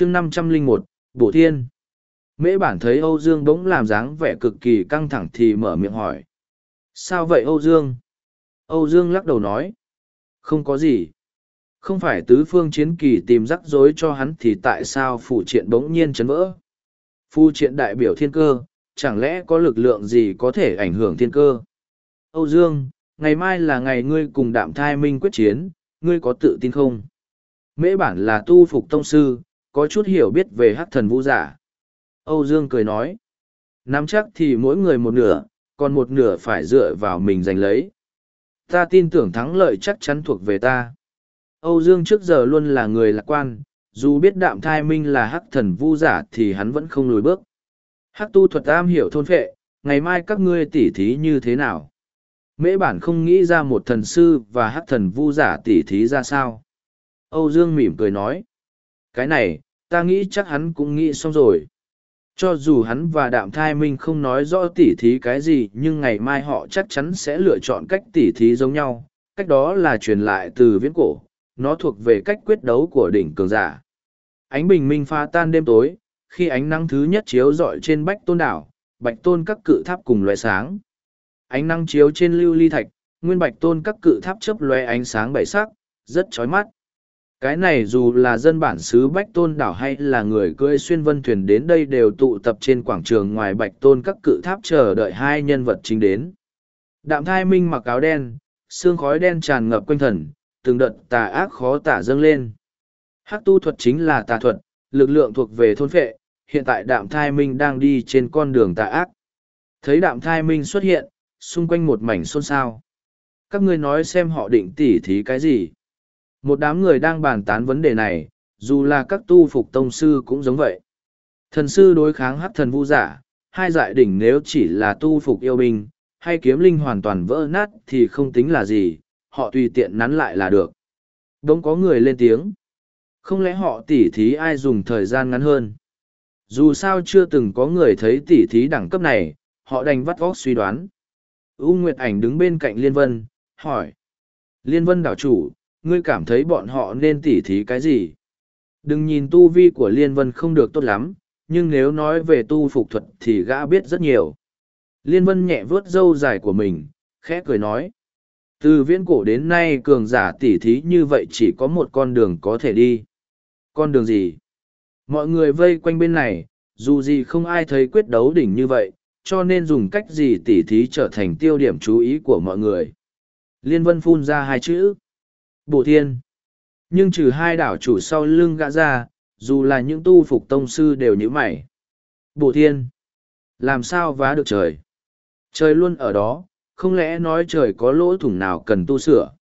chương năm trăm linh một Bổ Thiên. Mễ bản thấy Âu Dương bỗng làm dáng vẻ cực kỳ căng thẳng thì mở miệng hỏi. Sao vậy Âu Dương? Âu Dương lắc đầu nói. Không có gì. Không phải tứ phương chiến kỳ tìm rắc rối cho hắn thì tại sao phụ triện bỗng nhiên chấn vỡ? Phu triện đại biểu thiên cơ, chẳng lẽ có lực lượng gì có thể ảnh hưởng thiên cơ? Âu Dương, ngày mai là ngày ngươi cùng đạm thai minh quyết chiến, ngươi có tự tin không? Mễ bản là tu phục tông sư, có chút hiểu biết về hắc thần vũ giả. Âu Dương cười nói, nắm chắc thì mỗi người một nửa, còn một nửa phải dựa vào mình giành lấy. Ta tin tưởng thắng lợi chắc chắn thuộc về ta. Âu Dương trước giờ luôn là người lạc quan, dù biết đạm thai minh là hắc thần vu giả thì hắn vẫn không lùi bước. Hắc tu thuật am hiểu thôn phệ, ngày mai các ngươi tỉ thí như thế nào? Mễ bản không nghĩ ra một thần sư và hắc thần vu giả tỉ thí ra sao. Âu Dương mỉm cười nói. Cái này, ta nghĩ chắc hắn cũng nghĩ xong rồi. Cho dù hắn và đạm thai minh không nói rõ tỉ thí cái gì nhưng ngày mai họ chắc chắn sẽ lựa chọn cách tỉ thí giống nhau. Cách đó là truyền lại từ viễn cổ, nó thuộc về cách quyết đấu của đỉnh cường giả. Ánh bình minh pha tan đêm tối, khi ánh nắng thứ nhất chiếu rọi trên bách tôn đảo, bạch tôn các cự tháp cùng loại sáng. Ánh nắng chiếu trên lưu ly thạch, nguyên bạch tôn các cự tháp chớp lóe ánh sáng bảy sắc, rất chói mắt. Cái này dù là dân bản xứ Bách Tôn đảo hay là người cưỡi xuyên vân thuyền đến đây đều tụ tập trên quảng trường ngoài Bạch Tôn các cự tháp chờ đợi hai nhân vật chính đến. Đạm thai minh mặc áo đen, xương khói đen tràn ngập quanh thần, từng đợt tà ác khó tả dâng lên. Hắc tu thuật chính là tà thuật, lực lượng thuộc về thôn phệ, hiện tại đạm thai minh đang đi trên con đường tà ác. Thấy đạm thai minh xuất hiện, xung quanh một mảnh xôn xao. Các ngươi nói xem họ định tỉ thí cái gì. Một đám người đang bàn tán vấn đề này, dù là các tu phục tông sư cũng giống vậy. Thần sư đối kháng hắc thần vu giả, hai giải đỉnh nếu chỉ là tu phục yêu binh, hay kiếm linh hoàn toàn vỡ nát thì không tính là gì, họ tùy tiện nắn lại là được. Đống có người lên tiếng. Không lẽ họ tỉ thí ai dùng thời gian ngắn hơn? Dù sao chưa từng có người thấy tỉ thí đẳng cấp này, họ đành vắt vóc suy đoán. U Nguyệt Ảnh đứng bên cạnh Liên Vân, hỏi. Liên Vân đảo chủ, ngươi cảm thấy bọn họ nên tỉ thí cái gì? Đừng nhìn tu vi của Liên Vân không được tốt lắm, nhưng nếu nói về tu phục thuật thì gã biết rất nhiều. Liên Vân nhẹ vớt râu dài của mình, khẽ cười nói. Từ viễn cổ đến nay cường giả tỉ thí như vậy chỉ có một con đường có thể đi. Con đường gì? Mọi người vây quanh bên này, dù gì không ai thấy quyết đấu đỉnh như vậy, cho nên dùng cách gì tỉ thí trở thành tiêu điểm chú ý của mọi người. Liên Vân phun ra hai chữ. Bổ thiên. Nhưng trừ hai đảo chủ sau lưng gã ra, dù là những tu phục tông sư đều như mày. Bổ thiên. Làm sao vá được trời? Trời luôn ở đó, không lẽ nói trời có lỗ thủng nào cần tu sửa?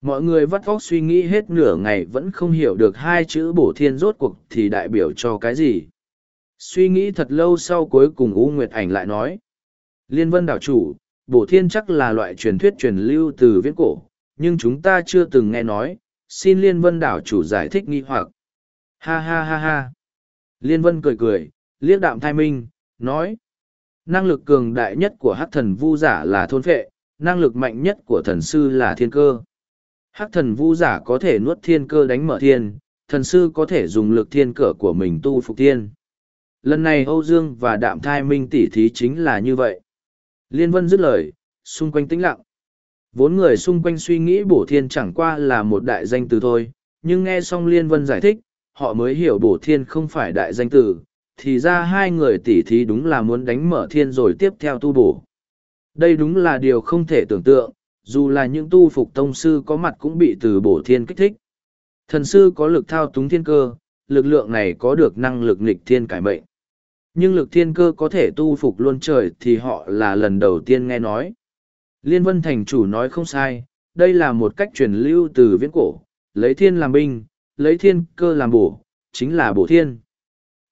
Mọi người vắt vóc suy nghĩ hết nửa ngày vẫn không hiểu được hai chữ bổ thiên rốt cuộc thì đại biểu cho cái gì. Suy nghĩ thật lâu sau cuối cùng U Nguyệt Ảnh lại nói. Liên vân đảo chủ, bổ thiên chắc là loại truyền thuyết truyền lưu từ viễn cổ, nhưng chúng ta chưa từng nghe nói, xin Liên Vân đảo chủ giải thích nghi hoặc. Ha ha ha ha. Liên Vân cười cười, liếc đạm thai minh, nói. Năng lực cường đại nhất của hắc thần vu giả là thôn phệ, năng lực mạnh nhất của thần sư là thiên cơ. Hắc thần vu giả có thể nuốt thiên cơ đánh mở thiên, thần sư có thể dùng lực thiên cỡ của mình tu phục thiên. Lần này Âu Dương và Đạm Thai Minh tỉ thí chính là như vậy. Liên Vân dứt lời, xung quanh tĩnh lặng. Vốn người xung quanh suy nghĩ bổ thiên chẳng qua là một đại danh từ thôi, nhưng nghe xong Liên Vân giải thích, họ mới hiểu bổ thiên không phải đại danh từ, thì ra hai người tỉ thí đúng là muốn đánh mở thiên rồi tiếp theo tu bổ. Đây đúng là điều không thể tưởng tượng, dù là những tu phục tông sư có mặt cũng bị từ bổ thiên kích thích. Thần sư có lực thao túng thiên cơ, lực lượng này có được năng lực nghịch thiên cải mệnh. Nhưng lực thiên cơ có thể tu phục luôn trời thì họ là lần đầu tiên nghe nói. Liên Vân Thành chủ nói không sai, đây là một cách truyền lưu từ viễn cổ, lấy thiên làm binh, lấy thiên cơ làm bổ, chính là bổ thiên.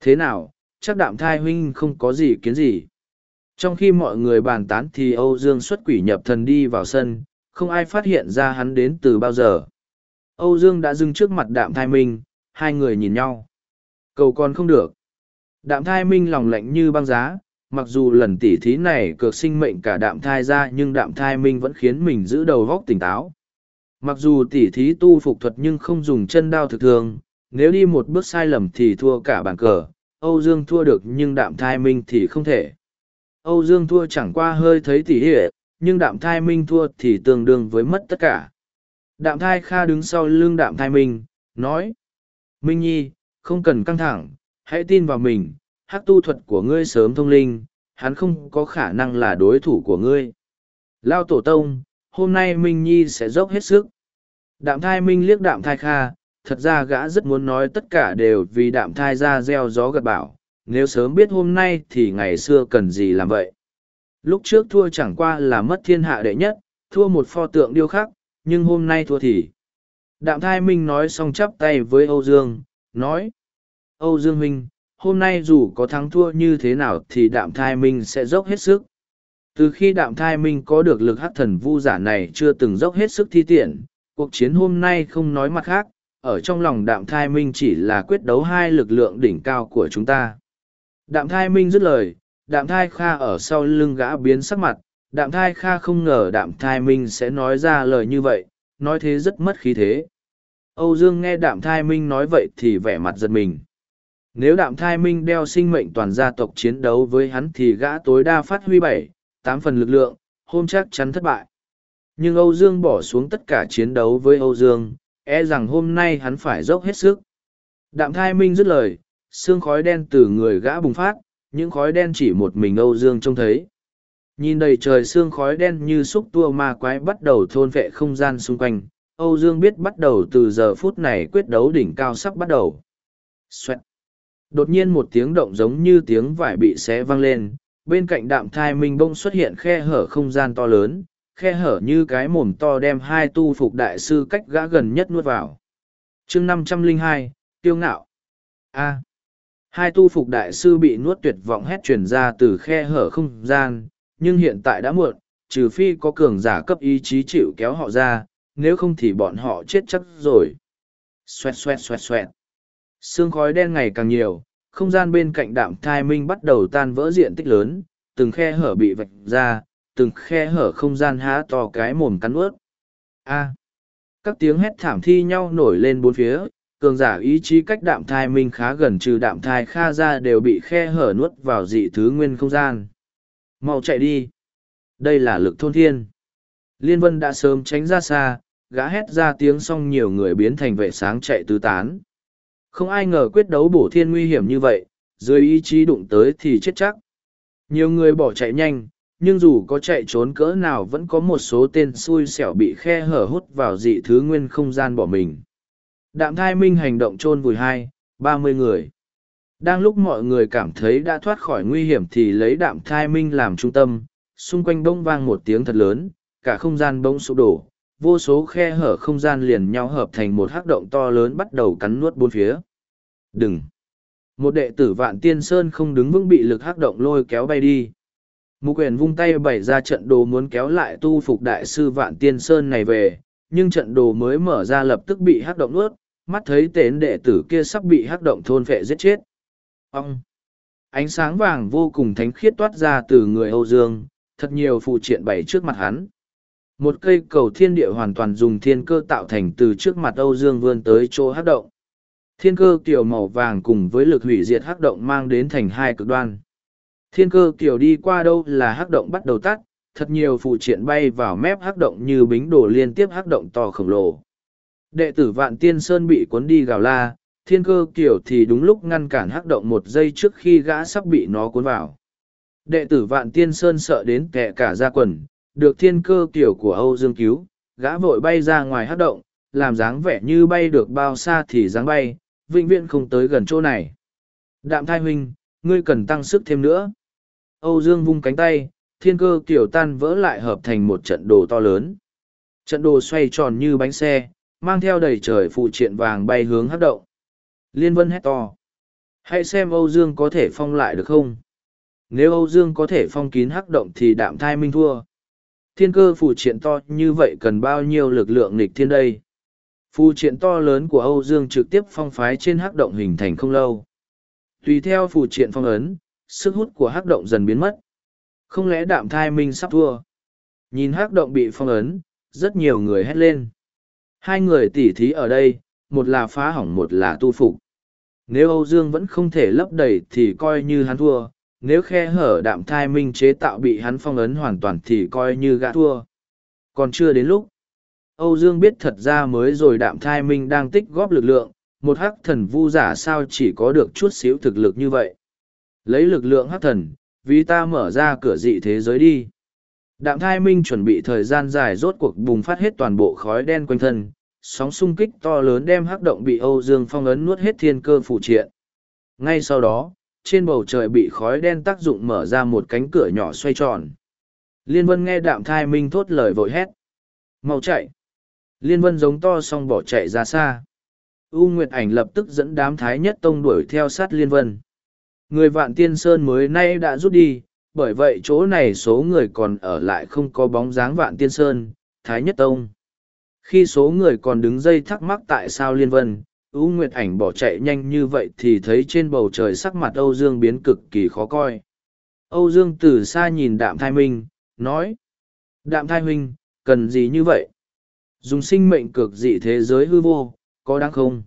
Thế nào, chắc đạm thai huynh không có gì kiến gì. Trong khi mọi người bàn tán thì Âu Dương xuất quỷ nhập thần đi vào sân, không ai phát hiện ra hắn đến từ bao giờ. Âu Dương đã dừng trước mặt đạm thai minh, hai người nhìn nhau. Cầu còn không được. Đạm thai minh lòng lạnh như băng giá, mặc dù lần tỉ thí này cược sinh mệnh cả đạm thai ra nhưng đạm thai minh vẫn khiến mình giữ đầu góc tỉnh táo mặc dù tỉ thí tu phục thuật nhưng không dùng chân đao thực thường nếu đi một bước sai lầm thì thua cả bàn cờ, Âu Dương thua được nhưng đạm thai minh thì không thể. Âu Dương thua chẳng qua hơi thấy tỉ hệ, nhưng đạm thai minh thua thì tương đương với mất tất cả. Đạm thai kha đứng sau lưng đạm thai minh, nói. Minh Nhi, không cần căng thẳng, hãy tin vào mình, hắc tu thuật của ngươi sớm thông linh, hắn không có khả năng là đối thủ của ngươi. Lao tổ tông, hôm nay Minh Nhi sẽ dốc hết sức. Đạm thai Minh liếc đạm thai kha, thật ra gã rất muốn nói tất cả đều vì đạm thai ra gieo gió gật bảo, nếu sớm biết hôm nay thì ngày xưa cần gì làm vậy. Lúc trước thua chẳng qua là mất thiên hạ đệ nhất, thua một pho tượng điêu khắc, nhưng hôm nay thua thì. Đạm thai Minh nói xong chắp tay với Âu Dương, nói. Âu Dương Minh, hôm nay dù có thắng thua như thế nào thì đạm thai Minh sẽ dốc hết sức. Từ khi đạm thai Minh có được lực hắc thần vu giả này chưa từng dốc hết sức thi tiện, cuộc chiến hôm nay không nói mặt khác, ở trong lòng đạm thai Minh chỉ là quyết đấu hai lực lượng đỉnh cao của chúng ta. Đạm thai Minh dứt lời, đạm thai Kha ở sau lưng gã biến sắc mặt, đạm thai Kha không ngờ đạm thai Minh sẽ nói ra lời như vậy, nói thế rất mất khí thế. Âu Dương nghe đạm thai Minh nói vậy thì vẻ mặt giật mình. Nếu đạm thai Minh đeo sinh mệnh toàn gia tộc chiến đấu với hắn thì gã tối đa phát huy bảy, tám phần lực lượng, hôm chắc chắn thất bại. Nhưng Âu Dương bỏ xuống tất cả chiến đấu với Âu Dương, e rằng hôm nay hắn phải dốc hết sức. Đạm thai Minh dứt lời, xương khói đen từ người gã bùng phát, những khói đen chỉ một mình Âu Dương trông thấy. Nhìn đầy trời xương khói đen như xúc tua ma quái bắt đầu thôn vệ không gian xung quanh, Âu Dương biết bắt đầu từ giờ phút này quyết đấu đỉnh cao sắp bắt đầu. Xoẹt. Đột nhiên một tiếng động giống như tiếng vải bị xé văng lên, bên cạnh đạm thai minh bông xuất hiện khe hở không gian to lớn, khe hở như cái mồm to đem hai tu phục đại sư cách gã gần nhất nuốt vào. chương năm trăm linh hai tiêu ngạo. A. Hai tu phục đại sư bị nuốt tuyệt vọng hét truyền ra từ khe hở không gian, nhưng hiện tại đã muộn, trừ phi có cường giả cấp ý chí chịu kéo họ ra, nếu không thì bọn họ chết chắc rồi. Xoẹt xoẹt xoẹt xoẹt. Sương khói đen ngày càng nhiều, không gian bên cạnh đạm thai minh bắt đầu tan vỡ diện tích lớn, từng khe hở bị vạch ra, từng khe hở không gian há to cái mồm cắn ướt. A. Các tiếng hét thảm thi nhau nổi lên bốn phía, cường giả ý chí cách đạm thai minh khá gần trừ đạm thai kha ra đều bị khe hở nuốt vào dị thứ nguyên không gian. Mau chạy đi. Đây là lực thôn thiên. Liên vân đã sớm tránh ra xa, gã hét ra tiếng xong nhiều người biến thành vệ sáng chạy tứ tán. Không ai ngờ quyết đấu bổ thiên nguy hiểm như vậy, dưới ý chí đụng tới thì chết chắc. Nhiều người bỏ chạy nhanh, nhưng dù có chạy trốn cỡ nào vẫn có một số tên xui xẻo bị khe hở hút vào dị thứ nguyên không gian bỏ mình. Đạm thai minh hành động chôn vùi hai, ba mươi người. Đang lúc mọi người cảm thấy đã thoát khỏi nguy hiểm thì lấy đạm thai minh làm trung tâm, xung quanh bỗng vang một tiếng thật lớn, cả không gian bỗng sụp đổ, vô số khe hở không gian liền nhau hợp thành một hắc động to lớn bắt đầu cắn nuốt bốn phía. Đừng! Một đệ tử vạn tiên sơn không đứng vững bị lực hắc động lôi kéo bay đi. Mục quyền vung tay bày ra trận đồ muốn kéo lại tu phục đại sư vạn tiên sơn này về, nhưng trận đồ mới mở ra lập tức bị hắc động nuốt, mắt thấy tên đệ tử kia sắp bị hắc động thôn phệ giết chết. Ông! Ánh sáng vàng vô cùng thánh khiết toát ra từ người Âu Dương, thật nhiều phụ triện bày trước mặt hắn. Một cây cầu thiên địa hoàn toàn dùng thiên cơ tạo thành từ trước mặt Âu Dương vươn tới chỗ hắc động. Thiên cơ kiểu màu vàng cùng với lực hủy diệt hắc động mang đến thành hai cực đoan. Thiên cơ kiểu đi qua đâu là hắc động bắt đầu tắt, thật nhiều phụ triện bay vào mép hắc động như bính đổ liên tiếp hắc động to khổng lồ. Đệ tử Vạn Tiên Sơn bị cuốn đi gào la, thiên cơ kiểu thì đúng lúc ngăn cản hắc động một giây trước khi gã sắp bị nó cuốn vào. Đệ tử Vạn Tiên Sơn sợ đến kẻ cả ra quần, được thiên cơ kiểu của Âu Dương cứu, gã vội bay ra ngoài hát động, làm dáng vẻ như bay được bao xa thì dáng bay, vĩnh viễn không tới gần chỗ này. Đạm thai huynh, ngươi cần tăng sức thêm nữa. Âu Dương vung cánh tay, thiên cơ kiểu tan vỡ lại hợp thành một trận đồ to lớn. Trận đồ xoay tròn như bánh xe, mang theo đầy trời phụ triện vàng bay hướng hát động. Liên vân hét to. Hãy xem Âu Dương có thể phong lại được không? Nếu Âu Dương có thể phong kín hắc động thì đạm thai minh thua. Thiên cơ phù triện to như vậy cần bao nhiêu lực lượng nghịch thiên đây? Phù triện to lớn của Âu Dương trực tiếp phong phái trên hắc động hình thành không lâu. Tùy theo phù triện phong ấn, sức hút của hắc động dần biến mất. Không lẽ đạm thai minh sắp thua? Nhìn hắc động bị phong ấn, rất nhiều người hét lên. Hai người tỉ thí ở đây, một là phá hỏng một là tu phục. Nếu Âu Dương vẫn không thể lấp đầy thì coi như hắn thua, nếu khe hở đạm thai minh chế tạo bị hắn phong ấn hoàn toàn thì coi như gã thua. Còn chưa đến lúc. Âu Dương biết thật ra mới rồi đạm thai minh đang tích góp lực lượng, một hắc thần vu giả sao chỉ có được chút xíu thực lực như vậy. Lấy lực lượng hắc thần, vì ta mở ra cửa dị thế giới đi. Đạm thai minh chuẩn bị thời gian dài rốt cuộc bùng phát hết toàn bộ khói đen quanh thân, sóng xung kích to lớn đem hắc động bị Âu Dương phong ấn nuốt hết thiên cơ phụ triện. Ngay sau đó, trên bầu trời bị khói đen tác dụng mở ra một cánh cửa nhỏ xoay tròn. Liên Vân nghe đạm thai minh thốt lời vội hét. Mau chạy! Liên Vân giống to xong bỏ chạy ra xa. U Nguyệt Ảnh lập tức dẫn đám Thái Nhất Tông đuổi theo sát Liên Vân. Người Vạn Tiên Sơn mới nay đã rút đi, bởi vậy chỗ này số người còn ở lại không có bóng dáng Vạn Tiên Sơn, Thái Nhất Tông. Khi số người còn đứng dây thắc mắc tại sao Liên Vân, U Nguyệt Ảnh bỏ chạy nhanh như vậy thì thấy trên bầu trời sắc mặt Âu Dương biến cực kỳ khó coi. Âu Dương từ xa nhìn Đạm Thai Minh, nói. Đạm Thai Huynh, cần gì như vậy? Dùng sinh mệnh cực dị thế giới hư vô, có đáng không?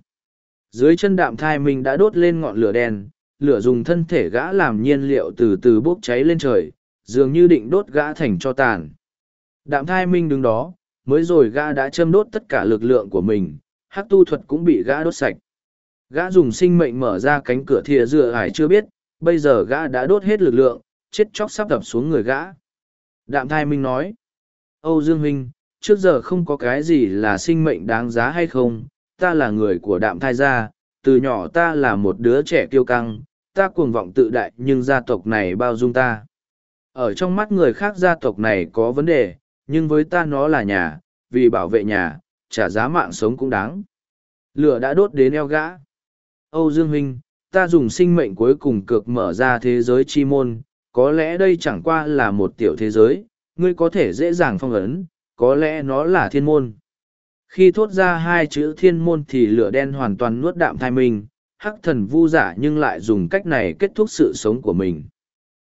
Dưới chân Đạm Thai Minh đã đốt lên ngọn lửa đen, lửa dùng thân thể gã làm nhiên liệu từ từ bốc cháy lên trời, dường như định đốt gã thành cho tàn. Đạm Thai Minh đứng đó, mới rồi gã đã châm đốt tất cả lực lượng của mình hắc tu thuật cũng bị gã đốt sạch. Gã dùng sinh mệnh mở ra cánh cửa thìa dựa hải chưa biết bây giờ gã đã đốt hết lực lượng chết chóc sắp đập xuống người gã. Đạm thai minh nói âu dương huynh trước giờ không có cái gì là sinh mệnh đáng giá hay không? Ta là người của đạm thai gia từ nhỏ ta là một đứa trẻ kiêu căng ta cuồng vọng tự đại nhưng gia tộc này bao dung ta. Ở trong mắt người khác gia tộc này có vấn đề nhưng với ta nó là nhà, vì bảo vệ nhà, trả giá mạng sống cũng đáng. Lửa đã đốt đến eo gã. Âu Dương Huynh, ta dùng sinh mệnh cuối cùng cực mở ra thế giới chi môn, có lẽ đây chẳng qua là một tiểu thế giới, ngươi có thể dễ dàng phong ấn, có lẽ nó là thiên môn. Khi thốt ra hai chữ thiên môn thì lửa đen hoàn toàn nuốt đạm thai mình, hắc thần vu giả nhưng lại dùng cách này kết thúc sự sống của mình.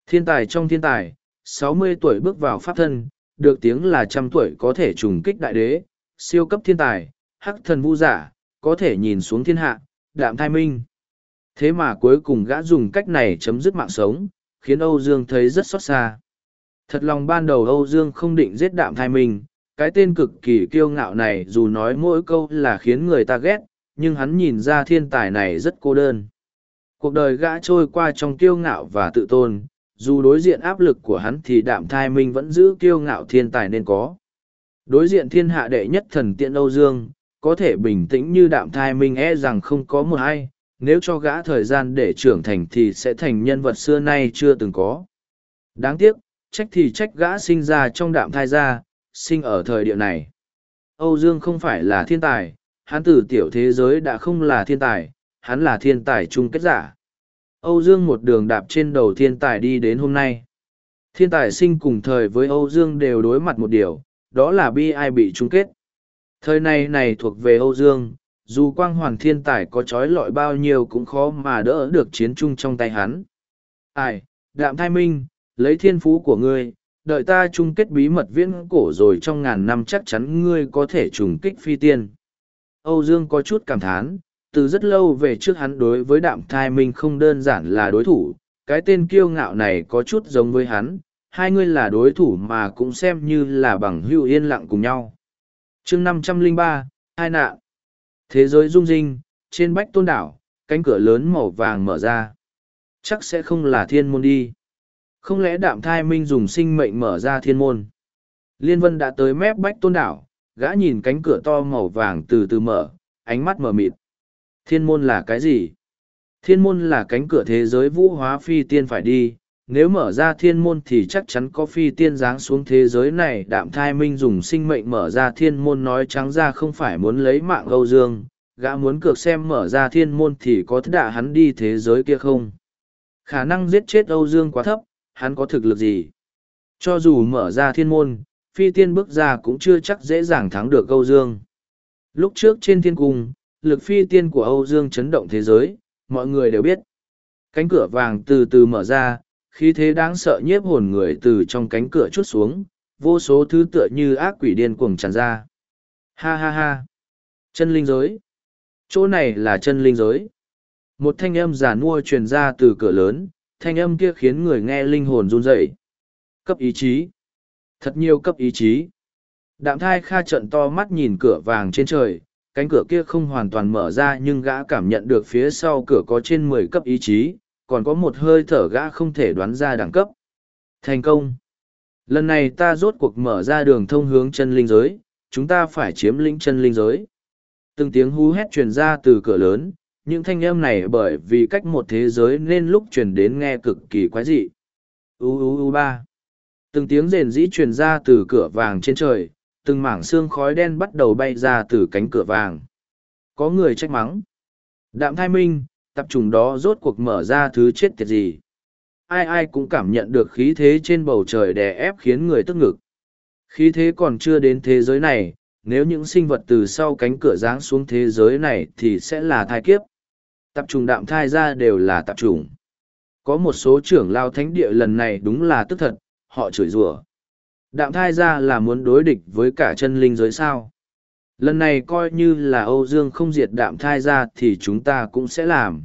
Thiên tài trong thiên tài, sáu mươi tuổi bước vào pháp thân, được tiếng là trăm tuổi có thể trùng kích đại đế, siêu cấp thiên tài, hắc thần vũ giả, có thể nhìn xuống thiên hạ, đạm thai minh. Thế mà cuối cùng gã dùng cách này chấm dứt mạng sống, khiến Âu Dương thấy rất xót xa. Thật lòng ban đầu Âu Dương không định giết đạm thai minh, cái tên cực kỳ kiêu ngạo này dù nói mỗi câu là khiến người ta ghét, nhưng hắn nhìn ra thiên tài này rất cô đơn. Cuộc đời gã trôi qua trong kiêu ngạo và tự tôn, dù đối diện áp lực của hắn thì đạm thai minh vẫn giữ kiêu ngạo thiên tài nên có. Đối diện thiên hạ đệ nhất thần tiện Âu Dương, có thể bình tĩnh như đạm thai minh e rằng không có một ai, nếu cho gã thời gian để trưởng thành thì sẽ thành nhân vật xưa nay chưa từng có. Đáng tiếc, trách thì trách gã sinh ra trong đạm thai gia, sinh ở thời địa này. Âu Dương không phải là thiên tài, hắn từ tiểu thế giới đã không là thiên tài, hắn là thiên tài chung kết giả. Âu Dương một đường đạp trên đầu thiên tài đi đến hôm nay. Thiên tài sinh cùng thời với Âu Dương đều đối mặt một điều, đó là bi ai bị chung kết. Thời này này thuộc về Âu Dương, dù quang hoàn thiên tài có trói lọi bao nhiêu cũng khó mà đỡ được chiến chung trong tay hắn. Ai, đạm thai minh, lấy thiên phú của ngươi, đợi ta chung kết bí mật viễn cổ rồi trong ngàn năm chắc chắn ngươi có thể trùng kích phi tiên. Âu Dương có chút cảm thán, từ rất lâu về trước hắn đối với đạm thai minh không đơn giản là đối thủ cái tên kiêu ngạo này có chút giống với hắn hai ngươi là đối thủ mà cũng xem như là bằng hữu yên lặng cùng nhau. Chương năm trăm lẻ ba hai nạn. Thế giới rung rinh trên bách tôn đảo cánh cửa lớn màu vàng mở ra. Chắc sẽ không là thiên môn đi. Không lẽ đạm thai minh dùng sinh mệnh mở ra thiên môn? Liên vân đã tới mép bách tôn đảo gã nhìn cánh cửa to màu vàng từ từ mở ánh mắt mở mịt. Thiên môn là cái gì? Thiên môn là cánh cửa thế giới vũ hóa phi tiên phải đi, nếu mở ra thiên môn thì chắc chắn có phi tiên giáng xuống thế giới này. Đạm thai minh dùng sinh mệnh mở ra thiên môn nói trắng ra không phải muốn lấy mạng âu dương. Gã muốn cược xem mở ra thiên môn thì có thất đạ hắn đi thế giới kia không? Khả năng giết chết âu dương quá thấp hắn có thực lực gì? Cho dù mở ra thiên môn phi tiên bước ra cũng chưa chắc dễ dàng thắng được âu dương. Lúc trước trên thiên cung lực phi tiên của Âu Dương chấn động thế giới, mọi người đều biết. Cánh cửa vàng từ từ mở ra, khí thế đáng sợ nhiếp hồn người từ trong cánh cửa chút xuống, vô số thứ tựa như ác quỷ điên cuồng tràn ra. Ha ha ha! Chân linh giới! Chỗ này là chân linh giới. Một thanh âm giả nua truyền ra từ cửa lớn, thanh âm kia khiến người nghe linh hồn run rẩy. Cấp ý chí. Thật nhiều cấp ý chí. Đạm thai kha trận to mắt nhìn cửa vàng trên trời, cánh cửa kia không hoàn toàn mở ra nhưng gã cảm nhận được phía sau cửa có trên mười cấp ý chí, còn có một hơi thở gã không thể đoán ra đẳng cấp. Thành công! Lần này ta rốt cuộc mở ra đường thông hướng chân linh giới, chúng ta phải chiếm lĩnh chân linh giới. Từng tiếng hú hét truyền ra từ cửa lớn, những thanh âm này bởi vì cách một thế giới nên lúc truyền đến nghe cực kỳ quái dị. U u u ba. Từng tiếng rền rĩ truyền ra từ cửa vàng trên trời, từng mảng xương khói đen bắt đầu bay ra từ cánh cửa vàng. Có người trách mắng. Đạm thai minh, tập trung đó rốt cuộc mở ra thứ chết tiệt gì. Ai ai cũng cảm nhận được khí thế trên bầu trời đè ép khiến người tức ngực. Khí thế còn chưa đến thế giới này, nếu những sinh vật từ sau cánh cửa giáng xuống thế giới này thì sẽ là thai kiếp. Tập trung đạm thai ra đều là tập trung. Có một số trưởng lao thánh địa lần này đúng là tức thật, họ chửi rủa Đạm thai ra là muốn đối địch với cả chân linh giới sao. Lần này coi như là Âu Dương không diệt đạm thai ra thì chúng ta cũng sẽ làm.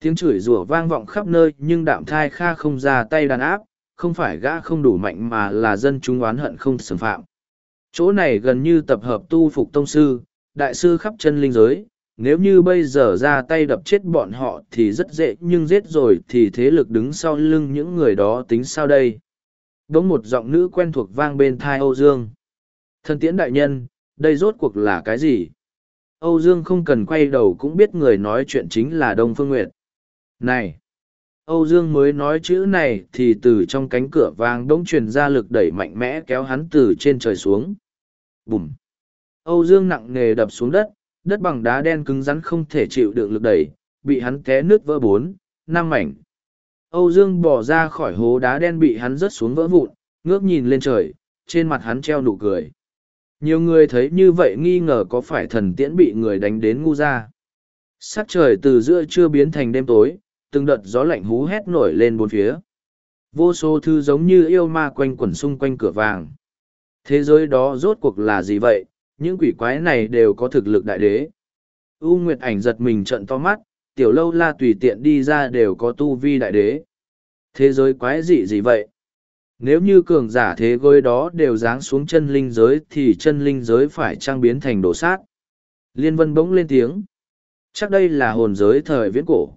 Tiếng chửi rủa vang vọng khắp nơi nhưng đạm thai kha không ra tay đàn áp, không phải gã không đủ mạnh mà là dân chúng oán hận không xâm phạm. Chỗ này gần như tập hợp tu phục tông sư, đại sư khắp chân linh giới, nếu như bây giờ ra tay đập chết bọn họ thì rất dễ nhưng giết rồi thì thế lực đứng sau lưng những người đó tính sao đây Đống một giọng nữ quen thuộc vang bên thai Âu Dương. Thân tiễn đại nhân, đây rốt cuộc là cái gì? Âu Dương không cần quay đầu cũng biết người nói chuyện chính là Đông Phương Nguyệt. Này! Âu Dương mới nói chữ này thì từ trong cánh cửa vàng đống truyền ra lực đẩy mạnh mẽ kéo hắn từ trên trời xuống. Bùm! Âu Dương nặng nề đập xuống đất, đất bằng đá đen cứng rắn không thể chịu được lực đẩy, bị hắn té nước vỡ bốn, năm mảnh. Âu Dương bỏ ra khỏi hố đá đen bị hắn rớt xuống vỡ vụn, ngước nhìn lên trời, trên mặt hắn treo nụ cười. Nhiều người thấy như vậy nghi ngờ có phải thần tiễn bị người đánh đến ngu ra. Sắc trời từ giữa trưa biến thành đêm tối, từng đợt gió lạnh hú hét nổi lên bốn phía. Vô số thư giống như yêu ma quanh quẩn xung quanh cửa vàng. Thế giới đó rốt cuộc là gì vậy? Những quỷ quái này đều có thực lực đại đế. U Nguyệt ảnh giật mình trận to mắt, tiểu lâu la tùy tiện đi ra đều có tu vi đại đế. Thế giới quái dị gì vậy? Nếu như cường giả thế gối đó đều giáng xuống chân linh giới thì chân linh giới phải trang biến thành đồ sát. Liên vân bỗng lên tiếng. Chắc đây là hồn giới thời viễn cổ.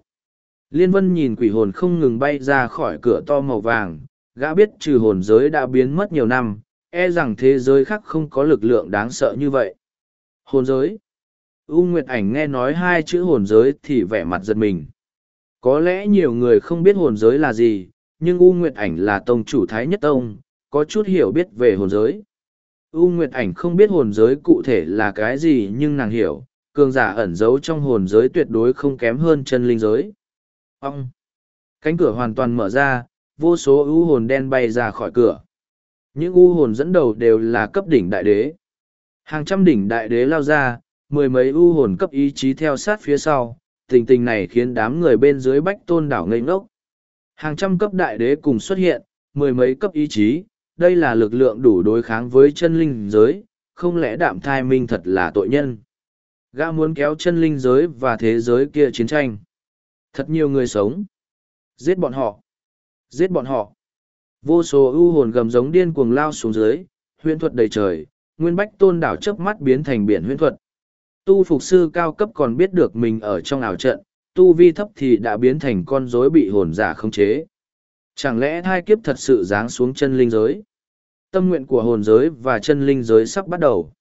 Liên vân nhìn quỷ hồn không ngừng bay ra khỏi cửa to màu vàng, gã biết trừ hồn giới đã biến mất nhiều năm, e rằng thế giới khác không có lực lượng đáng sợ như vậy. Hồn giới. U Nguyệt Ảnh nghe nói hai chữ hồn giới thì vẻ mặt giật mình. Có lẽ nhiều người không biết hồn giới là gì, nhưng U Nguyệt Ảnh là tông chủ Thái Nhất Tông, có chút hiểu biết về hồn giới. U Nguyệt Ảnh không biết hồn giới cụ thể là cái gì nhưng nàng hiểu, cường giả ẩn giấu trong hồn giới tuyệt đối không kém hơn chân linh giới. Ông! Cánh cửa hoàn toàn mở ra, vô số U hồn đen bay ra khỏi cửa. Những U hồn dẫn đầu đều là cấp đỉnh đại đế. Hàng trăm đỉnh đại đế lao ra, mười mấy U hồn cấp ý chí theo sát phía sau, tình tình này khiến đám người bên dưới bách tôn đảo ngây ngốc. Hàng trăm cấp đại đế cùng xuất hiện, mười mấy cấp ý chí, đây là lực lượng đủ đối kháng với chân linh giới, không lẽ đạm thai minh thật là tội nhân. Gã muốn kéo chân linh giới và thế giới kia chiến tranh. Thật nhiều người sống. Giết bọn họ. Giết bọn họ. Vô số ưu hồn gầm giống điên cuồng lao xuống dưới, huyễn thuật đầy trời, nguyên bách tôn đảo chớp mắt biến thành biển huyễn thuật. Tu phục sư cao cấp còn biết được mình ở trong ảo trận, tu vi thấp thì đã biến thành con rối bị hồn giả khống chế. Chẳng lẽ thai kiếp thật sự giáng xuống chân linh giới? Tâm nguyện của hồn giới và chân linh giới sắp bắt đầu.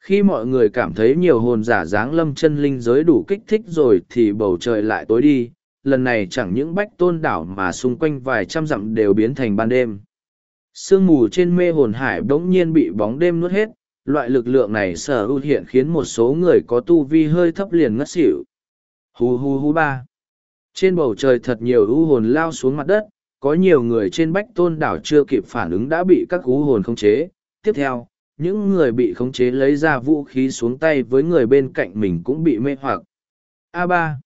Khi mọi người cảm thấy nhiều hồn giả giáng lâm chân linh giới đủ kích thích rồi thì bầu trời lại tối đi, lần này chẳng những bách tôn đảo mà xung quanh vài trăm dặm đều biến thành ban đêm. Sương mù trên mê hồn hải bỗng nhiên bị bóng đêm nuốt hết, loại lực lượng này sở hữu hiện khiến một số người có tu vi hơi thấp liền ngất xỉu, Hu hu hu ba. Trên bầu trời thật nhiều u hồn lao xuống mặt đất, có nhiều người trên bách tôn đảo chưa kịp phản ứng đã bị các u hồn khống chế. Tiếp theo, những người bị khống chế lấy ra vũ khí xuống tay với người bên cạnh mình cũng bị mê hoặc. a ba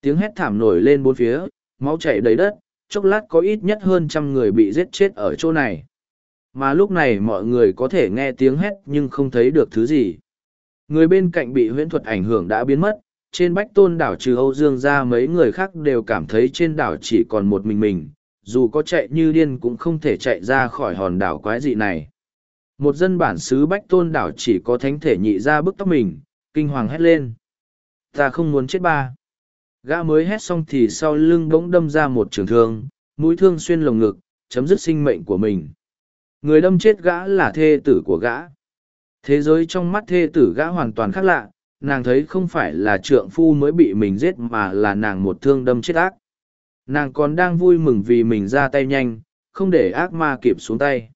Tiếng hét thảm nổi lên bốn phía, máu chảy đầy đất, chốc lát có ít nhất hơn trăm người bị giết chết ở chỗ này. Mà lúc này mọi người có thể nghe tiếng hét nhưng không thấy được thứ gì. Người bên cạnh bị huyễn thuật ảnh hưởng đã biến mất, trên bách tôn đảo trừ Âu Dương ra mấy người khác đều cảm thấy trên đảo chỉ còn một mình mình, dù có chạy như điên cũng không thể chạy ra khỏi hòn đảo quái dị này. Một dân bản xứ bách tôn đảo chỉ có thánh thể nhị ra bức tóc mình, kinh hoàng hét lên. Ta không muốn chết ba. Gã mới hét xong thì sau lưng bỗng đâm ra một trường thương, mũi thương xuyên lồng ngực, chấm dứt sinh mệnh của mình. Người đâm chết gã là thê tử của gã. Thế giới trong mắt thê tử gã hoàn toàn khác lạ, nàng thấy không phải là trượng phu mới bị mình giết mà là nàng một thương đâm chết ác. Nàng còn đang vui mừng vì mình ra tay nhanh, không để ác ma kịp xuống tay.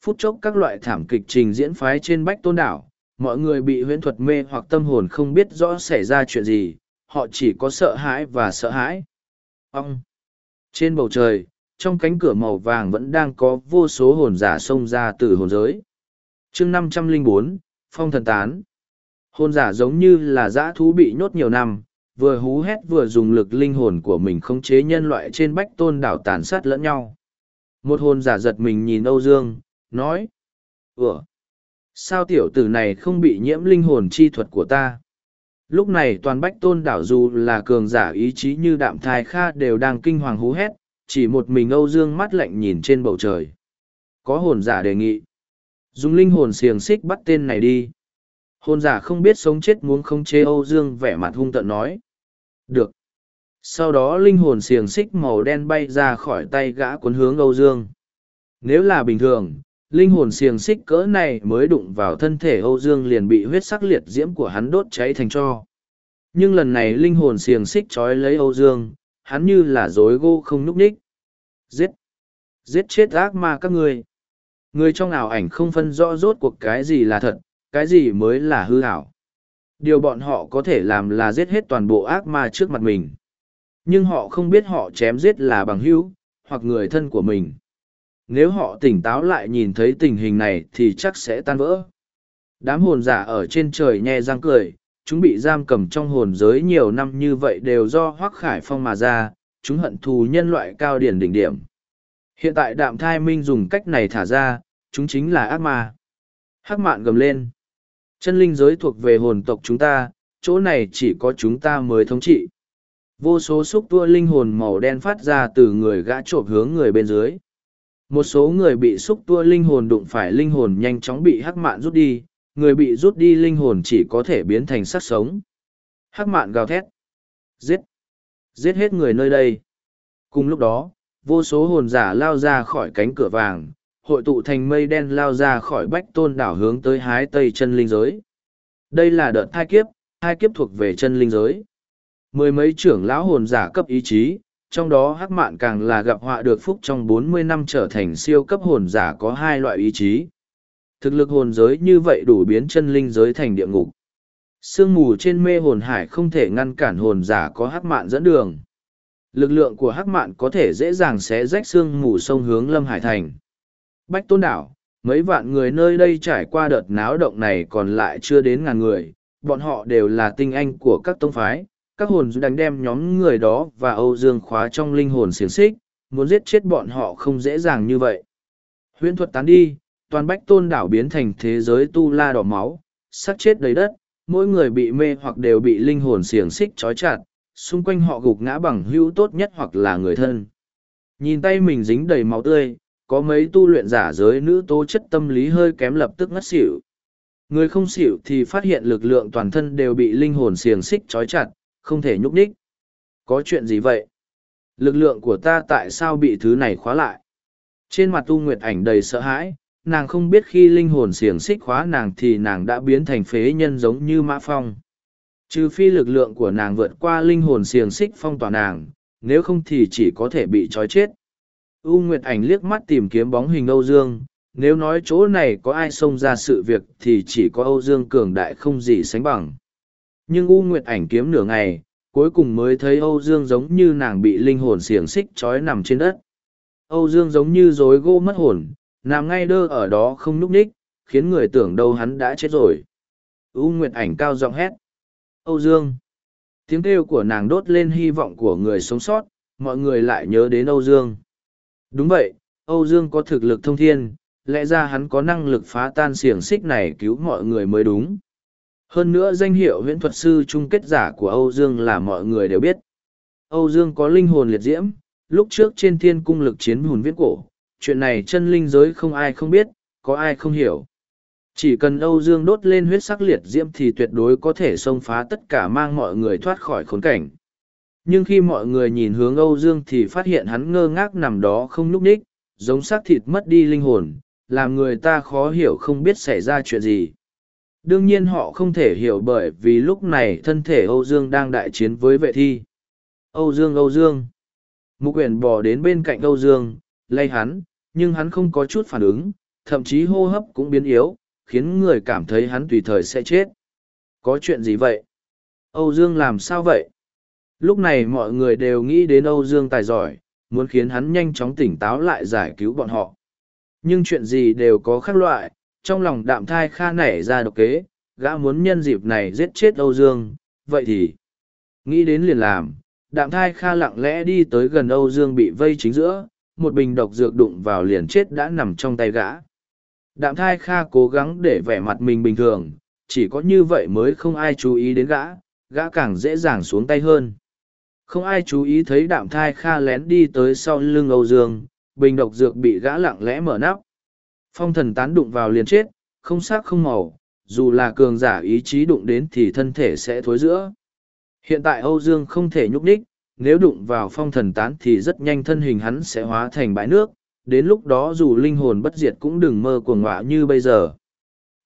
Phút chốc các loại thảm kịch trình diễn phái trên bách tôn đảo, mọi người bị huyễn thuật mê hoặc tâm hồn không biết rõ xảy ra chuyện gì, họ chỉ có sợ hãi và sợ hãi. Ông! Trên bầu trời, trong cánh cửa màu vàng vẫn đang có vô số hồn giả xông ra từ hồn giới. chương năm trăm linh bốn Phong thần tán. Hồn giả giống như là dã thú bị nhốt nhiều năm, vừa hú hét vừa dùng lực linh hồn của mình khống chế nhân loại trên bách tôn đảo tàn sát lẫn nhau. Một hồn giả giật mình nhìn Âu Dương, nói. Ủa? Sao tiểu tử này không bị nhiễm linh hồn chi thuật của ta? Lúc này toàn bách tôn đảo dù là cường giả ý chí như đạm thai kha đều đang kinh hoàng hú hét, chỉ một mình Âu Dương mắt lạnh nhìn trên bầu trời. Có hồn giả đề nghị. Dùng linh hồn xiềng xích bắt tên này đi. Hôn giả không biết sống chết muốn không chế Âu Dương vẻ mặt hung tợn nói. Được. Sau đó linh hồn xiềng xích màu đen bay ra khỏi tay gã cuốn hướng Âu Dương. Nếu là bình thường, linh hồn xiềng xích cỡ này mới đụng vào thân thể Âu Dương liền bị huyết sắc liệt diễm của hắn đốt cháy thành cho. Nhưng lần này linh hồn xiềng xích trói lấy Âu Dương, hắn như là dối gô không núp ních. Giết! Giết chết ác ma các người. Người trong ảo ảnh không phân rõ rốt cuộc cái gì là thật, cái gì mới là hư hảo? Điều bọn họ có thể làm là giết hết toàn bộ ác ma trước mặt mình. Nhưng họ không biết họ chém giết là bằng hữu, hoặc người thân của mình. Nếu họ tỉnh táo lại nhìn thấy tình hình này thì chắc sẽ tan vỡ. Đám hồn giả ở trên trời nhe răng cười, chúng bị giam cầm trong hồn giới nhiều năm như vậy đều do hoác khải phong mà ra, chúng hận thù nhân loại cao điển đỉnh điểm. Hiện tại đạm thai minh dùng cách này thả ra, chúng chính là ác ma. Hắc mạn gầm lên. Chân linh giới thuộc về hồn tộc chúng ta, chỗ này chỉ có chúng ta mới thống trị. Vô số xúc tua linh hồn màu đen phát ra từ người gã trộm hướng người bên dưới. Một số người bị xúc tua linh hồn đụng phải linh hồn nhanh chóng bị hắc mạn rút đi, người bị rút đi linh hồn chỉ có thể biến thành sắc sống. Hắc mạn gào thét. Giết! Giết hết người nơi đây. Cùng lúc đó, vô số hồn giả lao ra khỏi cánh cửa vàng, hội tụ thành mây đen lao ra khỏi bách tôn đảo hướng tới hái tây chân linh giới. Đây là đợt thai kiếp, hai kiếp thuộc về chân linh giới. Mười mấy trưởng lão hồn giả cấp ý chí, trong đó hắc mạn càng là gặp họa được phúc trong bốn mươi năm trở thành siêu cấp hồn giả có hai loại ý chí. Thực lực hồn giới như vậy đủ biến chân linh giới thành địa ngục. Sương mù trên mê hồn hải không thể ngăn cản hồn giả có hắc mạn dẫn đường. Lực lượng của hắc mạn có thể dễ dàng xé rách sương mù sông hướng lâm hải thành. Bách tôn đảo, mấy vạn người nơi đây trải qua đợt náo động này còn lại chưa đến ngàn người, bọn họ đều là tinh anh của các tông phái, các hồn đánh đem nhóm người đó và Âu Dương khóa trong linh hồn xiềng xích, muốn giết chết bọn họ không dễ dàng như vậy. Huyễn thuật tán đi, toàn bách tôn đảo biến thành thế giới tu la đỏ máu, sắc chết đầy đất, mỗi người bị mê hoặc đều bị linh hồn xiềng xích trói chặt, xung quanh họ gục ngã bằng hữu tốt nhất hoặc là người thân. Nhìn tay mình dính đầy máu tươi, có mấy tu luyện giả giới nữ tố chất tâm lý hơi kém lập tức ngất xỉu. Người không xỉu thì phát hiện lực lượng toàn thân đều bị linh hồn xiềng xích trói chặt, không thể nhúc nhích. Có chuyện gì vậy? Lực lượng của ta tại sao bị thứ này khóa lại? Trên mặt tu nguyệt ảnh đầy sợ hãi, nàng không biết khi linh hồn xiềng xích khóa nàng thì nàng đã biến thành phế nhân giống như mã phong. Trừ phi lực lượng của nàng vượt qua linh hồn xiềng xích phong tỏa nàng, nếu không thì chỉ có thể bị trói chết. U Nguyệt Ảnh liếc mắt tìm kiếm bóng hình Âu Dương, nếu nói chỗ này có ai xông ra sự việc thì chỉ có Âu Dương cường đại không gì sánh bằng. Nhưng U Nguyệt Ảnh kiếm nửa ngày, cuối cùng mới thấy Âu Dương giống như nàng bị linh hồn xiềng xích trói nằm trên đất. Âu Dương giống như rối gỗ mất hồn, nằm ngay đơ ở đó không núp ních, khiến người tưởng đâu hắn đã chết rồi. U Nguyệt Ảnh cao giọng hét. Âu Dương! Tiếng kêu của nàng đốt lên hy vọng của người sống sót, mọi người lại nhớ đến Âu Dương. Đúng vậy, Âu Dương có thực lực thông thiên, lẽ ra hắn có năng lực phá tan xiềng xích này cứu mọi người mới đúng. Hơn nữa danh hiệu huyễn thuật sư chung kết giả của Âu Dương là mọi người đều biết. Âu Dương có linh hồn liệt diễm, lúc trước trên thiên cung lực chiến hùn viễn cổ, chuyện này chân linh giới không ai không biết, có ai không hiểu. Chỉ cần Âu Dương đốt lên huyết sắc liệt diễm thì tuyệt đối có thể xông phá tất cả mang mọi người thoát khỏi khốn cảnh. Nhưng khi mọi người nhìn hướng Âu Dương thì phát hiện hắn ngơ ngác nằm đó không núp ních, giống xác thịt mất đi linh hồn, làm người ta khó hiểu không biết xảy ra chuyện gì. Đương nhiên họ không thể hiểu bởi vì lúc này thân thể Âu Dương đang đại chiến với vệ thi. Âu Dương Âu Dương. Mục quyển bò đến bên cạnh Âu Dương, lay hắn, nhưng hắn không có chút phản ứng, thậm chí hô hấp cũng biến yếu, khiến người cảm thấy hắn tùy thời sẽ chết. Có chuyện gì vậy? Âu Dương làm sao vậy? Lúc này mọi người đều nghĩ đến Âu Dương tài giỏi, muốn khiến hắn nhanh chóng tỉnh táo lại giải cứu bọn họ. Nhưng chuyện gì đều có khác loại, trong lòng đạm thai kha nảy ra độc kế, gã muốn nhân dịp này giết chết Âu Dương, vậy thì nghĩ đến liền làm. Đạm thai kha lặng lẽ đi tới gần Âu Dương bị vây chính giữa, một bình độc dược đụng vào liền chết đã nằm trong tay gã. Đạm thai kha cố gắng để vẻ mặt mình bình thường, chỉ có như vậy mới không ai chú ý đến gã, gã càng dễ dàng xuống tay hơn. Không ai chú ý thấy đạm thai kha lén đi tới sau lưng Âu Dương, bình độc dược bị gã lặng lẽ mở nắp. Phong thần tán đụng vào liền chết, không sắc không màu, dù là cường giả ý chí đụng đến thì thân thể sẽ thối giữa. Hiện tại Âu Dương không thể nhúc đích, nếu đụng vào phong thần tán thì rất nhanh thân hình hắn sẽ hóa thành bãi nước, đến lúc đó dù linh hồn bất diệt cũng đừng mơ cuồng ngọa như bây giờ.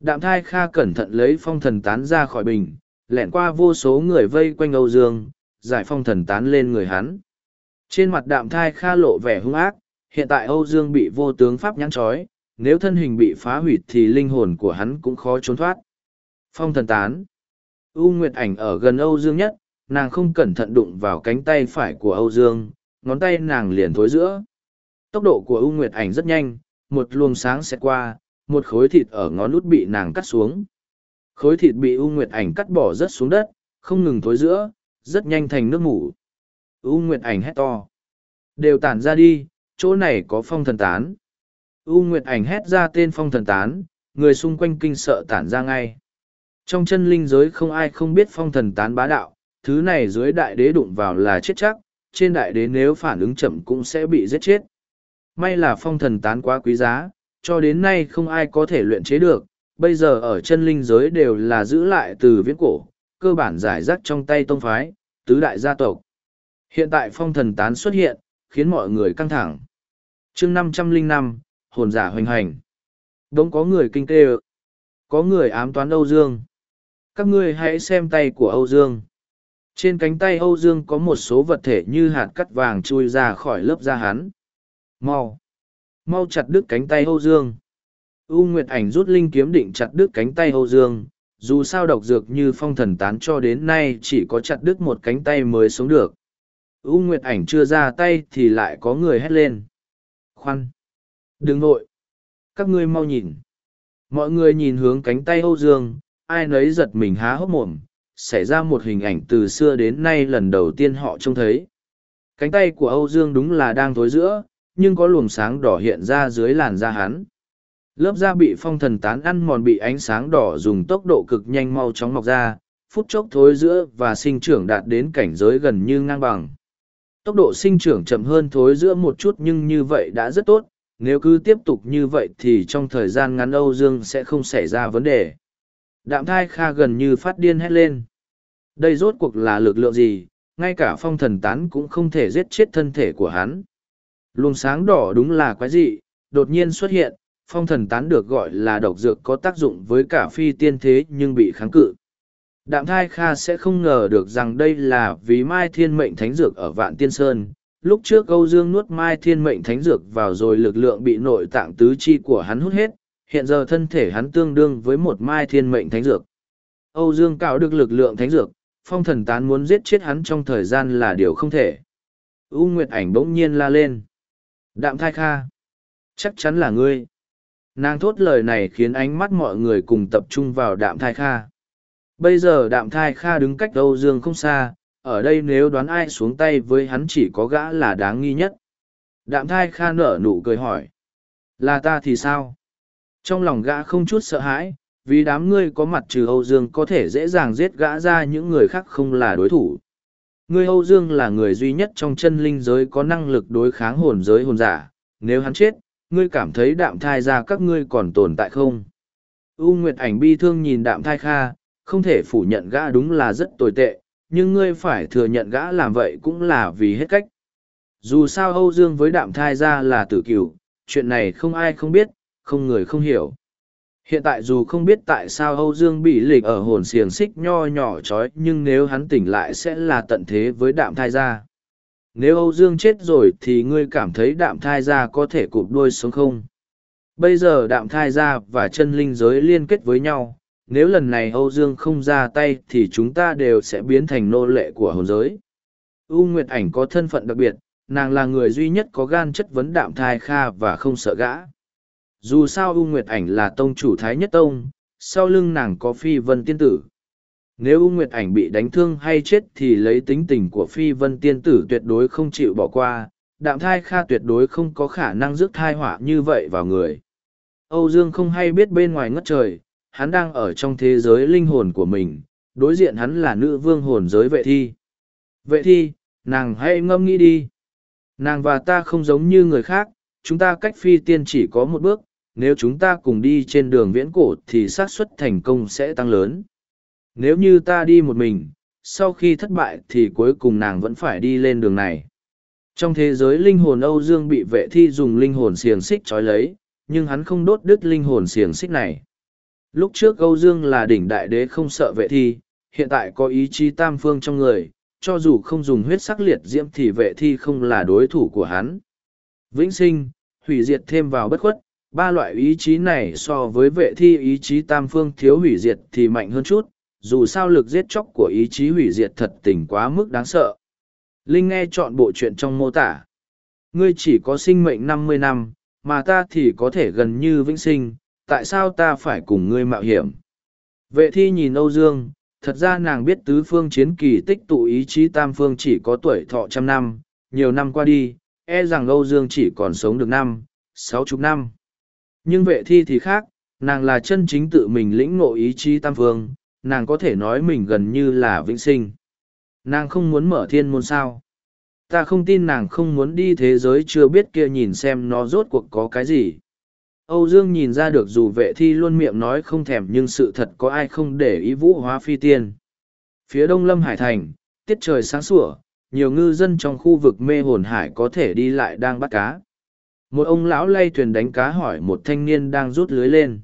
Đạm thai kha cẩn thận lấy phong thần tán ra khỏi bình, lẻn qua vô số người vây quanh Âu Dương, giải phong thần tán lên người hắn. Trên mặt đạm thai kha lộ vẻ hung ác, hiện tại Âu Dương bị vô tướng pháp nhãn trói, nếu thân hình bị phá hủy thì linh hồn của hắn cũng khó trốn thoát. Phong thần tán. U Nguyệt ảnh ở gần Âu Dương nhất, nàng không cẩn thận đụng vào cánh tay phải của Âu Dương, ngón tay nàng liền thối giữa. Tốc độ của U Nguyệt ảnh rất nhanh, một luồng sáng sẽ qua, một khối thịt ở ngón út bị nàng cắt xuống. Khối thịt bị U Nguyệt ảnh cắt bỏ rất xuống đất, không ngừng thối giữa, rất nhanh thành nước ngủ. U Nguyệt ảnh hét to. Đều tản ra đi, chỗ này có phong thần tán. U Nguyệt ảnh hét ra tên phong thần tán, người xung quanh kinh sợ tản ra ngay. Trong chân linh giới không ai không biết phong thần tán bá đạo, thứ này dưới đại đế đụng vào là chết chắc, trên đại đế nếu phản ứng chậm cũng sẽ bị giết chết. May là phong thần tán quá quý giá, cho đến nay không ai có thể luyện chế được, bây giờ ở chân linh giới đều là giữ lại từ viễn cổ, cơ bản giải rác trong tay tông phái, tứ đại gia tộc. Hiện tại phong thần tán xuất hiện, khiến mọi người căng thẳng. chương năm trăm linh năm hồn giả hoành hành. Đống có người kinh tê Có người ám toán Âu Dương. Các ngươi hãy xem tay của Âu Dương. Trên cánh tay Âu Dương có một số vật thể như hạt cắt vàng chui ra khỏi lớp da hắn. Mau! Mau chặt đứt cánh tay Âu Dương. U Nguyệt ảnh rút linh kiếm định chặt đứt cánh tay Âu Dương. Dù sao độc dược như phong thần tán cho đến nay chỉ có chặt đứt một cánh tay mới sống được. U Nguyệt ảnh chưa ra tay thì lại có người hét lên. Khoan! Đừng vội, Các ngươi mau nhìn! Mọi người nhìn hướng cánh tay Âu Dương, ai nấy giật mình há hốc mồm, xảy ra một hình ảnh từ xưa đến nay lần đầu tiên họ trông thấy. Cánh tay của Âu Dương đúng là đang thối giữa, nhưng có luồng sáng đỏ hiện ra dưới làn da hắn. Lớp da bị phong thần tán ăn mòn bị ánh sáng đỏ dùng tốc độ cực nhanh mau chóng mọc ra, phút chốc thối giữa và sinh trưởng đạt đến cảnh giới gần như ngang bằng. Tốc độ sinh trưởng chậm hơn thối giữa một chút nhưng như vậy đã rất tốt, nếu cứ tiếp tục như vậy thì trong thời gian ngắn Âu Dương sẽ không xảy ra vấn đề. Đạm thai kha gần như phát điên hét lên. Đây rốt cuộc là lực lượng gì, ngay cả phong thần tán cũng không thể giết chết thân thể của hắn. Luồng sáng đỏ đúng là quái dị, đột nhiên xuất hiện, phong thần tán được gọi là độc dược có tác dụng với cả phi tiên thế nhưng bị kháng cự. Đạm thai kha sẽ không ngờ được rằng đây là vì mai thiên mệnh thánh dược ở vạn tiên sơn. Lúc trước Âu Dương nuốt mai thiên mệnh thánh dược vào rồi lực lượng bị nội tạng tứ chi của hắn hút hết, hiện giờ thân thể hắn tương đương với một mai thiên mệnh thánh dược. Âu Dương cạo được lực lượng thánh dược, phong thần tán muốn giết chết hắn trong thời gian là điều không thể. U Nguyệt ảnh bỗng nhiên la lên. Đạm thai kha. Chắc chắn là ngươi. Nàng thốt lời này khiến ánh mắt mọi người cùng tập trung vào đạm thai kha. Bây giờ đạm thai kha đứng cách Âu Dương không xa, ở đây nếu đoán ai xuống tay với hắn chỉ có gã là đáng nghi nhất. Đạm thai kha nở nụ cười hỏi. Là ta thì sao? Trong lòng gã không chút sợ hãi, vì đám ngươi có mặt trừ Âu Dương có thể dễ dàng giết gã ra những người khác không là đối thủ. Ngươi Âu Dương là người duy nhất trong chân linh giới có năng lực đối kháng hồn giới hồn giả, nếu hắn chết, ngươi cảm thấy đạm thai ra các ngươi còn tồn tại không? U Nguyệt ảnh bi thương nhìn đạm thai kha, không thể phủ nhận gã đúng là rất tồi tệ, nhưng ngươi phải thừa nhận gã làm vậy cũng là vì hết cách. Dù sao Âu Dương với đạm thai ra là tử cửu, chuyện này không ai không biết, không người không hiểu. Hiện tại dù không biết tại sao Âu Dương bị lịch ở hồn xiềng xích nho nhỏ chói nhưng nếu hắn tỉnh lại sẽ là tận thế với đạm thai gia. Nếu Âu Dương chết rồi thì ngươi cảm thấy đạm thai gia có thể cụp đuôi sống không? Bây giờ đạm thai gia và chân linh giới liên kết với nhau, nếu lần này Âu Dương không ra tay thì chúng ta đều sẽ biến thành nô lệ của hồn giới. U Nguyệt Ảnh có thân phận đặc biệt, nàng là người duy nhất có gan chất vấn đạm thai kha và không sợ gã. Dù sao U Nguyệt Ảnh là tông chủ Thái Nhất Tông, sau lưng nàng có Phi Vân Tiên Tử. Nếu U Nguyệt Ảnh bị đánh thương hay chết thì lấy tính tình của Phi Vân Tiên Tử tuyệt đối không chịu bỏ qua, đạm thai kha tuyệt đối không có khả năng rước thai họa như vậy vào người. Âu Dương không hay biết bên ngoài ngất trời, hắn đang ở trong thế giới linh hồn của mình, đối diện hắn là nữ vương hồn giới vệ thi. Vệ thi, nàng hãy ngâm nghĩ đi. Nàng và ta không giống như người khác, chúng ta cách phi tiên chỉ có một bước, nếu chúng ta cùng đi trên đường viễn cổ thì xác suất thành công sẽ tăng lớn. Nếu như ta đi một mình, sau khi thất bại thì cuối cùng nàng vẫn phải đi lên đường này. Trong thế giới linh hồn Âu Dương bị vệ thi dùng linh hồn xiềng xích trói lấy, nhưng hắn không đốt đứt linh hồn xiềng xích này. Lúc trước Âu Dương là đỉnh đại đế không sợ vệ thi, hiện tại có ý chí tam phương trong người, cho dù không dùng huyết sắc liệt diễm thì vệ thi không là đối thủ của hắn. Vĩnh sinh, hủy diệt thêm vào bất khuất, ba loại ý chí này so với vệ thi ý chí tam phương thiếu hủy diệt thì mạnh hơn chút, dù sao lực giết chóc của ý chí hủy diệt thật tình quá mức đáng sợ. Linh nghe chọn bộ chuyện trong mô tả. Ngươi chỉ có sinh mệnh năm mươi năm, mà ta thì có thể gần như vĩnh sinh, tại sao ta phải cùng ngươi mạo hiểm? Vệ thi nhìn Âu Dương, thật ra nàng biết tứ phương chiến kỳ tích tụ ý chí tam phương chỉ có tuổi thọ trăm năm, nhiều năm qua đi, e rằng Âu Dương chỉ còn sống được năm, sáu chục năm. Nhưng vệ thi thì khác, nàng là chân chính tự mình lĩnh ngộ ý chí tam phương, nàng có thể nói mình gần như là vĩnh sinh. Nàng không muốn mở thiên môn sao. Ta không tin nàng không muốn đi thế giới chưa biết kia nhìn xem nó rốt cuộc có cái gì. Âu Dương nhìn ra được dù vệ thi luôn miệng nói không thèm nhưng sự thật có ai không để ý vũ hóa phi tiên. Phía đông lâm hải thành, tiết trời sáng sủa, nhiều ngư dân trong khu vực mê hồn hải có thể đi lại đang bắt cá. Một ông lão lay thuyền đánh cá hỏi một thanh niên đang rút lưới lên.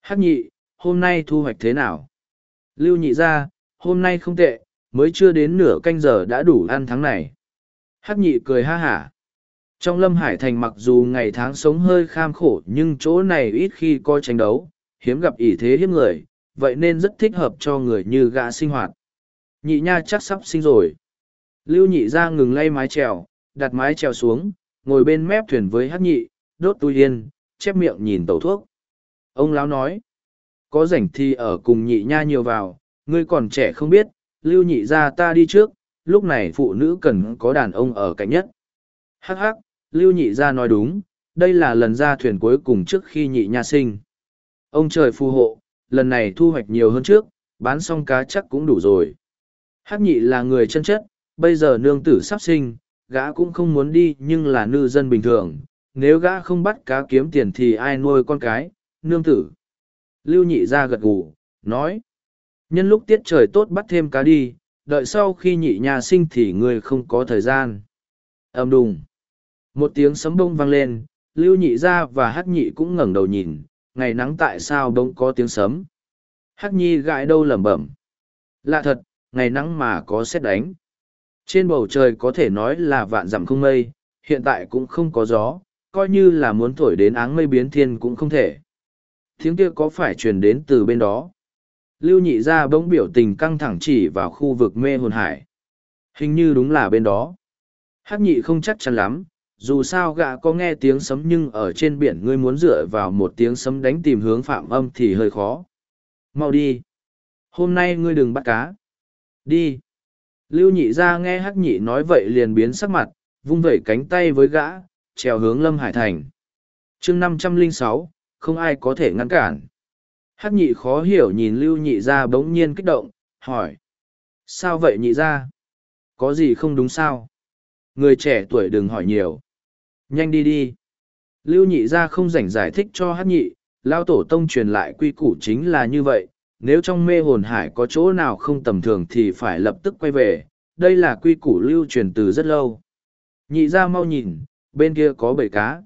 Hắc nhị, hôm nay thu hoạch thế nào? Lưu nhị ra, hôm nay không tệ, mới chưa đến nửa canh giờ đã đủ ăn tháng này. Hắc nhị cười ha hả. Trong lâm hải thành mặc dù ngày tháng sống hơi kham khổ nhưng chỗ này ít khi coi tranh đấu, hiếm gặp ỷ thế hiếp người, vậy nên rất thích hợp cho người như gã sinh hoạt. Nhị nha chắc sắp sinh rồi. Lưu nhị ra ngừng lay mái trèo, đặt mái trèo xuống, ngồi bên mép thuyền với hát nhị, đốt tui yên, chép miệng nhìn tẩu thuốc. Ông lão nói, có rảnh thì ở cùng nhị nha nhiều vào, ngươi còn trẻ không biết, lưu nhị ra ta đi trước, lúc này phụ nữ cần có đàn ông ở cạnh nhất. Hắc hắc, lưu nhị ra nói đúng, đây là lần ra thuyền cuối cùng trước khi nhị nha sinh. Ông trời phù hộ, lần này thu hoạch nhiều hơn trước, bán xong cá chắc cũng đủ rồi. Hắc nhị là người chân chất, bây giờ nương tử sắp sinh, gã cũng không muốn đi nhưng là nư dân bình thường, nếu gã không bắt cá kiếm tiền thì ai nuôi con cái, nương tử. Lưu nhị ra gật gù, nói. Nhân lúc tiết trời tốt bắt thêm cá đi, đợi sau khi nhị nhà sinh thì người không có thời gian. ầm đùng. Một tiếng sấm bông vang lên, lưu nhị ra và hắc nhị cũng ngẩng đầu nhìn, ngày nắng tại sao bông có tiếng sấm. Hắc nhi gãi đâu lẩm bẩm. Lạ thật, ngày nắng mà có xét đánh. Trên bầu trời có thể nói là vạn dặm không mây, hiện tại cũng không có gió, coi như là muốn thổi đến áng mây biến thiên cũng không thể. Tiếng kia có phải truyền đến từ bên đó? Lưu nhị ra bỗng biểu tình căng thẳng chỉ vào khu vực mê hồn hải. Hình như đúng là bên đó. Hắc nhị không chắc chắn lắm, dù sao gã có nghe tiếng sấm nhưng ở trên biển ngươi muốn dựa vào một tiếng sấm đánh tìm hướng phạm âm thì hơi khó. Mau đi. Hôm nay ngươi đừng bắt cá. Đi. Lưu nhị ra nghe hắc nhị nói vậy liền biến sắc mặt, vung vẩy cánh tay với gã, trèo hướng Lâm Hải Thành. chương năm trăm linh sáu không ai có thể ngăn cản. Hắc nhị khó hiểu nhìn lưu nhị ra bỗng nhiên kích động, hỏi. Sao vậy nhị ra? Có gì không đúng sao? Người trẻ tuổi đừng hỏi nhiều. Nhanh đi đi. Lưu nhị ra không rảnh giải thích cho Hát nhị, lao tổ tông truyền lại quy củ chính là như vậy. Nếu trong mê hồn hải có chỗ nào không tầm thường thì phải lập tức quay về. Đây là quy củ lưu truyền từ rất lâu. Nhị ra mau nhìn, bên kia có bầy cá.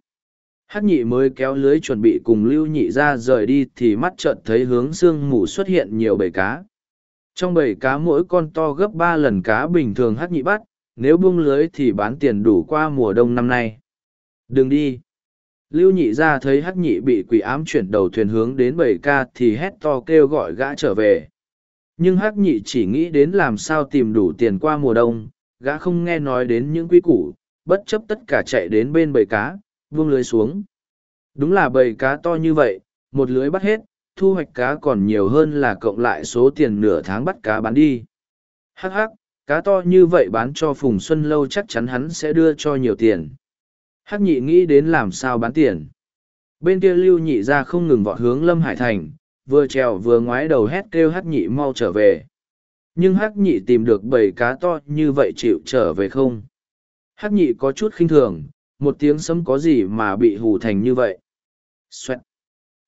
Hắc nhị mới kéo lưới chuẩn bị cùng lưu nhị ra rời đi thì mắt chợt thấy hướng sương mù xuất hiện nhiều bầy cá. Trong bầy cá mỗi con to gấp ba lần cá bình thường hắc nhị bắt, nếu buông lưới thì bán tiền đủ qua mùa đông năm nay. Đừng đi. Lưu nhị ra thấy hắc nhị bị quỷ ám chuyển đầu thuyền hướng đến bầy ca thì hét to kêu gọi gã trở về. Nhưng hắc nhị chỉ nghĩ đến làm sao tìm đủ tiền qua mùa đông, gã không nghe nói đến những quy củ, bất chấp tất cả chạy đến bên bầy cá, buông lưới xuống. Đúng là bầy cá to như vậy, một lưới bắt hết, thu hoạch cá còn nhiều hơn là cộng lại số tiền nửa tháng bắt cá bán đi. Hắc hắc, cá to như vậy bán cho Phùng Xuân Lâu chắc chắn hắn sẽ đưa cho nhiều tiền. Hắc nhị nghĩ đến làm sao bán tiền. Bên kia lưu nhị ra không ngừng vọt hướng Lâm Hải Thành, vừa trèo vừa ngoái đầu hét kêu Hắc nhị mau trở về. Nhưng Hắc nhị tìm được bầy cá to như vậy chịu trở về không? Hắc nhị có chút khinh thường, một tiếng sấm có gì mà bị hù thành như vậy. Xoẹt.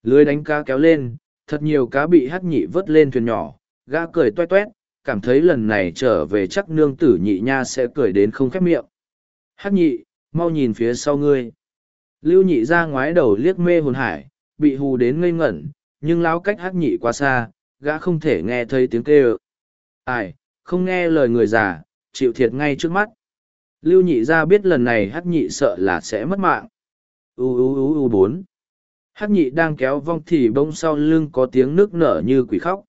Lưới đánh cá kéo lên, thật nhiều cá bị hắc nhị vớt lên thuyền nhỏ, gã cười toét toét, cảm thấy lần này trở về chắc nương tử nhị nha sẽ cười đến không khép miệng. Hắc nhị, mau nhìn phía sau ngươi. Lưu nhị ra ngoái đầu liếc mê hồn hải, bị hù đến ngây ngẩn, nhưng lão cách hắc nhị quá xa, gã không thể nghe thấy tiếng kêu. Ai, không nghe lời người già, chịu thiệt ngay trước mắt. Lưu nhị ra biết lần này hắc nhị sợ là sẽ mất mạng. U u u u bốn. Hắc nhị đang kéo vong thì bông sau lưng có tiếng nước nở như quỷ khóc.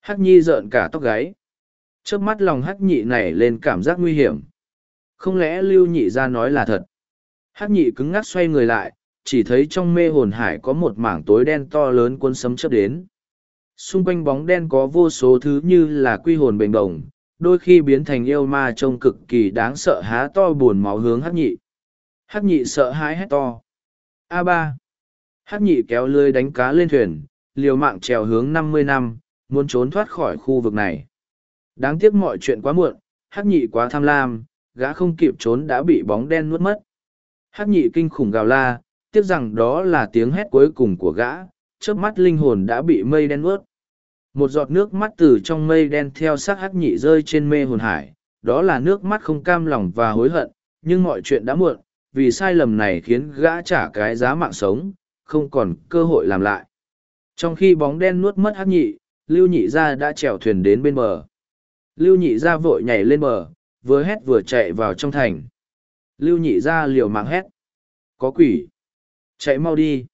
Hắc nhi rợn cả tóc gáy. Trước mắt lòng hắc nhị này lên cảm giác nguy hiểm. Không lẽ lưu nhị ra nói là thật? Hắc nhị cứng ngắc xoay người lại, chỉ thấy trong mê hồn hải có một mảng tối đen to lớn quân sấm chớp đến. Xung quanh bóng đen có vô số thứ như là quy hồn bềnh bồng, đôi khi biến thành yêu ma trông cực kỳ đáng sợ há to buồn máu hướng hắc nhị. Hắc nhị sợ hãi hét to. a ba Hắc nhị kéo lưới đánh cá lên thuyền, liều mạng trèo hướng năm mươi năm, muốn trốn thoát khỏi khu vực này. Đáng tiếc mọi chuyện quá muộn, hắc nhị quá tham lam, gã không kịp trốn đã bị bóng đen nuốt mất. Hắc nhị kinh khủng gào la, tiếc rằng đó là tiếng hét cuối cùng của gã, trước mắt linh hồn đã bị mây đen nuốt. Một giọt nước mắt từ trong mây đen theo sát hắc nhị rơi trên mê hồn hải, đó là nước mắt không cam lòng và hối hận, nhưng mọi chuyện đã muộn, vì sai lầm này khiến gã trả cái giá mạng sống, không còn cơ hội làm lại. Trong khi bóng đen nuốt mất hắc nhị, Lưu Nhị Gia đã chèo thuyền đến bên bờ. Lưu Nhị Gia vội nhảy lên bờ, vừa hét vừa chạy vào trong thành. Lưu Nhị Gia liều mạng hét. Có quỷ! Chạy mau đi!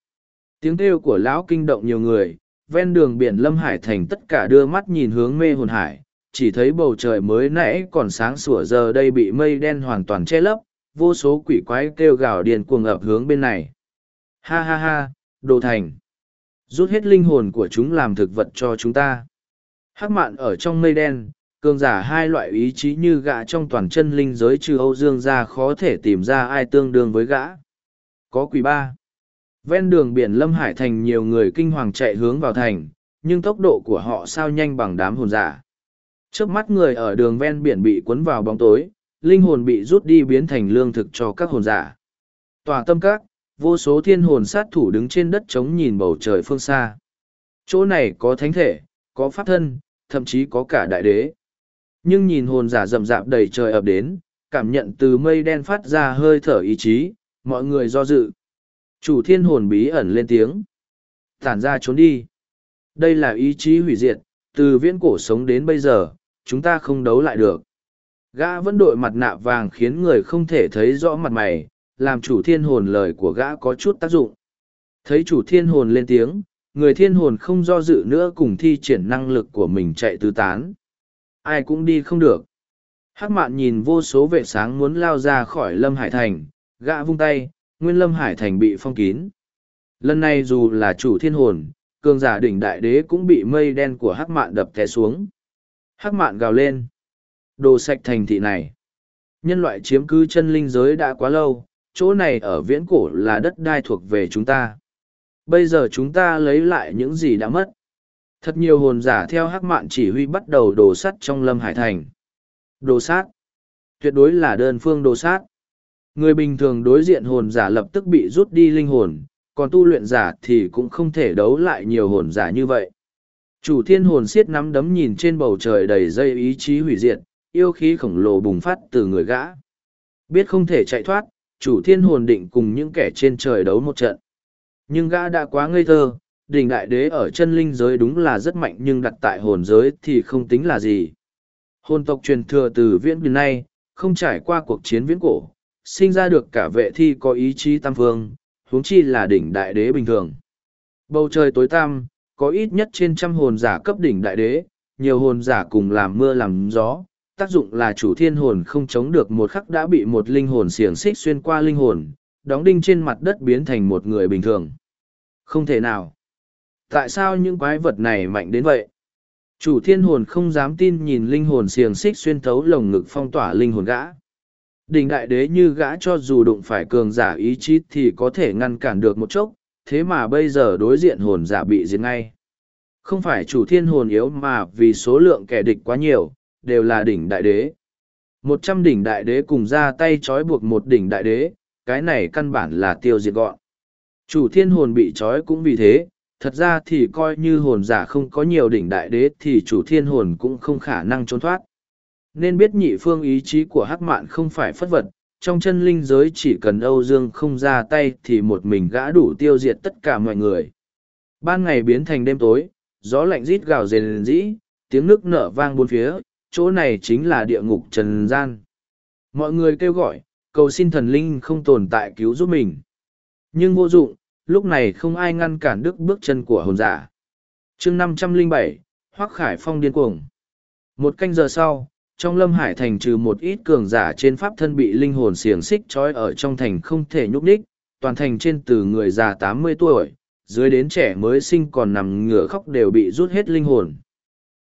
Tiếng kêu của lão kinh động nhiều người, ven đường biển Lâm Hải thành tất cả đưa mắt nhìn hướng mê hồn hải, chỉ thấy bầu trời mới nãy còn sáng sủa giờ đây bị mây đen hoàn toàn che lấp, vô số quỷ quái kêu gào điền cuồng ập hướng bên này. Ha ha ha, đồ thành. Rút hết linh hồn của chúng làm thực vật cho chúng ta. Hắc mạn ở trong mây đen, cường giả hai loại ý chí như gã trong toàn chân linh giới trừ Âu Dương ra khó thể tìm ra ai tương đương với gã. Có quỷ ba. Ven đường biển Lâm Hải Thành nhiều người kinh hoàng chạy hướng vào thành, nhưng tốc độ của họ sao nhanh bằng đám hồn giả. Trước mắt người ở đường ven biển bị cuốn vào bóng tối, linh hồn bị rút đi biến thành lương thực cho các hồn giả. Tòa tâm các, vô số thiên hồn sát thủ đứng trên đất trống nhìn bầu trời phương xa. Chỗ này có thánh thể, có pháp thân, thậm chí có cả đại đế. Nhưng nhìn hồn giả rậm rạp đầy trời ập đến, cảm nhận từ mây đen phát ra hơi thở ý chí, mọi người do dự. Chủ thiên hồn bí ẩn lên tiếng. Tản ra trốn đi. Đây là ý chí hủy diệt, từ viễn cổ sống đến bây giờ, chúng ta không đấu lại được. Gã vẫn đội mặt nạ vàng khiến người không thể thấy rõ mặt mày, làm chủ thiên hồn lời của gã có chút tác dụng. Thấy chủ thiên hồn lên tiếng, người thiên hồn không do dự nữa cùng thi triển năng lực của mình chạy tứ tán. Ai cũng đi không được. Hắc mạn nhìn vô số vệ sáng muốn lao ra khỏi Lâm Hải Thành, gã vung tay, nguyên Lâm Hải Thành bị phong kín. Lần này dù là chủ thiên hồn, cường giả đỉnh đại đế cũng bị mây đen của hắc mạn đập té xuống. Hắc mạn gào lên. Đồ sạch thành thị này. Nhân loại chiếm cứ chân linh giới đã quá lâu, chỗ này ở viễn cổ là đất đai thuộc về chúng ta. Bây giờ chúng ta lấy lại những gì đã mất. Thật nhiều hồn giả theo hắc mạn chỉ huy bắt đầu đổ sắt trong lâm hải thành. Đồ sát. Tuyệt đối là đơn phương đồ sát. Người bình thường đối diện hồn giả lập tức bị rút đi linh hồn, còn tu luyện giả thì cũng không thể đấu lại nhiều hồn giả như vậy. Chủ thiên hồn siết nắm đấm nhìn trên bầu trời đầy dây ý chí hủy diệt, yêu khí khổng lồ bùng phát từ người gã. Biết không thể chạy thoát, chủ thiên hồn định cùng những kẻ trên trời đấu một trận. Nhưng gã đã quá ngây thơ, đỉnh đại đế ở chân linh giới đúng là rất mạnh nhưng đặt tại hồn giới thì không tính là gì. Hồn tộc truyền thừa từ viễn đến nay, không trải qua cuộc chiến viễn cổ, sinh ra được cả vệ thi có ý chí tam phương, huống chi là đỉnh đại đế bình thường. Bầu trời tối tăm, có ít nhất trên trăm hồn giả cấp đỉnh đại đế, nhiều hồn giả cùng làm mưa làm gió, tác dụng là chủ thiên hồn không chống được một khắc đã bị một linh hồn xiềng xích xuyên qua linh hồn, đóng đinh trên mặt đất biến thành một người bình thường. Không thể nào. Tại sao những quái vật này mạnh đến vậy? Chủ thiên hồn không dám tin nhìn linh hồn xiềng xích xuyên thấu lồng ngực phong tỏa linh hồn gã. Đỉnh đại đế như gã cho dù đụng phải cường giả ý chí thì có thể ngăn cản được một chốc, thế mà bây giờ đối diện hồn giả bị diệt ngay. Không phải chủ thiên hồn yếu mà vì số lượng kẻ địch quá nhiều, đều là đỉnh đại đế. Một trăm đỉnh đại đế cùng ra tay trói buộc một đỉnh đại đế, cái này căn bản là tiêu diệt gọn. Chủ thiên hồn bị trói cũng vì thế, thật ra thì coi như hồn giả không có nhiều đỉnh đại đế thì chủ thiên hồn cũng không khả năng trốn thoát. Nên biết nhị phương ý chí của hắc mạn không phải phất vật, trong chân linh giới chỉ cần Âu Dương không ra tay thì một mình gã đủ tiêu diệt tất cả mọi người. Ban ngày biến thành đêm tối, gió lạnh rít gào rền rĩ, tiếng nước nở vang bốn phía, chỗ này chính là địa ngục trần gian. Mọi người kêu gọi, cầu xin thần linh không tồn tại cứu giúp mình. Nhưng vô dụng, lúc này không ai ngăn cản đức bước chân của hồn giả. chương năm trăm linh bảy Hoác Khải Phong điên cuồng. Một canh giờ sau, trong lâm hải thành trừ một ít cường giả trên pháp thân bị linh hồn xiềng xích trói ở trong thành không thể nhúc ních toàn thành trên từ người già tám mươi tuổi, dưới đến trẻ mới sinh còn nằm ngửa khóc đều bị rút hết linh hồn.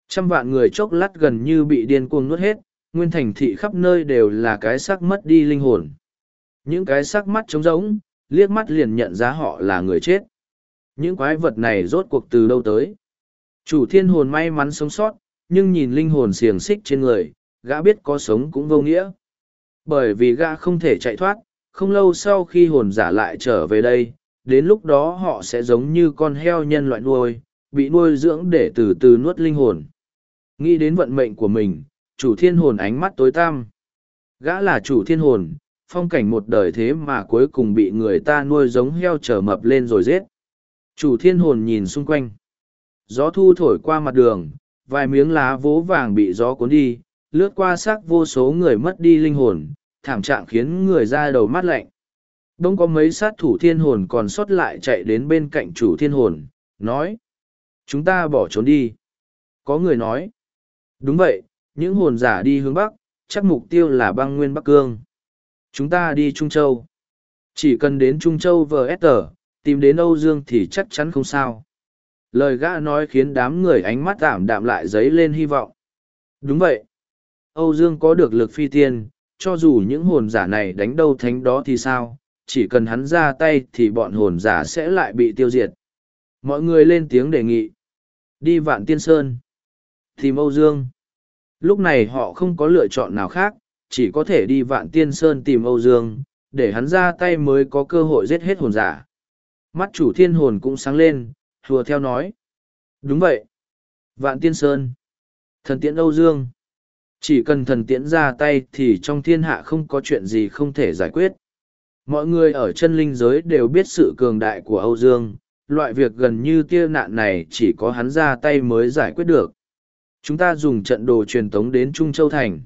Trăm vạn người chốc lát gần như bị điên cuồng nuốt hết, nguyên thành thị khắp nơi đều là cái xác mất đi linh hồn. Những cái xác mắt trống rỗng, liếc mắt liền nhận ra họ là người chết. Những quái vật này rốt cuộc từ đâu tới? Chủ thiên hồn may mắn sống sót, nhưng nhìn linh hồn xiềng xích trên người gã biết có sống cũng vô nghĩa. Bởi vì gã không thể chạy thoát, không lâu sau khi hồn giả lại trở về đây, đến lúc đó họ sẽ giống như con heo nhân loại nuôi, bị nuôi dưỡng để từ từ nuốt linh hồn. Nghĩ đến vận mệnh của mình, chủ thiên hồn ánh mắt tối tăm. Gã là chủ thiên hồn, phong cảnh một đời thế mà cuối cùng bị người ta nuôi giống heo trở mập lên rồi giết. Chủ thiên hồn nhìn xung quanh. Gió thu thổi qua mặt đường, vài miếng lá vố vàng bị gió cuốn đi, lướt qua xác vô số người mất đi linh hồn, thảm trạng khiến người ra đầu mắt lạnh. Đông có mấy sát thủ thiên hồn còn sót lại chạy đến bên cạnh chủ thiên hồn, nói. Chúng ta bỏ trốn đi. Có người nói. Đúng vậy, những hồn giả đi hướng Bắc, chắc mục tiêu là băng nguyên Bắc Cương. Chúng ta đi Trung Châu. Chỉ cần đến Trung Châu vờ tờ, tìm đến Âu Dương thì chắc chắn không sao. Lời gã nói khiến đám người ánh mắt tạm đạm lại dấy lên hy vọng. Đúng vậy. Âu Dương có được lực phi tiên, cho dù những hồn giả này đánh đâu thánh đó thì sao, chỉ cần hắn ra tay thì bọn hồn giả sẽ lại bị tiêu diệt. Mọi người lên tiếng đề nghị. Đi vạn tiên sơn. Tìm Âu Dương. Lúc này họ không có lựa chọn nào khác, chỉ có thể đi vạn tiên sơn tìm Âu Dương, để hắn ra tay mới có cơ hội giết hết hồn giả. Mắt chủ thiên hồn cũng sáng lên, hùa theo nói. Đúng vậy. Vạn tiên sơn. Thần tiễn Âu Dương. Chỉ cần thần tiễn ra tay thì trong thiên hạ không có chuyện gì không thể giải quyết. Mọi người ở chân linh giới đều biết sự cường đại của Âu Dương, loại việc gần như tia nạn này chỉ có hắn ra tay mới giải quyết được. Chúng ta dùng trận đồ truyền tống đến Trung Châu Thành.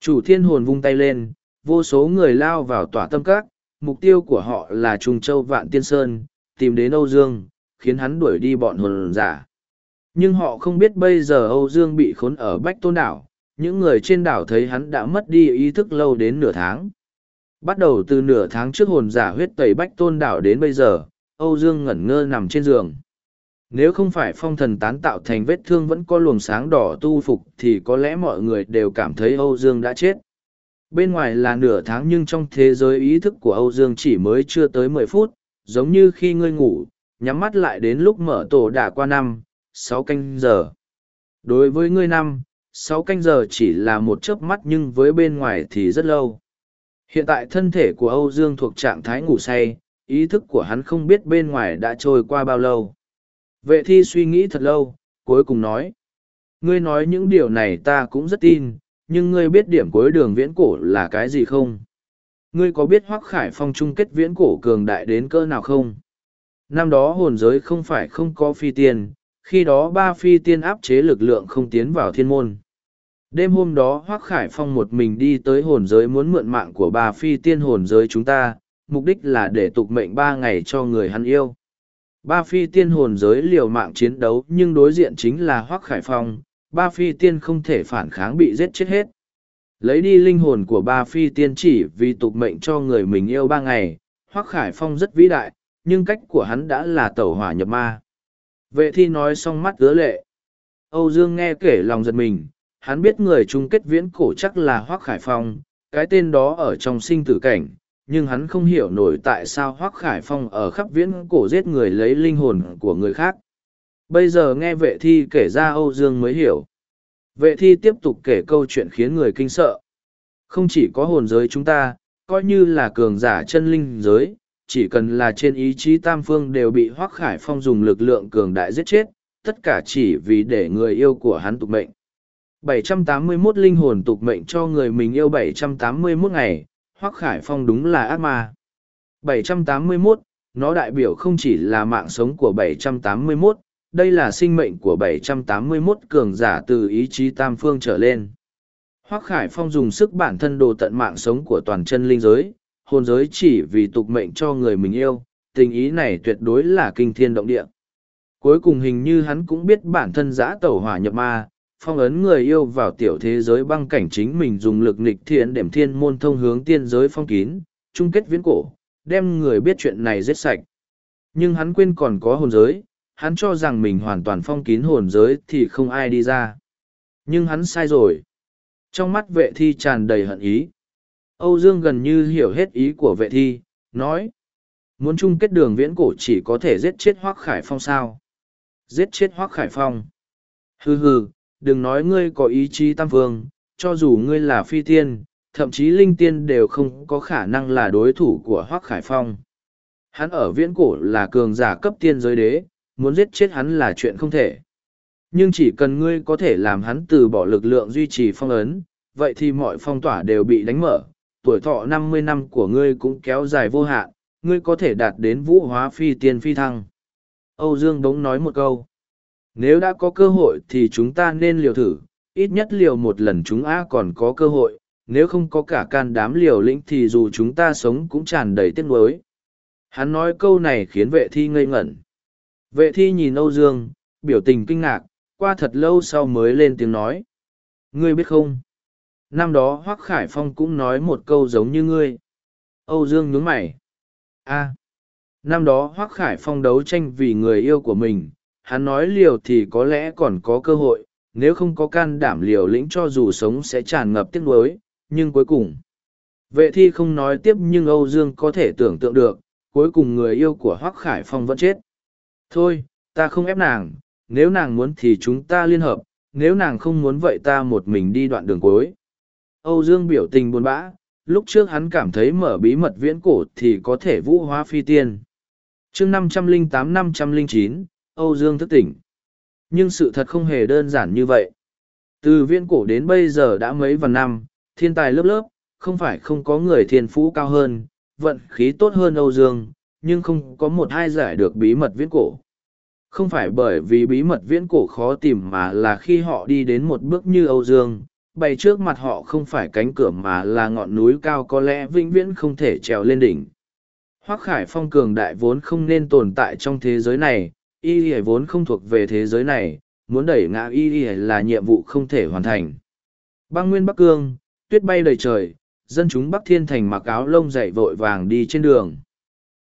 Chủ thiên hồn vung tay lên, vô số người lao vào tỏa tâm các, mục tiêu của họ là Trung Châu Vạn Tiên Sơn, tìm đến Âu Dương, khiến hắn đuổi đi bọn hồn giả. Nhưng họ không biết bây giờ Âu Dương bị khốn ở Bách Tôn Đảo, những người trên đảo thấy hắn đã mất đi ý thức lâu đến nửa tháng. Bắt đầu từ nửa tháng trước hồn giả huyết tẩy bách tôn đảo đến bây giờ, Âu Dương ngẩn ngơ nằm trên giường. Nếu không phải phong thần tán tạo thành vết thương vẫn có luồng sáng đỏ tu phục thì có lẽ mọi người đều cảm thấy Âu Dương đã chết. Bên ngoài là nửa tháng nhưng trong thế giới ý thức của Âu Dương chỉ mới chưa tới mười phút, giống như khi ngươi ngủ, nhắm mắt lại đến lúc mở tổ đả qua năm, sáu canh giờ. Đối với ngươi năm, sáu canh giờ chỉ là một chớp mắt nhưng với bên ngoài thì rất lâu. Hiện tại thân thể của Âu Dương thuộc trạng thái ngủ say, ý thức của hắn không biết bên ngoài đã trôi qua bao lâu. Vệ thi suy nghĩ thật lâu, cuối cùng nói. Ngươi nói những điều này ta cũng rất tin, nhưng ngươi biết điểm cuối đường viễn cổ là cái gì không? Ngươi có biết Hoắc Khải Phong chung kết viễn cổ cường đại đến cỡ nào không? Năm đó hồn giới không phải không có phi tiên, khi đó ba phi tiên áp chế lực lượng không tiến vào thiên môn. Đêm hôm đó Hoác Khải Phong một mình đi tới hồn giới muốn mượn mạng của bà phi tiên hồn giới chúng ta, mục đích là để tục mệnh ba ngày cho người hắn yêu. Ba phi tiên hồn giới liều mạng chiến đấu nhưng đối diện chính là Hoác Khải Phong, ba phi tiên không thể phản kháng bị giết chết hết. Lấy đi linh hồn của ba phi tiên chỉ vì tục mệnh cho người mình yêu ba ngày, Hoác Khải Phong rất vĩ đại, nhưng cách của hắn đã là tẩu hỏa nhập ma. Vệ thi nói xong mắt ứa lệ. Âu Dương nghe kể lòng giật mình, hắn biết người chung kết viễn cổ chắc là Hoác Khải Phong, cái tên đó ở trong sinh tử cảnh, nhưng hắn không hiểu nổi tại sao Hoác Khải Phong ở khắp viễn cổ giết người lấy linh hồn của người khác. Bây giờ nghe vệ thi kể ra Âu Dương mới hiểu. Vệ thi tiếp tục kể câu chuyện khiến người kinh sợ. Không chỉ có hồn giới chúng ta, coi như là cường giả chân linh giới, chỉ cần là trên ý chí tam phương đều bị Hoác Khải Phong dùng lực lượng cường đại giết chết, tất cả chỉ vì để người yêu của hắn tục mệnh. 781 linh hồn tục mệnh cho người mình yêu 781 ngày, Hoắc Khải Phong đúng là ác ma. 781, nó đại biểu không chỉ là mạng sống của 781, đây là sinh mệnh của 781 cường giả từ ý chí tam phương trở lên. Hoắc Khải Phong dùng sức bản thân đồ tận mạng sống của toàn chân linh giới, hồn giới chỉ vì tục mệnh cho người mình yêu, tình ý này tuyệt đối là kinh thiên động địa. Cuối cùng hình như hắn cũng biết bản thân giã tẩu hỏa nhập ma, phong ấn người yêu vào tiểu thế giới băng cảnh chính mình dùng lực nịch thiện đệm thiên môn thông hướng tiên giới phong kín, chung kết viễn cổ, đem người biết chuyện này giết sạch. Nhưng hắn quên còn có hồn giới, hắn cho rằng mình hoàn toàn phong kín hồn giới thì không ai đi ra. Nhưng hắn sai rồi. Trong mắt vệ thi tràn đầy hận ý. Âu Dương gần như hiểu hết ý của vệ thi, nói. Muốn chung kết đường viễn cổ chỉ có thể giết chết Hoác Khải Phong sao? Giết chết Hoác Khải Phong. Hừ hừ, đừng nói ngươi có ý chí tam phương, cho dù ngươi là phi tiên, thậm chí linh tiên đều không có khả năng là đối thủ của Hoác Khải Phong. Hắn ở viễn cổ là cường giả cấp tiên giới đế, muốn giết chết hắn là chuyện không thể. Nhưng chỉ cần ngươi có thể làm hắn từ bỏ lực lượng duy trì phong ấn, vậy thì mọi phong tỏa đều bị đánh mở, tuổi thọ năm mươi năm của ngươi cũng kéo dài vô hạn, ngươi có thể đạt đến vũ hóa phi tiên phi thăng. Âu Dương đống nói một câu. Nếu đã có cơ hội thì chúng ta nên liều thử, ít nhất liều một lần chúng A còn có cơ hội, nếu không có cả can đám liều lĩnh thì dù chúng ta sống cũng tràn đầy tiếc nuối. Hắn nói câu này khiến vệ thi ngây ngẩn. Vệ thi nhìn Âu Dương, biểu tình kinh ngạc, qua thật lâu sau mới lên tiếng nói. Ngươi biết không? Năm đó Hoác Khải Phong cũng nói một câu giống như ngươi. Âu Dương nhún mày. a năm đó Hoác Khải Phong đấu tranh vì người yêu của mình, hắn nói liều thì có lẽ còn có cơ hội, nếu không có can đảm liều lĩnh cho dù sống sẽ tràn ngập tiếc nuối, nhưng cuối cùng. Vệ thi không nói tiếp nhưng Âu Dương có thể tưởng tượng được, cuối cùng người yêu của Hoác Khải Phong vẫn chết. Thôi, ta không ép nàng, nếu nàng muốn thì chúng ta liên hợp, nếu nàng không muốn vậy ta một mình đi đoạn đường cuối. Âu Dương biểu tình buồn bã, lúc trước hắn cảm thấy mở bí mật viễn cổ thì có thể vũ hóa phi tiên. chương 508-509, Âu Dương thức tỉnh. Nhưng sự thật không hề đơn giản như vậy. Từ viễn cổ đến bây giờ đã mấy vạn năm, thiên tài lớp lớp, không phải không có người thiên phú cao hơn, vận khí tốt hơn Âu Dương, nhưng không có một hai giải được bí mật viễn cổ. Không phải bởi vì bí mật viễn cổ khó tìm mà là khi họ đi đến một bước như Âu Dương, bày trước mặt họ không phải cánh cửa mà là ngọn núi cao có lẽ vĩnh viễn không thể trèo lên đỉnh. Hoác Khải Phong cường đại vốn không nên tồn tại trong thế giới này, y y vốn không thuộc về thế giới này, muốn đẩy ngã y y là nhiệm vụ không thể hoàn thành. Băng nguyên Bắc Cương, tuyết bay đầy trời, dân chúng Bắc Thiên Thành mặc áo lông dày vội vàng đi trên đường.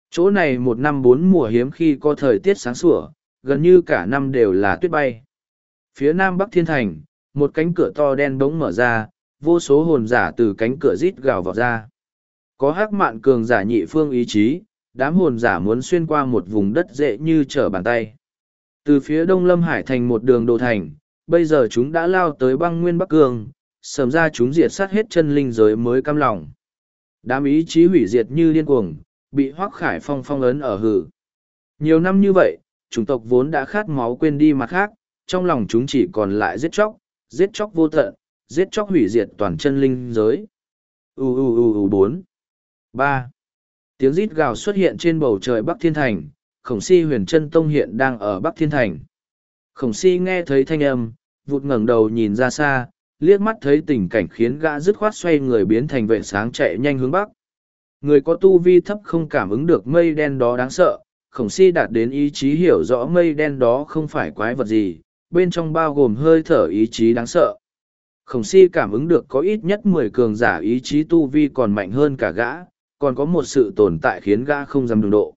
Chỗ này một năm bốn mùa hiếm khi có thời tiết sáng sủa, gần như cả năm đều là tuyết bay. Phía nam Bắc Thiên Thành, một cánh cửa to đen bỗng mở ra, vô số hồn giả từ cánh cửa rít gào vào ra. Có hắc mạn cường giả nhị phương ý chí, đám hồn giả muốn xuyên qua một vùng đất dễ như trở bàn tay. Từ phía đông Lâm Hải thành một đường đồ thành, bây giờ chúng đã lao tới băng nguyên Bắc Cương, sầm ra chúng diệt sát hết chân linh giới mới cam lòng. Đám ý chí hủy diệt như điên cuồng, bị Hoắc Khải Phong phong ấn ở hử. Nhiều năm như vậy, chủng tộc vốn đã khát máu quên đi mặt khác, trong lòng chúng chỉ còn lại giết chóc, giết chóc vô tận, giết chóc hủy diệt toàn chân linh giới. U u u u bốn ba Tiếng rít gào xuất hiện trên bầu trời Bắc Thiên Thành, khổng si huyền chân tông hiện đang ở Bắc Thiên Thành. Khổng si nghe thấy thanh âm, vụt ngẩng đầu nhìn ra xa, liếc mắt thấy tình cảnh khiến gã dứt khoát xoay người biến thành vệ sáng chạy nhanh hướng Bắc. Người có tu vi thấp không cảm ứng được mây đen đó đáng sợ, khổng si đạt đến ý chí hiểu rõ mây đen đó không phải quái vật gì, bên trong bao gồm hơi thở ý chí đáng sợ. Khổng si cảm ứng được có ít nhất mười cường giả ý chí tu vi còn mạnh hơn cả gã, còn có một sự tồn tại khiến gã không dám đụng độ.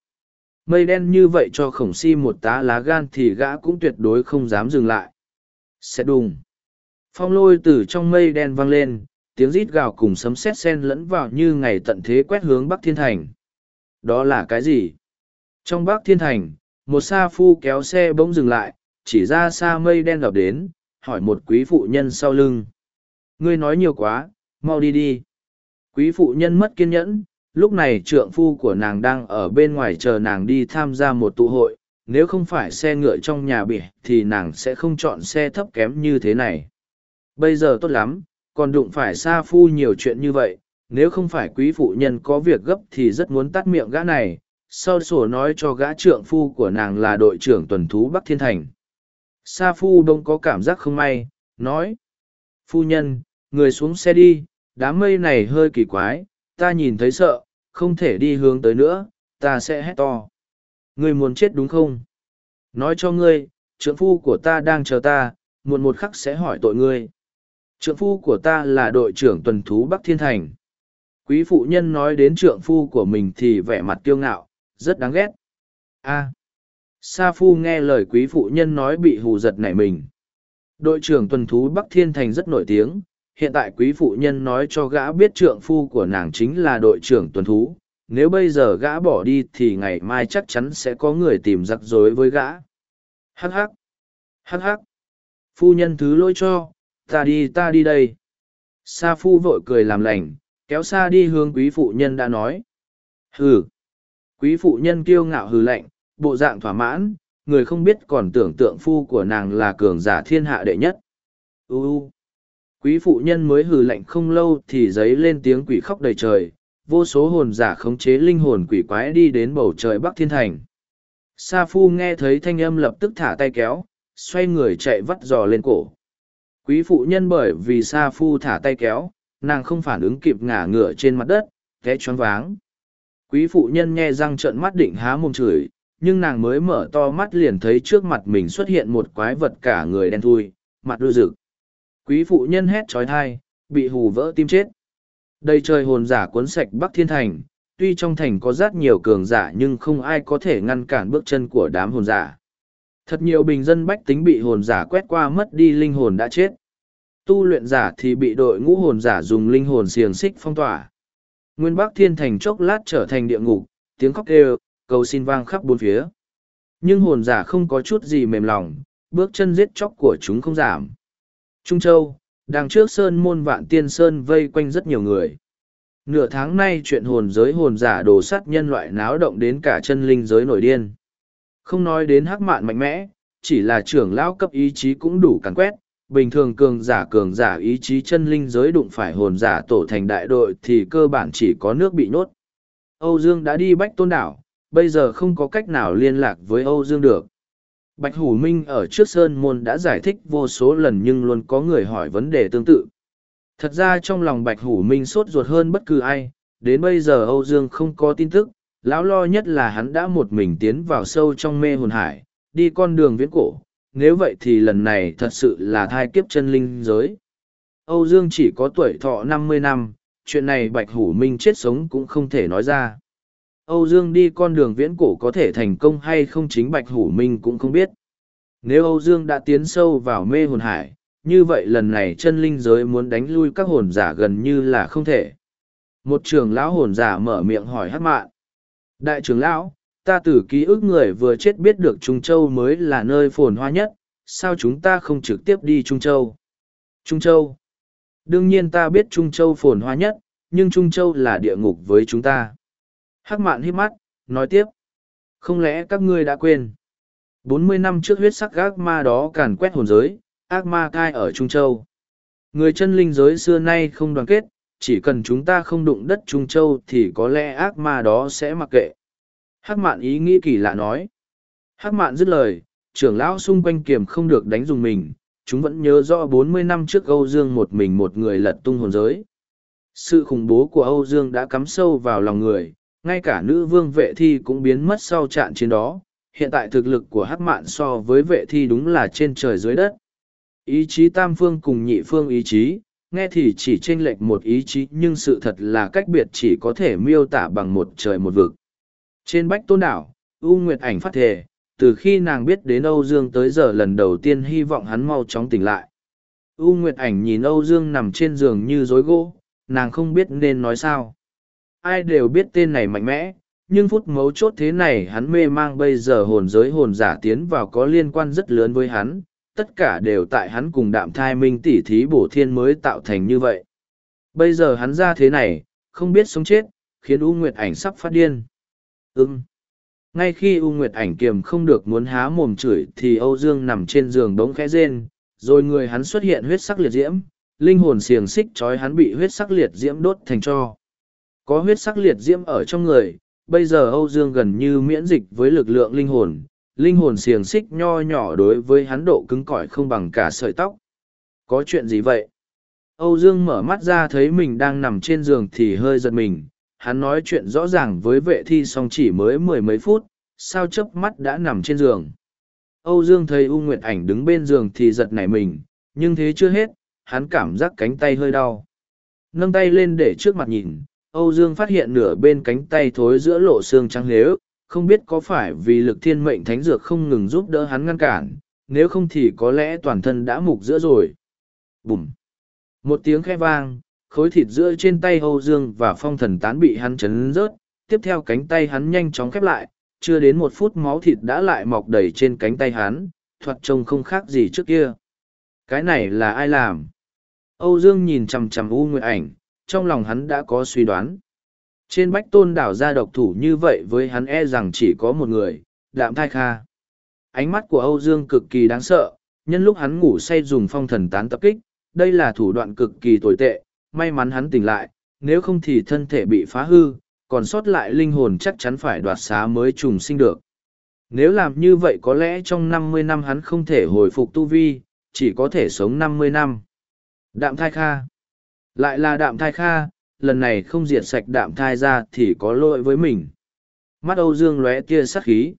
Mây đen như vậy cho khổng si một tá lá gan thì gã cũng tuyệt đối không dám dừng lại. Sẽ đùng. Phong lôi từ trong mây đen vang lên, tiếng rít gào cùng sấm sét sen lẫn vào như ngày tận thế quét hướng Bắc Thiên Thành. Đó là cái gì? Trong Bắc Thiên Thành, một sa phu kéo xe bỗng dừng lại, chỉ ra xa mây đen gặp đến, hỏi một quý phụ nhân sau lưng. Ngươi nói nhiều quá, mau đi đi. Quý phụ nhân mất kiên nhẫn, lúc này trượng phu của nàng đang ở bên ngoài chờ nàng đi tham gia một tụ hội, nếu không phải xe ngựa trong nhà bỉ thì nàng sẽ không chọn xe thấp kém như thế này. Bây giờ tốt lắm, còn đụng phải sa phu nhiều chuyện như vậy, nếu không phải quý phụ nhân có việc gấp thì rất muốn tắt miệng gã này, sau sổ nói cho gã trượng phu của nàng là đội trưởng tuần thú Bắc Thiên Thành. Sa phu đông có cảm giác không may, nói. Phu nhân, người xuống xe đi, đám mây này hơi kỳ quái, ta nhìn thấy sợ, không thể đi hướng tới nữa, ta sẽ hét to. Ngươi muốn chết đúng không? Nói cho ngươi, trượng phu của ta đang chờ ta, muộn một khắc sẽ hỏi tội ngươi. Trượng phu của ta là đội trưởng tuần thú Bắc Thiên Thành. Quý phụ nhân nói đến trượng phu của mình thì vẻ mặt kiêu ngạo, rất đáng ghét. A. Sa Phu nghe lời quý phụ nhân nói bị hù giật nảy mình. Đội trưởng tuần thú Bắc Thiên Thành rất nổi tiếng, hiện tại quý phụ nhân nói cho gã biết trượng phu của nàng chính là đội trưởng tuần thú. Nếu bây giờ gã bỏ đi thì ngày mai chắc chắn sẽ có người tìm rắc rối với gã. Hắc hắc. Hắc hắc. Phu nhân thứ lỗi cho, ta đi ta đi đây. Sa phu vội cười làm lành, kéo xa đi hướng quý phụ nhân đã nói. Hừ. Quý phụ nhân kiêu ngạo hừ lạnh, bộ dạng thỏa mãn, người không biết còn tưởng tượng phu của nàng là cường giả thiên hạ đệ nhất. U u. Quý phụ nhân mới hừ lạnh không lâu thì giấy lên tiếng quỷ khóc đầy trời, vô số hồn giả khống chế linh hồn quỷ quái đi đến bầu trời Bắc Thiên Thành. Sa Phu nghe thấy thanh âm lập tức thả tay kéo, xoay người chạy vắt giò lên cổ. Quý phụ nhân bởi vì Sa Phu thả tay kéo, nàng không phản ứng kịp ngả ngửa trên mặt đất, té choáng váng. Quý phụ nhân nghe răng trợn mắt định há mồm chửi, nhưng nàng mới mở to mắt liền thấy trước mặt mình xuất hiện một quái vật cả người đen thui, mặt đôi rực. Quý phụ nhân hét trói thai, bị hù vỡ tim chết. Đầy trời hồn giả cuốn sạch Bắc Thiên Thành, tuy trong thành có rất nhiều cường giả nhưng không ai có thể ngăn cản bước chân của đám hồn giả. Thật nhiều bình dân bách tính bị hồn giả quét qua mất đi linh hồn đã chết. Tu luyện giả thì bị đội ngũ hồn giả dùng linh hồn xiềng xích phong tỏa. Nguyên Bắc Thiên Thành chốc lát trở thành địa ngục, tiếng khóc kêu, cầu xin vang khắp bốn phía. Nhưng hồn giả không có chút gì mềm lòng, bước chân giết chóc của chúng không giảm. Trung Châu, đằng trước Sơn môn vạn tiên Sơn vây quanh rất nhiều người. Nửa tháng nay chuyện hồn giới hồn giả đồ sắt nhân loại náo động đến cả chân linh giới nổi điên. Không nói đến hắc mạn mạnh mẽ, chỉ là trưởng lão cấp ý chí cũng đủ càn quét. Bình thường cường giả cường giả ý chí chân linh giới đụng phải hồn giả tổ thành đại đội thì cơ bản chỉ có nước bị nhốt. Âu Dương đã đi bách tôn đảo, bây giờ không có cách nào liên lạc với Âu Dương được. Bạch Hủ Minh ở trước Sơn Môn đã giải thích vô số lần nhưng luôn có người hỏi vấn đề tương tự. Thật ra trong lòng Bạch Hủ Minh sốt ruột hơn bất cứ ai, đến bây giờ Âu Dương không có tin tức, lão lo nhất là hắn đã một mình tiến vào sâu trong mê hồn hải, đi con đường viễn cổ, nếu vậy thì lần này thật sự là thai kiếp chân linh giới. Âu Dương chỉ có tuổi thọ năm mươi năm, chuyện này Bạch Hủ Minh chết sống cũng không thể nói ra. Âu Dương đi con đường viễn cổ có thể thành công hay không chính Bạch Hủ Minh cũng không biết. Nếu Âu Dương đã tiến sâu vào mê hồn hải, như vậy lần này chân linh giới muốn đánh lui các hồn giả gần như là không thể. Một trưởng lão hồn giả mở miệng hỏi hát mạn. Đại trưởng lão, ta từ ký ức người vừa chết biết được Trung Châu mới là nơi phồn hoa nhất, sao chúng ta không trực tiếp đi Trung Châu? Trung Châu. Đương nhiên ta biết Trung Châu phồn hoa nhất, nhưng Trung Châu là địa ngục với chúng ta. Hắc mạn hít mắt, nói tiếp. Không lẽ các ngươi đã quên? bốn mươi năm trước huyết sắc ác ma đó càn quét hồn giới, ác ma cai ở Trung Châu. Người chân linh giới xưa nay không đoàn kết, chỉ cần chúng ta không đụng đất Trung Châu thì có lẽ ác ma đó sẽ mặc kệ. Hắc mạn ý nghĩ kỳ lạ nói. Hắc mạn dứt lời, trưởng lão xung quanh kiềm không được đánh dùng mình, chúng vẫn nhớ rõ bốn mươi năm trước Âu Dương một mình một người lật tung hồn giới. Sự khủng bố của Âu Dương đã cắm sâu vào lòng người, ngay cả nữ vương vệ thi cũng biến mất sau trận chiến đó. Hiện tại thực lực của Hắc mạn so với vệ thi đúng là trên trời dưới đất. Ý chí tam phương cùng nhị phương ý chí, nghe thì chỉ chênh lệch một ý chí nhưng sự thật là cách biệt chỉ có thể miêu tả bằng một trời một vực. Trên bách tôn đảo, U Nguyệt ảnh phát thề, từ khi nàng biết đến Âu Dương tới giờ lần đầu tiên hy vọng hắn mau chóng tỉnh lại. U Nguyệt ảnh nhìn Âu Dương nằm trên giường như rối gỗ, nàng không biết nên nói sao. Ai đều biết tên này mạnh mẽ, nhưng phút mấu chốt thế này hắn mê mang bây giờ hồn giới hồn giả tiến vào có liên quan rất lớn với hắn, tất cả đều tại hắn cùng đạm thai minh tỉ thí bổ thiên mới tạo thành như vậy. Bây giờ hắn ra thế này, không biết sống chết, khiến U Nguyệt ảnh sắp phát điên. Ừm. Ngay khi U Nguyệt ảnh kiềm không được muốn há mồm chửi thì Âu Dương nằm trên giường bỗng khẽ rên, rồi người hắn xuất hiện huyết sắc liệt diễm, linh hồn xiềng xích trói hắn bị huyết sắc liệt diễm đốt thành cho. Có huyết sắc liệt diễm ở trong người, bây giờ Âu Dương gần như miễn dịch với lực lượng linh hồn, linh hồn xiềng xích nho nhỏ đối với hắn độ cứng cỏi không bằng cả sợi tóc. Có chuyện gì vậy? Âu Dương mở mắt ra thấy mình đang nằm trên giường thì hơi giật mình, hắn nói chuyện rõ ràng với vệ thi song chỉ mới mười mấy phút, sao chớp mắt đã nằm trên giường. Âu Dương thấy U Nguyệt Ảnh đứng bên giường thì giật nảy mình, nhưng thế chưa hết, hắn cảm giác cánh tay hơi đau. Nâng tay lên để trước mặt nhìn, Âu Dương phát hiện nửa bên cánh tay thối giữa lộ xương trắng nếu, không biết có phải vì lực thiên mệnh thánh dược không ngừng giúp đỡ hắn ngăn cản, nếu không thì có lẽ toàn thân đã mục giữa rồi. Bùm! Một tiếng khẽ vang, khối thịt giữa trên tay Âu Dương và phong thần tán bị hắn chấn rớt, tiếp theo cánh tay hắn nhanh chóng khép lại, chưa đến một phút máu thịt đã lại mọc đầy trên cánh tay hắn, thoạt trông không khác gì trước kia. Cái này là ai làm? Âu Dương nhìn chằm chằm U Nguyệt ảnh, trong lòng hắn đã có suy đoán. Trên bách tôn đảo ra độc thủ như vậy với hắn e rằng chỉ có một người, đạm thai kha. Ánh mắt của Âu Dương cực kỳ đáng sợ, nhân lúc hắn ngủ say dùng phong thần tán tập kích, đây là thủ đoạn cực kỳ tồi tệ, may mắn hắn tỉnh lại, nếu không thì thân thể bị phá hư, còn sót lại linh hồn chắc chắn phải đoạt xá mới trùng sinh được. Nếu làm như vậy có lẽ trong năm mươi năm hắn không thể hồi phục tu vi, chỉ có thể sống năm mươi năm. Đạm thai kha. Lại là đạm thai kha, lần này không diệt sạch đạm thai ra thì có lỗi với mình. Mắt Âu Dương lóe tia sắc khí.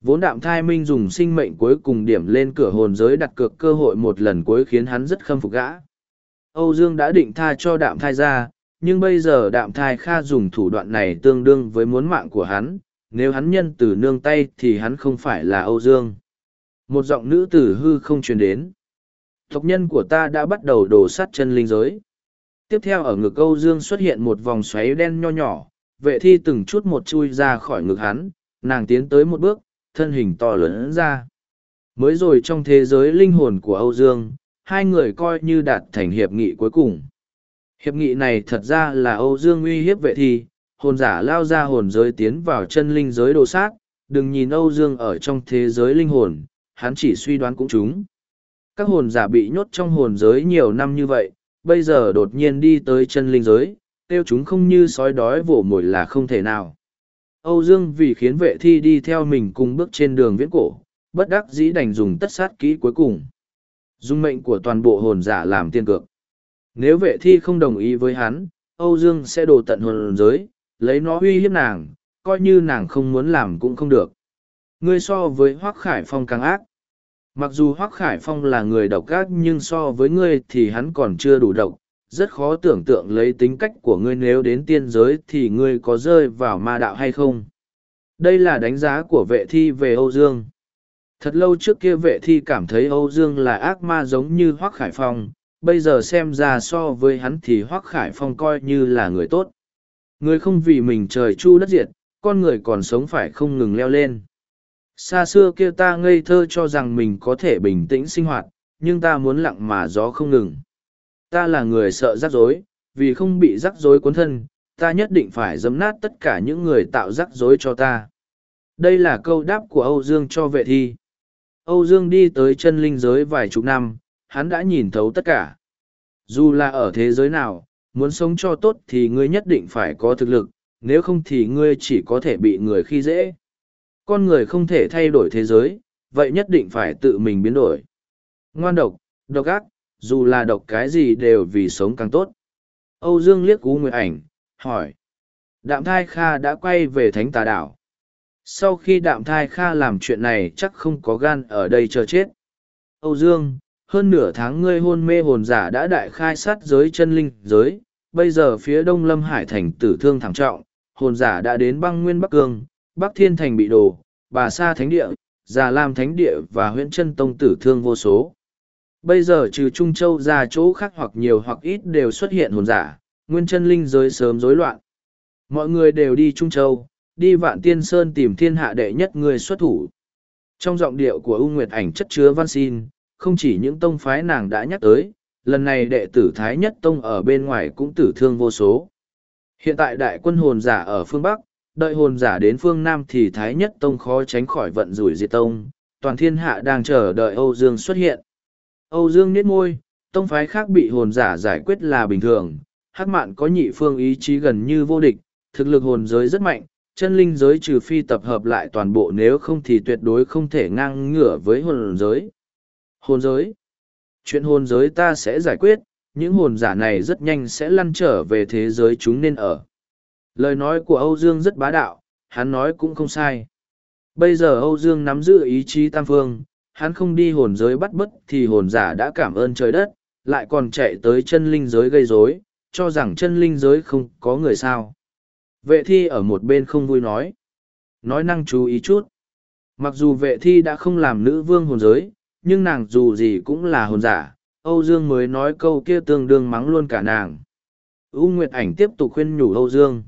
Vốn đạm thai minh dùng sinh mệnh cuối cùng điểm lên cửa hồn giới đặt cược cơ hội một lần cuối khiến hắn rất khâm phục gã. Âu Dương đã định tha cho đạm thai ra, nhưng bây giờ đạm thai kha dùng thủ đoạn này tương đương với muốn mạng của hắn, nếu hắn nhân từ nương tay thì hắn không phải là Âu Dương. Một giọng nữ tử hư không truyền đến. Tộc nhân của ta đã bắt đầu đổ sát chân linh giới. Tiếp theo ở ngực Âu Dương xuất hiện một vòng xoáy đen nho nhỏ, vệ thi từng chút một chui ra khỏi ngực hắn, nàng tiến tới một bước, thân hình to lớn ra. Mới rồi trong thế giới linh hồn của Âu Dương, hai người coi như đạt thành hiệp nghị cuối cùng. Hiệp nghị này thật ra là Âu Dương uy hiếp vệ thi, hồn giả lao ra hồn giới tiến vào chân linh giới đồ sát, đừng nhìn Âu Dương ở trong thế giới linh hồn, hắn chỉ suy đoán cũng chúng. Các hồn giả bị nhốt trong hồn giới nhiều năm như vậy, bây giờ đột nhiên đi tới chân linh giới, tiêu chúng không như sói đói vỗ mồi là không thể nào. Âu Dương vì khiến vệ thi đi theo mình cùng bước trên đường viễn cổ, bất đắc dĩ đành dùng tất sát kỹ cuối cùng. Dung mệnh của toàn bộ hồn giả làm tiên cược. Nếu vệ thi không đồng ý với hắn, Âu Dương sẽ đổ tận hồn giới, lấy nó uy hiếp nàng, coi như nàng không muốn làm cũng không được. Ngươi so với Hoác Khải Phong càng ác. Mặc dù Hoác Khải Phong là người độc ác nhưng so với ngươi thì hắn còn chưa đủ độc. Rất khó tưởng tượng lấy tính cách của ngươi nếu đến tiên giới thì ngươi có rơi vào ma đạo hay không. Đây là đánh giá của vệ thi về Âu Dương. Thật lâu trước kia vệ thi cảm thấy Âu Dương là ác ma giống như Hoác Khải Phong, bây giờ xem ra so với hắn thì Hoác Khải Phong coi như là người tốt. Người không vì mình trời chu đất diệt, con người còn sống phải không ngừng leo lên. Xa xưa kia ta ngây thơ cho rằng mình có thể bình tĩnh sinh hoạt, nhưng ta muốn lặng mà gió không ngừng. Ta là người sợ rắc rối, vì không bị rắc rối cuốn thân, ta nhất định phải dấm nát tất cả những người tạo rắc rối cho ta. Đây là câu đáp của Âu Dương cho vệ thi. Âu Dương đi tới chân linh giới vài chục năm, hắn đã nhìn thấu tất cả. Dù là ở thế giới nào, muốn sống cho tốt thì ngươi nhất định phải có thực lực, nếu không thì ngươi chỉ có thể bị người khi dễ. Con người không thể thay đổi thế giới, vậy nhất định phải tự mình biến đổi. Ngoan độc, độc ác, dù là độc cái gì đều vì sống càng tốt. Âu Dương liếc cú nguyệt ảnh, hỏi. Đạm thai Kha đã quay về thánh tà đảo. Sau khi đạm thai Kha làm chuyện này chắc không có gan ở đây chờ chết. Âu Dương, hơn nửa tháng ngươi hôn mê hồn giả đã đại khai sát giới chân linh giới, bây giờ phía đông lâm hải thành tử thương thảm trọng, hồn giả đã đến băng nguyên Bắc Cương, Bắc Thiên Thành bị đổ, bà Sa Thánh Địa, Già Lam Thánh Địa và huyện chân tông tử thương vô số. Bây giờ trừ Trung Châu ra chỗ khác hoặc nhiều hoặc ít đều xuất hiện hồn giả, nguyên chân linh giới sớm rối loạn. Mọi người đều đi Trung Châu, đi vạn tiên sơn tìm thiên hạ đệ nhất người xuất thủ. Trong giọng điệu của U Nguyệt ảnh chất chứa văn xin, không chỉ những tông phái nàng đã nhắc tới, lần này đệ tử Thái Nhất Tông ở bên ngoài cũng tử thương vô số. Hiện tại đại quân hồn giả ở phương Bắc, đợi hồn giả đến phương Nam thì Thái Nhất Tông khó tránh khỏi vận rủi diệt tông, toàn thiên hạ đang chờ đợi Âu Dương xuất hiện. Âu Dương nhếch môi, tông phái khác bị hồn giả giải quyết là bình thường, hắc mạn có nhị phương ý chí gần như vô địch, thực lực hồn giới rất mạnh, chân linh giới trừ phi tập hợp lại toàn bộ nếu không thì tuyệt đối không thể ngang ngửa với hồn giới. Hồn giới Chuyện hồn giới ta sẽ giải quyết, những hồn giả này rất nhanh sẽ lăn trở về thế giới chúng nên ở. Lời nói của Âu Dương rất bá đạo, hắn nói cũng không sai. Bây giờ Âu Dương nắm giữ ý chí tam phương, hắn không đi hồn giới bắt bất thì hồn giả đã cảm ơn trời đất, lại còn chạy tới chân linh giới gây rối, cho rằng chân linh giới không có người sao. Vệ thi ở một bên không vui nói. Nói năng chú ý chút. Mặc dù vệ thi đã không làm nữ vương hồn giới, nhưng nàng dù gì cũng là hồn giả, Âu Dương mới nói câu kia tương đương mắng luôn cả nàng. U Nguyệt Ảnh tiếp tục khuyên nhủ Âu Dương.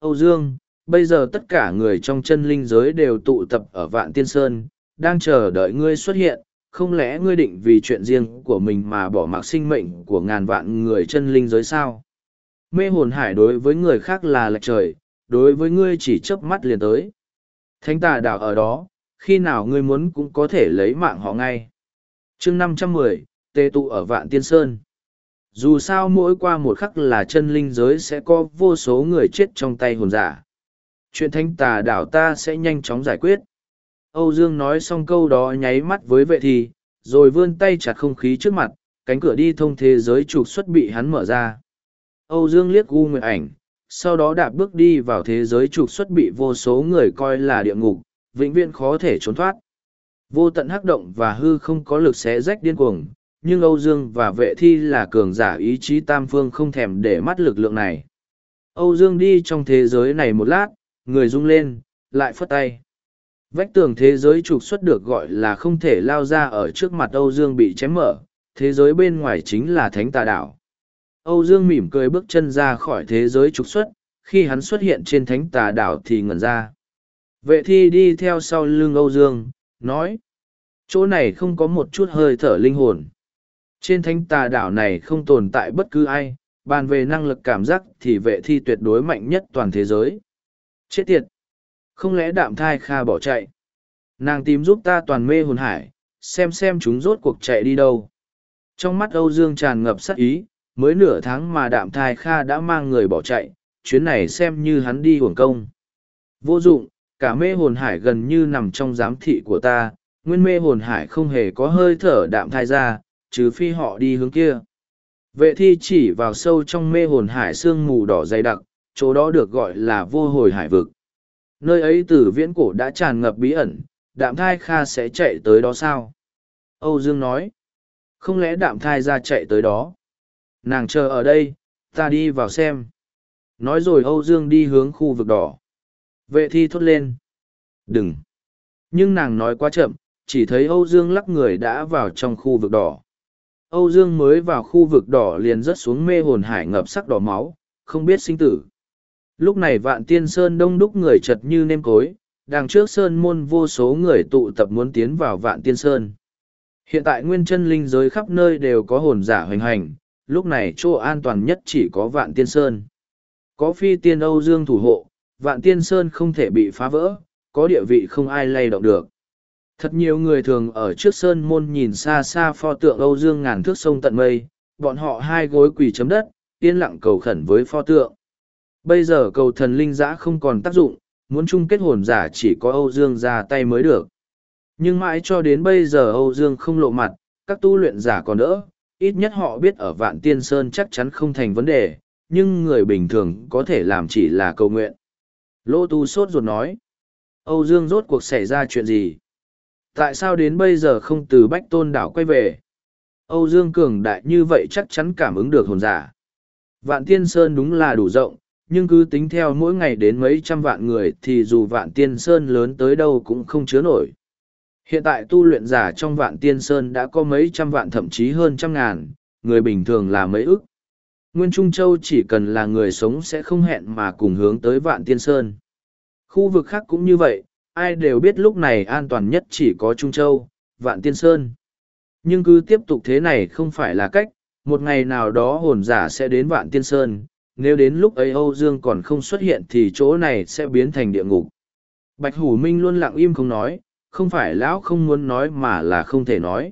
Âu Dương, bây giờ tất cả người trong chân linh giới đều tụ tập ở Vạn Tiên Sơn, đang chờ đợi ngươi xuất hiện, không lẽ ngươi định vì chuyện riêng của mình mà bỏ mặc sinh mệnh của ngàn vạn người chân linh giới sao? Mê hồn hải đối với người khác là lệch trời, đối với ngươi chỉ chớp mắt liền tới. Thánh tà đảo ở đó, khi nào ngươi muốn cũng có thể lấy mạng họ ngay. chương năm trăm mười tê tụ ở Vạn Tiên Sơn. Dù sao mỗi qua một khắc là chân linh giới sẽ có vô số người chết trong tay hồn giả. Chuyện thánh tà đảo ta sẽ nhanh chóng giải quyết. Âu Dương nói xong câu đó nháy mắt với vệ thi, rồi vươn tay chặt không khí trước mặt, cánh cửa đi thông thế giới trục xuất bị hắn mở ra. Âu Dương liếc gu nguyện ảnh, sau đó đạp bước đi vào thế giới trục xuất bị vô số người coi là địa ngục, vĩnh viễn khó thể trốn thoát. Vô tận hắc động và hư không có lực xé rách điên cuồng, nhưng Âu Dương và vệ thi là cường giả ý chí tam phương không thèm để mắt lực lượng này. Âu Dương đi trong thế giới này một lát, người rung lên, lại phất tay. Vách tường thế giới trục xuất được gọi là không thể lao ra ở trước mặt Âu Dương bị chém mở, thế giới bên ngoài chính là thánh tà đảo. Âu Dương mỉm cười bước chân ra khỏi thế giới trục xuất, khi hắn xuất hiện trên thánh tà đảo thì ngẩn ra. Vệ thi đi theo sau lưng Âu Dương, nói, chỗ này không có một chút hơi thở linh hồn. Trên thánh tà đảo này không tồn tại bất cứ ai, bàn về năng lực cảm giác thì vệ thi tuyệt đối mạnh nhất toàn thế giới. Chết tiệt! Không lẽ đạm thai kha bỏ chạy? Nàng tìm giúp ta toàn mê hồn hải, xem xem chúng rốt cuộc chạy đi đâu. Trong mắt Âu Dương tràn ngập sắc ý, mới nửa tháng mà đạm thai kha đã mang người bỏ chạy, chuyến này xem như hắn đi hưởng công. Vô dụng, cả mê hồn hải gần như nằm trong giám thị của ta, nguyên mê hồn hải không hề có hơi thở đạm thai ra, trừ phi họ đi hướng kia. Vệ thi chỉ vào sâu trong mê hồn hải sương mù đỏ dày đặc, chỗ đó được gọi là vô hồi hải vực. Nơi ấy từ viễn cổ đã tràn ngập bí ẩn, đạm thai kha sẽ chạy tới đó sao? Âu Dương nói. Không lẽ đạm thai ra chạy tới đó? Nàng chờ ở đây, ta đi vào xem. Nói rồi Âu Dương đi hướng khu vực đỏ. Vệ thi thốt lên. Đừng. Nhưng nàng nói quá chậm, chỉ thấy Âu Dương lắc người đã vào trong khu vực đỏ. Âu Dương mới vào khu vực đỏ liền rớt xuống mê hồn hải ngập sắc đỏ máu, không biết sinh tử. Lúc này vạn tiên sơn đông đúc người chật như nêm cối, đằng trước sơn môn vô số người tụ tập muốn tiến vào vạn tiên sơn. Hiện tại nguyên chân linh giới khắp nơi đều có hồn giả hoành hành, lúc này chỗ an toàn nhất chỉ có vạn tiên sơn. Có phi tiên Âu Dương thủ hộ, vạn tiên sơn không thể bị phá vỡ, có địa vị không ai lay động được. Thật nhiều người thường ở trước sơn môn nhìn xa xa pho tượng Âu Dương ngàn thước sông tận mây, bọn họ hai gối quỳ chấm đất, yên lặng cầu khẩn với pho tượng. Bây giờ cầu thần linh giã không còn tác dụng, muốn chung kết hồn giả chỉ có Âu Dương ra tay mới được. Nhưng mãi cho đến bây giờ Âu Dương không lộ mặt, các tu luyện giả còn đỡ, ít nhất họ biết ở Vạn Tiên Sơn chắc chắn không thành vấn đề, nhưng người bình thường có thể làm chỉ là cầu nguyện. Lô Tu sốt ruột nói, Âu Dương rốt cuộc xảy ra chuyện gì? Tại sao đến bây giờ không từ Bách Tôn đảo quay về? Âu Dương cường đại như vậy chắc chắn cảm ứng được hồn giả. Vạn Tiên Sơn đúng là đủ rộng, nhưng cứ tính theo mỗi ngày đến mấy trăm vạn người thì dù Vạn Tiên Sơn lớn tới đâu cũng không chứa nổi. Hiện tại tu luyện giả trong Vạn Tiên Sơn đã có mấy trăm vạn thậm chí hơn trăm ngàn, người bình thường là mấy ức. Nguyên Trung Châu chỉ cần là người sống sẽ không hẹn mà cùng hướng tới Vạn Tiên Sơn. Khu vực khác cũng như vậy, ai đều biết lúc này an toàn nhất chỉ có Trung Châu, Vạn Tiên Sơn. Nhưng cứ tiếp tục thế này không phải là cách, một ngày nào đó hồn giả sẽ đến Vạn Tiên Sơn, nếu đến lúc ấy Âu Dương còn không xuất hiện thì chỗ này sẽ biến thành địa ngục. Bạch Hủ Minh luôn lặng im không nói, không phải lão không muốn nói mà là không thể nói.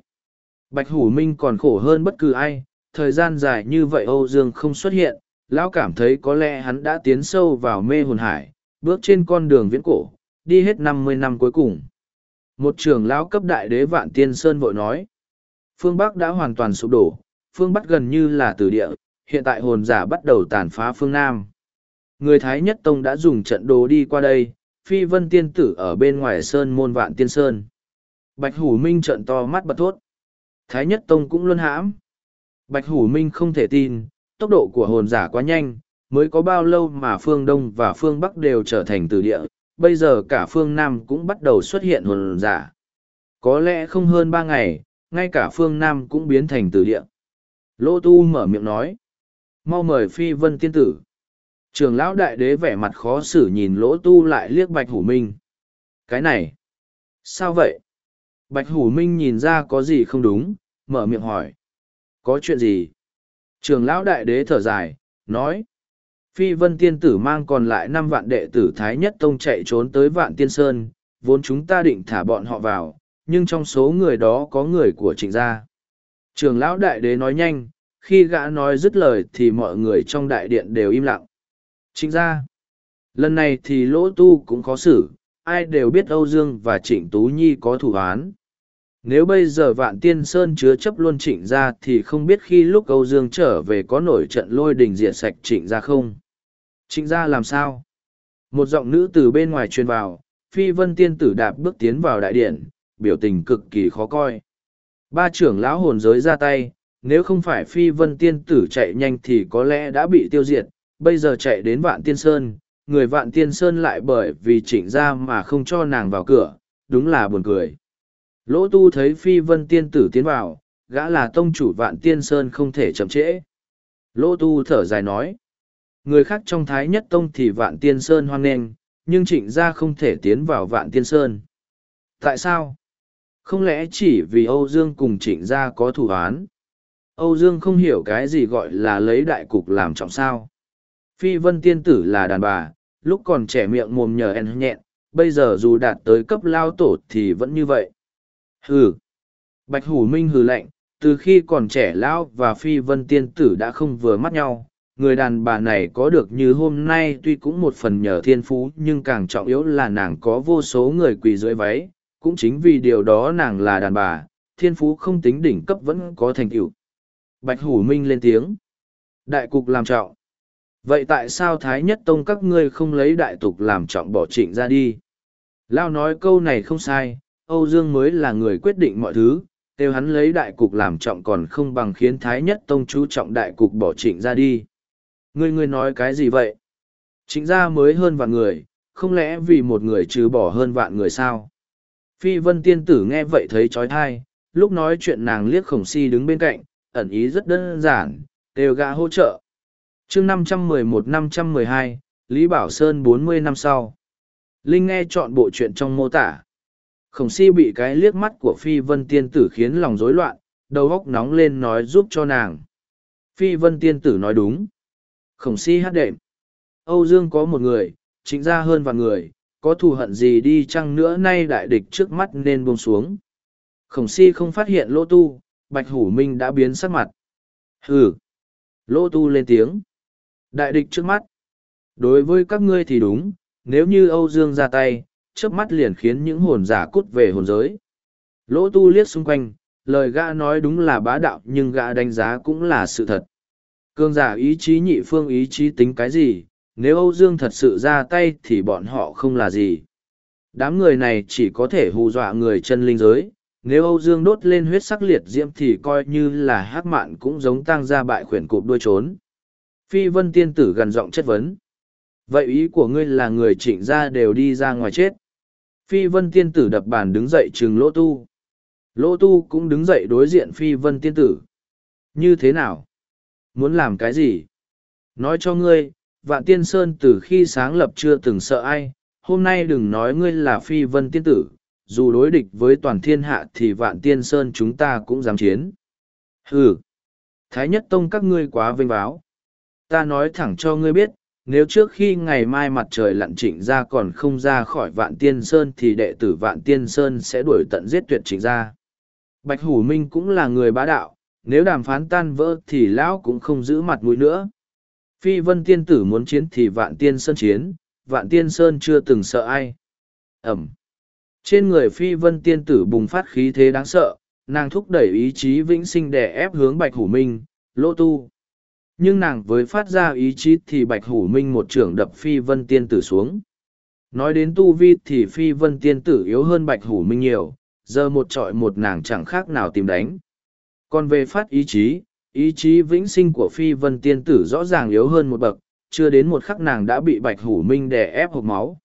Bạch Hủ Minh còn khổ hơn bất cứ ai, thời gian dài như vậy Âu Dương không xuất hiện, lão cảm thấy có lẽ hắn đã tiến sâu vào mê hồn hải, bước trên con đường viễn cổ, đi hết năm mươi năm cuối cùng. Một trưởng lão cấp đại đế Vạn Tiên Sơn vội nói, phương Bắc đã hoàn toàn sụp đổ, phương Bắc gần như là tử địa, hiện tại hồn giả bắt đầu tàn phá phương Nam. Người Thái Nhất Tông đã dùng trận đồ đi qua đây, phi vân tiên tử ở bên ngoài sơn môn vạn tiên sơn. Bạch Hủ Minh trận to mắt bật thốt. Thái Nhất Tông cũng luôn hãm. Bạch Hủ Minh không thể tin, tốc độ của hồn giả quá nhanh, mới có bao lâu mà phương Đông và phương Bắc đều trở thành từ địa, bây giờ cả phương Nam cũng bắt đầu xuất hiện hồn giả. Có lẽ không hơn ba ngày, ngay cả phương Nam cũng biến thành từ địa. Lô Tu mở miệng nói. Mau mời Phi Vân Tiên Tử. Trường lão đại đế vẻ mặt khó xử nhìn lỗ tu lại liếc Bạch Hủ Minh. Cái này, sao vậy? Bạch Hủ Minh nhìn ra có gì không đúng, mở miệng hỏi. Có chuyện gì? Trường lão đại đế thở dài, nói. Phi vân tiên tử mang còn lại năm vạn đệ tử Thái Nhất Tông chạy trốn tới vạn tiên sơn, vốn chúng ta định thả bọn họ vào, nhưng trong số người đó có người của trịnh gia. Trường lão đại đế nói nhanh, khi gã nói dứt lời thì mọi người trong đại điện đều im lặng. Trịnh gia. Lần này thì lỗ tu cũng khó xử, ai đều biết Âu Dương và Trịnh Tú Nhi có thủ án. Nếu bây giờ vạn tiên sơn chứa chấp luôn trịnh gia thì không biết khi lúc Âu Dương trở về có nổi trận lôi đình diệt sạch trịnh gia không. Trịnh gia làm sao? Một giọng nữ từ bên ngoài truyền vào, phi vân tiên tử đạp bước tiến vào đại điện, biểu tình cực kỳ khó coi. Ba trưởng lão hồn giới ra tay, nếu không phải phi vân tiên tử chạy nhanh thì có lẽ đã bị tiêu diệt, bây giờ chạy đến vạn tiên sơn, người vạn tiên sơn lại bởi vì trịnh Gia mà không cho nàng vào cửa, đúng là buồn cười. Lỗ tu thấy phi vân tiên tử tiến vào, gã là tông chủ vạn tiên sơn không thể chậm trễ. Lỗ tu thở dài nói, người khác trong thái nhất tông thì vạn tiên sơn hoan nghênh, nhưng trịnh gia không thể tiến vào vạn tiên sơn. Tại sao? Không lẽ chỉ vì Âu Dương cùng trịnh gia có thủ án? Âu Dương không hiểu cái gì gọi là lấy đại cục làm trọng sao. Phi vân tiên tử là đàn bà, lúc còn trẻ miệng mồm nhờ en nhẹn, bây giờ dù đạt tới cấp lao tổ thì vẫn như vậy. Hừ. Bạch Hủ Minh hừ lạnh, từ khi còn trẻ lão và phi vân tiên tử đã không vừa mắt nhau. Người đàn bà này có được như hôm nay tuy cũng một phần nhờ thiên phú nhưng càng trọng yếu là nàng có vô số người quỳ dưới váy. Cũng chính vì điều đó nàng là đàn bà, thiên phú không tính đỉnh cấp vẫn có thành tựu. Bạch Hủ Minh lên tiếng. Đại cục làm trọng. Vậy tại sao Thái Nhất Tông các ngươi không lấy đại tục làm trọng bỏ trịnh ra đi? Lao nói câu này không sai, Âu Dương mới là người quyết định mọi thứ, kêu hắn lấy đại cục làm trọng còn không bằng khiến Thái Nhất Tông chú trọng đại cục bỏ trịnh ra đi. Ngươi ngươi nói cái gì vậy? Trịnh ra mới hơn vạn người, không lẽ vì một người trừ bỏ hơn vạn người sao? Phi vân tiên tử nghe vậy thấy trói thai, lúc nói chuyện nàng liếc khổng si đứng bên cạnh, ẩn ý rất đơn giản, đều gã hỗ trợ. chương năm trăm mười một năm trăm mười hai Lý Bảo Sơn bốn mươi năm sau. Linh nghe chọn bộ chuyện trong mô tả. Khổng si bị cái liếc mắt của Phi Vân Tiên Tử khiến lòng rối loạn, đầu óc nóng lên nói giúp cho nàng. Phi Vân Tiên Tử nói đúng. Khổng si hát đệm. Âu Dương có một người, chính ra hơn vạn người, có thù hận gì đi chăng nữa nay đại địch trước mắt nên buông xuống. Khổng si không phát hiện lỗ tu, Bạch Hủ Minh đã biến sắc mặt. Hừ. Lỗ tu lên tiếng. Đại địch trước mắt. Đối với các ngươi thì đúng, nếu như Âu Dương ra tay, chớp mắt liền khiến những hồn giả cút về hồn giới. Lỗ tu liếc xung quanh, lời gã nói đúng là bá đạo nhưng gã đánh giá cũng là sự thật. Cương giả ý chí nhị phương ý chí tính cái gì, nếu Âu Dương thật sự ra tay thì bọn họ không là gì. Đám người này chỉ có thể hù dọa người chân linh giới, nếu Âu Dương đốt lên huyết sắc liệt diễm thì coi như là hắc mạn cũng giống tăng ra bại khuyển cụp đuôi trốn. Phi vân tiên tử gần giọng chất vấn. Vậy ý của ngươi là người trịnh gia đều đi ra ngoài chết. Phi vân tiên tử đập bàn đứng dậy trừng lỗ tu. Lỗ tu cũng đứng dậy đối diện phi vân tiên tử. Như thế nào? Muốn làm cái gì? Nói cho ngươi, vạn tiên sơn từ khi sáng lập chưa từng sợ ai, hôm nay đừng nói ngươi là phi vân tiên tử, dù đối địch với toàn thiên hạ thì vạn tiên sơn chúng ta cũng dám chiến. Hừ! Thái nhất tông các ngươi quá vinh báo. Ta nói thẳng cho ngươi biết, nếu trước khi ngày mai mặt trời lặn trịnh ra còn không ra khỏi vạn tiên sơn thì đệ tử vạn tiên sơn sẽ đuổi tận giết tuyệt trịnh ra. Bạch Hủ Minh cũng là người bá đạo, nếu đàm phán tan vỡ thì lão cũng không giữ mặt mũi nữa. Phi vân tiên tử muốn chiến thì vạn tiên sơn chiến, vạn tiên sơn chưa từng sợ ai. Ẩm. Trên người phi vân tiên tử bùng phát khí thế đáng sợ, nàng thúc đẩy ý chí vĩnh sinh để ép hướng Bạch Hủ Minh, lỗ tu. Nhưng nàng với phát ra ý chí thì Bạch Hủ Minh một trưởng đập phi vân tiên tử xuống. Nói đến tu vi thì phi vân tiên tử yếu hơn Bạch Hủ Minh nhiều, giờ một trọi một nàng chẳng khác nào tìm đánh. Còn về phát ý chí, ý chí vĩnh sinh của phi vân tiên tử rõ ràng yếu hơn một bậc, chưa đến một khắc nàng đã bị Bạch Hủ Minh đè ép hộp máu.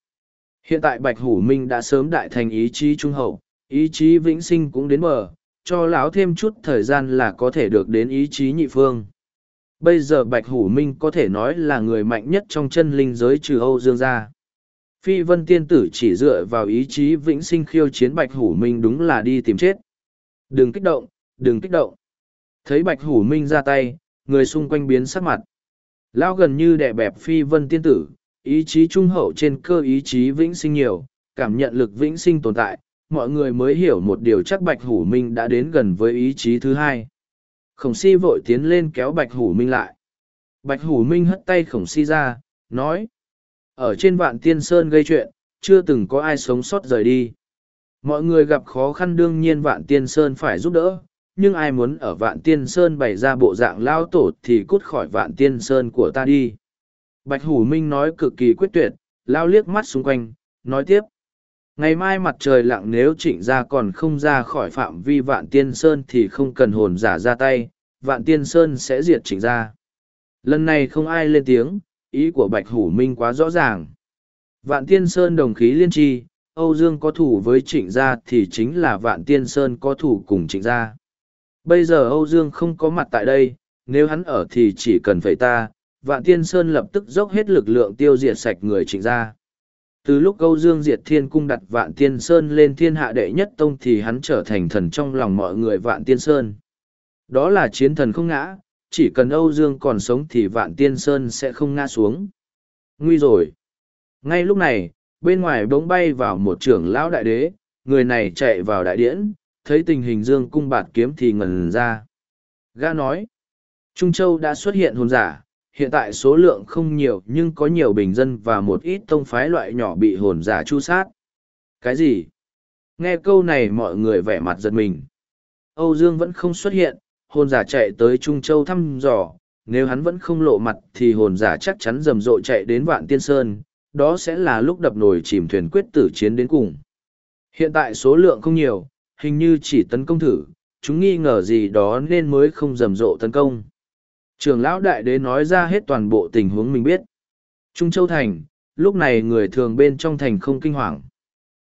Hiện tại Bạch Hủ Minh đã sớm đại thành ý chí trung hậu, ý chí vĩnh sinh cũng đến bờ, cho lão thêm chút thời gian là có thể được đến ý chí nhị phương. Bây giờ Bạch Hủ Minh có thể nói là người mạnh nhất trong chân linh giới trừ Âu Dương gia. Phi Vân Tiên Tử chỉ dựa vào ý chí vĩnh sinh khiêu chiến Bạch Hủ Minh đúng là đi tìm chết. Đừng kích động, đừng kích động. Thấy Bạch Hủ Minh ra tay, người xung quanh biến sắc mặt. Lão gần như đè bẹp Phi Vân Tiên Tử, ý chí trung hậu trên cơ ý chí vĩnh sinh nhiều, cảm nhận lực vĩnh sinh tồn tại, mọi người mới hiểu một điều chắc Bạch Hủ Minh đã đến gần với ý chí thứ hai. Khổng si vội tiến lên kéo Bạch Hủ Minh lại. Bạch Hủ Minh hất tay khổng si ra, nói. Ở trên vạn tiên sơn gây chuyện, chưa từng có ai sống sót rời đi. Mọi người gặp khó khăn đương nhiên vạn tiên sơn phải giúp đỡ, nhưng ai muốn ở vạn tiên sơn bày ra bộ dạng lao tổ thì cút khỏi vạn tiên sơn của ta đi. Bạch Hủ Minh nói cực kỳ quyết tuyệt, lao liếc mắt xung quanh, nói tiếp. Ngày mai mặt trời lặng nếu trịnh gia còn không ra khỏi phạm vi vạn tiên sơn thì không cần hồn giả ra tay, vạn tiên sơn sẽ diệt trịnh gia. Lần này không ai lên tiếng, ý của Bạch Hủ Minh quá rõ ràng. Vạn tiên sơn đồng khí liên tri, Âu Dương có thủ với trịnh gia thì chính là vạn tiên sơn có thủ cùng trịnh gia. Bây giờ Âu Dương không có mặt tại đây, nếu hắn ở thì chỉ cần phải ta, vạn tiên sơn lập tức dốc hết lực lượng tiêu diệt sạch người trịnh gia. Từ lúc Âu Dương Diệt Thiên Cung đặt Vạn Tiên Sơn lên thiên hạ đệ nhất tông thì hắn trở thành thần trong lòng mọi người Vạn Tiên Sơn. Đó là chiến thần không ngã, chỉ cần Âu Dương còn sống thì Vạn Tiên Sơn sẽ không ngã xuống. Nguy rồi. Ngay lúc này, bên ngoài bỗng bay vào một trưởng lão đại đế, người này chạy vào đại điển, thấy tình hình Dương cung bạt kiếm thì ngần ra. Gã nói, Trung Châu đã xuất hiện hồn giả, hiện tại số lượng không nhiều nhưng có nhiều bình dân và một ít tông phái loại nhỏ bị hồn giả chu sát. Cái gì? Nghe câu này mọi người vẻ mặt giật mình. Âu Dương vẫn không xuất hiện, hồn giả chạy tới Trung Châu thăm dò, nếu hắn vẫn không lộ mặt thì hồn giả chắc chắn rầm rộ chạy đến Vạn Tiên Sơn, đó sẽ là lúc đập nồi chìm thuyền quyết tử chiến đến cùng. Hiện tại số lượng không nhiều, hình như chỉ tấn công thử, chúng nghi ngờ gì đó nên mới không rầm rộ tấn công. Trường lão đại đế nói ra hết toàn bộ tình huống mình biết. Trung Châu Thành, lúc này người thường bên trong thành không kinh hoàng.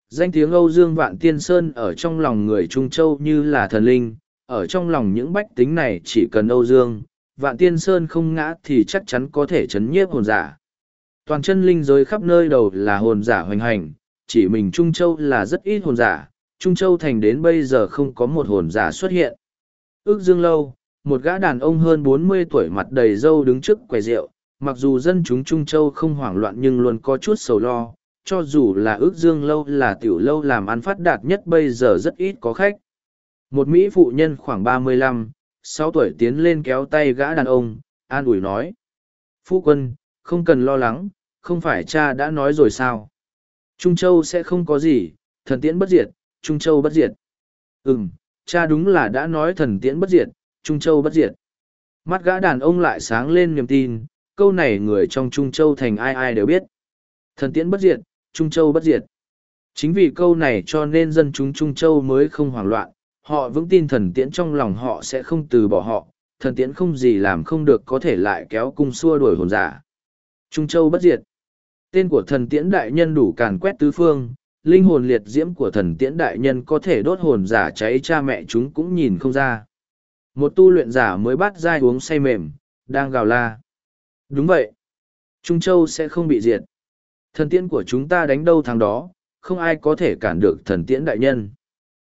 Danh tiếng Âu Dương Vạn Tiên Sơn ở trong lòng người Trung Châu như là thần linh, ở trong lòng những bách tính này chỉ cần Âu Dương, Vạn Tiên Sơn không ngã thì chắc chắn có thể chấn nhiếp hồn giả. Toàn chân linh giới khắp nơi đầu là hồn giả hoành hành, chỉ mình Trung Châu là rất ít hồn giả, Trung Châu thành đến bây giờ không có một hồn giả xuất hiện. Ước dương lâu, một gã đàn ông hơn bốn mươi tuổi mặt đầy râu đứng trước quầy rượu, mặc dù dân chúng Trung Châu không hoảng loạn nhưng luôn có chút sầu lo, cho dù là ước dương lâu là tiểu lâu làm ăn phát đạt nhất bây giờ rất ít có khách. Một Mỹ phụ nhân khoảng ba mươi lăm, sáu tuổi tiến lên kéo tay gã đàn ông, an ủi nói. Phu quân, không cần lo lắng, không phải cha đã nói rồi sao? Trung Châu sẽ không có gì, thần tiễn bất diệt, Trung Châu bất diệt. Ừm, cha đúng là đã nói thần tiễn bất diệt, Trung Châu bất diệt. Mắt gã đàn ông lại sáng lên niềm tin, câu này người trong Trung Châu thành ai ai đều biết. Thần tiễn bất diệt, Trung Châu bất diệt. Chính vì câu này cho nên dân chúng Trung Châu mới không hoảng loạn, họ vững tin thần tiễn trong lòng họ sẽ không từ bỏ họ, thần tiễn không gì làm không được có thể lại kéo cung xua đuổi hồn giả. Trung Châu bất diệt. Tên của thần tiễn đại nhân đủ càn quét tứ phương, linh hồn liệt diễm của thần tiễn đại nhân có thể đốt hồn giả cháy cha mẹ chúng cũng nhìn không ra. Một tu luyện giả mới bắt dai uống say mềm, đang gào la. Đúng vậy. Trung Châu sẽ không bị diệt. Thần tiễn của chúng ta đánh đâu thằng đó, không ai có thể cản được thần tiễn đại nhân.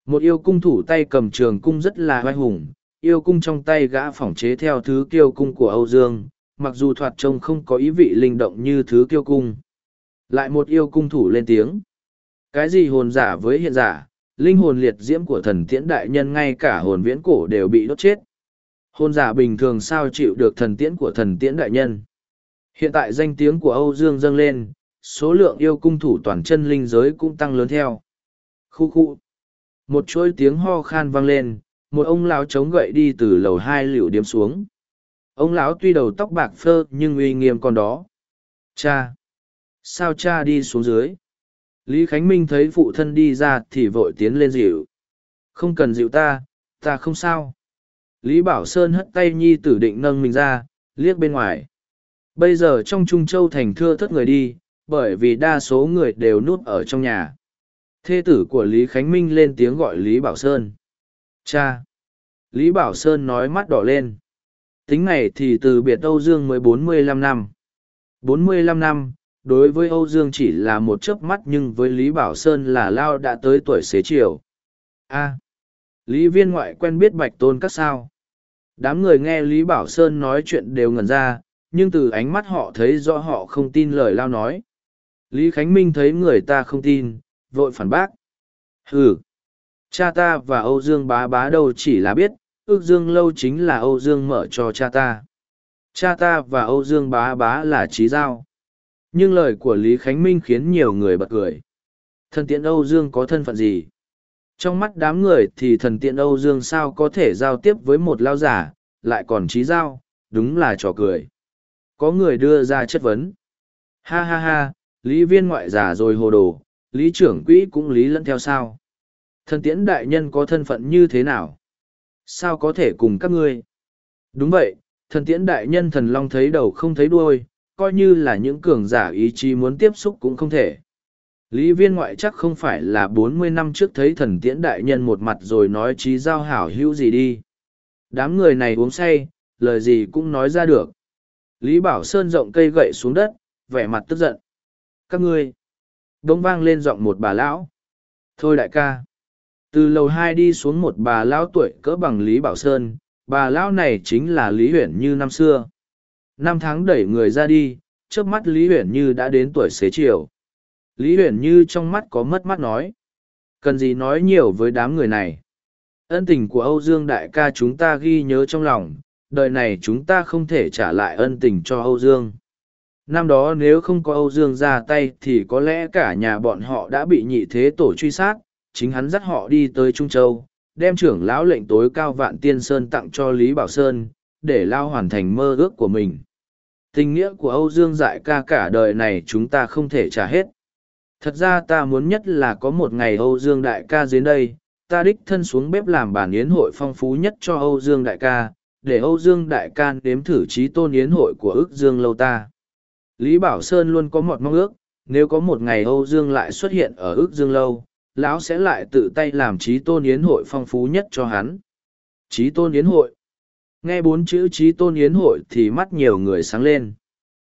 Một yêu cung thủ tay cầm trường cung rất là oai hùng, yêu cung trong tay gã phỏng chế theo thứ kiêu cung của Âu Dương, mặc dù thoạt trông không có ý vị linh động như thứ kiêu cung. Lại một yêu cung thủ lên tiếng. Cái gì hồn giả với hiện giả, linh hồn liệt diễm của thần tiễn đại nhân ngay cả hồn viễn cổ đều bị đốt chết. Hồn giả bình thường sao chịu được thần tiễn của thần tiễn đại nhân. Hiện tại danh tiếng của Âu Dương dâng lên, số lượng yêu cung thủ toàn chân linh giới cũng tăng lớn theo. Khu khu. Một chuỗi tiếng ho khan vang lên, một ông lão chống gậy đi từ lầu hai liều điếm xuống. Ông lão tuy đầu tóc bạc phơ nhưng uy nghiêm còn đó. Cha! Sao cha đi xuống dưới? Lý Khánh Minh thấy phụ thân đi ra thì vội tiến lên dịu. Không cần dịu ta, ta không sao. Lý Bảo Sơn hất tay nhi tử định nâng mình ra, liếc bên ngoài. Bây giờ trong Trung Châu thành thưa thất người đi, bởi vì đa số người đều núp ở trong nhà. Thê tử của Lý Khánh Minh lên tiếng gọi Lý Bảo Sơn. Cha! Lý Bảo Sơn nói mắt đỏ lên. Tính ngày thì từ biệt Âu Dương mới bốn mươi lăm năm. bốn mươi lăm năm, đối với Âu Dương chỉ là một chớp mắt nhưng với Lý Bảo Sơn là Lao đã tới tuổi xế chiều. A. Lý viên ngoại quen biết Bạch Tôn các sao. Đám người nghe Lý Bảo Sơn nói chuyện đều ngẩn ra, nhưng từ ánh mắt họ thấy rõ họ không tin lời Lao nói. Lý Khánh Minh thấy người ta không tin, vội phản bác. Hừ, cha ta và Âu Dương bá bá đâu chỉ là biết, ước Dương lâu chính là Âu Dương mở cho cha ta. Cha ta và Âu Dương bá bá là trí giao. Nhưng lời của Lý Khánh Minh khiến nhiều người bật cười. Thần tiện Âu Dương có thân phận gì? Trong mắt đám người thì thần tiện Âu Dương sao có thể giao tiếp với một lao giả, lại còn trí giao, đúng là trò cười. Có người đưa ra chất vấn. Ha ha ha, Lý viên ngoại giả rồi hồ đồ, Lý trưởng quỹ cũng lý lẫn theo sao. Thần tiễn đại nhân có thân phận như thế nào? Sao có thể cùng các ngươi? Đúng vậy, thần tiễn đại nhân thần long thấy đầu không thấy đuôi, coi như là những cường giả ý chí muốn tiếp xúc cũng không thể. Lý viên ngoại chắc không phải là bốn mươi năm trước thấy thần tiễn đại nhân một mặt rồi nói trí giao hảo hữu gì đi. Đám người này uống say, lời gì cũng nói ra được. Lý Bảo Sơn rộng cây gậy xuống đất, vẻ mặt tức giận. Các ngươi, đống vang lên giọng một bà lão. Thôi đại ca. Từ lầu hai đi xuống một bà lão tuổi cỡ bằng Lý Bảo Sơn, bà lão này chính là Lý Huyển như năm xưa. Năm tháng đẩy người ra đi, trước mắt Lý huyền như đã đến tuổi xế chiều. Lý huyền như trong mắt có mất mắt nói. Cần gì nói nhiều với đám người này. Ân tình của Âu Dương đại ca chúng ta ghi nhớ trong lòng, đời này chúng ta không thể trả lại ân tình cho Âu Dương. Năm đó nếu không có Âu Dương ra tay thì có lẽ cả nhà bọn họ đã bị nhị thế tổ truy sát, chính hắn dắt họ đi tới Trung Châu, đem trưởng lão lệnh tối cao vạn tiên sơn tặng cho Lý Bảo Sơn, để lao hoàn thành mơ ước của mình. Tình nghĩa của Âu Dương dại ca cả đời này chúng ta không thể trả hết. Thật ra ta muốn nhất là có một ngày Âu Dương đại ca đến đây, ta đích thân xuống bếp làm bản yến hội phong phú nhất cho Âu Dương đại ca, để Âu Dương đại ca đếm thử trí tôn yến hội của ức Dương lâu ta. Lý Bảo Sơn luôn có một mong ước, nếu có một ngày Âu Dương lại xuất hiện ở ức Dương lâu, lão sẽ lại tự tay làm trí tôn yến hội phong phú nhất cho hắn. Trí tôn yến hội. Nghe bốn chữ trí tôn yến hội thì mắt nhiều người sáng lên.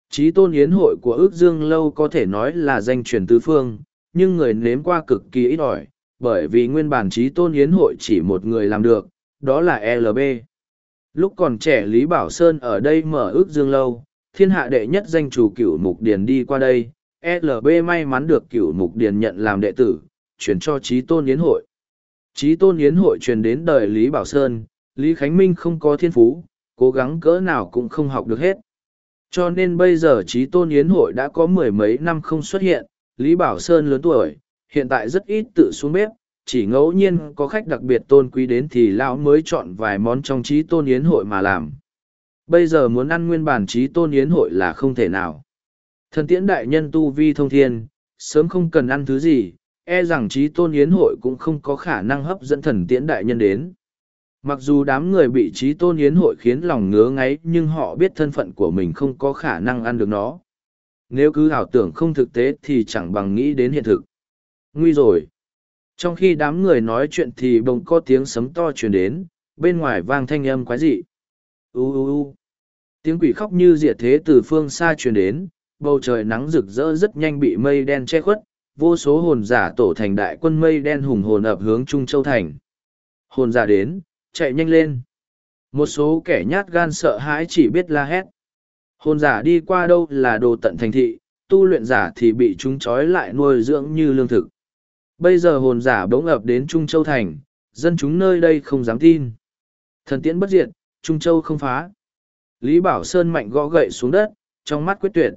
Trí tôn yến hội của ước dương lâu có thể nói là danh truyền tứ phương, nhưng người nếm qua cực kỳ ít ỏi, bởi vì nguyên bản trí tôn yến hội chỉ một người làm được, đó là LB. Lúc còn trẻ Lý Bảo Sơn ở đây mở ước dương lâu, thiên hạ đệ nhất danh chủ cửu mục điền đi qua đây, LB may mắn được cửu mục điền nhận làm đệ tử, chuyển cho trí tôn yến hội. Trí tôn yến hội truyền đến đời Lý Bảo Sơn, Lý Khánh Minh không có thiên phú, cố gắng cỡ nào cũng không học được hết. Cho nên bây giờ trí tôn yến hội đã có mười mấy năm không xuất hiện, Lý Bảo Sơn lớn tuổi, hiện tại rất ít tự xuống bếp, chỉ ngẫu nhiên có khách đặc biệt tôn quý đến thì lão mới chọn vài món trong trí tôn yến hội mà làm. Bây giờ muốn ăn nguyên bản trí tôn yến hội là không thể nào. Thần tiễn đại nhân tu vi thông thiên, sớm không cần ăn thứ gì, e rằng trí tôn yến hội cũng không có khả năng hấp dẫn thần tiễn đại nhân đến. Mặc dù đám người bị trí tôn yến hội khiến lòng ngứa ngáy nhưng họ biết thân phận của mình không có khả năng ăn được nó. Nếu cứ ảo tưởng không thực tế thì chẳng bằng nghĩ đến hiện thực. Nguy rồi. Trong khi đám người nói chuyện thì bỗng có tiếng sấm to truyền đến, bên ngoài vang thanh âm quái dị. U u u. Tiếng quỷ khóc như diệt thế từ phương xa truyền đến, bầu trời nắng rực rỡ rất nhanh bị mây đen che khuất, vô số hồn giả tổ thành đại quân mây đen hùng hồn ập hướng Trung Châu Thành. Hồn giả đến, chạy nhanh lên. Một số kẻ nhát gan sợ hãi chỉ biết la hét. Hồn giả đi qua đâu là đồ tận thành thị, tu luyện giả thì bị chúng trói lại nuôi dưỡng như lương thực. Bây giờ hồn giả bỗng ập đến Trung Châu Thành, dân chúng nơi đây không dám tin. Thần tiễn bất diệt, Trung Châu không phá. Lý Bảo Sơn mạnh gõ gậy xuống đất, trong mắt quyết tuyệt.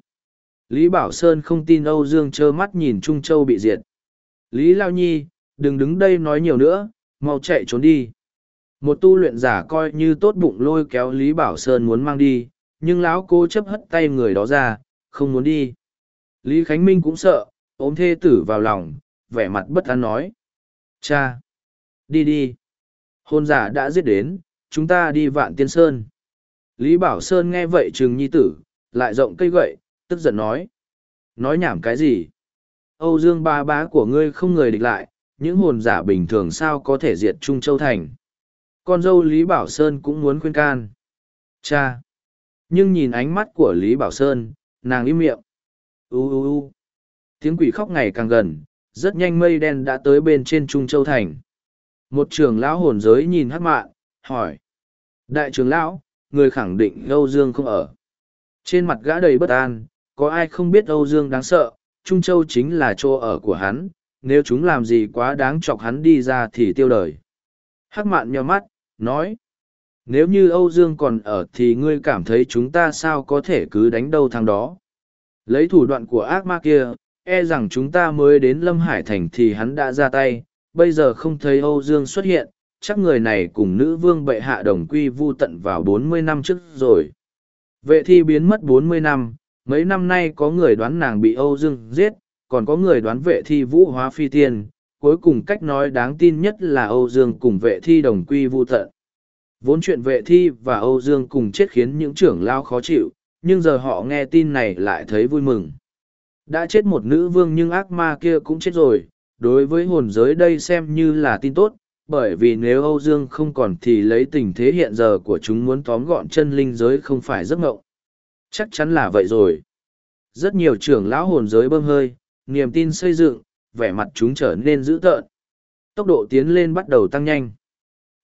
Lý Bảo Sơn không tin Âu Dương trơ mắt nhìn Trung Châu bị diệt. Lý Lao Nhi, đừng đứng đây nói nhiều nữa, mau chạy trốn đi. Một tu luyện giả coi như tốt bụng lôi kéo Lý Bảo Sơn muốn mang đi, nhưng lão cô chấp hất tay người đó ra, không muốn đi. Lý Khánh Minh cũng sợ, ôm thê tử vào lòng, vẻ mặt bất an nói. Cha! Đi đi! Hôn giả đã giết đến, chúng ta đi vạn tiên sơn. Lý Bảo Sơn nghe vậy chừng nhi tử, lại rộng cây gậy, tức giận nói. Nói nhảm cái gì? Âu Dương ba bá của ngươi không người địch lại, những hồn giả bình thường sao có thể diệt Trung Châu Thành. Con dâu Lý Bảo Sơn cũng muốn khuyên can. Cha! Nhưng nhìn ánh mắt của Lý Bảo Sơn, nàng im miệng. U u u. Tiếng quỷ khóc ngày càng gần, rất nhanh mây đen đã tới bên trên Trung Châu Thành. Một trưởng lão hồn giới nhìn hát mạn, hỏi. Đại trưởng lão, người khẳng định Âu Dương không ở. Trên mặt gã đầy bất an, có ai không biết Âu Dương đáng sợ, Trung Châu chính là chỗ ở của hắn, nếu chúng làm gì quá đáng chọc hắn đi ra thì tiêu đời. Hắc mạn nhò mắt, nói. Nếu như Âu Dương còn ở thì ngươi cảm thấy chúng ta sao có thể cứ đánh đâu thằng đó. Lấy thủ đoạn của ác ma kia, e rằng chúng ta mới đến Lâm Hải Thành thì hắn đã ra tay, bây giờ không thấy Âu Dương xuất hiện, chắc người này cùng nữ vương bệ hạ đồng quy vu tận vào bốn mươi năm trước rồi. Vệ thi biến mất bốn mươi năm, mấy năm nay có người đoán nàng bị Âu Dương giết, còn có người đoán vệ thi vũ hóa phi tiên, cuối cùng cách nói đáng tin nhất là Âu Dương cùng vệ thi đồng quy vu tận. Vốn chuyện vệ thi và Âu Dương cùng chết khiến những trưởng lao khó chịu, nhưng giờ họ nghe tin này lại thấy vui mừng. Đã chết một nữ vương nhưng ác ma kia cũng chết rồi, đối với hồn giới đây xem như là tin tốt, bởi vì nếu Âu Dương không còn thì lấy tình thế hiện giờ của chúng muốn tóm gọn chân linh giới không phải giấc mộng. Chắc chắn là vậy rồi. Rất nhiều trưởng lão hồn giới bơm hơi, niềm tin xây dựng, vẻ mặt chúng trở nên dữ tợn. Tốc độ tiến lên bắt đầu tăng nhanh.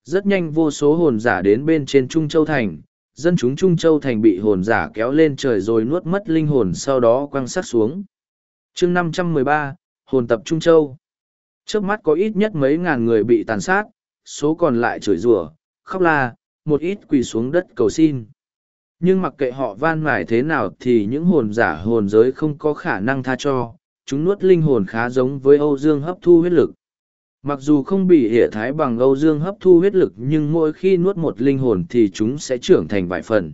Rất nhanh vô số hồn giả đến bên trên Trung Châu Thành, dân chúng Trung Châu Thành bị hồn giả kéo lên trời rồi nuốt mất linh hồn sau đó quăng sát xuống. chương 513, Hồn tập Trung Châu. Trước mắt có ít nhất mấy ngàn người bị tàn sát, số còn lại chửi rủa, khóc la, một ít quỳ xuống đất cầu xin. Nhưng mặc kệ họ van mải thế nào thì những hồn giả hồn giới không có khả năng tha cho, chúng nuốt linh hồn khá giống với Âu Dương hấp thu huyết lực. Mặc dù không bị hệ thái bằng Âu Dương hấp thu huyết lực nhưng mỗi khi nuốt một linh hồn thì chúng sẽ trưởng thành vài phần.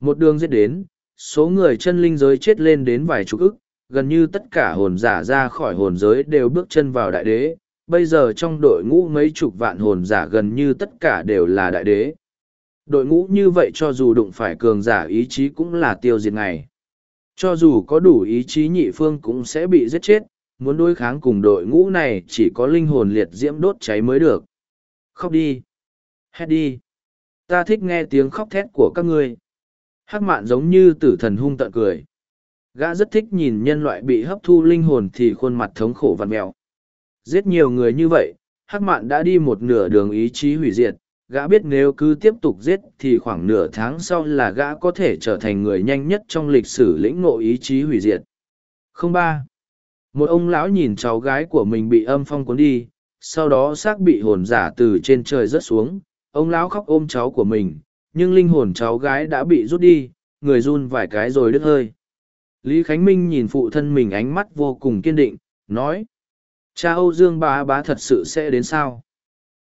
Một đường giết đến, số người chân linh giới chết lên đến vài chục ức, gần như tất cả hồn giả ra khỏi hồn giới đều bước chân vào đại đế. Bây giờ trong đội ngũ mấy chục vạn hồn giả gần như tất cả đều là đại đế. Đội ngũ như vậy cho dù đụng phải cường giả ý chí cũng là tiêu diệt ngày. Cho dù có đủ ý chí nhị phương cũng sẽ bị giết chết, muốn đối kháng cùng đội ngũ này chỉ có linh hồn liệt diễm đốt cháy mới được. Khóc đi. Hét đi. Ta thích nghe tiếng khóc thét của các ngươi. Hắc mạn giống như tử thần hung tận cười. Gã rất thích nhìn nhân loại bị hấp thu linh hồn thì khuôn mặt thống khổ vằn mèo. Giết nhiều người như vậy, Hắc Mạn đã đi một nửa đường ý chí hủy diệt, gã biết nếu cứ tiếp tục giết thì khoảng nửa tháng sau là gã có thể trở thành người nhanh nhất trong lịch sử lĩnh ngộ ý chí hủy diệt. Không ba. Một ông lão nhìn cháu gái của mình bị âm phong cuốn đi, sau đó xác bị hồn giả từ trên trời rớt xuống, ông lão khóc ôm cháu của mình, nhưng linh hồn cháu gái đã bị rút đi, người run vài cái rồi đứt hơi. Lý Khánh Minh nhìn phụ thân mình ánh mắt vô cùng kiên định, nói. Cha Âu Dương bá bá thật sự sẽ đến sao?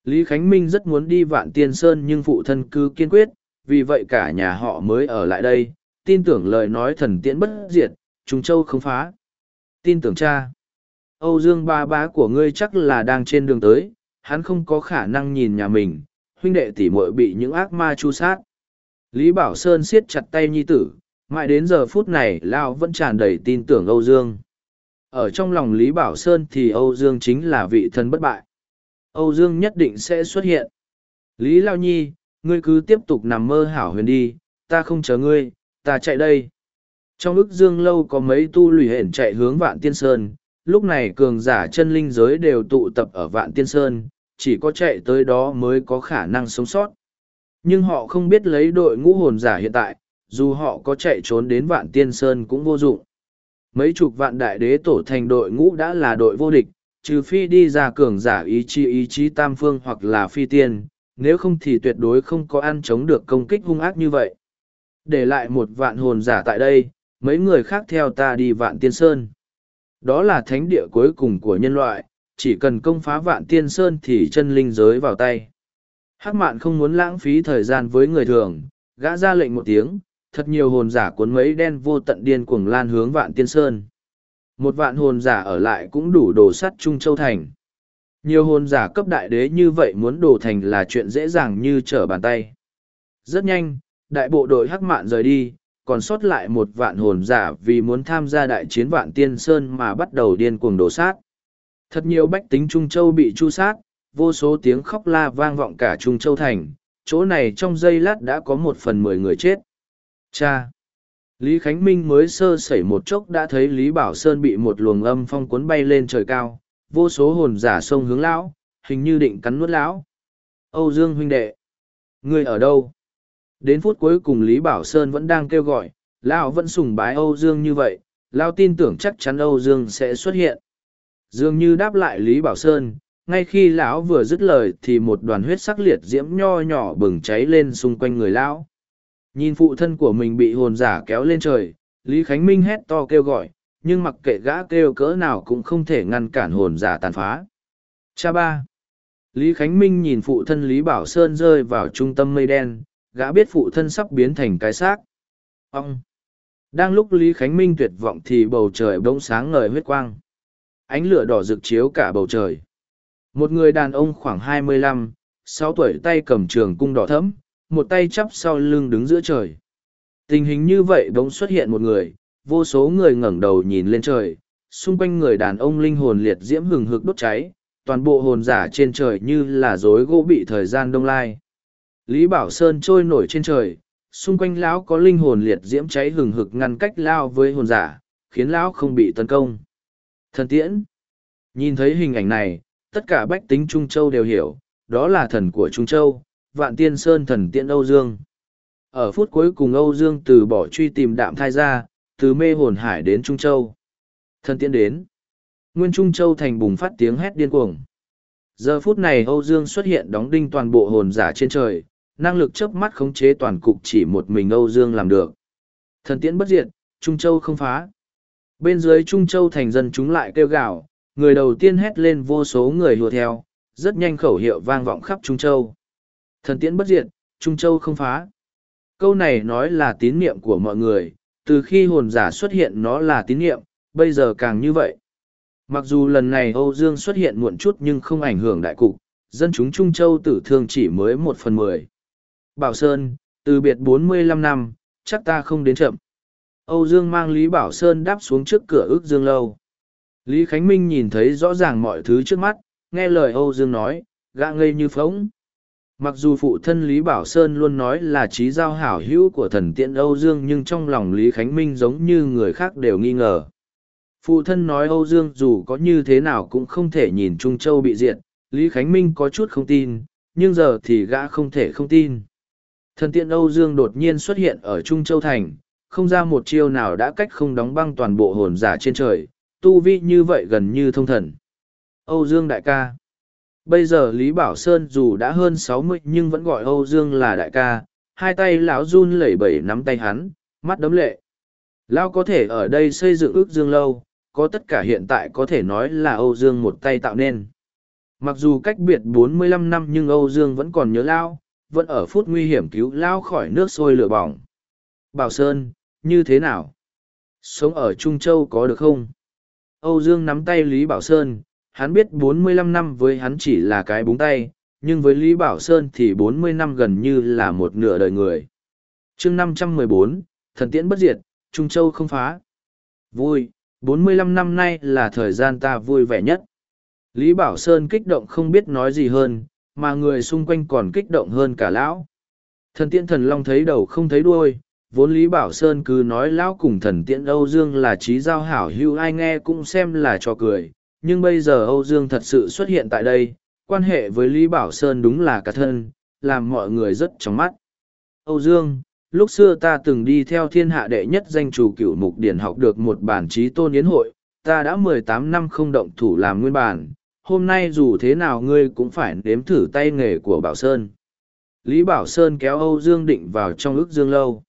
Lý Khánh Minh rất muốn đi vạn tiên sơn nhưng phụ thân cứ kiên quyết, vì vậy cả nhà họ mới ở lại đây, tin tưởng lời nói thần tiễn bất diệt, Trung Châu không phá. Tin tưởng cha. Âu Dương ba bá của ngươi chắc là đang trên đường tới, hắn không có khả năng nhìn nhà mình, huynh đệ tỷ muội bị những ác ma chu sát. Lý Bảo Sơn siết chặt tay nhi tử, mãi đến giờ phút này Lao vẫn tràn đầy tin tưởng Âu Dương. Ở trong lòng Lý Bảo Sơn thì Âu Dương chính là vị thân bất bại. Âu Dương nhất định sẽ xuất hiện. Lý Lao Nhi, ngươi cứ tiếp tục nằm mơ hảo huyền đi, ta không chờ ngươi, ta chạy đây. Trong ức dương lâu có mấy tu lùi hển chạy hướng vạn tiên sơn, lúc này cường giả chân linh giới đều tụ tập ở vạn tiên sơn, chỉ có chạy tới đó mới có khả năng sống sót. Nhưng họ không biết lấy đội ngũ hồn giả hiện tại, dù họ có chạy trốn đến vạn tiên sơn cũng vô dụng. Mấy chục vạn đại đế tổ thành đội ngũ đã là đội vô địch, trừ phi đi ra cường giả ý chí ý chí tam phương hoặc là phi tiên, nếu không thì tuyệt đối không có ăn chống được công kích hung ác như vậy. Để lại một vạn hồn giả tại đây, mấy người khác theo ta đi vạn tiên sơn. Đó là thánh địa cuối cùng của nhân loại, chỉ cần công phá vạn tiên sơn thì chân linh giới vào tay. Hắc mạn không muốn lãng phí thời gian với người thường, gã ra lệnh một tiếng, thật nhiều hồn giả cuốn mấy đen vô tận điên cuồng lan hướng vạn tiên sơn. Một vạn hồn giả ở lại cũng đủ đổ sắt Trung Châu Thành. Nhiều hồn giả cấp đại đế như vậy muốn đổ thành là chuyện dễ dàng như trở bàn tay. Rất nhanh, đại bộ đội hắc mạn rời đi, còn sót lại một vạn hồn giả vì muốn tham gia đại chiến vạn tiên sơn mà bắt đầu điên cuồng đổ sát. Thật nhiều bách tính Trung Châu bị chu sát, vô số tiếng khóc la vang vọng cả Trung Châu Thành, chỗ này trong giây lát đã có một phần mười người chết. Cha! Lý Khánh Minh mới sơ sẩy một chốc đã thấy Lý Bảo Sơn bị một luồng âm phong cuốn bay lên trời cao, vô số hồn giả sông hướng lão, hình như định cắn nuốt lão. Âu Dương huynh đệ! Ngươi ở đâu? Đến phút cuối cùng Lý Bảo Sơn vẫn đang kêu gọi, lão vẫn sùng bái Âu Dương như vậy, lão tin tưởng chắc chắn Âu Dương sẽ xuất hiện. Dường như đáp lại Lý Bảo Sơn, ngay khi lão vừa dứt lời thì một đoàn huyết sắc liệt diễm nho nhỏ bừng cháy lên xung quanh người lão nhìn phụ thân của mình bị hồn giả kéo lên trời, lý khánh minh hét to kêu gọi, nhưng mặc kệ gã kêu cỡ nào cũng không thể ngăn cản hồn giả tàn phá. Cha ba. Lý khánh minh nhìn phụ thân lý bảo sơn rơi vào trung tâm mây đen, gã biết phụ thân sắp biến thành cái xác. Ông. Đang lúc lý khánh minh tuyệt vọng thì bầu trời bỗng sáng ngời huyết quang. Ánh lửa đỏ rực chiếu cả bầu trời. Một người đàn ông khoảng hai mươi lăm, sáu tuổi tay cầm trường cung đỏ thẫm một tay chắp sau lưng đứng giữa trời. Tình hình như vậy bỗng xuất hiện một người vô số người ngẩng đầu nhìn lên trời xung quanh người đàn ông linh hồn liệt diễm hừng hực đốt cháy toàn bộ hồn giả trên trời như là rối gỗ bị thời gian đông lai. Lý bảo sơn trôi nổi trên trời xung quanh lão có linh hồn liệt diễm cháy hừng hực ngăn cách lao với hồn giả khiến lão không bị tấn công. Thần tiễn. Nhìn thấy hình ảnh này tất cả bách tính Trung Châu đều hiểu, đó là thần của Trung Châu, vạn tiên sơn thần tiễn Âu Dương. Ở phút cuối cùng Âu Dương từ bỏ truy tìm đạm thai ra, từ mê hồn hải đến Trung Châu. Thần tiễn đến. Nguyên Trung Châu thành bùng phát tiếng hét điên cuồng. Giờ phút này Âu Dương xuất hiện đóng đinh toàn bộ hồn giả trên trời, năng lực chớp mắt khống chế toàn cục chỉ một mình Âu Dương làm được. Thần tiễn bất diệt, Trung Châu không phá. Bên dưới Trung Châu thành dân chúng lại kêu gào, người đầu tiên hét lên vô số người hùa theo, rất nhanh khẩu hiệu vang vọng khắp Trung Châu. Thần tiễn bất diệt, Trung Châu không phá. Câu này nói là tín niệm của mọi người, từ khi hồn giả xuất hiện nó là tín niệm, bây giờ càng như vậy. Mặc dù lần này Âu Dương xuất hiện muộn chút nhưng không ảnh hưởng đại cục, dân chúng Trung Châu tử thương chỉ mới một phần mười. Bảo Sơn, từ biệt bốn mươi lăm năm, chắc ta không đến chậm. Âu Dương mang Lý Bảo Sơn đáp xuống trước cửa ước Dương Lâu. Lý Khánh Minh nhìn thấy rõ ràng mọi thứ trước mắt, nghe lời Âu Dương nói, gã ngây như phóng. Mặc dù phụ thân Lý Bảo Sơn luôn nói là trí giao hảo hữu của thần tiện Âu Dương nhưng trong lòng Lý Khánh Minh giống như người khác đều nghi ngờ. Phụ thân nói Âu Dương dù có như thế nào cũng không thể nhìn Trung Châu bị diệt, Lý Khánh Minh có chút không tin, nhưng giờ thì gã không thể không tin. Thần tiện Âu Dương đột nhiên xuất hiện ở Trung Châu Thành, không ra một chiêu nào đã cách không đóng băng toàn bộ hồn giả trên trời, tu vi như vậy gần như thông thần. Âu Dương đại ca Bây giờ Lý Bảo Sơn dù đã hơn sáu mươi nhưng vẫn gọi Âu Dương là đại ca, hai tay lão run lẩy bẩy nắm tay hắn, mắt đấm lệ. Lão có thể ở đây xây dựng ước dương lâu, có tất cả hiện tại có thể nói là Âu Dương một tay tạo nên. Mặc dù cách biệt bốn mươi lăm năm nhưng Âu Dương vẫn còn nhớ Lão, vẫn ở phút nguy hiểm cứu Lão khỏi nước sôi lửa bỏng. Bảo Sơn, như thế nào? Sống ở Trung Châu có được không? Âu Dương nắm tay Lý Bảo Sơn, hắn biết 45 năm với hắn chỉ là cái búng tay, nhưng với Lý Bảo Sơn thì 40 năm gần như là một nửa đời người. chương 514, thần tiễn bất diệt, Trung Châu không phá. Vui, 45 năm nay là thời gian ta vui vẻ nhất. Lý Bảo Sơn kích động không biết nói gì hơn, mà người xung quanh còn kích động hơn cả lão. Thần tiễn thần long thấy đầu không thấy đuôi, vốn Lý Bảo Sơn cứ nói lão cùng thần tiễn Âu Dương là trí giao hảo hưu ai nghe cũng xem là cho cười, nhưng bây giờ Âu Dương thật sự xuất hiện tại đây, quan hệ với Lý Bảo Sơn đúng là cả thân, làm mọi người rất chóng mắt. Âu Dương, lúc xưa ta từng đi theo thiên hạ đệ nhất danh chủ cửu mục điển học được một bản trí tôn yến hội, ta đã mười tám năm không động thủ làm nguyên bản, hôm nay dù thế nào ngươi cũng phải nếm thử tay nghề của Bảo Sơn. Lý Bảo Sơn kéo Âu Dương định vào trong ức dương lâu.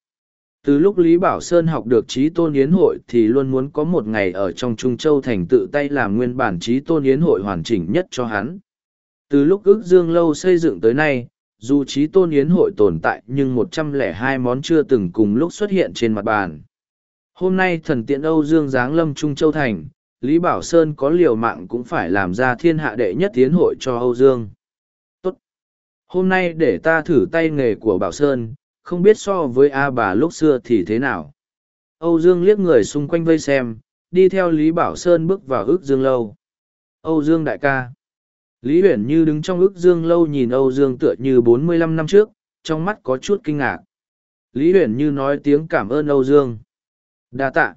Từ lúc Lý Bảo Sơn học được trí tôn yến hội thì luôn muốn có một ngày ở trong Trung Châu thành tự tay làm nguyên bản trí tôn yến hội hoàn chỉnh nhất cho hắn. Từ lúc ước dương lâu xây dựng tới nay, dù trí tôn yến hội tồn tại nhưng một trăm lẻ hai món chưa từng cùng lúc xuất hiện trên mặt bàn. Hôm nay thần tiện Âu Dương Giáng Lâm Trung Châu Thành, Lý Bảo Sơn có liều mạng cũng phải làm ra thiên hạ đệ nhất tiến hội cho Âu Dương. Tốt! Hôm nay để ta thử tay nghề của Bảo Sơn, không biết so với A bà lúc xưa thì thế nào. Âu Dương liếc người xung quanh vây xem, đi theo Lý Bảo Sơn bước vào ước dương lâu. Âu Dương đại ca. Lý Huyền Như đứng trong ước dương lâu nhìn Âu Dương tựa như bốn mươi lăm năm trước, trong mắt có chút kinh ngạc. Lý Huyền Như nói tiếng cảm ơn Âu Dương. Đa tạ.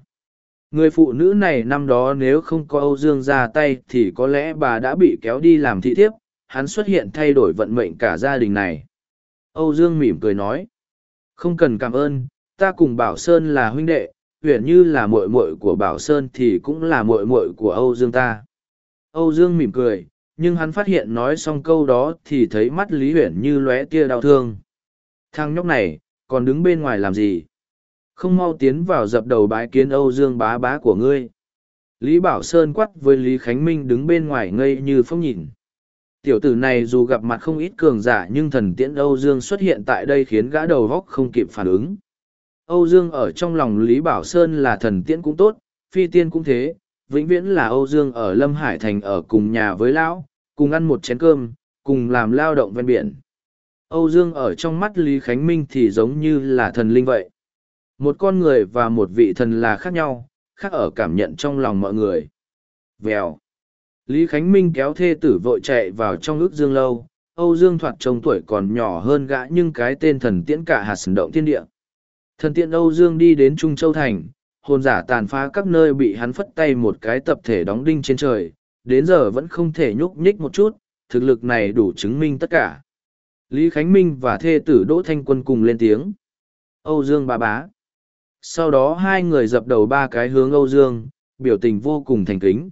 Người phụ nữ này năm đó nếu không có Âu Dương ra tay thì có lẽ bà đã bị kéo đi làm thị thiếp, hắn xuất hiện thay đổi vận mệnh cả gia đình này. Âu Dương mỉm cười nói. Không cần cảm ơn, ta cùng Bảo Sơn là huynh đệ, huyền như là muội muội của Bảo Sơn thì cũng là muội muội của Âu Dương ta. Âu Dương mỉm cười, nhưng hắn phát hiện nói xong câu đó thì thấy mắt Lý Huyền như lóe tia đau thương. Thằng nhóc này, còn đứng bên ngoài làm gì? Không mau tiến vào dập đầu bái kiến Âu Dương bá bá của ngươi. Lý Bảo Sơn quát với Lý Khánh Minh đứng bên ngoài ngây như phong nhìn. Tiểu tử này dù gặp mặt không ít cường giả nhưng thần tiễn Âu Dương xuất hiện tại đây khiến gã đầu góc không kịp phản ứng. Âu Dương ở trong lòng Lý Bảo Sơn là thần tiễn cũng tốt, phi tiên cũng thế, vĩnh viễn là Âu Dương ở Lâm Hải Thành ở cùng nhà với Lão, cùng ăn một chén cơm, cùng làm lao động ven biển. Âu Dương ở trong mắt Lý Khánh Minh thì giống như là thần linh vậy. Một con người và một vị thần là khác nhau, khác ở cảm nhận trong lòng mọi người. Vèo. Lý Khánh Minh kéo thê tử vội chạy vào trong ước dương lâu, Âu Dương thoạt trông tuổi còn nhỏ hơn gã nhưng cái tên thần tiễn cả hạt sừng động thiên địa. Thần tiễn Âu Dương đi đến Trung Châu Thành, hồn giả tàn phá các nơi bị hắn phất tay một cái tập thể đóng đinh trên trời, đến giờ vẫn không thể nhúc nhích một chút, thực lực này đủ chứng minh tất cả. Lý Khánh Minh và thê tử Đỗ Thanh Quân cùng lên tiếng. Âu Dương bà bá. Sau đó hai người dập đầu ba cái hướng Âu Dương, biểu tình vô cùng thành kính.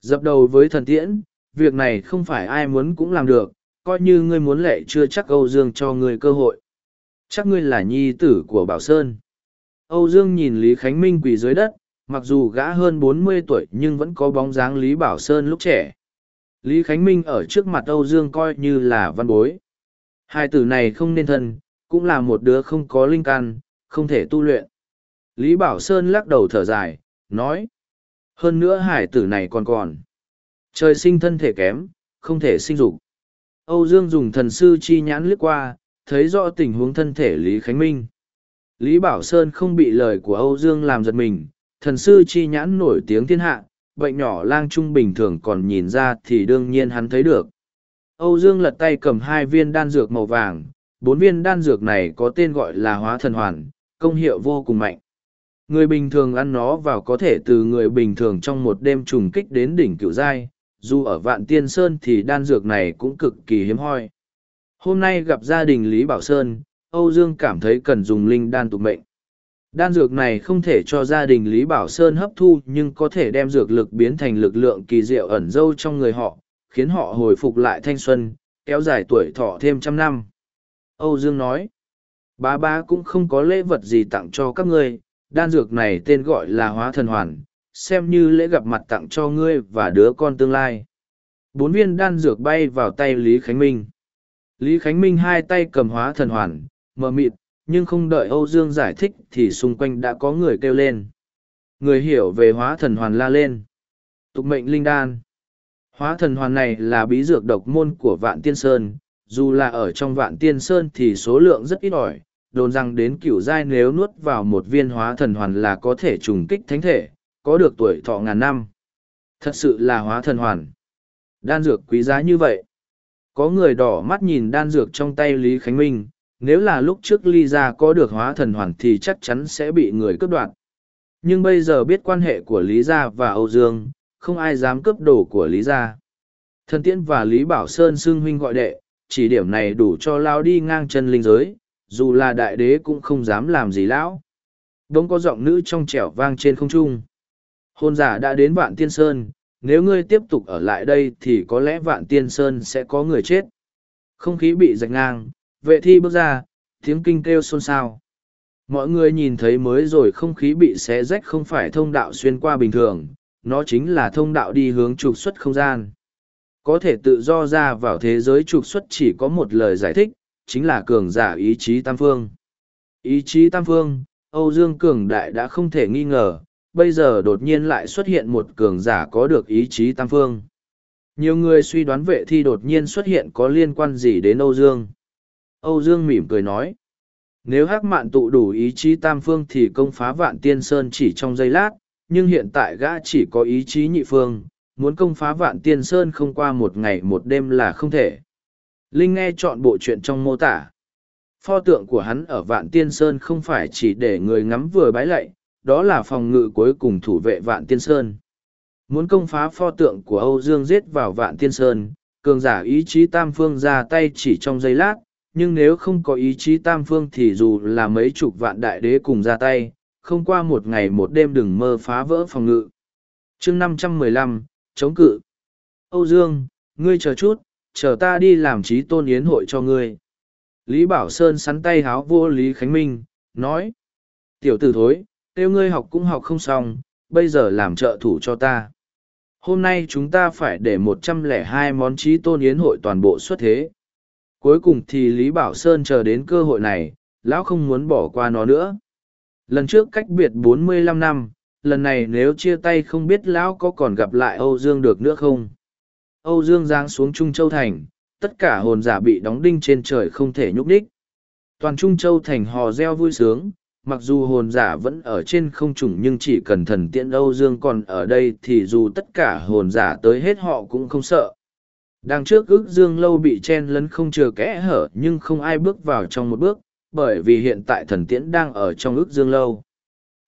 Dập đầu với thần tiễn, việc này không phải ai muốn cũng làm được, coi như ngươi muốn lệ chưa chắc Âu Dương cho ngươi cơ hội. Chắc ngươi là nhi tử của Bảo Sơn. Âu Dương nhìn Lý Khánh Minh quỳ dưới đất, mặc dù gã hơn bốn mươi tuổi nhưng vẫn có bóng dáng Lý Bảo Sơn lúc trẻ. Lý Khánh Minh ở trước mặt Âu Dương coi như là văn bối. Hai tử này không nên thân, cũng là một đứa không có linh căn, không thể tu luyện. Lý Bảo Sơn lắc đầu thở dài, nói. Hơn nữa hải tử này còn còn. Trời sinh thân thể kém, không thể sinh dục. Âu Dương dùng thần sư chi nhãn lướt qua, thấy rõ tình huống thân thể Lý Khánh Minh. Lý Bảo Sơn không bị lời của Âu Dương làm giật mình, thần sư chi nhãn nổi tiếng thiên hạ, bệnh nhỏ lang trung bình thường còn nhìn ra thì đương nhiên hắn thấy được. Âu Dương lật tay cầm hai viên đan dược màu vàng, bốn viên đan dược này có tên gọi là hóa thần hoàn, công hiệu vô cùng mạnh. Người bình thường ăn nó vào có thể từ người bình thường trong một đêm trùng kích đến đỉnh cựu giai, dù ở vạn tiên sơn thì đan dược này cũng cực kỳ hiếm hoi. Hôm nay gặp gia đình Lý Bảo Sơn, Âu Dương cảm thấy cần dùng linh đan tục mệnh. Đan dược này không thể cho gia đình Lý Bảo Sơn hấp thu nhưng có thể đem dược lực biến thành lực lượng kỳ diệu ẩn dâu trong người họ, khiến họ hồi phục lại thanh xuân, kéo dài tuổi thọ thêm trăm năm. Âu Dương nói, bá bá cũng không có lễ vật gì tặng cho các ngươi, đan dược này tên gọi là hóa thần hoàn, xem như lễ gặp mặt tặng cho ngươi và đứa con tương lai. Bốn viên đan dược bay vào tay Lý Khánh Minh. Lý Khánh Minh hai tay cầm hóa thần hoàn, mờ mịt, nhưng không đợi Âu Dương giải thích thì xung quanh đã có người kêu lên. Người hiểu về hóa thần hoàn la lên. Tục mệnh linh đan. Hóa thần hoàn này là bí dược độc môn của Vạn Tiên Sơn, dù là ở trong Vạn Tiên Sơn thì số lượng rất ít ỏi, đồn rằng đến cửu giai nếu nuốt vào một viên hóa thần hoàn là có thể trùng kích thánh thể, có được tuổi thọ ngàn năm. Thật sự là hóa thần hoàn. Đan dược quý giá như vậy. Có người đỏ mắt nhìn đan dược trong tay Lý Khánh Minh, nếu là lúc trước ly gia có được hóa thần hoàn thì chắc chắn sẽ bị người cướp đoạt nhưng bây giờ biết quan hệ của lý gia và âu dương không ai dám cướp đồ của lý gia thần tiễn và lý bảo sơn xưng huynh gọi đệ chỉ điểm này đủ cho lao đi ngang chân linh giới dù là đại đế cũng không dám làm gì lão. Đống có giọng nữ trong trẻo vang trên không trung. Hôn giả đã đến vạn tiên sơn, nếu ngươi tiếp tục ở lại đây thì có lẽ vạn tiên sơn sẽ có người chết. Không khí bị rạch ngang, vệ thi bước ra, tiếng kinh kêu xôn xao. Mọi người nhìn thấy mới rồi không khí bị xé rách không phải thông đạo xuyên qua bình thường, nó chính là thông đạo đi hướng trục xuất không gian. Có thể tự do ra vào thế giới trục xuất chỉ có một lời giải thích chính là cường giả ý chí tam phương ý chí tam phương âu dương cường đại đã không thể nghi ngờ bây giờ đột nhiên lại xuất hiện một cường giả có được ý chí tam phương nhiều người suy đoán vệ thi đột nhiên xuất hiện có liên quan gì đến âu dương Âu Dương mỉm cười nói. Nếu hắc mạn tụ đủ ý chí tam phương thì công phá vạn tiên sơn chỉ trong giây lát, nhưng hiện tại gã chỉ có ý chí nhị phương, muốn công phá vạn tiên sơn không qua một ngày một đêm là không thể. Linh nghe chọn bộ chuyện trong mô tả. Pho tượng của hắn ở vạn tiên sơn không phải chỉ để người ngắm vừa bái lạy, đó là phòng ngự cuối cùng thủ vệ vạn tiên sơn. Muốn công phá pho tượng của Âu Dương giết vào vạn tiên sơn, cường giả ý chí tam phương ra tay chỉ trong giây lát, nhưng nếu không có ý chí tam phương thì dù là mấy chục vạn đại đế cùng ra tay, không qua một ngày một đêm đừng mơ phá vỡ phòng ngự. chương năm trăm mười lăm chống cự. Âu Dương, ngươi chờ chút, chờ ta đi làm trí tôn yến hội cho ngươi. Lý Bảo Sơn sắn tay háo vô Lý Khánh Minh, nói. Tiểu tử thối, tiêu ngươi học cũng học không xong, bây giờ làm trợ thủ cho ta. Hôm nay chúng ta phải để một trăm lẻ hai món trí tôn yến hội toàn bộ xuất thế. Cuối cùng thì Lý Bảo Sơn chờ đến cơ hội này, lão không muốn bỏ qua nó nữa. Lần trước cách biệt 45 năm, lần này nếu chia tay không biết lão có còn gặp lại Âu Dương được nữa không. Âu Dương giáng xuống Trung Châu Thành, tất cả hồn giả bị đóng đinh trên trời không thể nhúc đích. Toàn Trung Châu Thành hò reo vui sướng, mặc dù hồn giả vẫn ở trên không trùng nhưng chỉ cần thần tiện Âu Dương còn ở đây thì dù tất cả hồn giả tới hết họ cũng không sợ. Đằng trước ước dương lâu bị chen lấn không chừa kẽ hở nhưng không ai bước vào trong một bước, bởi vì hiện tại thần tiễn đang ở trong ước dương lâu.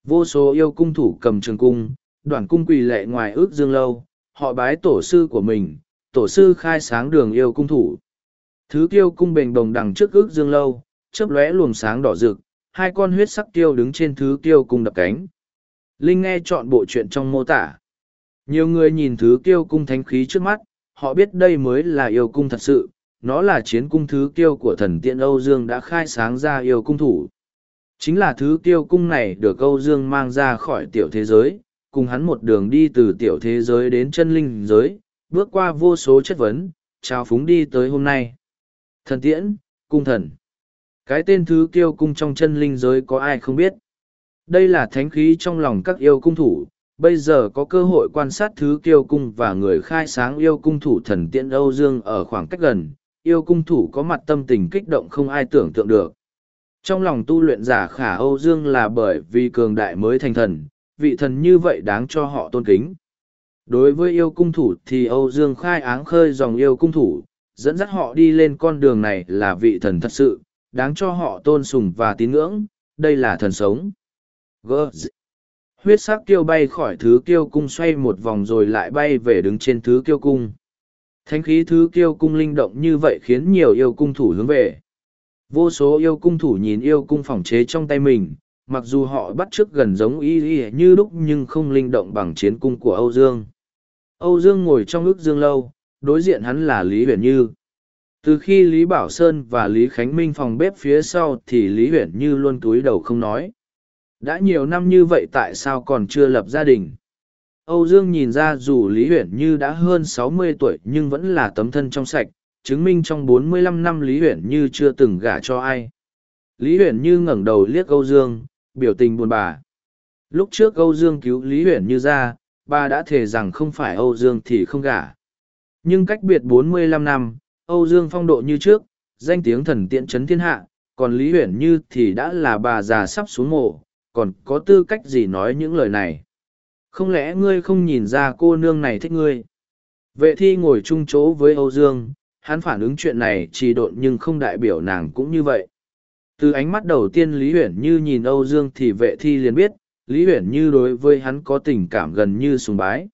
Vô số yêu cung thủ cầm trường cung, đoàn cung quỳ lệ ngoài ước dương lâu, họ bái tổ sư của mình, tổ sư khai sáng đường yêu cung thủ. Thứ tiêu cung bềnh bồng đằng trước ước dương lâu, chớp lóe luồng sáng đỏ rực, hai con huyết sắc tiêu đứng trên thứ tiêu cung đập cánh. Linh nghe chọn bộ chuyện trong mô tả. Nhiều người nhìn thứ tiêu cung thánh khí trước mắt, họ biết đây mới là yêu cung thật sự, nó là chiến cung thứ tiêu của thần tiện Âu Dương đã khai sáng ra yêu cung thủ. Chính là thứ tiêu cung này được Âu Dương mang ra khỏi tiểu thế giới, cùng hắn một đường đi từ tiểu thế giới đến chân linh giới, bước qua vô số chất vấn, trao phúng đi tới hôm nay. Thần tiễn, cung thần. Cái tên thứ kiêu cung trong chân linh giới có ai không biết. Đây là thánh khí trong lòng các yêu cung thủ, bây giờ có cơ hội quan sát thứ kiêu cung và người khai sáng yêu cung thủ thần tiễn âu dương ở khoảng cách gần yêu cung thủ có mặt tâm tình kích động không ai tưởng tượng được trong lòng tu luyện giả khả âu dương là bởi vì cường đại mới thành thần vị thần như vậy đáng cho họ tôn kính. Đối với yêu cung thủ thì âu dương khai áng khơi dòng yêu cung thủ dẫn dắt họ đi lên con đường này là vị thần thật sự, đáng cho họ tôn sùng và tín ngưỡng, đây là thần sống. Gơ huyết sắc kiêu bay khỏi thứ kiêu cung xoay một vòng rồi lại bay về đứng trên thứ kiêu cung. Thánh khí thứ kiêu cung linh động như vậy khiến nhiều yêu cung thủ hướng về. Vô số yêu cung thủ nhìn yêu cung phòng chế trong tay mình mặc dù họ bắt chước gần giống y y như lúc nhưng không linh động bằng chiến cung của âu dương. Âu dương ngồi trong ước dương lâu, đối diện hắn là lý huyền như. Từ khi lý bảo sơn và lý khánh minh phòng bếp phía sau thì lý huyền như luôn túi đầu không nói. Đã nhiều năm như vậy tại sao còn chưa lập gia đình? Âu dương nhìn ra dù lý huyền như đã hơn sáu mươi tuổi nhưng vẫn là tấm thân trong sạch, chứng minh trong bốn mươi lăm năm lý huyền như chưa từng gả cho ai. Lý huyền như ngẩng đầu liếc âu dương biểu tình buồn bà. Lúc trước âu dương cứu lý huyền như ra, bà đã thề rằng không phải âu dương thì không gả. Nhưng cách biệt bốn mươi lăm năm, âu dương phong độ như trước, danh tiếng thần tiện chấn thiên hạ, còn lý huyền như thì đã là bà già sắp xuống mộ, còn có tư cách gì nói những lời này? Không lẽ ngươi không nhìn ra cô nương này thích ngươi? Vệ thi ngồi chung chỗ với âu dương, hắn phản ứng chuyện này trì độn nhưng không đại biểu nàng cũng như vậy từ ánh mắt đầu tiên lý huyển như nhìn âu dương thì vệ thi liền biết lý huyển như đối với hắn có tình cảm gần như sùng bái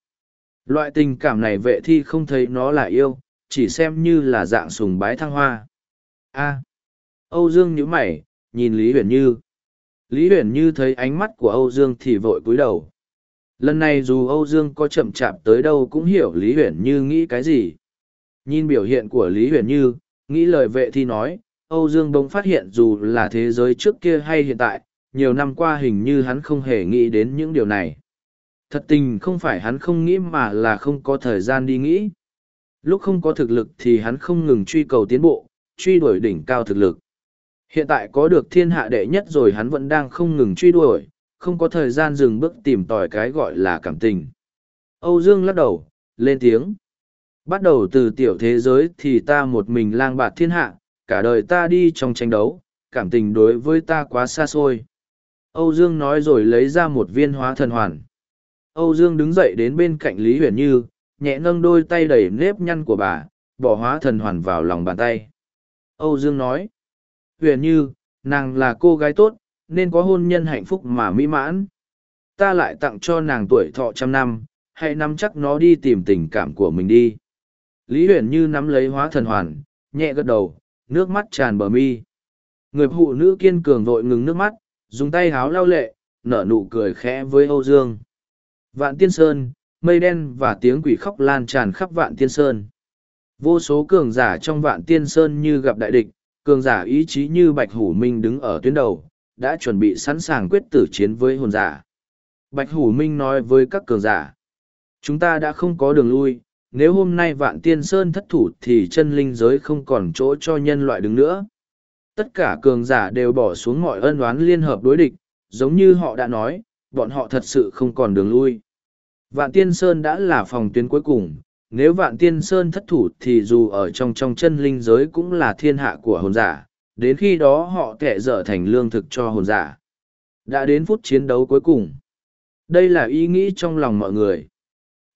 loại tình cảm này vệ thi không thấy nó là yêu chỉ xem như là dạng sùng bái thăng hoa a âu dương nhíu mày nhìn lý huyển như Lý Huyền Như thấy ánh mắt của Âu Dương thì vội cúi đầu. Lần này dù Âu Dương có chậm chạp tới đâu cũng hiểu Lý Huyền Như nghĩ cái gì. Nhìn biểu hiện của Lý Huyền Như, nghĩ lời vệ thi nói, Âu Dương Đông phát hiện dù là thế giới trước kia hay hiện tại, nhiều năm qua hình như hắn không hề nghĩ đến những điều này. Thật tình không phải hắn không nghĩ mà là không có thời gian đi nghĩ. Lúc không có thực lực thì hắn không ngừng truy cầu tiến bộ, truy đuổi đỉnh cao thực lực. Hiện tại có được thiên hạ đệ nhất rồi hắn vẫn đang không ngừng truy đuổi, không có thời gian dừng bước tìm tòi cái gọi là cảm tình. Âu Dương lắc đầu, lên tiếng. Bắt đầu từ tiểu thế giới thì ta một mình lang bạt thiên hạ, cả đời ta đi trong tranh đấu, cảm tình đối với ta quá xa xôi. Âu Dương nói rồi lấy ra một viên hóa thần hoàn. Âu Dương đứng dậy đến bên cạnh Lý Huyền Như, nhẹ nâng đôi tay đầy nếp nhăn của bà, bỏ hóa thần hoàn vào lòng bàn tay. Âu Dương nói, huyền như, nàng là cô gái tốt, nên có hôn nhân hạnh phúc mà mỹ mãn. Ta lại tặng cho nàng tuổi thọ trăm năm, hãy nắm chắc nó đi tìm tình cảm của mình đi. Lý huyền như nắm lấy hóa thần hoàn, nhẹ gật đầu, nước mắt tràn bờ mi. Người phụ nữ kiên cường vội ngừng nước mắt, dùng tay háo lau lệ, nở nụ cười khẽ với Âu Dương. Vạn Tiên Sơn, mây đen và tiếng quỷ khóc lan tràn khắp Vạn Tiên Sơn. Vô số cường giả trong Vạn Tiên Sơn như gặp đại địch, cường giả ý chí như Bạch Hủ Minh đứng ở tuyến đầu, đã chuẩn bị sẵn sàng quyết tử chiến với hồn giả. Bạch Hủ Minh nói với các cường giả, chúng ta đã không có đường lui, nếu hôm nay vạn tiên sơn thất thủ thì chân linh giới không còn chỗ cho nhân loại đứng nữa. Tất cả cường giả đều bỏ xuống mọi ân oán liên hợp đối địch, giống như họ đã nói, bọn họ thật sự không còn đường lui. Vạn tiên sơn đã là phòng tuyến cuối cùng, nếu vạn tiên sơn thất thủ thì dù ở trong trong chân linh giới cũng là thiên hạ của hồn giả, đến khi đó họ kẻ dở thành lương thực cho hồn giả. Đã đến phút chiến đấu cuối cùng. Đây là ý nghĩ trong lòng mọi người.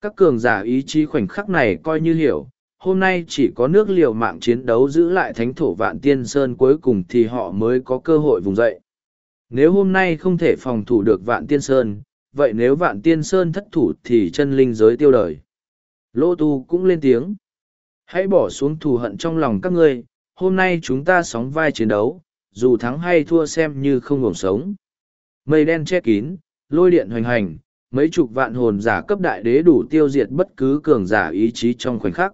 Các cường giả ý chí khoảnh khắc này coi như hiểu, hôm nay chỉ có nước liều mạng chiến đấu giữ lại thánh thổ vạn tiên sơn cuối cùng thì họ mới có cơ hội vùng dậy. Nếu hôm nay không thể phòng thủ được vạn tiên sơn, vậy nếu vạn tiên sơn thất thủ thì chân linh giới tiêu đời. Lô tu cũng lên tiếng. Hãy bỏ xuống thù hận trong lòng các ngươi, hôm nay chúng ta sóng vai chiến đấu, dù thắng hay thua xem như không ngủng sống. Mây đen che kín, lôi điện hoành hành, mấy chục vạn hồn giả cấp đại đế đủ tiêu diệt bất cứ cường giả ý chí trong khoảnh khắc.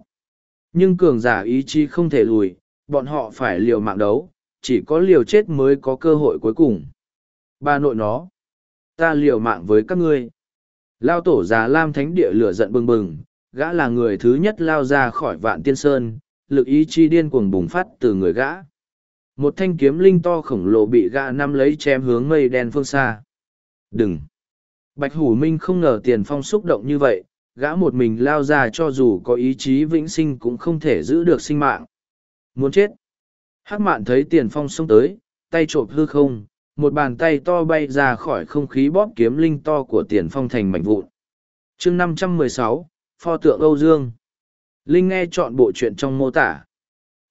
Nhưng cường giả ý chí không thể lùi, bọn họ phải liều mạng đấu, chỉ có liều chết mới có cơ hội cuối cùng. Ba nội nó, ta liều mạng với các ngươi. Lao tổ già Lam Thánh Địa lửa giận bừng bừng, gã là người thứ nhất lao ra khỏi vạn tiên sơn, lực ý chi điên cuồng bùng phát từ người gã. Một thanh kiếm linh to khổng lồ bị gã nắm lấy chém hướng mây đen phương xa. Đừng! Bạch Hủ Minh không ngờ tiền phong xúc động như vậy, gã một mình lao ra cho dù có ý chí vĩnh sinh cũng không thể giữ được sinh mạng. Muốn chết! Hắc mạn thấy tiền phong xông tới, tay trộm hư không, một bàn tay to bay ra khỏi không khí bóp kiếm linh to của tiền phong thành mảnh vụn. chương năm trăm mười sáu pho tượng Âu Dương. Linh nghe chọn bộ chuyện trong mô tả.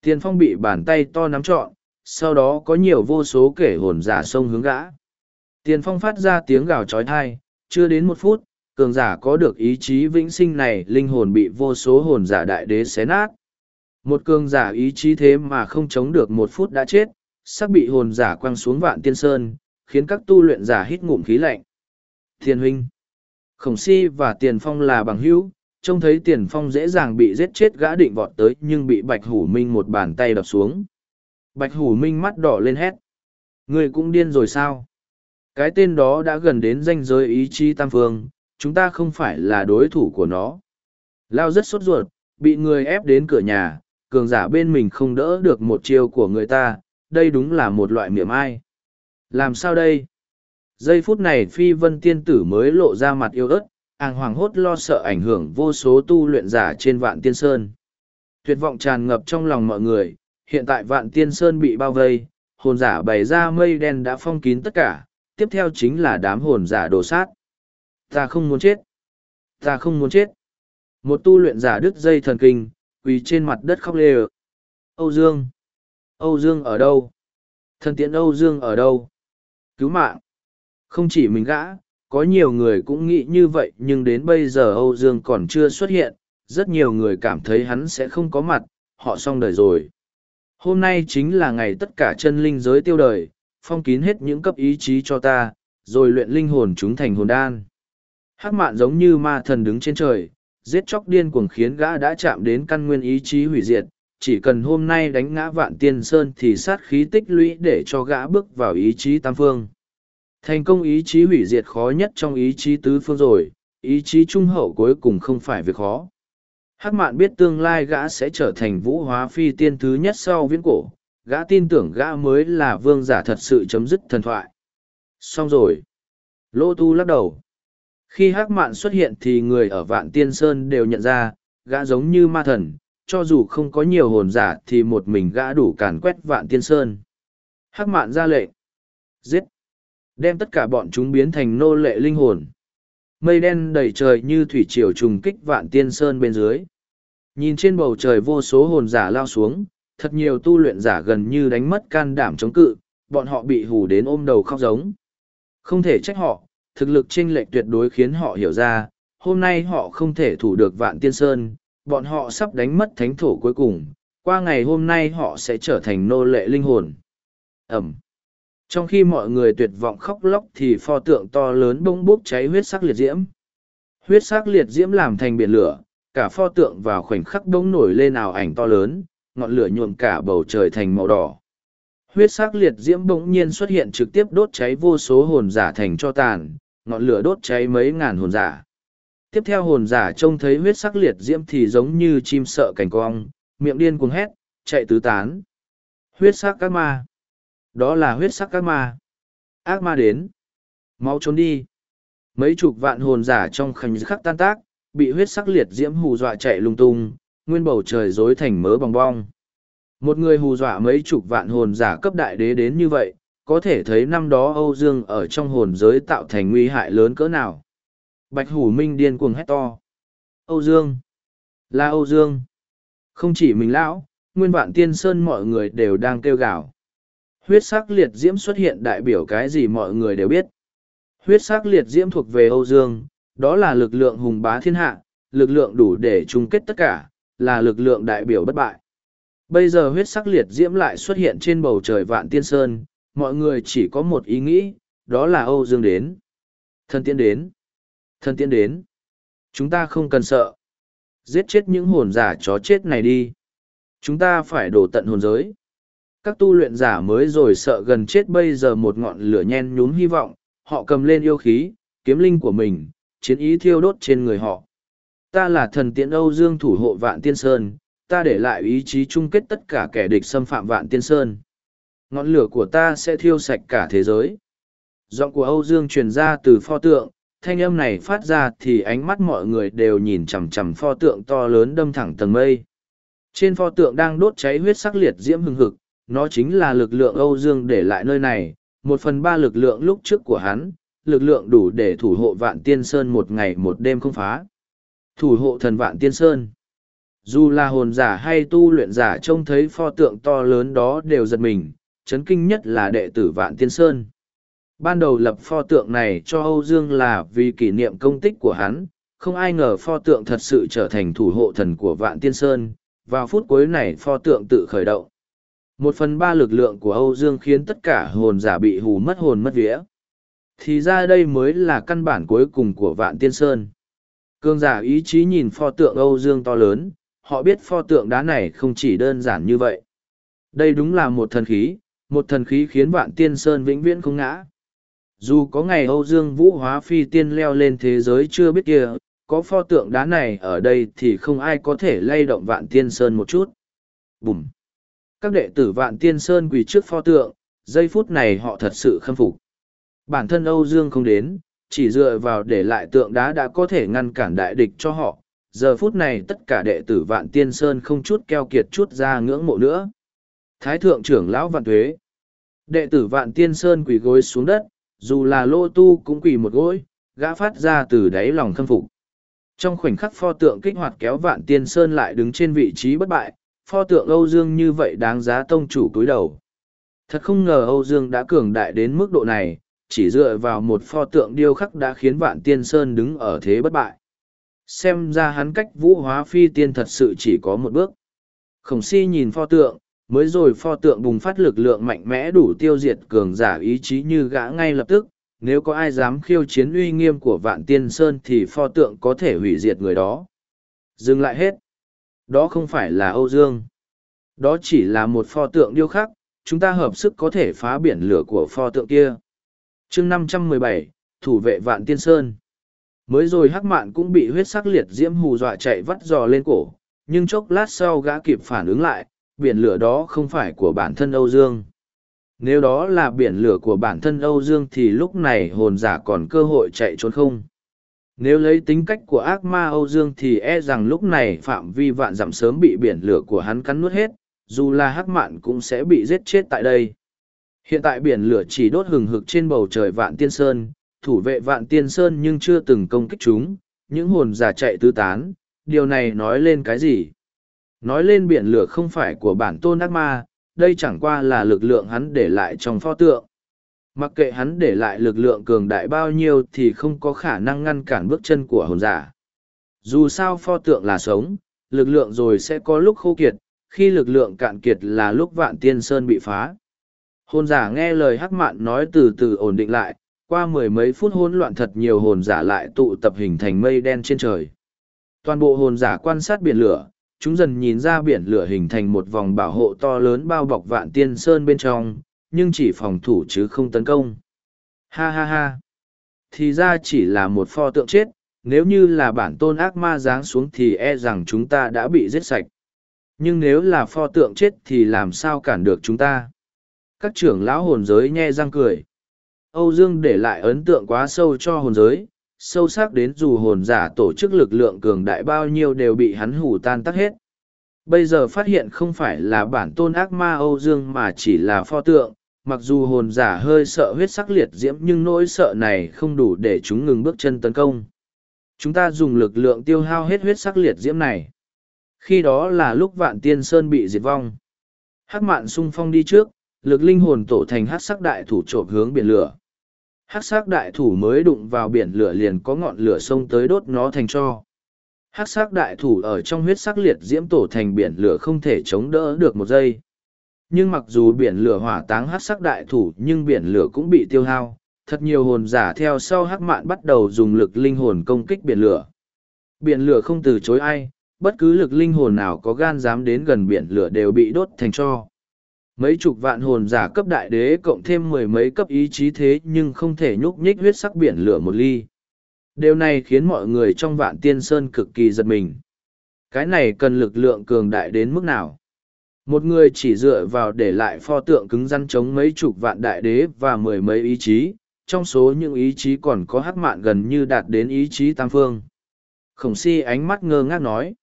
Tiền phong bị bàn tay to nắm trọn, sau đó có nhiều vô số kể hồn giả sông hướng gã. Tiền phong phát ra tiếng gào trói thai, chưa đến một phút, cường giả có được ý chí vĩnh sinh này linh hồn bị vô số hồn giả đại đế xé nát. Một cường giả ý chí thế mà không chống được một phút đã chết, sắp bị hồn giả quăng xuống vạn tiên sơn, khiến các tu luyện giả hít ngụm khí lạnh. Thiên huynh, khổng si và tiền phong là bằng hữu, trông thấy tiền phong dễ dàng bị giết chết gã định vọt tới nhưng bị bạch hủ minh một bàn tay đập xuống. Bạch hủ minh mắt đỏ lên hét. Người cũng điên rồi sao? Cái tên đó đã gần đến danh giới ý chí tam phương, chúng ta không phải là đối thủ của nó. Lao rất sốt ruột, bị người ép đến cửa nhà, cường giả bên mình không đỡ được một chiêu của người ta, đây đúng là một loại miệng ai. Làm sao đây? Giây phút này phi vân tiên tử mới lộ ra mặt yêu ớt, àng hoàng hốt lo sợ ảnh hưởng vô số tu luyện giả trên vạn tiên sơn. Tuyệt vọng tràn ngập trong lòng mọi người, hiện tại vạn tiên sơn bị bao vây, hồn giả bày ra mây đen đã phong kín tất cả, tiếp theo chính là đám hồn giả đổ sát. Ta không muốn chết. Ta không muốn chết. Một tu luyện giả đứt dây thần kinh, quỳ trên mặt đất khóc lê Âu Dương. Âu Dương ở đâu? Thần tiện Âu Dương ở đâu? Cứu mạng. Không chỉ mình gã, có nhiều người cũng nghĩ như vậy nhưng đến bây giờ Âu Dương còn chưa xuất hiện, rất nhiều người cảm thấy hắn sẽ không có mặt, họ xong đời rồi. Hôm nay chính là ngày tất cả chân linh giới tiêu đời, phong kín hết những cấp ý chí cho ta, rồi luyện linh hồn chúng thành hồn đan. Hắc mạn giống như ma thần đứng trên trời, giết chóc điên cuồng khiến gã đã chạm đến căn nguyên ý chí hủy diệt, chỉ cần hôm nay đánh ngã vạn tiên sơn thì sát khí tích lũy để cho gã bước vào ý chí tam phương. Thành công ý chí hủy diệt khó nhất trong ý chí tứ phương rồi, ý chí trung hậu cuối cùng không phải việc khó. Hắc mạn biết tương lai gã sẽ trở thành vũ hóa phi tiên thứ nhất sau viễn cổ, gã tin tưởng gã mới là vương giả thật sự chấm dứt thần thoại. Xong rồi. Lô tu lắc đầu. Khi hắc mạn xuất hiện thì người ở vạn tiên sơn đều nhận ra, gã giống như ma thần, cho dù không có nhiều hồn giả thì một mình gã đủ càn quét vạn tiên sơn. Hắc mạn ra lệnh. Giết. Đem tất cả bọn chúng biến thành nô lệ linh hồn. Mây đen đầy trời như thủy triều trùng kích vạn tiên sơn bên dưới. Nhìn trên bầu trời vô số hồn giả lao xuống, thật nhiều tu luyện giả gần như đánh mất can đảm chống cự, bọn họ bị hù đến ôm đầu khóc giống. Không thể trách họ, thực lực chênh lệch tuyệt đối khiến họ hiểu ra, hôm nay họ không thể thủ được vạn tiên sơn, bọn họ sắp đánh mất thánh thổ cuối cùng, qua ngày hôm nay họ sẽ trở thành nô lệ linh hồn. Ẩm. Trong khi mọi người tuyệt vọng khóc lóc thì pho tượng to lớn bông bốc cháy huyết sắc liệt diễm. Huyết sắc liệt diễm làm thành biển lửa, cả pho tượng vào khoảnh khắc bỗng nổi lên ảo ảnh to lớn, ngọn lửa nhuộm cả bầu trời thành màu đỏ. Huyết sắc liệt diễm bỗng nhiên xuất hiện trực tiếp đốt cháy vô số hồn giả thành cho tàn, ngọn lửa đốt cháy mấy ngàn hồn giả. Tiếp theo hồn giả trông thấy huyết sắc liệt diễm thì giống như chim sợ cảnh cong, miệng điên cuồng hét, chạy tứ tán. Huyết sắc các ma. Đó là huyết sắc các ma. Ác ma đến. Mau trốn đi. Mấy chục vạn hồn giả trong khẩn khắc tan tác, bị huyết sắc liệt diễm hù dọa chạy lung tung, nguyên bầu trời rối thành mớ bong bong. Một người hù dọa mấy chục vạn hồn giả cấp đại đế đến như vậy, có thể thấy năm đó Âu Dương ở trong hồn giới tạo thành nguy hại lớn cỡ nào. Bạch Hủ Minh điên cuồng hét to. Âu Dương! Là Âu Dương! Không chỉ mình lão, nguyên vạn tiên sơn mọi người đều đang kêu gào. Huyết sắc liệt diễm xuất hiện đại biểu cái gì mọi người đều biết. Huyết sắc liệt diễm thuộc về Âu Dương, đó là lực lượng hùng bá thiên hạ, lực lượng đủ để chung kết tất cả, là lực lượng đại biểu bất bại. Bây giờ huyết sắc liệt diễm lại xuất hiện trên bầu trời vạn tiên sơn, mọi người chỉ có một ý nghĩ, đó là Âu Dương đến. Thân tiên đến. Thân tiên đến. Chúng ta không cần sợ. Giết chết những hồn giả chó chết này đi. Chúng ta phải đổ tận hồn giới. Các tu luyện giả mới rồi sợ gần chết bây giờ một ngọn lửa nhen nhúm hy vọng, họ cầm lên yêu khí, kiếm linh của mình, chiến ý thiêu đốt trên người họ. Ta là thần tiễn Âu Dương thủ hộ vạn tiên sơn, ta để lại ý chí chung kết tất cả kẻ địch xâm phạm vạn tiên sơn. Ngọn lửa của ta sẽ thiêu sạch cả thế giới. Giọng của Âu Dương truyền ra từ pho tượng, thanh âm này phát ra thì ánh mắt mọi người đều nhìn chằm chằm pho tượng to lớn đâm thẳng tầng mây. Trên pho tượng đang đốt cháy huyết sắc liệt diễm hừng hực, nó chính là lực lượng Âu Dương để lại nơi này, một phần ba lực lượng lúc trước của hắn, lực lượng đủ để thủ hộ vạn tiên sơn một ngày một đêm không phá. Thủ hộ thần vạn tiên sơn. Dù là hồn giả hay tu luyện giả trông thấy pho tượng to lớn đó đều giật mình, chấn kinh nhất là đệ tử Vạn Tiên Sơn. Ban đầu lập pho tượng này cho Âu Dương là vì kỷ niệm công tích của hắn, không ai ngờ pho tượng thật sự trở thành thủ hộ thần của Vạn Tiên Sơn. Vào phút cuối này pho tượng tự khởi động. Một phần ba lực lượng của Âu Dương khiến tất cả hồn giả bị hù mất hồn mất vía. Thì ra đây mới là căn bản cuối cùng của Vạn Tiên Sơn. Cương giả ý chí nhìn pho tượng Âu Dương to lớn, họ biết pho tượng đá này không chỉ đơn giản như vậy. Đây đúng là một thần khí, một thần khí khiến Vạn Tiên Sơn vĩnh viễn không ngã. Dù có ngày Âu Dương Vũ hóa phi tiên leo lên thế giới chưa biết kia, có pho tượng đá này ở đây thì không ai có thể lay động Vạn Tiên Sơn một chút. Bùm! Các đệ tử Vạn Tiên Sơn quỳ trước pho tượng, giây phút này họ thật sự khâm phục. Bản thân Âu Dương không đến, chỉ dựa vào để lại tượng đá đã có thể ngăn cản đại địch cho họ. Giờ phút này tất cả đệ tử Vạn Tiên Sơn không chút keo kiệt chút ra ngưỡng mộ nữa. Thái thượng trưởng lão Vạn Tuế. Đệ tử Vạn Tiên Sơn quỳ gối xuống đất, dù là lô tu cũng quỳ một gối, gã phát ra từ đáy lòng khâm phục. Trong khoảnh khắc pho tượng kích hoạt kéo Vạn Tiên Sơn lại đứng trên vị trí bất bại, pho tượng Âu Dương như vậy đáng giá tông chủ cúi đầu. Thật không ngờ Âu Dương đã cường đại đến mức độ này, chỉ dựa vào một pho tượng điêu khắc đã khiến Vạn Tiên Sơn đứng ở thế bất bại. Xem ra hắn cách vũ hóa phi tiên thật sự chỉ có một bước. Khổng si nhìn pho tượng, mới rồi pho tượng bùng phát lực lượng mạnh mẽ đủ tiêu diệt cường giả ý chí như gã ngay lập tức. Nếu có ai dám khiêu chiến uy nghiêm của Vạn Tiên Sơn thì pho tượng có thể hủy diệt người đó. Dừng lại hết. Đó không phải là Âu Dương. Đó chỉ là một pho tượng điêu khắc, chúng ta hợp sức có thể phá biển lửa của pho tượng kia chương năm trăm mười bảy Thủ vệ Vạn Tiên Sơn. Mới rồi hắc mạn cũng bị huyết sắc liệt diễm hù dọa chạy vắt giò lên cổ, nhưng chốc lát sau gã kịp phản ứng lại, biển lửa đó không phải của bản thân Âu Dương. Nếu đó là biển lửa của bản thân Âu Dương thì lúc này hồn giả còn cơ hội chạy trốn không? Nếu lấy tính cách của ác ma Âu Dương thì e rằng lúc này phạm vi vạn dặm sớm bị biển lửa của hắn cắn nuốt hết, dù là hắc mạn cũng sẽ bị giết chết tại đây. Hiện tại biển lửa chỉ đốt hừng hực trên bầu trời vạn tiên sơn, thủ vệ vạn tiên sơn nhưng chưa từng công kích chúng, những hồn giả chạy tứ tán, điều này nói lên cái gì? Nói lên biển lửa không phải của bản tôn ác ma, đây chẳng qua là lực lượng hắn để lại trong pho tượng. Mặc kệ hắn để lại lực lượng cường đại bao nhiêu thì không có khả năng ngăn cản bước chân của hồn giả. Dù sao pho tượng là sống, lực lượng rồi sẽ có lúc khô kiệt, khi lực lượng cạn kiệt là lúc vạn tiên sơn bị phá. Hồn giả nghe lời hắc mạn nói từ từ ổn định lại, qua mười mấy phút hỗn loạn thật nhiều hồn giả lại tụ tập hình thành mây đen trên trời. Toàn bộ hồn giả quan sát biển lửa, chúng dần nhìn ra biển lửa hình thành một vòng bảo hộ to lớn bao bọc vạn tiên sơn bên trong, nhưng chỉ phòng thủ chứ không tấn công. Ha ha ha! Thì ra chỉ là một pho tượng chết, nếu như là bản tôn ác ma giáng xuống thì e rằng chúng ta đã bị giết sạch. Nhưng nếu là pho tượng chết thì làm sao cản được chúng ta? Các trưởng lão hồn giới nhe răng cười. Âu Dương để lại ấn tượng quá sâu cho hồn giới, sâu sắc đến dù hồn giả tổ chức lực lượng cường đại bao nhiêu đều bị hắn hủ tan tắc hết. Bây giờ phát hiện không phải là bản tôn ác ma Âu Dương mà chỉ là pho tượng, mặc dù hồn giả hơi sợ huyết sắc liệt diễm nhưng nỗi sợ này không đủ để chúng ngừng bước chân tấn công. Chúng ta dùng lực lượng tiêu hao hết huyết sắc liệt diễm này. Khi đó là lúc vạn tiên sơn bị diệt vong. Hắc mạn sung phong đi trước, lực linh hồn tổ thành hắc sắc đại thủ trộm hướng biển lửa. Hắc sắc đại thủ mới đụng vào biển lửa liền có ngọn lửa sông tới đốt nó thành cho. Hắc sắc đại thủ ở trong huyết sắc liệt diễm tổ thành biển lửa không thể chống đỡ được một giây. Nhưng mặc dù biển lửa hỏa táng hắc sắc đại thủ nhưng biển lửa cũng bị tiêu hao, thật nhiều hồn giả theo sau hắc mạn bắt đầu dùng lực linh hồn công kích biển lửa. Biển lửa không từ chối ai, bất cứ lực linh hồn nào có gan dám đến gần biển lửa đều bị đốt thành cho. Mấy chục vạn hồn giả cấp đại đế cộng thêm mười mấy cấp ý chí thế nhưng không thể nhúc nhích huyết sắc biển lửa một ly. Điều này khiến mọi người trong vạn tiên sơn cực kỳ giật mình. Cái này cần lực lượng cường đại đến mức nào? Một người chỉ dựa vào để lại pho tượng cứng rắn chống mấy chục vạn đại đế và mười mấy ý chí, trong số những ý chí còn có hắc mạn gần như đạt đến ý chí tam phương. Khổng si ánh mắt ngơ ngác nói.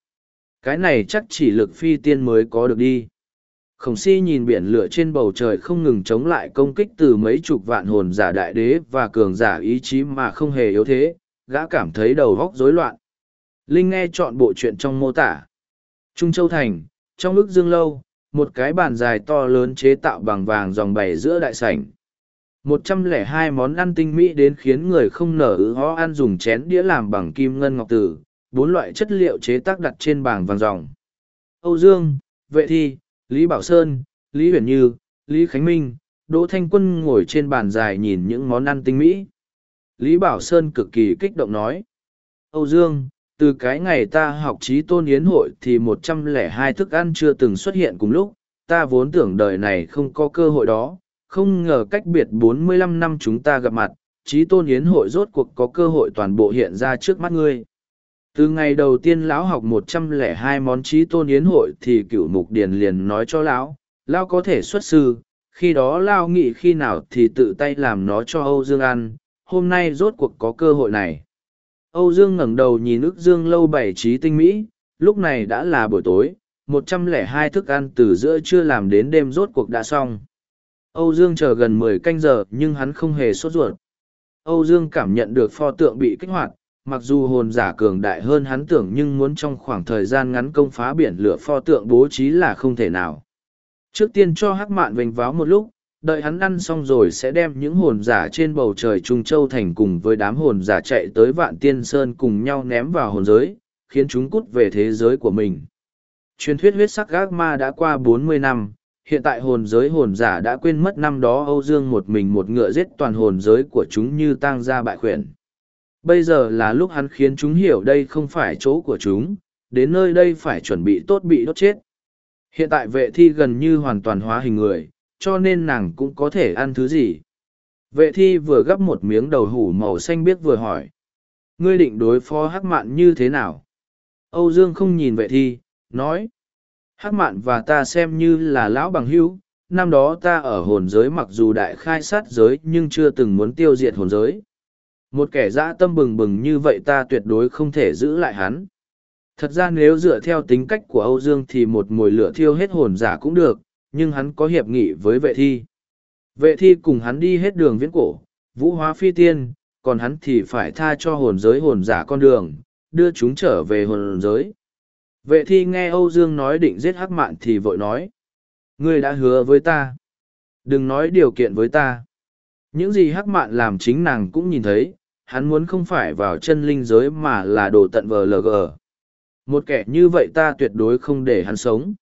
Cái này chắc chỉ lực phi tiên mới có được đi. Khổng si nhìn biển lửa trên bầu trời không ngừng chống lại công kích từ mấy chục vạn hồn giả đại đế và cường giả ý chí mà không hề yếu thế, gã cảm thấy đầu góc rối loạn. Linh nghe chọn bộ chuyện trong mô tả. Trung Châu Thành, trong ức dương lâu, một cái bàn dài to lớn chế tạo bằng vàng dòng bày giữa đại sảnh. một trăm lẻ hai món ăn tinh mỹ đến khiến người không nở ứ ho ăn dùng chén đĩa làm bằng kim ngân ngọc tử, bốn loại chất liệu chế tác đặt trên bảng vàng dòng. Âu Dương, Vệ Thi, Lý Bảo Sơn, Lý Huyền Như, Lý Khánh Minh, Đỗ Thanh Quân ngồi trên bàn dài nhìn những món ăn tinh mỹ. Lý Bảo Sơn cực kỳ kích động nói. Âu Dương, từ cái ngày ta học trí tôn yến hội thì một trăm lẻ hai thức ăn chưa từng xuất hiện cùng lúc, ta vốn tưởng đời này không có cơ hội đó, không ngờ cách biệt bốn mươi lăm năm chúng ta gặp mặt, trí tôn yến hội rốt cuộc có cơ hội toàn bộ hiện ra trước mắt ngươi. Từ ngày đầu tiên lão học một trăm lẻ hai món trí tôn yến hội thì cựu mục điền liền nói cho lão, lão có thể xuất sư, khi đó lão nghĩ khi nào thì tự tay làm nó cho Âu Dương ăn, hôm nay rốt cuộc có cơ hội này. Âu Dương ngẩng đầu nhìn ức dương lâu bảy trí tinh mỹ, lúc này đã là buổi tối, một trăm lẻ hai thức ăn từ giữa trưa làm đến đêm rốt cuộc đã xong. Âu Dương chờ gần mười canh giờ nhưng hắn không hề sốt ruột. Âu Dương cảm nhận được pho tượng bị kích hoạt, mặc dù hồn giả cường đại hơn hắn tưởng nhưng muốn trong khoảng thời gian ngắn công phá biển lửa pho tượng bố trí là không thể nào. Trước tiên cho hắc mạn vênh váo một lúc, đợi hắn ăn xong rồi sẽ đem những hồn giả trên bầu trời Trung Châu Thành cùng với đám hồn giả chạy tới Vạn Tiên Sơn cùng nhau ném vào hồn giới, khiến chúng cút về thế giới của mình. Truyền thuyết huyết sắc gác ma đã qua bốn mươi năm, hiện tại hồn giới hồn giả đã quên mất năm đó Âu Dương một mình một ngựa giết toàn hồn giới của chúng như tang gia bại khuyển. Bây giờ là lúc hắn khiến chúng hiểu đây không phải chỗ của chúng, đến nơi đây phải chuẩn bị tốt bị đốt chết. Hiện tại vệ thi gần như hoàn toàn hóa hình người, cho nên nàng cũng có thể ăn thứ gì. Vệ thi vừa gắp một miếng đầu hủ màu xanh biếc vừa hỏi. Ngươi định đối phó hắc mạn như thế nào? Âu Dương không nhìn vệ thi, nói. Hắc mạn và ta xem như là lão bằng hữu. năm đó ta ở hồn giới mặc dù đại khai sát giới nhưng chưa từng muốn tiêu diệt hồn giới. Một kẻ dã tâm bừng bừng như vậy ta tuyệt đối không thể giữ lại hắn. Thật ra nếu dựa theo tính cách của Âu Dương thì một mồi lửa thiêu hết hồn giả cũng được, nhưng hắn có hiệp nghị với vệ thi. Vệ thi cùng hắn đi hết đường viễn cổ, vũ hóa phi tiên, còn hắn thì phải tha cho hồn giới hồn giả con đường, đưa chúng trở về hồn giới. Vệ thi nghe Âu Dương nói định giết hắc mạn thì vội nói. Ngươi đã hứa với ta. Đừng nói điều kiện với ta. Những gì hắc mạn làm chính nàng cũng nhìn thấy, hắn muốn không phải vào chân linh giới mà là đồ tận vờ lg. Một kẻ như vậy ta tuyệt đối không để hắn sống.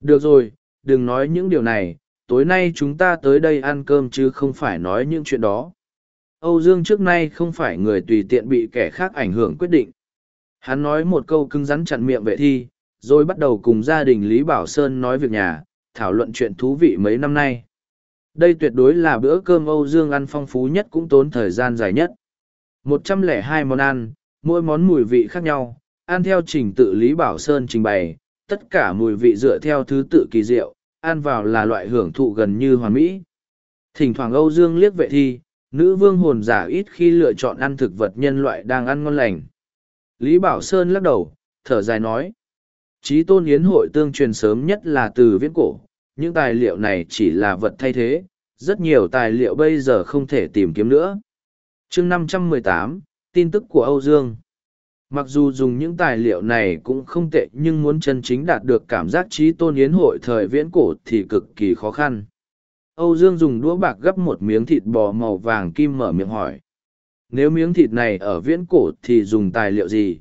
Được rồi, đừng nói những điều này, tối nay chúng ta tới đây ăn cơm chứ không phải nói những chuyện đó. Âu Dương trước nay không phải người tùy tiện bị kẻ khác ảnh hưởng quyết định. Hắn nói một câu cứng rắn chặn miệng vệ thi, rồi bắt đầu cùng gia đình Lý Bảo Sơn nói việc nhà, thảo luận chuyện thú vị mấy năm nay. Đây tuyệt đối là bữa cơm Âu Dương ăn phong phú nhất cũng tốn thời gian dài nhất. Một trăm lẻ hai món ăn, mỗi món mùi vị khác nhau, ăn theo trình tự Lý Bảo Sơn trình bày, tất cả mùi vị dựa theo thứ tự kỳ diệu, ăn vào là loại hưởng thụ gần như hoàn mỹ. Thỉnh thoảng Âu Dương liếc vệ thi, nữ vương hồn giả ít khi lựa chọn ăn thực vật nhân loại đang ăn ngon lành. Lý Bảo Sơn lắc đầu, thở dài nói. Chí tôn yến hội tương truyền sớm nhất là từ viễn cổ, những tài liệu này chỉ là vật thay thế, rất nhiều tài liệu bây giờ không thể tìm kiếm nữa chương 518, tin tức của Âu Dương. Mặc dù dùng những tài liệu này cũng không tệ nhưng muốn chân chính đạt được cảm giác trí tôn yến hội thời viễn cổ thì cực kỳ khó khăn. Âu dương dùng đũa bạc gấp một miếng thịt bò màu vàng kim mở miệng hỏi. Nếu miếng thịt này ở viễn cổ thì dùng tài liệu gì?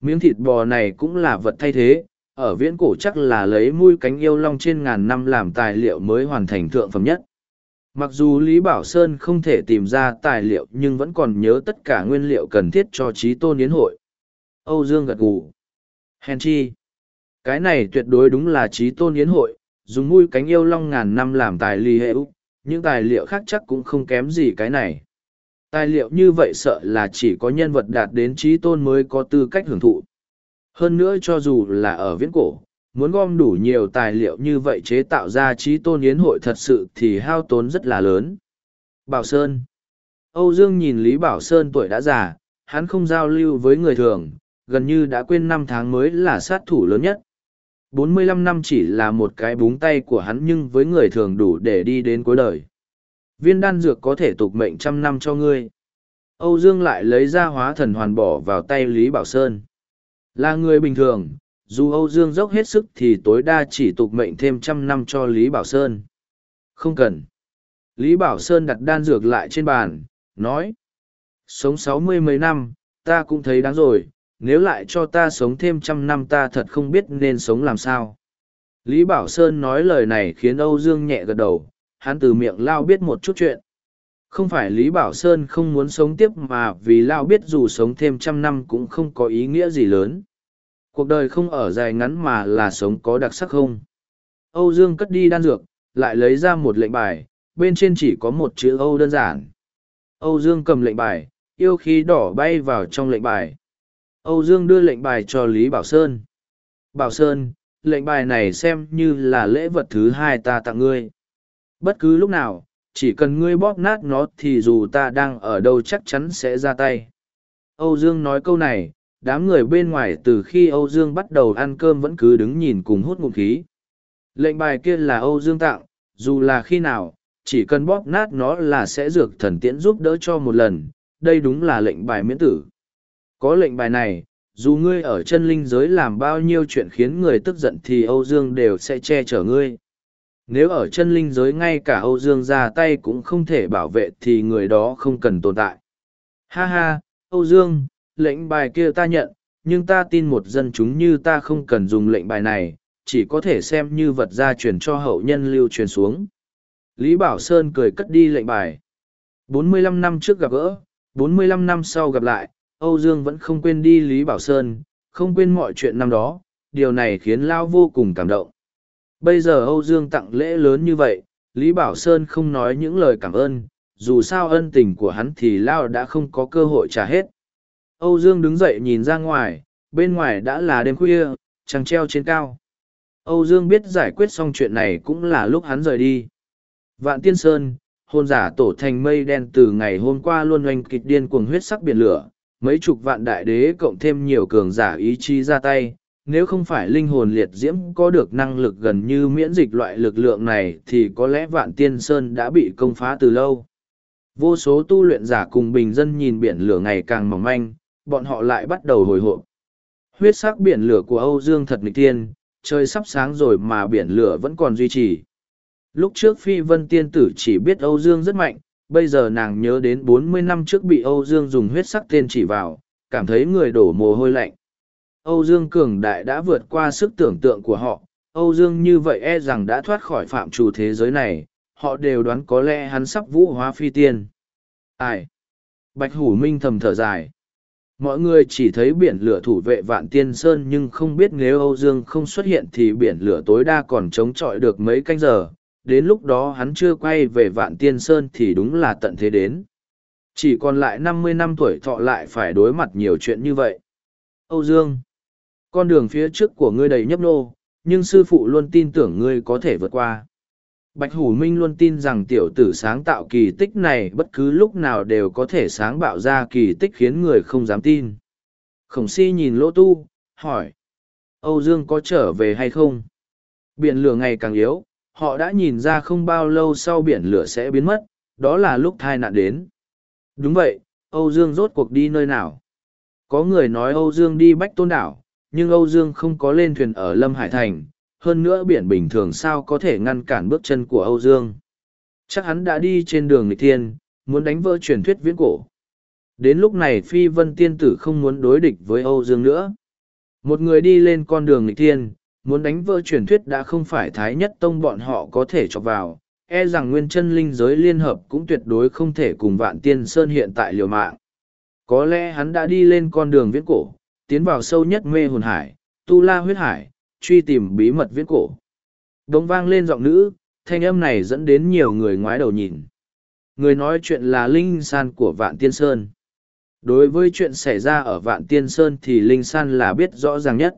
Miếng thịt bò này cũng là vật thay thế. Ở viễn cổ chắc là lấy mui cánh yêu long trên ngàn năm làm tài liệu mới hoàn thành thượng phẩm nhất mặc dù lý bảo sơn không thể tìm ra tài liệu nhưng vẫn còn nhớ tất cả nguyên liệu cần thiết cho trí tôn yến hội Âu Dương gật gù. Hèn chi. Cái này tuyệt đối đúng là trí tôn yến hội, dùng mũi cánh yêu long ngàn năm làm tài ly hệ úc, những tài liệu khác chắc cũng không kém gì cái này. Tài liệu như vậy sợ là chỉ có nhân vật đạt đến trí tôn mới có tư cách hưởng thụ. Hơn nữa cho dù là ở viễn cổ, muốn gom đủ nhiều tài liệu như vậy chế tạo ra trí tôn yến hội thật sự thì hao tốn rất là lớn. Bảo Sơn Âu Dương nhìn Lý Bảo Sơn tuổi đã già, hắn không giao lưu với người thường, gần như đã quên năm tháng mới là sát thủ lớn nhất. 45 năm chỉ là một cái búng tay của hắn nhưng với người thường đủ để đi đến cuối đời. Viên đan dược có thể tục mệnh trăm năm cho ngươi. Âu Dương lại lấy ra hóa thần hoàn bỏ vào tay Lý Bảo Sơn. Là người bình thường, dù âu dương dốc hết sức thì tối đa chỉ tục mệnh thêm trăm năm cho lý bảo sơn. Không cần. Lý bảo sơn đặt đan dược lại trên bàn, nói, sống sáu mươi mấy năm, ta cũng thấy đáng rồi, nếu lại cho ta sống thêm trăm năm ta thật không biết nên sống làm sao. Lý bảo sơn nói lời này khiến âu dương nhẹ gật đầu, hắn từ miệng lao biết một chút chuyện. Không phải lý bảo sơn không muốn sống tiếp mà vì lao biết dù sống thêm trăm năm cũng không có ý nghĩa gì lớn cuộc đời không ở dài ngắn mà là sống có đặc sắc không? Âu dương cất đi đan dược, lại lấy ra một lệnh bài, bên trên chỉ có một chữ âu đơn giản. Âu dương cầm lệnh bài, yêu khí đỏ bay vào trong lệnh bài. Âu dương đưa lệnh bài cho lý bảo sơn. Bảo sơn, lệnh bài này xem như là lễ vật thứ hai ta tặng ngươi. Bất cứ lúc nào, chỉ cần ngươi bóp nát nó thì dù ta đang ở đâu chắc chắn sẽ ra tay. Âu dương nói câu này đám người bên ngoài từ khi âu dương bắt đầu ăn cơm vẫn cứ đứng nhìn cùng hút ngụm khí. Lệnh bài kia là âu dương tặng, dù là khi nào, chỉ cần bóp nát nó là sẽ dược thần tiễn giúp đỡ cho một lần, đây đúng là lệnh bài miễn tử. Có lệnh bài này, dù ngươi ở chân linh giới làm bao nhiêu chuyện khiến người tức giận thì âu dương đều sẽ che chở ngươi. Nếu ở chân linh giới ngay cả âu dương ra tay cũng không thể bảo vệ thì người đó không cần tồn tại. Ha ha, âu dương lệnh bài kia ta nhận, nhưng ta tin một dân chúng như ta không cần dùng lệnh bài này, chỉ có thể xem như vật gia truyền cho hậu nhân lưu truyền xuống. Lý bảo sơn cười cất đi lệnh bài. 45 năm trước gặp gỡ 45 năm sau gặp lại, âu dương vẫn không quên đi lý bảo sơn, không quên mọi chuyện năm đó, điều này khiến lao vô cùng cảm động. Bây giờ âu dương tặng lễ lớn như vậy, lý bảo sơn không nói những lời cảm ơn, dù sao ân tình của hắn thì lao đã không có cơ hội trả hết âu dương đứng dậy nhìn ra ngoài, bên ngoài đã là đêm khuya, trăng treo trên cao. Âu dương biết giải quyết xong chuyện này cũng là lúc hắn rời đi. Vạn tiên sơn, hôn giả tổ thành mây đen từ ngày hôm qua luôn oanh kịch điên cuồng huyết sắc biển lửa, mấy chục vạn đại đế cộng thêm nhiều cường giả ý chí ra tay, nếu không phải linh hồn liệt diễm có được năng lực gần như miễn dịch loại lực lượng này thì có lẽ vạn tiên sơn đã bị công phá từ lâu. Vô số tu luyện giả cùng bình dân nhìn biển lửa ngày càng mỏng manh bọn họ lại bắt đầu hồi hộp. Huyết sắc biển lửa của âu dương thật nghịch tiên trời sắp sáng rồi mà biển lửa vẫn còn duy trì. Lúc trước phi vân tiên tử chỉ biết âu dương rất mạnh, bây giờ nàng nhớ đến bốn mươi năm trước bị âu dương dùng huyết sắc tên chỉ vào, cảm thấy người đổ mồ hôi lạnh. Âu dương cường đại đã vượt qua sức tưởng tượng của họ, âu dương như vậy e rằng đã thoát khỏi phạm trù thế giới này, họ đều đoán có lẽ hắn sắp vũ hóa phi tiên. Ai? Bạch hủ minh thầm thở dài mọi người chỉ thấy biển lửa thủ vệ vạn tiên sơn nhưng không biết nếu âu dương không xuất hiện thì biển lửa tối đa còn chống chọi được mấy canh giờ. Đến lúc đó hắn chưa quay về vạn tiên sơn thì đúng là tận thế đến. Chỉ còn lại năm mươi năm tuổi thọ lại phải đối mặt nhiều chuyện như vậy. Âu dương, con đường phía trước của ngươi đầy nhấp nô, nhưng sư phụ luôn tin tưởng ngươi có thể vượt qua bạch hủ minh luôn tin rằng tiểu tử sáng tạo kỳ tích này bất cứ lúc nào đều có thể sáng bạo ra kỳ tích khiến người không dám tin. Khổng si nhìn lỗ tu, hỏi, âu dương có trở về hay không? Biển lửa ngày càng yếu, họ đã nhìn ra không bao lâu sau biển lửa sẽ biến mất, đó là lúc thai nạn đến. Đúng vậy, âu dương rốt cuộc đi nơi nào? Có người nói âu dương đi bách tôn đảo, nhưng âu dương không có lên thuyền ở lâm hải thành hơn nữa biển bình thường sao có thể ngăn cản bước chân của âu dương? Chắc hắn đã đi trên đường nghịch thiên muốn đánh vỡ truyền thuyết viễn cổ. Đến lúc này phi vân tiên tử không muốn đối địch với âu dương nữa. Một người đi lên con đường nghịch thiên muốn đánh vỡ truyền thuyết đã không phải thái nhất tông bọn họ có thể chọc vào, e rằng nguyên chân linh giới liên hợp cũng tuyệt đối không thể cùng vạn tiên sơn hiện tại liều mạng. Có lẽ hắn đã đi lên con đường viễn cổ, tiến vào sâu nhất mê hồn hải, tu la huyết hải, truy tìm bí mật viễn cổ. Đống vang lên giọng nữ, thanh âm này dẫn đến nhiều người ngoái đầu nhìn. Người nói chuyện là Linh San của Vạn Tiên Sơn. Đối với chuyện xảy ra ở Vạn Tiên Sơn thì Linh San là biết rõ ràng nhất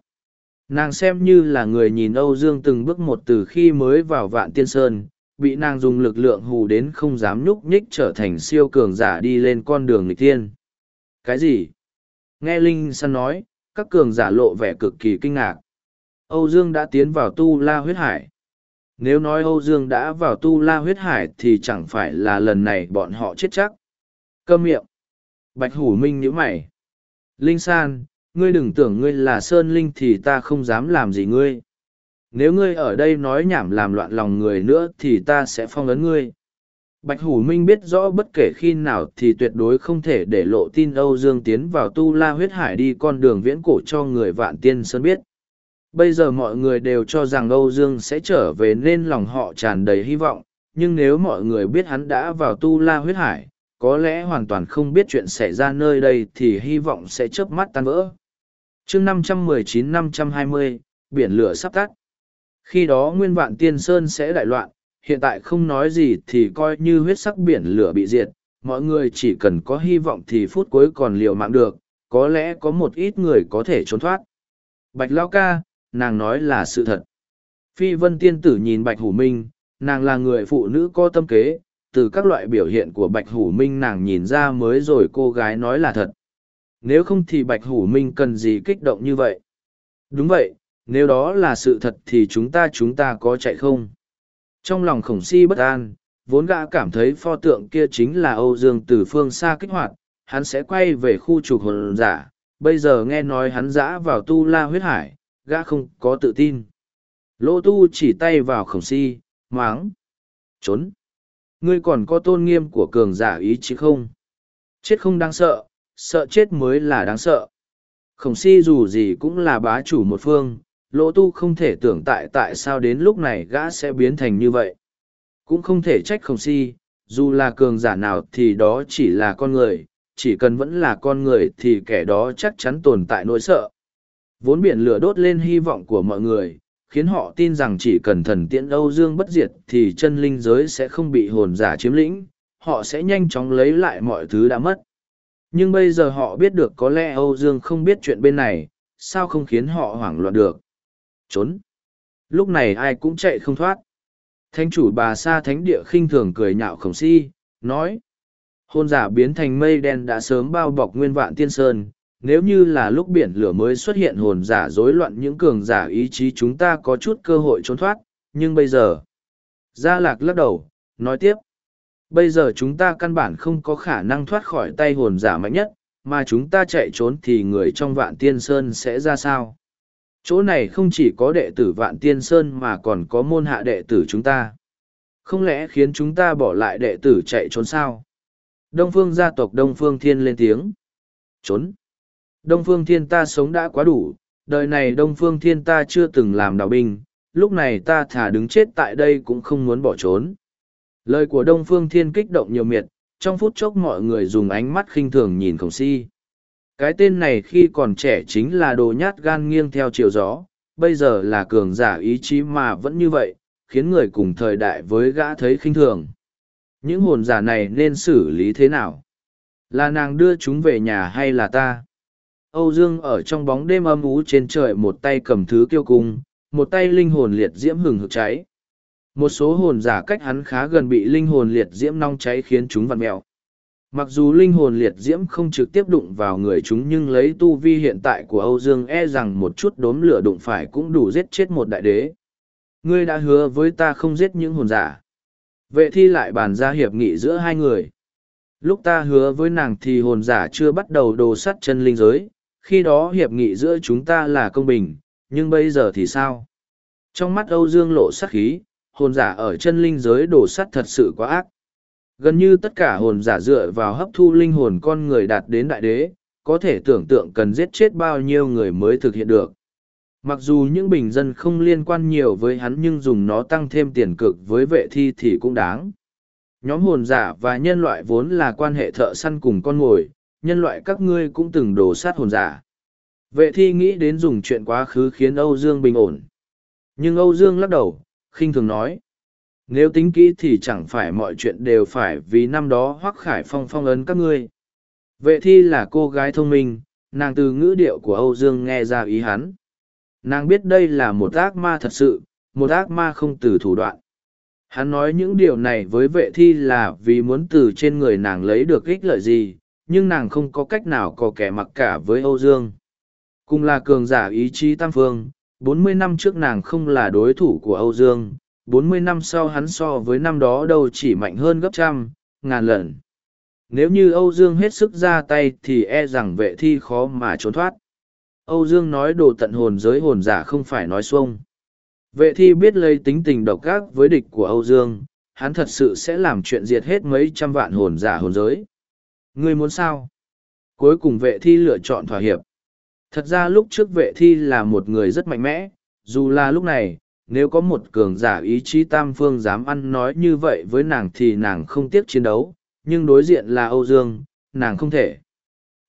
nàng xem như là người nhìn âu dương từng bước một từ khi mới vào vạn tiên sơn bị nàng dùng lực lượng hù đến không dám nhúc nhích trở thành siêu cường giả đi lên con đường nghịch tiên cái gì nghe linh San nói các cường giả lộ vẻ cực kỳ kinh ngạc âu dương đã tiến vào tu la huyết hải. Nếu nói âu dương đã vào tu la huyết hải thì chẳng phải là lần này bọn họ chết chắc. Câm miệng. Bạch hủ minh nhíu mày. Linh san, ngươi đừng tưởng ngươi là sơn linh thì ta không dám làm gì ngươi. Nếu ngươi ở đây nói nhảm làm loạn lòng người nữa thì ta sẽ phong ấn ngươi. Bạch hủ minh biết rõ bất kể khi nào thì tuyệt đối không thể để lộ tin âu dương tiến vào tu la huyết hải đi con đường viễn cổ cho người vạn tiên sơn biết bây giờ mọi người đều cho rằng âu dương sẽ trở về nên lòng họ tràn đầy hy vọng nhưng nếu mọi người biết hắn đã vào tu la huyết hải có lẽ hoàn toàn không biết chuyện xảy ra nơi đây thì hy vọng sẽ chớp mắt tan vỡ. Chương 519-520, biển lửa sắp tắt. Khi đó nguyên vạn tiên sơn sẽ đại loạn hiện tại không nói gì thì coi như huyết sắc biển lửa bị diệt mọi người chỉ cần có hy vọng thì phút cuối còn liều mạng được có lẽ có một ít người có thể trốn thoát. Bạch lao ca nàng nói là sự thật. Phi vân tiên tử nhìn bạch hủ minh, nàng là người phụ nữ có tâm kế, từ các loại biểu hiện của bạch hủ minh nàng nhìn ra mới rồi cô gái nói là thật. Nếu không thì bạch hủ minh cần gì kích động như vậy? Đúng vậy, nếu đó là sự thật thì chúng ta chúng ta có chạy không? Trong lòng khổng si bất an, vốn gã cảm thấy pho tượng kia chính là âu dương từ phương xa kích hoạt, hắn sẽ quay về khu trục hồn giả. Bây giờ nghe nói hắn dã vào tu la huyết hải gã không có tự tin. Lỗ tu chỉ tay vào khổng si, máng. Trốn. Ngươi còn có tôn nghiêm của cường giả ý chí không? Chết không đáng sợ sợ chết mới là đáng sợ. Khổng si dù gì cũng là bá chủ một phương, lỗ tu không thể tưởng tại tại sao đến lúc này gã sẽ biến thành như vậy. Cũng không thể trách khổng si, dù là cường giả nào thì đó chỉ là con người, chỉ cần vẫn là con người thì kẻ đó chắc chắn tồn tại nỗi sợ vốn biển lửa đốt lên hy vọng của mọi người, khiến họ tin rằng chỉ cần thần tiễn âu dương bất diệt thì chân linh giới sẽ không bị hồn giả chiếm lĩnh, họ sẽ nhanh chóng lấy lại mọi thứ đã mất. Nhưng bây giờ họ biết được có lẽ âu dương không biết chuyện bên này, sao không khiến họ hoảng loạn được? Trốn. Lúc này ai cũng chạy không thoát. Thánh chủ bà sa thánh địa khinh thường cười nhạo khổng si, nói, hôn giả biến thành mây đen đã sớm bao bọc nguyên vạn tiên sơn nếu như là lúc biển lửa mới xuất hiện hồn giả rối loạn những cường giả ý chí chúng ta có chút cơ hội trốn thoát, nhưng bây giờ, gia lạc lắc đầu, nói tiếp. Bây giờ chúng ta căn bản không có khả năng thoát khỏi tay hồn giả mạnh nhất, mà chúng ta chạy trốn thì người trong vạn tiên sơn sẽ ra sao? Chỗ này không chỉ có đệ tử vạn tiên sơn mà còn có môn hạ đệ tử chúng ta. Không lẽ khiến chúng ta bỏ lại đệ tử chạy trốn sao? Đông phương gia tộc đông phương thiên lên tiếng. Trốn đông phương thiên ta sống đã quá đủ, đời này đông phương thiên ta chưa từng làm đào binh, lúc này ta thả đứng chết tại đây cũng không muốn bỏ trốn. Lời của đông phương thiên kích động nhiều miệt, trong phút chốc mọi người dùng ánh mắt khinh thường nhìn khổng si. Cái tên này khi còn trẻ chính là đồ nhát gan nghiêng theo chiều gió, bây giờ là cường giả ý chí mà vẫn như vậy, khiến người cùng thời đại với gã thấy khinh thường. Những hồn giả này nên xử lý thế nào? Là nàng đưa chúng về nhà hay là ta? Âu dương ở trong bóng đêm âm ú trên trời một tay cầm thứ kiêu cung, một tay linh hồn liệt diễm hừng hực cháy. Một số hồn giả cách hắn khá gần bị linh hồn liệt diễm nong cháy khiến chúng vặn mẹo mặc dù linh hồn liệt diễm không trực tiếp đụng vào người chúng nhưng lấy tu vi hiện tại của âu dương e rằng một chút đốm lửa đụng phải cũng đủ giết chết một đại đế. Ngươi đã hứa với ta không giết những hồn giả. Vệ thi lại bàn ra hiệp nghị giữa hai người. Lúc ta hứa với nàng thì hồn giả chưa bắt đầu đồ sắt chân linh giới khi đó hiệp nghị giữa chúng ta là công bình, nhưng bây giờ thì sao? Trong mắt âu dương lộ sát khí, hồn giả ở chân linh giới đổ sắt thật sự quá ác. Gần như tất cả hồn giả dựa vào hấp thu linh hồn con người đạt đến đại đế, có thể tưởng tượng cần giết chết bao nhiêu người mới thực hiện được. Mặc dù những bình dân không liên quan nhiều với hắn nhưng dùng nó tăng thêm tiền cực với vệ thi thì cũng đáng. Nhóm hồn giả và nhân loại vốn là quan hệ thợ săn cùng con mồi nhân loại các ngươi cũng từng đổ sát hồn giả. Vệ thi nghĩ đến dùng chuyện quá khứ khiến âu dương bình ổn. Nhưng âu dương lắc đầu, khinh thường nói, nếu tính kỹ thì chẳng phải mọi chuyện đều phải vì năm đó hoắc khải phong phong ấn các ngươi. Vệ thi là cô gái thông minh, nàng từ ngữ điệu của âu dương nghe ra ý hắn. Nàng biết đây là một ác ma thật sự, một ác ma không từ thủ đoạn. Hắn nói những điều này với vệ thi là vì muốn từ trên người nàng lấy được ích lợi gì nhưng nàng không có cách nào có kẻ mặc cả với âu dương cùng là cường giả ý chí tam phương bốn mươi năm trước nàng không là đối thủ của âu dương bốn mươi năm sau hắn so với năm đó đâu chỉ mạnh hơn gấp trăm, ngàn lần. Nếu như Âu Dương hết sức ra tay thì e rằng vệ thi khó mà trốn thoát. Âu Dương nói đồ tận hồn giới hồn giả không phải nói xuông. Vệ thi biết lấy tính tình độc ác với địch của Âu Dương, hắn thật sự sẽ làm chuyện diệt hết mấy trăm vạn hồn giả hồn giới. Ngươi muốn sao? Cuối cùng vệ thi lựa chọn thỏa hiệp. Thật ra lúc trước vệ thi là một người rất mạnh mẽ, dù là lúc này, nếu có một cường giả ý chí tam phương dám ăn nói như vậy với nàng thì nàng không tiếc chiến đấu, nhưng đối diện là Âu Dương, nàng không thể.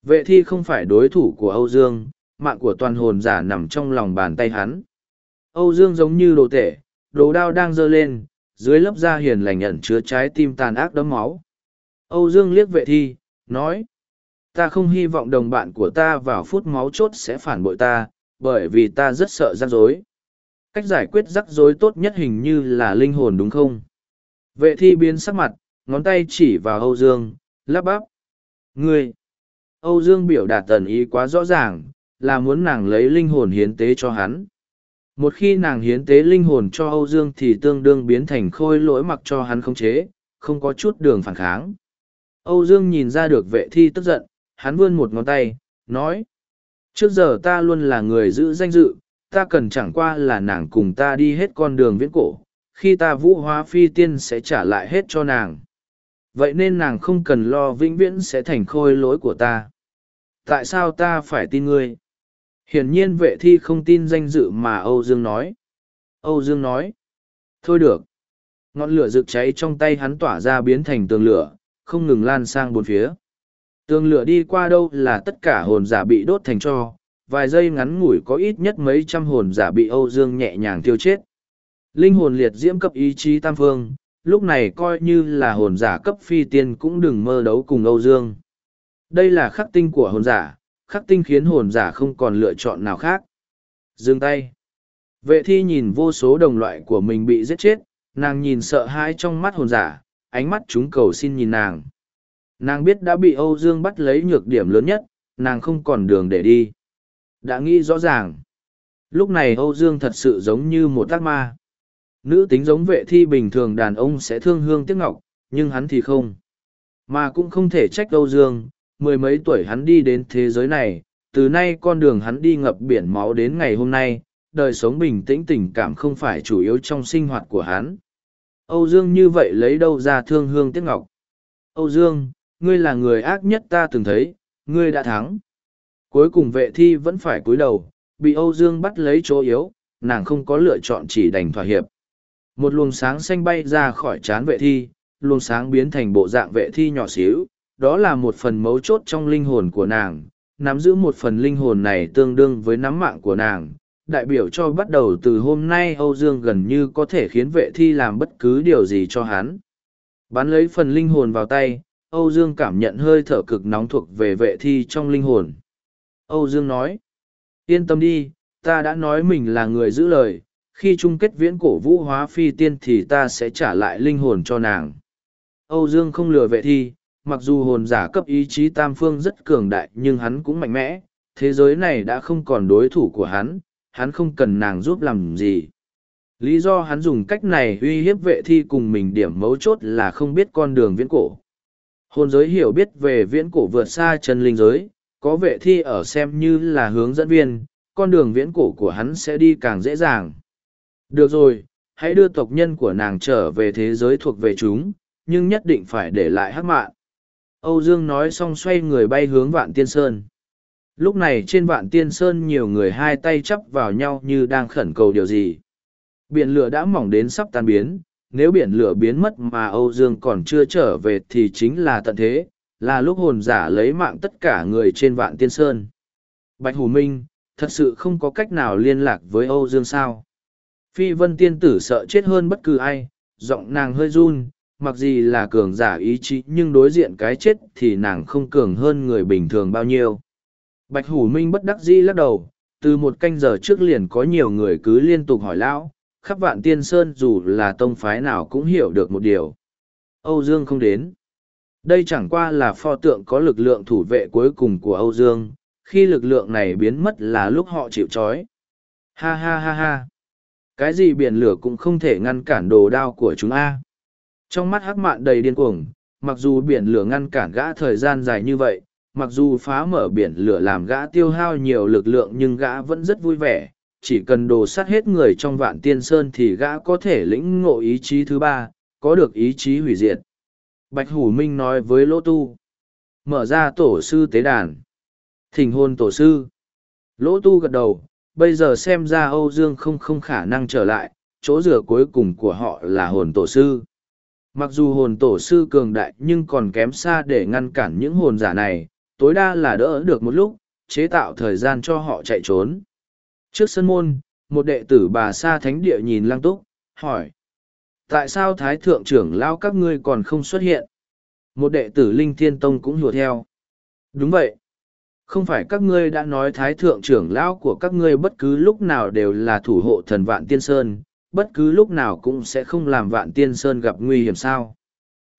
Vệ thi không phải đối thủ của Âu Dương, mạng của toàn hồn giả nằm trong lòng bàn tay hắn. Âu Dương giống như đồ tể, đồ đao đang dơ lên, dưới lớp da hiền lành nhận chứa trái tim tàn ác đấm máu. Âu Dương liếc vệ thi, nói, ta không hy vọng đồng bạn của ta vào phút máu chốt sẽ phản bội ta, bởi vì ta rất sợ rắc rối. Cách giải quyết rắc rối tốt nhất hình như là linh hồn đúng không? Vệ thi biến sắc mặt, ngón tay chỉ vào Âu Dương, lắp bắp. Ngươi! Âu Dương biểu đạt tần ý quá rõ ràng, là muốn nàng lấy linh hồn hiến tế cho hắn. Một khi nàng hiến tế linh hồn cho Âu Dương thì tương đương biến thành khôi lỗi mặc cho hắn không chế, không có chút đường phản kháng. Âu Dương nhìn ra được vệ thi tức giận, hắn vươn một ngón tay, nói. Trước giờ ta luôn là người giữ danh dự, ta cần chẳng qua là nàng cùng ta đi hết con đường viễn cổ, khi ta vũ hóa phi tiên sẽ trả lại hết cho nàng. Vậy nên nàng không cần lo vĩnh viễn sẽ thành khôi lỗi của ta. Tại sao ta phải tin ngươi? Hiển nhiên vệ thi không tin danh dự mà Âu Dương nói. Âu Dương nói. Thôi được. Ngọn lửa rực cháy trong tay hắn tỏa ra biến thành tường lửa, không ngừng lan sang bốn phía. Tường lửa đi qua đâu là tất cả hồn giả bị đốt thành cho, vài giây ngắn ngủi có ít nhất mấy trăm hồn giả bị Âu Dương nhẹ nhàng tiêu chết. Linh hồn liệt diễm cấp ý chí tam phương, lúc này coi như là hồn giả cấp phi tiên cũng đừng mơ đấu cùng Âu Dương. Đây là khắc tinh của hồn giả, khắc tinh khiến hồn giả không còn lựa chọn nào khác. Dừng tay. Vệ thi nhìn vô số đồng loại của mình bị giết chết, nàng nhìn sợ hãi trong mắt hồn giả, ánh mắt chúng cầu xin nhìn nàng. Nàng biết đã bị Âu Dương bắt lấy nhược điểm lớn nhất, nàng không còn đường để đi. Đã nghĩ rõ ràng. Lúc này Âu Dương thật sự giống như một tác ma. Nữ tính giống vệ thi bình thường đàn ông sẽ thương hương tiếc ngọc, nhưng hắn thì không. Mà cũng không thể trách Âu Dương, mười mấy tuổi hắn đi đến thế giới này, từ nay con đường hắn đi ngập biển máu đến ngày hôm nay, đời sống bình tĩnh tình cảm không phải chủ yếu trong sinh hoạt của hắn. Âu Dương như vậy lấy đâu ra thương hương tiếc ngọc. Âu Dương, ngươi là người ác nhất ta từng thấy, ngươi đã thắng. Cuối cùng vệ thi vẫn phải cúi đầu, bị Âu Dương bắt lấy chỗ yếu, nàng không có lựa chọn chỉ đành thỏa hiệp. Một luồng sáng xanh bay ra khỏi chán vệ thi, luồng sáng biến thành bộ dạng vệ thi nhỏ xíu, đó là một phần mấu chốt trong linh hồn của nàng, nắm giữ một phần linh hồn này tương đương với nắm mạng của nàng, đại biểu cho bắt đầu từ hôm nay Âu Dương gần như có thể khiến vệ thi làm bất cứ điều gì cho hắn. Bắn lấy phần linh hồn vào tay, Âu Dương cảm nhận hơi thở cực nóng thuộc về vệ thi trong linh hồn. Âu Dương nói, yên tâm đi, ta đã nói mình là người giữ lời, khi chung kết viễn cổ vũ hóa phi tiên thì ta sẽ trả lại linh hồn cho nàng. Âu Dương không lừa vệ thi, mặc dù hồn giả cấp ý chí tam phương rất cường đại nhưng hắn cũng mạnh mẽ, thế giới này đã không còn đối thủ của hắn, hắn không cần nàng giúp làm gì. Lý do hắn dùng cách này uy hiếp vệ thi cùng mình điểm mấu chốt là không biết con đường viễn cổ. Hồn giới hiểu biết về viễn cổ vượt xa chân linh giới, có vệ thi ở xem như là hướng dẫn viên, con đường viễn cổ của hắn sẽ đi càng dễ dàng. Được rồi, hãy đưa tộc nhân của nàng trở về thế giới thuộc về chúng, nhưng nhất định phải để lại hắc mạng. Âu Dương nói xong xoay người bay hướng vạn tiên sơn. Lúc này trên vạn tiên sơn nhiều người hai tay chắp vào nhau như đang khẩn cầu điều gì. Biển lửa đã mỏng đến sắp tan biến, nếu biển lửa biến mất mà Âu Dương còn chưa trở về thì chính là tận thế, là lúc hồn giả lấy mạng tất cả người trên vạn tiên sơn. Bạch Hủ Minh, thật sự không có cách nào liên lạc với Âu Dương sao. Phi vân tiên tử sợ chết hơn bất cứ ai, giọng nàng hơi run, mặc gì là cường giả ý chí nhưng đối diện cái chết thì nàng không cường hơn người bình thường bao nhiêu. Bạch Hủ Minh bất đắc dĩ lắc đầu, từ một canh giờ trước liền có nhiều người cứ liên tục hỏi lão, khắp vạn tiên sơn dù là tông phái nào cũng hiểu được một điều. Âu Dương không đến. Đây chẳng qua là pho tượng có lực lượng thủ vệ cuối cùng của Âu Dương, khi lực lượng này biến mất là lúc họ chịu trói. Ha ha ha ha. Cái gì biển lửa cũng không thể ngăn cản đồ đao của chúng A. Trong mắt hắc mạn đầy điên cuồng, mặc dù biển lửa ngăn cản gã thời gian dài như vậy, mặc dù phá mở biển lửa làm gã tiêu hao nhiều lực lượng nhưng gã vẫn rất vui vẻ, chỉ cần đồ sát hết người trong vạn tiên sơn thì gã có thể lĩnh ngộ ý chí thứ ba, có được ý chí hủy diệt. Bạch Hủ Minh nói với Lỗ Tu. Mở ra tổ sư tế đàn. Thỉnh hôn tổ sư. Lỗ Tu gật đầu, bây giờ xem ra Âu Dương không không khả năng trở lại, chỗ dựa cuối cùng của họ là hồn tổ sư. Mặc dù hồn tổ sư cường đại nhưng còn kém xa để ngăn cản những hồn giả này, tối đa là đỡ được một lúc, chế tạo thời gian cho họ chạy trốn. Trước sân môn, một đệ tử bà Sa Thánh Địa nhìn Lăng Túc, hỏi. Tại sao Thái Thượng trưởng lao các ngươi còn không xuất hiện? Một đệ tử Linh Thiên Tông cũng hùa theo. Đúng vậy. Không phải các ngươi đã nói Thái Thượng trưởng lão của các ngươi bất cứ lúc nào đều là thủ hộ thần Vạn Tiên Sơn, bất cứ lúc nào cũng sẽ không làm Vạn Tiên Sơn gặp nguy hiểm sao?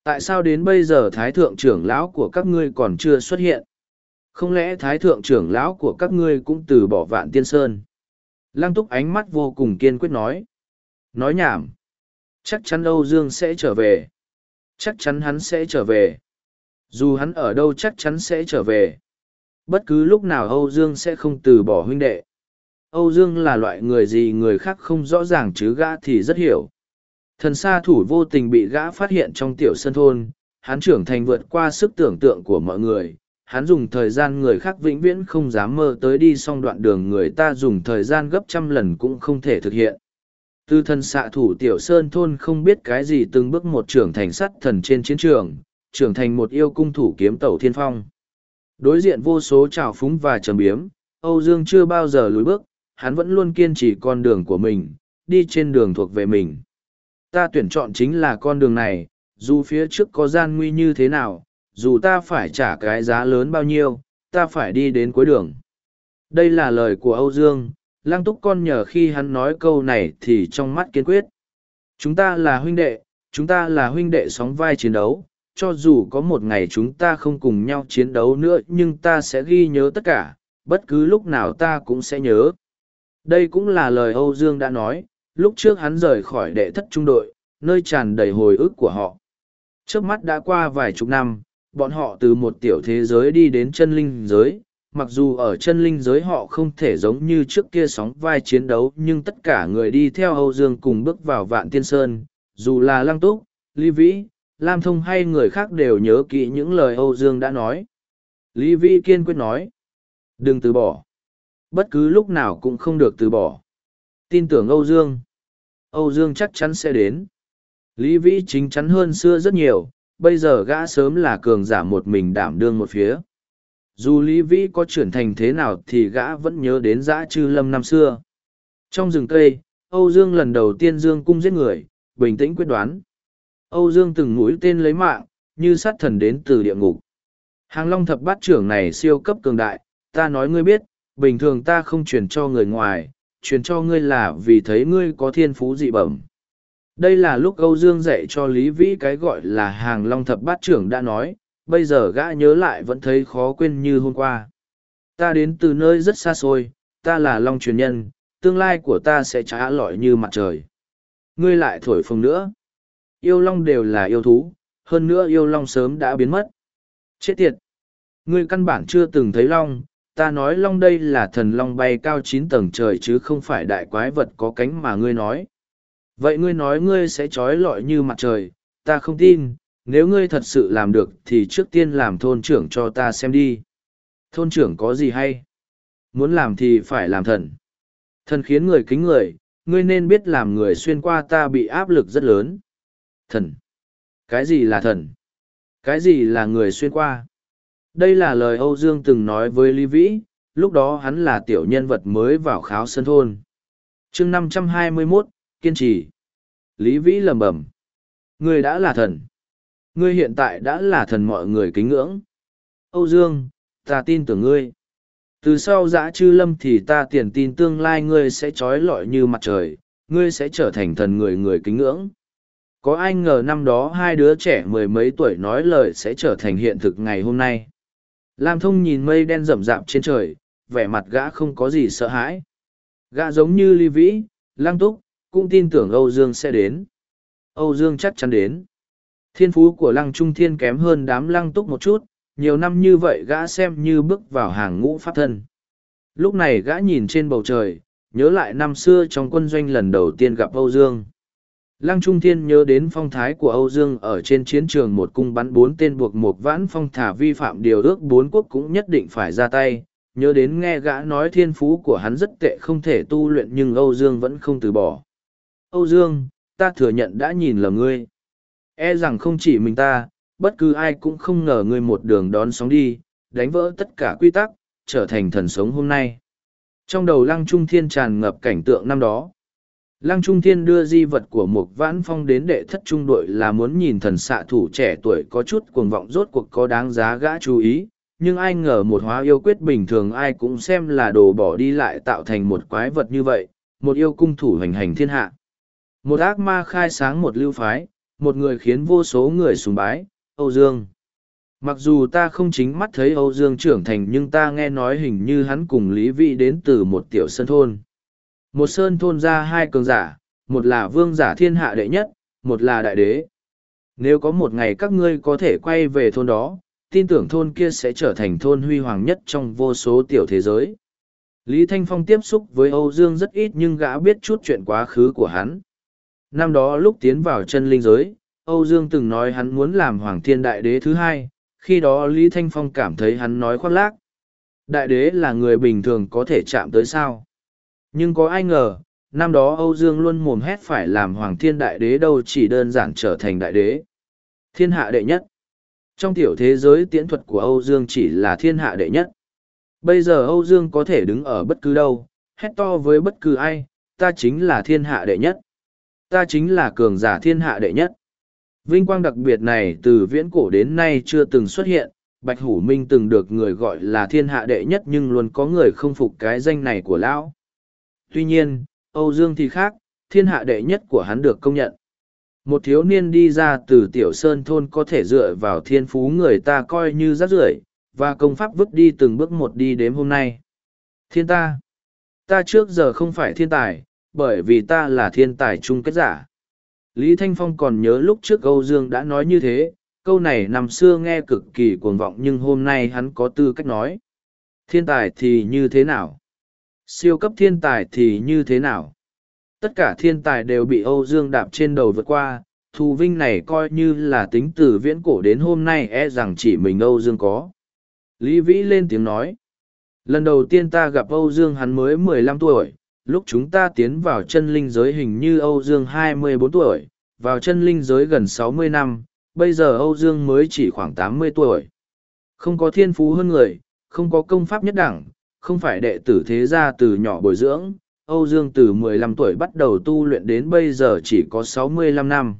Tại sao đến bây giờ Thái Thượng trưởng lão của các ngươi còn chưa xuất hiện? Không lẽ Thái Thượng trưởng lão của các ngươi cũng từ bỏ Vạn Tiên Sơn? Lăng túc ánh mắt vô cùng kiên quyết nói. Nói nhảm. Chắc chắn Âu Dương sẽ trở về. Chắc chắn hắn sẽ trở về. Dù hắn ở đâu chắc chắn sẽ trở về. Bất cứ lúc nào Âu Dương sẽ không từ bỏ huynh đệ. Âu Dương là loại người gì người khác không rõ ràng chứ gã thì rất hiểu. Thần sa thủ vô tình bị gã phát hiện trong tiểu sân thôn, hắn trưởng thành vượt qua sức tưởng tượng của mọi người, hắn dùng thời gian người khác vĩnh viễn không dám mơ tới đi xong đoạn đường người ta dùng thời gian gấp trăm lần cũng không thể thực hiện. Tư thần xạ thủ tiểu sơn thôn không biết cái gì từng bước một trưởng thành sắt thần trên chiến trường, trưởng thành một yêu cung thủ kiếm tẩu thiên phong. Đối diện vô số trào phúng và trầm biếm, Âu Dương chưa bao giờ lùi bước, hắn vẫn luôn kiên trì con đường của mình, đi trên đường thuộc về mình. Ta tuyển chọn chính là con đường này, dù phía trước có gian nguy như thế nào, dù ta phải trả cái giá lớn bao nhiêu, ta phải đi đến cuối đường. Đây là lời của Âu Dương, Lăng Túc con nhờ khi hắn nói câu này thì trong mắt kiên quyết. Chúng ta là huynh đệ, chúng ta là huynh đệ sóng vai chiến đấu, cho dù có một ngày chúng ta không cùng nhau chiến đấu nữa nhưng ta sẽ ghi nhớ tất cả, bất cứ lúc nào ta cũng sẽ nhớ. Đây cũng là lời Âu Dương đã nói, lúc trước hắn rời khỏi đệ thất trung đội, nơi tràn đầy hồi ức của họ. Trước mắt đã qua vài chục năm, bọn họ từ một tiểu thế giới đi đến chân linh giới, mặc dù ở chân linh giới họ không thể giống như trước kia sóng vai chiến đấu nhưng tất cả người đi theo Âu Dương cùng bước vào vạn tiên sơn, dù là Lăng Túc, Lý Vĩ, Lam Thông hay người khác đều nhớ kỹ những lời Âu Dương đã nói. Lý Vĩ kiên quyết nói, đừng từ bỏ. Bất cứ lúc nào cũng không được từ bỏ. Tin tưởng Âu Dương. Âu Dương chắc chắn sẽ đến. Lý Vĩ chính chắn hơn xưa rất nhiều, bây giờ gã sớm là cường giả một mình đảm đương một phía. Dù Lý Vĩ có trưởng thành thế nào thì gã vẫn nhớ đến dã chư lâm năm xưa. Trong rừng cây, Âu Dương lần đầu tiên Dương cung giết người, bình tĩnh quyết đoán. Âu Dương từng mũi tên lấy mạng, như sát thần đến từ địa ngục. Hàng Long thập bát trưởng này siêu cấp cường đại, ta nói ngươi biết, bình thường ta không truyền cho người ngoài, truyền cho ngươi là vì thấy ngươi có thiên phú dị bẩm. Đây là lúc Âu Dương dạy cho Lý Vĩ cái gọi là hàng long thập bát trưởng đã nói, bây giờ gã nhớ lại vẫn thấy khó quên như hôm qua. Ta đến từ nơi rất xa xôi, ta là long truyền nhân, tương lai của ta sẽ trả lọi như mặt trời. Ngươi lại thổi phồng nữa. Yêu long đều là yêu thú, hơn nữa yêu long sớm đã biến mất. Chết tiệt! Ngươi căn bản chưa từng thấy long, ta nói long đây là thần long bay cao chín tầng trời chứ không phải đại quái vật có cánh mà ngươi nói. Vậy ngươi nói ngươi sẽ trói lọi như mặt trời, ta không tin, nếu ngươi thật sự làm được thì trước tiên làm thôn trưởng cho ta xem đi. Thôn trưởng có gì hay? Muốn làm thì phải làm thần. Thần khiến người kính người, ngươi nên biết làm người xuyên qua ta bị áp lực rất lớn. Thần. Cái gì là thần? Cái gì là người xuyên qua? Đây là lời Âu Dương từng nói với Lý Vĩ, lúc đó hắn là tiểu nhân vật mới vào kháo sân thôn. chương 521, kiên trì. Lý Vĩ lầm bẩm Ngươi đã là thần. Ngươi hiện tại đã là thần mọi người kính ngưỡng. Âu Dương, ta tin tưởng ngươi. Từ sau dã chư lâm thì ta tiền tin tương lai ngươi sẽ trói lọi như mặt trời, ngươi sẽ trở thành thần người người kính ngưỡng. Có ai ngờ năm đó hai đứa trẻ mười mấy tuổi nói lời sẽ trở thành hiện thực ngày hôm nay. Lam thông nhìn mây đen rậm rạp trên trời, vẻ mặt gã không có gì sợ hãi. Gã giống như ly vĩ, lang túc, cũng tin tưởng Âu Dương sẽ đến. Âu Dương chắc chắn đến. Thiên phú của lăng trung thiên kém hơn đám lăng túc một chút, nhiều năm như vậy gã xem như bước vào hàng ngũ pháp thân. Lúc này gã nhìn trên bầu trời, nhớ lại năm xưa trong quân doanh lần đầu tiên gặp Âu Dương. Lăng Trung Thiên nhớ đến phong thái của Âu Dương ở trên chiến trường một cung bắn bốn tên buộc một vãn phong thả vi phạm điều ước bốn quốc cũng nhất định phải ra tay, nhớ đến nghe gã nói thiên phú của hắn rất tệ không thể tu luyện nhưng Âu Dương vẫn không từ bỏ. Âu Dương, ta thừa nhận đã nhìn lầm ngươi. E rằng không chỉ mình ta, bất cứ ai cũng không ngờ ngươi một đường đón sóng đi, đánh vỡ tất cả quy tắc, trở thành thần sống hôm nay. Trong đầu Lăng Trung Thiên tràn ngập cảnh tượng năm đó. Lăng Trung Thiên đưa di vật của một vãn phong đến đệ thất trung đội là muốn nhìn thần xạ thủ trẻ tuổi có chút cuồng vọng rốt cuộc có đáng giá gã chú ý, nhưng ai ngờ một hóa yêu quyết bình thường ai cũng xem là đồ bỏ đi lại tạo thành một quái vật như vậy, một yêu cung thủ hành hành thiên hạ. Một ác ma khai sáng một lưu phái, một người khiến vô số người sùng bái, Âu Dương. Mặc dù ta không chính mắt thấy Âu Dương trưởng thành nhưng ta nghe nói hình như hắn cùng Lý Vĩ đến từ một tiểu sơn thôn. Một sơn thôn ra hai cường giả, một là vương giả thiên hạ đệ nhất, một là đại đế. Nếu có một ngày các ngươi có thể quay về thôn đó, tin tưởng thôn kia sẽ trở thành thôn huy hoàng nhất trong vô số tiểu thế giới. Lý Thanh Phong tiếp xúc với Âu Dương rất ít nhưng gã biết chút chuyện quá khứ của hắn. Năm đó lúc tiến vào chân linh giới, Âu Dương từng nói hắn muốn làm Hoàng Thiên Đại Đế thứ hai, khi đó Lý Thanh Phong cảm thấy hắn nói khoác lác. Đại đế là người bình thường có thể chạm tới sao. Nhưng có ai ngờ, năm đó Âu Dương luôn mồm hét phải làm Hoàng Thiên Đại Đế đâu chỉ đơn giản trở thành Đại Đế. Thiên hạ đệ nhất. Trong tiểu thế giới tiễn thuật của Âu Dương chỉ là thiên hạ đệ nhất. Bây giờ Âu Dương có thể đứng ở bất cứ đâu, hét to với bất cứ ai, ta chính là thiên hạ đệ nhất. Ta chính là cường giả thiên hạ đệ nhất. Vinh quang đặc biệt này từ viễn cổ đến nay chưa từng xuất hiện, Bạch Hủ Minh từng được người gọi là thiên hạ đệ nhất nhưng luôn có người không phục cái danh này của lão. Tuy nhiên, Âu Dương thì khác, thiên hạ đệ nhất của hắn được công nhận. Một thiếu niên đi ra từ tiểu sơn thôn có thể dựa vào thiên phú người ta coi như rác rưởi và công pháp vứt đi từng bước một đi đếm hôm nay. Thiên ta. Ta trước giờ không phải thiên tài, bởi vì ta là thiên tài chung kết giả. Lý Thanh Phong còn nhớ lúc trước Âu Dương đã nói như thế, câu này năm xưa nghe cực kỳ cuồng vọng nhưng hôm nay hắn có tư cách nói. Thiên tài thì như thế nào? Siêu cấp thiên tài thì như thế nào? Tất cả thiên tài đều bị Âu Dương đạp trên đầu vượt qua, thù vinh này coi như là tính từ viễn cổ đến hôm nay e rằng chỉ mình Âu Dương có. Lý Vĩ lên tiếng nói. Lần đầu tiên ta gặp Âu Dương hắn mới mười lăm tuổi, lúc chúng ta tiến vào chân linh giới hình như Âu Dương hai mươi bốn tuổi, vào chân linh giới gần sáu mươi năm, bây giờ Âu Dương mới chỉ khoảng tám mươi tuổi. Không có thiên phú hơn người, không có công pháp nhất đẳng, không phải đệ tử thế gia từ nhỏ bồi dưỡng, Âu Dương từ 15 tuổi bắt đầu tu luyện đến bây giờ chỉ có 65 năm.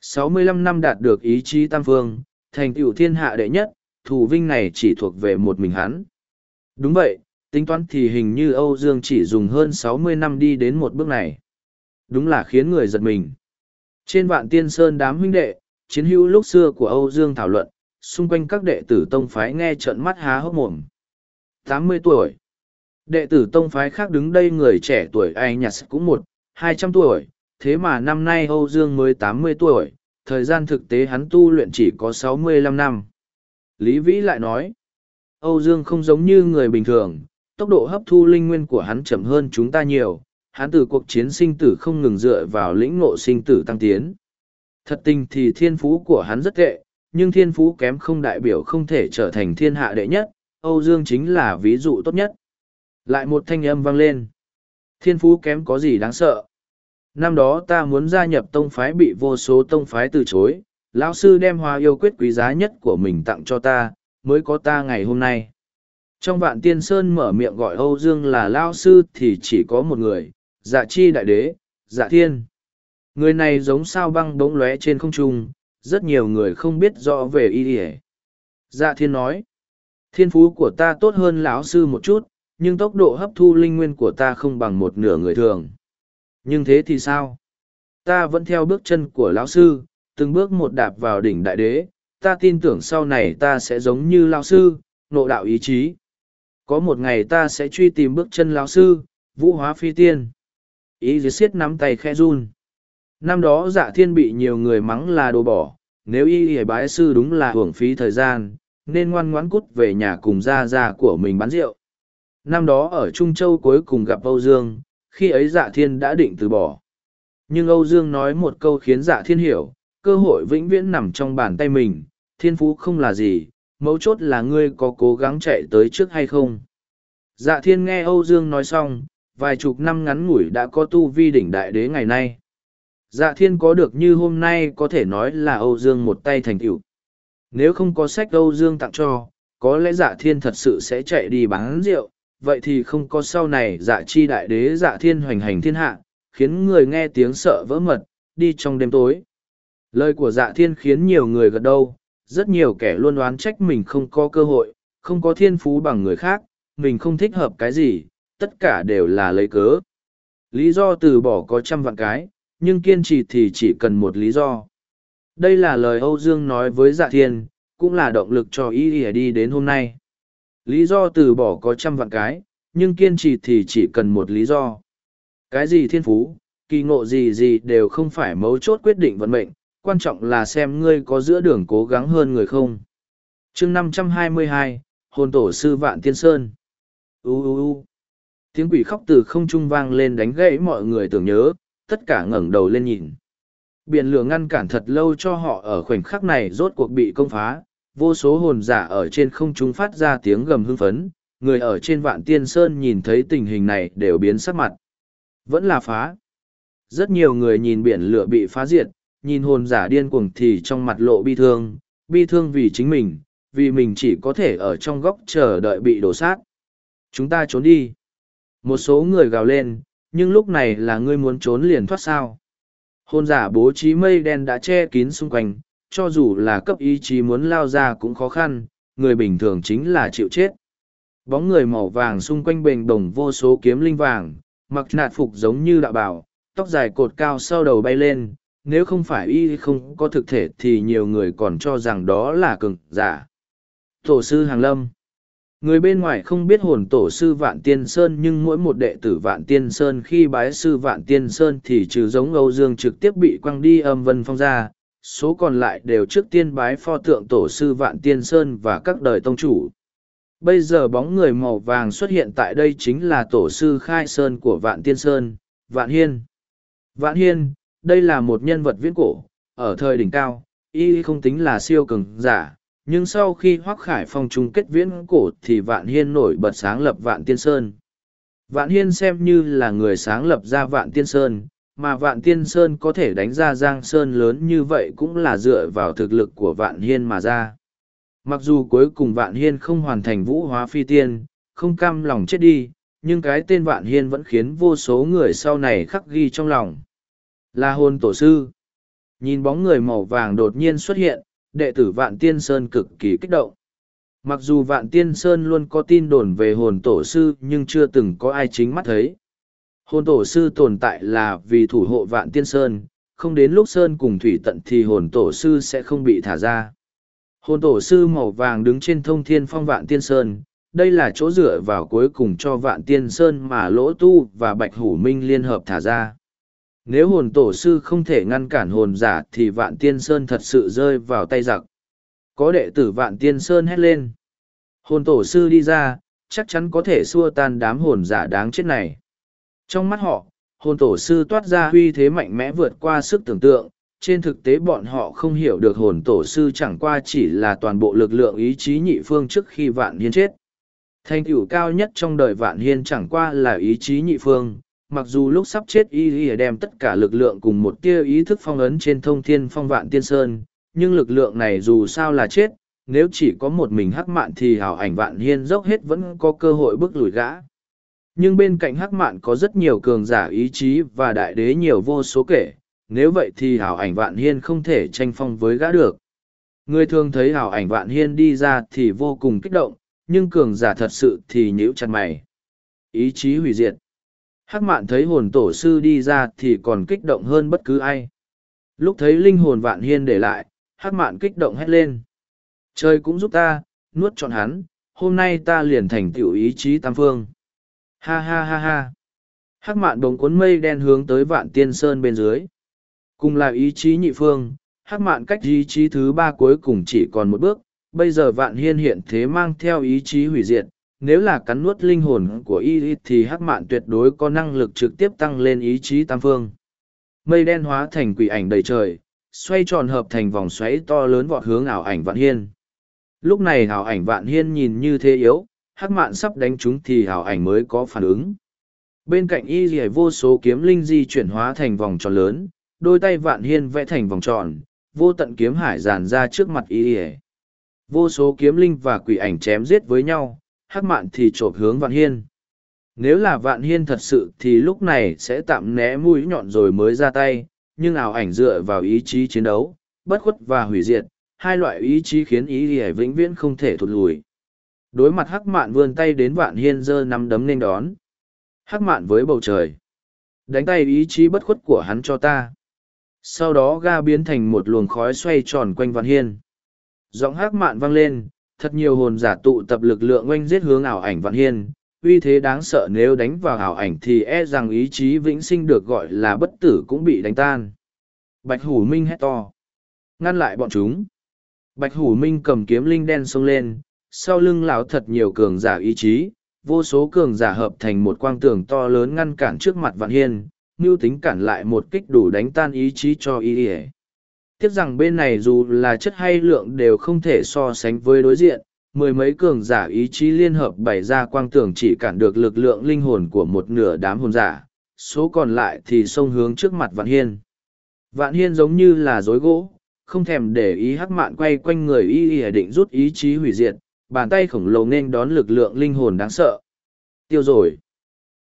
65 năm đạt được ý chí tam phương, thành tựu thiên hạ đệ nhất, thủ vinh này chỉ thuộc về một mình hắn. Đúng vậy, tính toán thì hình như Âu Dương chỉ dùng hơn 60 năm đi đến một bước này. Đúng là khiến người giật mình. Trên vạn tiên sơn đám huynh đệ, chiến hữu lúc xưa của Âu Dương thảo luận, xung quanh các đệ tử tông phái nghe trận mắt há hốc mồm. 80 tuổi. Đệ tử tông phái khác đứng đây người trẻ tuổi ai nhặt cũng một, hai trăm tuổi, thế mà năm nay Âu Dương mới tám mươi tuổi, thời gian thực tế hắn tu luyện chỉ có sáu mươi lăm năm. Lý Vĩ lại nói, Âu Dương không giống như người bình thường, tốc độ hấp thu linh nguyên của hắn chậm hơn chúng ta nhiều, hắn từ cuộc chiến sinh tử không ngừng dựa vào lĩnh ngộ sinh tử tăng tiến. Thật tình thì thiên phú của hắn rất tệ, nhưng thiên phú kém không đại biểu không thể trở thành thiên hạ đệ nhất, Âu Dương chính là ví dụ tốt nhất. Lại một thanh âm vang lên. Thiên phú kém có gì đáng sợ. Năm đó ta muốn gia nhập tông phái bị vô số tông phái từ chối, lão sư đem hòa yêu quyết quý giá nhất của mình tặng cho ta, mới có ta ngày hôm nay. Trong vạn tiên sơn mở miệng gọi Âu Dương là lao sư thì chỉ có một người, dạ chi đại đế, dạ thiên. Người này giống sao băng bỗng lóe trên không trung, rất nhiều người không biết rõ về y ỉa dạ thiên nói thiên phú của ta tốt hơn lão sư một chút nhưng tốc độ hấp thu linh nguyên của ta không bằng một nửa người thường. Nhưng thế thì sao? Ta vẫn theo bước chân của lão sư, từng bước một đạp vào đỉnh đại đế, ta tin tưởng sau này ta sẽ giống như lão sư, nộ đạo ý chí. Có một ngày ta sẽ truy tìm bước chân lão sư, vũ hóa phi tiên. Ý dì siết nắm tay khe run. Năm đó dạ thiên bị nhiều người mắng là đồ bỏ, nếu y hề bái sư đúng là hưởng phí thời gian, nên ngoan ngoãn cút về nhà cùng gia gia của mình bán rượu. Năm đó ở Trung Châu cuối cùng gặp Âu Dương, khi ấy dạ thiên đã định từ bỏ. Nhưng Âu Dương nói một câu khiến dạ thiên hiểu, cơ hội vĩnh viễn nằm trong bàn tay mình, thiên phú không là gì, mấu chốt là ngươi có cố gắng chạy tới trước hay không. Dạ thiên nghe Âu Dương nói xong, vài chục năm ngắn ngủi đã có tu vi đỉnh đại đế ngày nay. Dạ thiên có được như hôm nay có thể nói là Âu Dương một tay thành tựu. Nếu không có sách Âu Dương tặng cho, có lẽ dạ thiên thật sự sẽ chạy đi bán rượu, vậy thì không có sau này dạ chi đại đế dạ thiên hoành hành thiên hạ, khiến người nghe tiếng sợ vỡ mật, đi trong đêm tối. Lời của dạ thiên khiến nhiều người gật đầu, rất nhiều kẻ luôn đoán trách mình không có cơ hội, không có thiên phú bằng người khác, mình không thích hợp cái gì, tất cả đều là lấy cớ. Lý do từ bỏ có trăm vạn cái, nhưng kiên trì thì chỉ cần một lý do. Đây là lời Âu Dương nói với dạ thiên, cũng là động lực cho ý đi đến hôm nay. Lý do từ bỏ có trăm vạn cái, nhưng kiên trì thì chỉ cần một lý do. Cái gì thiên phú, kỳ ngộ gì gì đều không phải mấu chốt quyết định vận mệnh, quan trọng là xem ngươi có giữa đường cố gắng hơn người không. chương năm trăm hai mươi hai, hồn tổ sư vạn tiên sơn. U u u. Tiếng quỷ khóc từ không trung vang lên đánh gãy mọi người tưởng nhớ, tất cả ngẩng đầu lên nhìn. Biển lửa ngăn cản thật lâu cho họ ở khoảnh khắc này rốt cuộc bị công phá, vô số hồn giả ở trên không trung phát ra tiếng gầm hưng phấn, người ở trên vạn tiên sơn nhìn thấy tình hình này đều biến sắc mặt. Vẫn là phá. Rất nhiều người nhìn biển lửa bị phá diệt, nhìn hồn giả điên cuồng thì trong mặt lộ bi thương, bi thương vì chính mình, vì mình chỉ có thể ở trong góc chờ đợi bị đổ sát. Chúng ta trốn đi. Một số người gào lên, nhưng lúc này là ngươi muốn trốn liền thoát sao. Hồn giả bố trí mây đen đã che kín xung quanh, cho dù là cấp ý chí muốn lao ra cũng khó khăn, người bình thường chính là chịu chết. Bóng người màu vàng xung quanh bềnh đồng vô số kiếm linh vàng, mặc nạt phục giống như đạo bảo, tóc dài cột cao sau đầu bay lên, nếu không phải y không có thực thể thì nhiều người còn cho rằng đó là cường giả. Tổ sư Hàng Lâm Người bên ngoài không biết hồn tổ sư Vạn Tiên Sơn nhưng mỗi một đệ tử Vạn Tiên Sơn khi bái sư Vạn Tiên Sơn thì trừ giống Âu Dương trực tiếp bị quăng đi âm vân phong ra, số còn lại đều trước tiên bái pho tượng tổ sư Vạn Tiên Sơn và các đời tông chủ. Bây giờ bóng người màu vàng xuất hiện tại đây chính là tổ sư Khai Sơn của Vạn Tiên Sơn, Vạn Hiên. Vạn Hiên, đây là một nhân vật viễn cổ, ở thời đỉnh cao, y không tính là siêu cường giả, nhưng sau khi Hoắc Khải Phong chung kết viễn cổ thì Vạn Hiên nổi bật sáng lập Vạn Tiên Sơn. Vạn Hiên xem như là người sáng lập ra Vạn Tiên Sơn, mà Vạn Tiên Sơn có thể đánh ra Giang Sơn lớn như vậy cũng là dựa vào thực lực của Vạn Hiên mà ra. Mặc dù cuối cùng Vạn Hiên không hoàn thành vũ hóa phi tiên, không cam lòng chết đi, nhưng cái tên Vạn Hiên vẫn khiến vô số người sau này khắc ghi trong lòng. Là hồn tổ sư. Nhìn bóng người màu vàng đột nhiên xuất hiện, đệ tử Vạn Tiên Sơn cực kỳ kích động. Mặc dù Vạn Tiên Sơn luôn có tin đồn về hồn tổ sư nhưng chưa từng có ai chính mắt thấy. Hồn tổ sư tồn tại là vì thủ hộ Vạn Tiên Sơn, không đến lúc Sơn cùng Thủy tận thì hồn tổ sư sẽ không bị thả ra. Hồn tổ sư màu vàng đứng trên thông thiên phong Vạn Tiên Sơn, đây là chỗ dựa vào cuối cùng cho Vạn Tiên Sơn mà Lỗ Tu và Bạch Hủ Minh liên hợp thả ra. Nếu hồn tổ sư không thể ngăn cản hồn giả thì vạn tiên sơn thật sự rơi vào tay giặc. Có đệ tử vạn tiên sơn hét lên. Hồn tổ sư đi ra, chắc chắn có thể xua tan đám hồn giả đáng chết này. Trong mắt họ, hồn tổ sư toát ra uy thế mạnh mẽ vượt qua sức tưởng tượng. Trên thực tế bọn họ không hiểu được hồn tổ sư chẳng qua chỉ là toàn bộ lực lượng ý chí nhị phương trước khi vạn hiên chết. Thành tựu cao nhất trong đời vạn hiên chẳng qua là ý chí nhị phương, mặc dù lúc sắp chết y y đem tất cả lực lượng cùng một tia ý thức phong ấn trên thông thiên phong vạn tiên sơn, nhưng lực lượng này dù sao là chết, nếu chỉ có một mình hắc mạn thì hảo ảnh vạn hiên dốc hết vẫn có cơ hội bước lùi gã. Nhưng bên cạnh hắc mạn có rất nhiều cường giả ý chí và đại đế nhiều vô số kể, nếu vậy thì hảo ảnh vạn hiên không thể tranh phong với gã được. Người thường thấy hảo ảnh vạn hiên đi ra thì vô cùng kích động, nhưng cường giả thật sự thì nhíu chặt mày. Ý chí hủy diệt. Hắc mạn thấy hồn tổ sư đi ra thì còn kích động hơn bất cứ ai. Lúc thấy linh hồn vạn hiên để lại, hắc mạn kích động hét lên. Trời cũng giúp ta, nuốt trọn hắn, hôm nay ta liền thành tiểu ý chí tam phương. Ha ha ha ha. Hắc mạn bồng cuốn mây đen hướng tới vạn tiên sơn bên dưới. Cùng là ý chí nhị phương, hắc mạn cách ý chí thứ ba cuối cùng chỉ còn một bước, bây giờ vạn hiên hiện thế mang theo ý chí hủy diệt, nếu là cắn nuốt linh hồn của y thì hắc mạn tuyệt đối có năng lực trực tiếp tăng lên ý chí tam phương. Mây đen hóa thành quỷ ảnh đầy trời, xoay tròn hợp thành vòng xoáy to lớn vọt hướng ảo ảnh vạn hiên. Lúc này ảo ảnh vạn hiên nhìn như thế yếu, hắc mạn sắp đánh chúng thì ảo ảnh mới có phản ứng. Bên cạnh y dì vô số kiếm linh di chuyển hóa thành vòng tròn lớn, đôi tay vạn hiên vẽ thành vòng tròn, vô tận kiếm hải dàn ra trước mặt y dì Vô số kiếm linh và quỷ ảnh chém giết với nhau, hắc mạn thì chộp hướng vạn hiên. Nếu là vạn hiên thật sự thì lúc này sẽ tạm né mũi nhọn rồi mới ra tay, nhưng ảo ảnh dựa vào ý chí chiến đấu, bất khuất và hủy diệt, hai loại ý chí khiến ý ỉa vĩnh viễn không thể thụt lùi. Đối mặt hắc mạn vươn tay đến vạn hiên giơ nắm đấm nên đón. Hắc mạn với bầu trời. Đánh tay ý chí bất khuất của hắn cho ta. Sau đó ga biến thành một luồng khói xoay tròn quanh vạn hiên. Giọng hắc mạn vang lên, thật nhiều hồn giả tụ tập lực lượng oanh giết hướng ảo ảnh vạn hiên. Uy thế đáng sợ nếu đánh vào ảo ảnh thì e rằng ý chí vĩnh sinh được gọi là bất tử cũng bị đánh tan. Bạch Hủ Minh hét to. Ngăn lại bọn chúng. Bạch Hủ Minh cầm kiếm linh đen xông lên, sau lưng lão thật nhiều cường giả ý chí, vô số cường giả hợp thành một quang tường to lớn ngăn cản trước mặt vạn hiên, ngưu tính cản lại một kích đủ đánh tan ý chí cho y ỉa tiếc rằng bên này dù là chất hay lượng đều không thể so sánh với đối diện, mười mấy cường giả ý chí liên hợp bày ra quang tưởng chỉ cản được lực lượng linh hồn của một nửa đám hồn giả, số còn lại thì xông hướng trước mặt vạn hiên. Vạn hiên giống như là dối gỗ, không thèm để ý hắc mạn quay quanh người y y định rút ý chí hủy diệt, bàn tay khổng lồ nên đón lực lượng linh hồn đáng sợ. Tiêu rồi.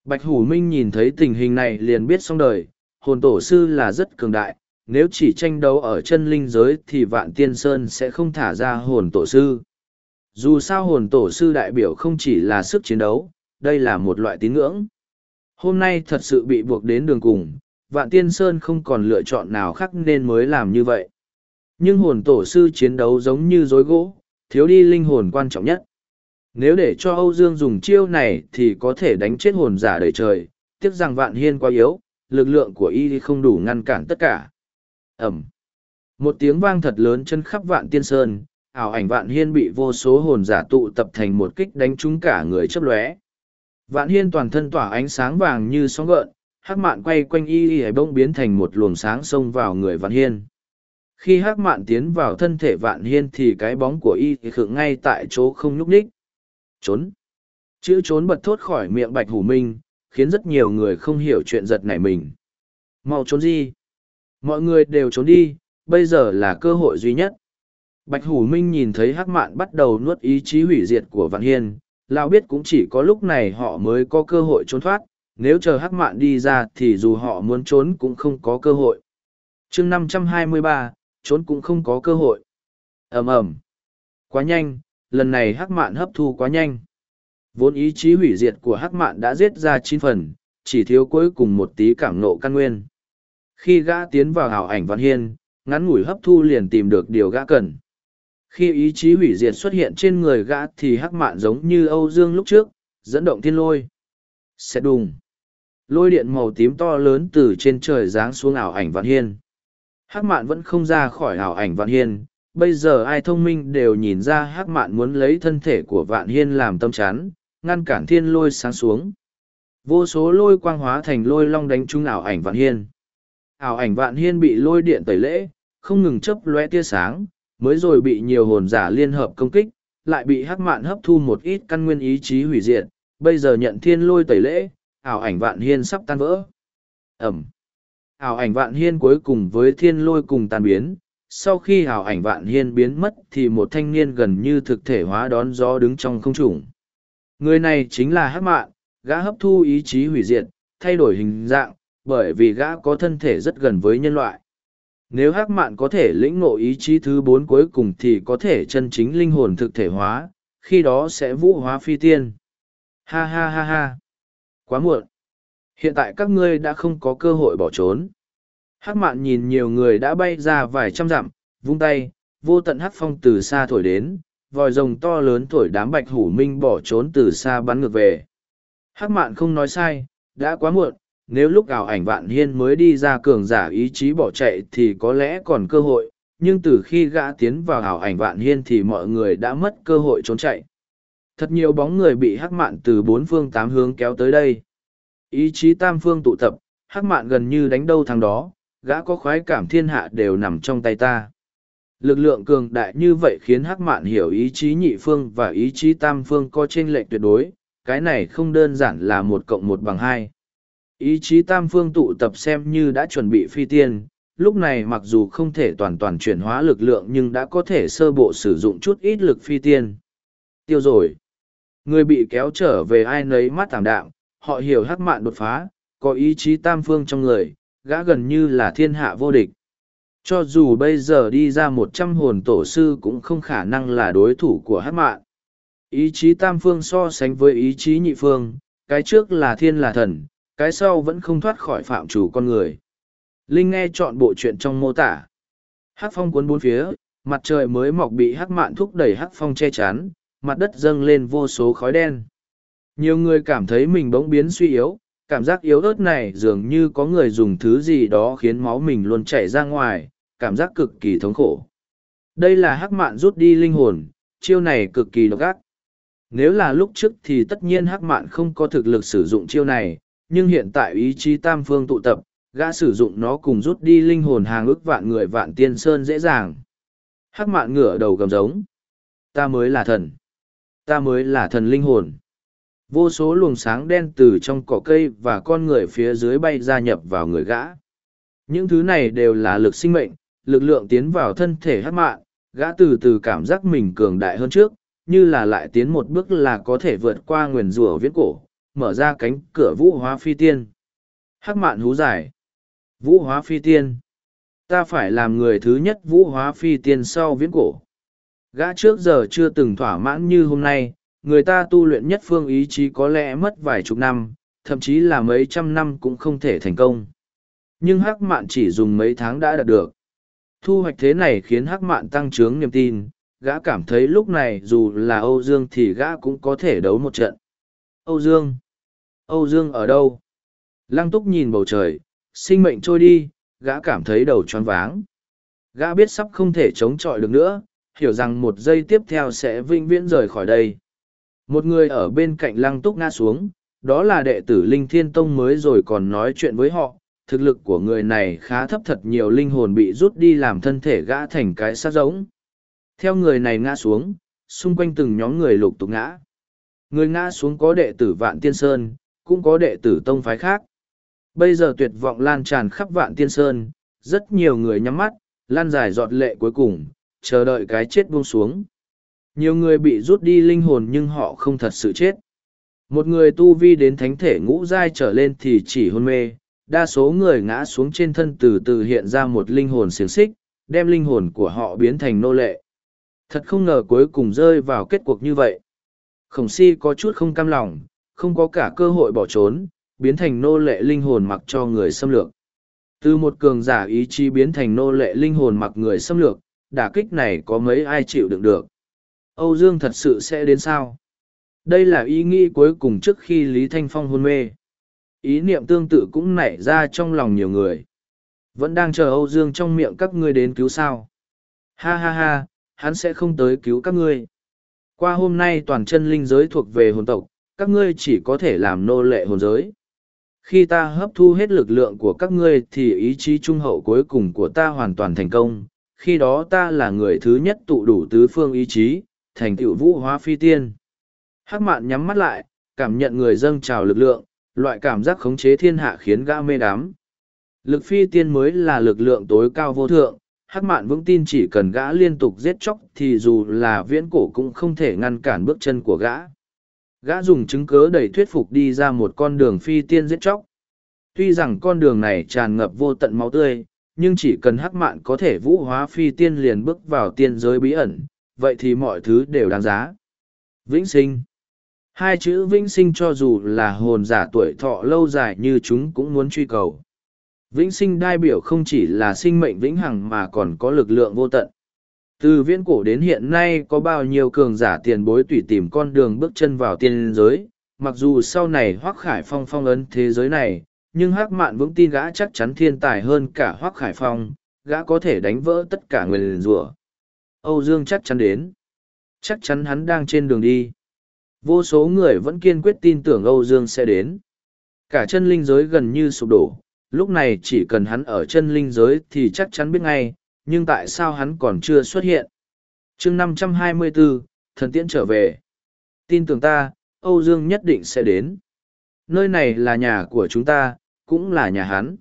Bạch hủ minh nhìn thấy tình hình này liền biết xong đời, hồn tổ sư là rất cường đại nếu chỉ tranh đấu ở chân linh giới thì vạn tiên sơn sẽ không thả ra hồn tổ sư. Dù sao hồn tổ sư đại biểu không chỉ là sức chiến đấu, đây là một loại tín ngưỡng. Hôm nay thật sự bị buộc đến đường cùng, vạn tiên sơn không còn lựa chọn nào khác nên mới làm như vậy. Nhưng hồn tổ sư chiến đấu giống như dối gỗ, thiếu đi linh hồn quan trọng nhất. Nếu để cho âu dương dùng chiêu này thì có thể đánh chết hồn giả đời trời, tiếc rằng vạn hiên quá yếu, lực lượng của y không đủ ngăn cản tất cả ẩm. Một tiếng vang thật lớn chân khắp vạn tiên sơn, ảo ảnh vạn hiên bị vô số hồn giả tụ tập thành một kích đánh trúng cả người chấp lóe. Vạn hiên toàn thân tỏa ánh sáng vàng như sóng gợn, hắc mạn quay quanh y y hải bông biến thành một luồng sáng xông vào người vạn hiên. Khi hắc mạn tiến vào thân thể vạn hiên thì cái bóng của y thì khựng ngay tại chỗ không nhúc ních trốn. Chữ trốn bật thốt khỏi miệng bạch hủ minh, khiến rất nhiều người không hiểu chuyện giật nảy mình. Mau trốn gì mọi người đều trốn đi, bây giờ là cơ hội duy nhất. Bạch hủ minh nhìn thấy hắc mạn bắt đầu nuốt ý chí hủy diệt của vạn hiên, lão biết cũng chỉ có lúc này họ mới có cơ hội trốn thoát, nếu chờ hắc mạn đi ra thì dù họ muốn trốn cũng không có cơ hội. Chương năm trăm hai mươi ba, trốn cũng không có cơ hội. Ầm ầm. Quá nhanh, lần này hắc mạn hấp thu quá nhanh. Vốn ý chí hủy diệt của hắc mạn đã giết ra chín phần, chỉ thiếu cuối cùng một tí cảm nộ căn nguyên khi gã tiến vào ảo ảnh văn hiên ngắn ngủi hấp thu liền tìm được điều gã cần. Khi ý chí hủy diệt xuất hiện trên người gã thì hắc mạn giống như âu dương lúc trước dẫn động thiên lôi. Sẽ đùng. Lôi điện màu tím to lớn từ trên trời giáng xuống ảo ảnh vạn hiên. Hắc mạn vẫn không ra khỏi ảo ảnh vạn hiên bây giờ ai thông minh đều nhìn ra hắc mạn muốn lấy thân thể của vạn hiên làm tâm chán, ngăn cản thiên lôi sáng xuống. Vô số lôi quang hóa thành lôi long đánh trúng ảo ảnh vạn hiên ảo ảnh vạn hiên bị lôi điện tẩy lễ, không ngừng chấp loe tia sáng, mới rồi bị nhiều hồn giả liên hợp công kích, lại bị hắc mạn hấp thu một ít căn nguyên ý chí hủy diệt, bây giờ nhận thiên lôi tẩy lễ, ảo ảnh vạn hiên sắp tan vỡ. Ẩm. Ảo ảnh vạn hiên cuối cùng với thiên lôi cùng tan biến, sau khi ảo ảnh vạn hiên biến mất thì một thanh niên gần như thực thể hóa đón gió đứng trong không trùng người này chính là hắc mạn, gã hấp thu ý chí hủy diệt, thay đổi hình dạng bởi vì gã có thân thể rất gần với nhân loại. Nếu hắc mạn có thể lĩnh ngộ ý chí thứ bốn cuối cùng thì có thể chân chính linh hồn thực thể hóa, khi đó sẽ vũ hóa phi tiên. Ha ha ha ha. Quá muộn. Hiện tại các ngươi đã không có cơ hội bỏ trốn. Hắc mạn nhìn nhiều người đã bay ra vài trăm dặm, vung tay, vô tận hắc phong từ xa thổi đến, vòi rồng to lớn thổi đám bạch hủ minh bỏ trốn từ xa bắn ngược về. Hắc mạn không nói sai, đã quá muộn nếu lúc ảo ảnh vạn hiên mới đi ra cường giả ý chí bỏ chạy thì có lẽ còn cơ hội nhưng từ khi gã tiến vào ảo ảnh vạn hiên thì mọi người đã mất cơ hội trốn chạy. Thật nhiều bóng người bị hắc mạn từ bốn phương tám hướng kéo tới đây. Ý chí tam phương tụ tập, hắc mạn gần như đánh đâu thằng đó, gã có khoái cảm thiên hạ đều nằm trong tay ta. Lực lượng cường đại như vậy khiến hắc mạn hiểu ý chí nhị phương và ý chí tam phương có chênh lệch tuyệt đối, cái này không đơn giản là một cộng một bằng hai. Ý chí tam phương tụ tập xem như đã chuẩn bị phi tiên, lúc này mặc dù không thể toàn toàn chuyển hóa lực lượng nhưng đã có thể sơ bộ sử dụng chút ít lực phi tiên. Tiêu rồi. Người bị kéo trở về ai nấy mắt tảm đạm, họ hiểu hắc mạn đột phá, có ý chí tam phương trong người, gã gần như là thiên hạ vô địch. Cho dù bây giờ đi ra một trăm hồn tổ sư cũng không khả năng là đối thủ của hắc mạn. Ý chí tam phương so sánh với ý chí nhị phương, cái trước là thiên là thần, cái sau vẫn không thoát khỏi phạm chủ con người. Linh nghe chọn bộ chuyện trong mô tả. Hắc phong cuốn bốn phía, mặt trời mới mọc bị hắc mạn thúc đẩy hắc phong che chắn, mặt đất dâng lên vô số khói đen. Nhiều người cảm thấy mình bỗng biến suy yếu, cảm giác yếu ớt này dường như có người dùng thứ gì đó khiến máu mình luôn chảy ra ngoài, cảm giác cực kỳ thống khổ. Đây là hắc mạn rút đi linh hồn, chiêu này cực kỳ độc ác. Nếu là lúc trước thì tất nhiên hắc mạn không có thực lực sử dụng chiêu này, nhưng hiện tại ý chí tam phương tụ tập, gã sử dụng nó cùng rút đi linh hồn hàng ức vạn người vạn tiên sơn dễ dàng. Hắc mạn ngửa đầu gầm giống. Ta mới là thần. Ta mới là thần linh hồn. Vô số luồng sáng đen từ trong cỏ cây và con người phía dưới bay ra nhập vào người gã. Những thứ này đều là lực sinh mệnh, lực lượng tiến vào thân thể hắc mạn, gã từ từ cảm giác mình cường đại hơn trước, như là lại tiến một bước là có thể vượt qua nguyền rủa viễn cổ, mở ra cánh cửa vũ hóa phi tiên. Hắc mạn hú giải. Vũ hóa phi tiên. Ta phải làm người thứ nhất vũ hóa phi tiên sau viễn cổ. Gã trước giờ chưa từng thỏa mãn như hôm nay, người ta tu luyện nhất phương ý chí có lẽ mất vài chục năm, thậm chí là mấy trăm năm cũng không thể thành công. Nhưng Hắc Mạn chỉ dùng mấy tháng đã đạt được. Thu hoạch thế này khiến Hắc Mạn tăng trướng niềm tin, gã cảm thấy lúc này dù là Âu Dương thì gã cũng có thể đấu một trận. Âu Dương? Âu Dương ở đâu? Lăng túc nhìn bầu trời, sinh mệnh trôi đi, gã cảm thấy đầu choáng váng. Gã biết sắp không thể chống chọi được nữa, hiểu rằng một giây tiếp theo sẽ vinh viễn rời khỏi đây. Một người ở bên cạnh lăng túc ngã xuống, đó là đệ tử Linh Thiên Tông mới rồi còn nói chuyện với họ. Thực lực của người này khá thấp thật nhiều linh hồn bị rút đi làm thân thể gã thành cái xác giống. Theo người này ngã xuống, xung quanh từng nhóm người lục tục ngã. Người ngã xuống có đệ tử Vạn Tiên Sơn, cũng có đệ tử Tông Phái khác. Bây giờ tuyệt vọng lan tràn khắp Vạn Tiên Sơn, rất nhiều người nhắm mắt, lan dài giọt lệ cuối cùng, chờ đợi cái chết buông xuống. Nhiều người bị rút đi linh hồn nhưng họ không thật sự chết. Một người tu vi đến thánh thể ngũ giai trở lên thì chỉ hôn mê, đa số người ngã xuống trên thân từ từ hiện ra một linh hồn xiềng xích, đem linh hồn của họ biến thành nô lệ. Thật không ngờ cuối cùng rơi vào kết cuộc như vậy. Khổng si có chút không cam lòng, không có cả cơ hội bỏ trốn, biến thành nô lệ linh hồn mặc cho người xâm lược. Từ một cường giả ý chí biến thành nô lệ linh hồn mặc người xâm lược, đả kích này có mấy ai chịu đựng được. Âu Dương thật sự sẽ đến sao? Đây là ý nghĩ cuối cùng trước khi Lý Thanh Phong hôn mê. Ý niệm tương tự cũng nảy ra trong lòng nhiều người. Vẫn đang chờ Âu Dương trong miệng các ngươi đến cứu sao. Ha ha ha, hắn sẽ không tới cứu các ngươi. Qua hôm nay toàn chân linh giới thuộc về hồn tộc, các ngươi chỉ có thể làm nô lệ hồn giới. Khi ta hấp thu hết lực lượng của các ngươi thì ý chí trung hậu cuối cùng của ta hoàn toàn thành công, khi đó ta là người thứ nhất tụ đủ tứ phương ý chí, thành tựu vũ hóa phi tiên. Hắc mạn nhắm mắt lại, cảm nhận người dâng trào lực lượng, loại cảm giác khống chế thiên hạ khiến gã mê đắm. Lực phi tiên mới là lực lượng tối cao vô thượng, Hắc mạn vững tin chỉ cần gã liên tục giết chóc thì dù là viễn cổ cũng không thể ngăn cản bước chân của gã. Gã dùng chứng cớ đầy thuyết phục đi ra một con đường phi tiên giết chóc. Tuy rằng con đường này tràn ngập vô tận máu tươi, nhưng chỉ cần hắc mạn có thể vũ hóa phi tiên liền bước vào tiên giới bí ẩn, vậy thì mọi thứ đều đáng giá. Vĩnh sinh Hai chữ vĩnh sinh cho dù là hồn giả tuổi thọ lâu dài như chúng cũng muốn truy cầu. Vĩnh sinh đại biểu không chỉ là sinh mệnh vĩnh hằng mà còn có lực lượng vô tận. Từ viễn cổ đến hiện nay có bao nhiêu cường giả tiền bối tùy tìm con đường bước chân vào tiên giới, mặc dù sau này Hoác Khải Phong phong ấn thế giới này, nhưng Hắc Mạn vững tin gã chắc chắn thiên tài hơn cả Hoác Khải Phong, gã có thể đánh vỡ tất cả người liền rủa. Âu dương chắc chắn đến. Chắc chắn hắn đang trên đường đi. Vô số người vẫn kiên quyết tin tưởng âu dương sẽ đến. Cả chân linh giới gần như sụp đổ. Lúc này chỉ cần hắn ở chân linh giới thì chắc chắn biết ngay nhưng tại sao hắn còn chưa xuất hiện? Chương năm trăm hai mươi bốn thần tiễn trở về. Tin tưởng ta, âu dương nhất định sẽ đến. Nơi này là nhà của chúng ta, cũng là nhà hắn.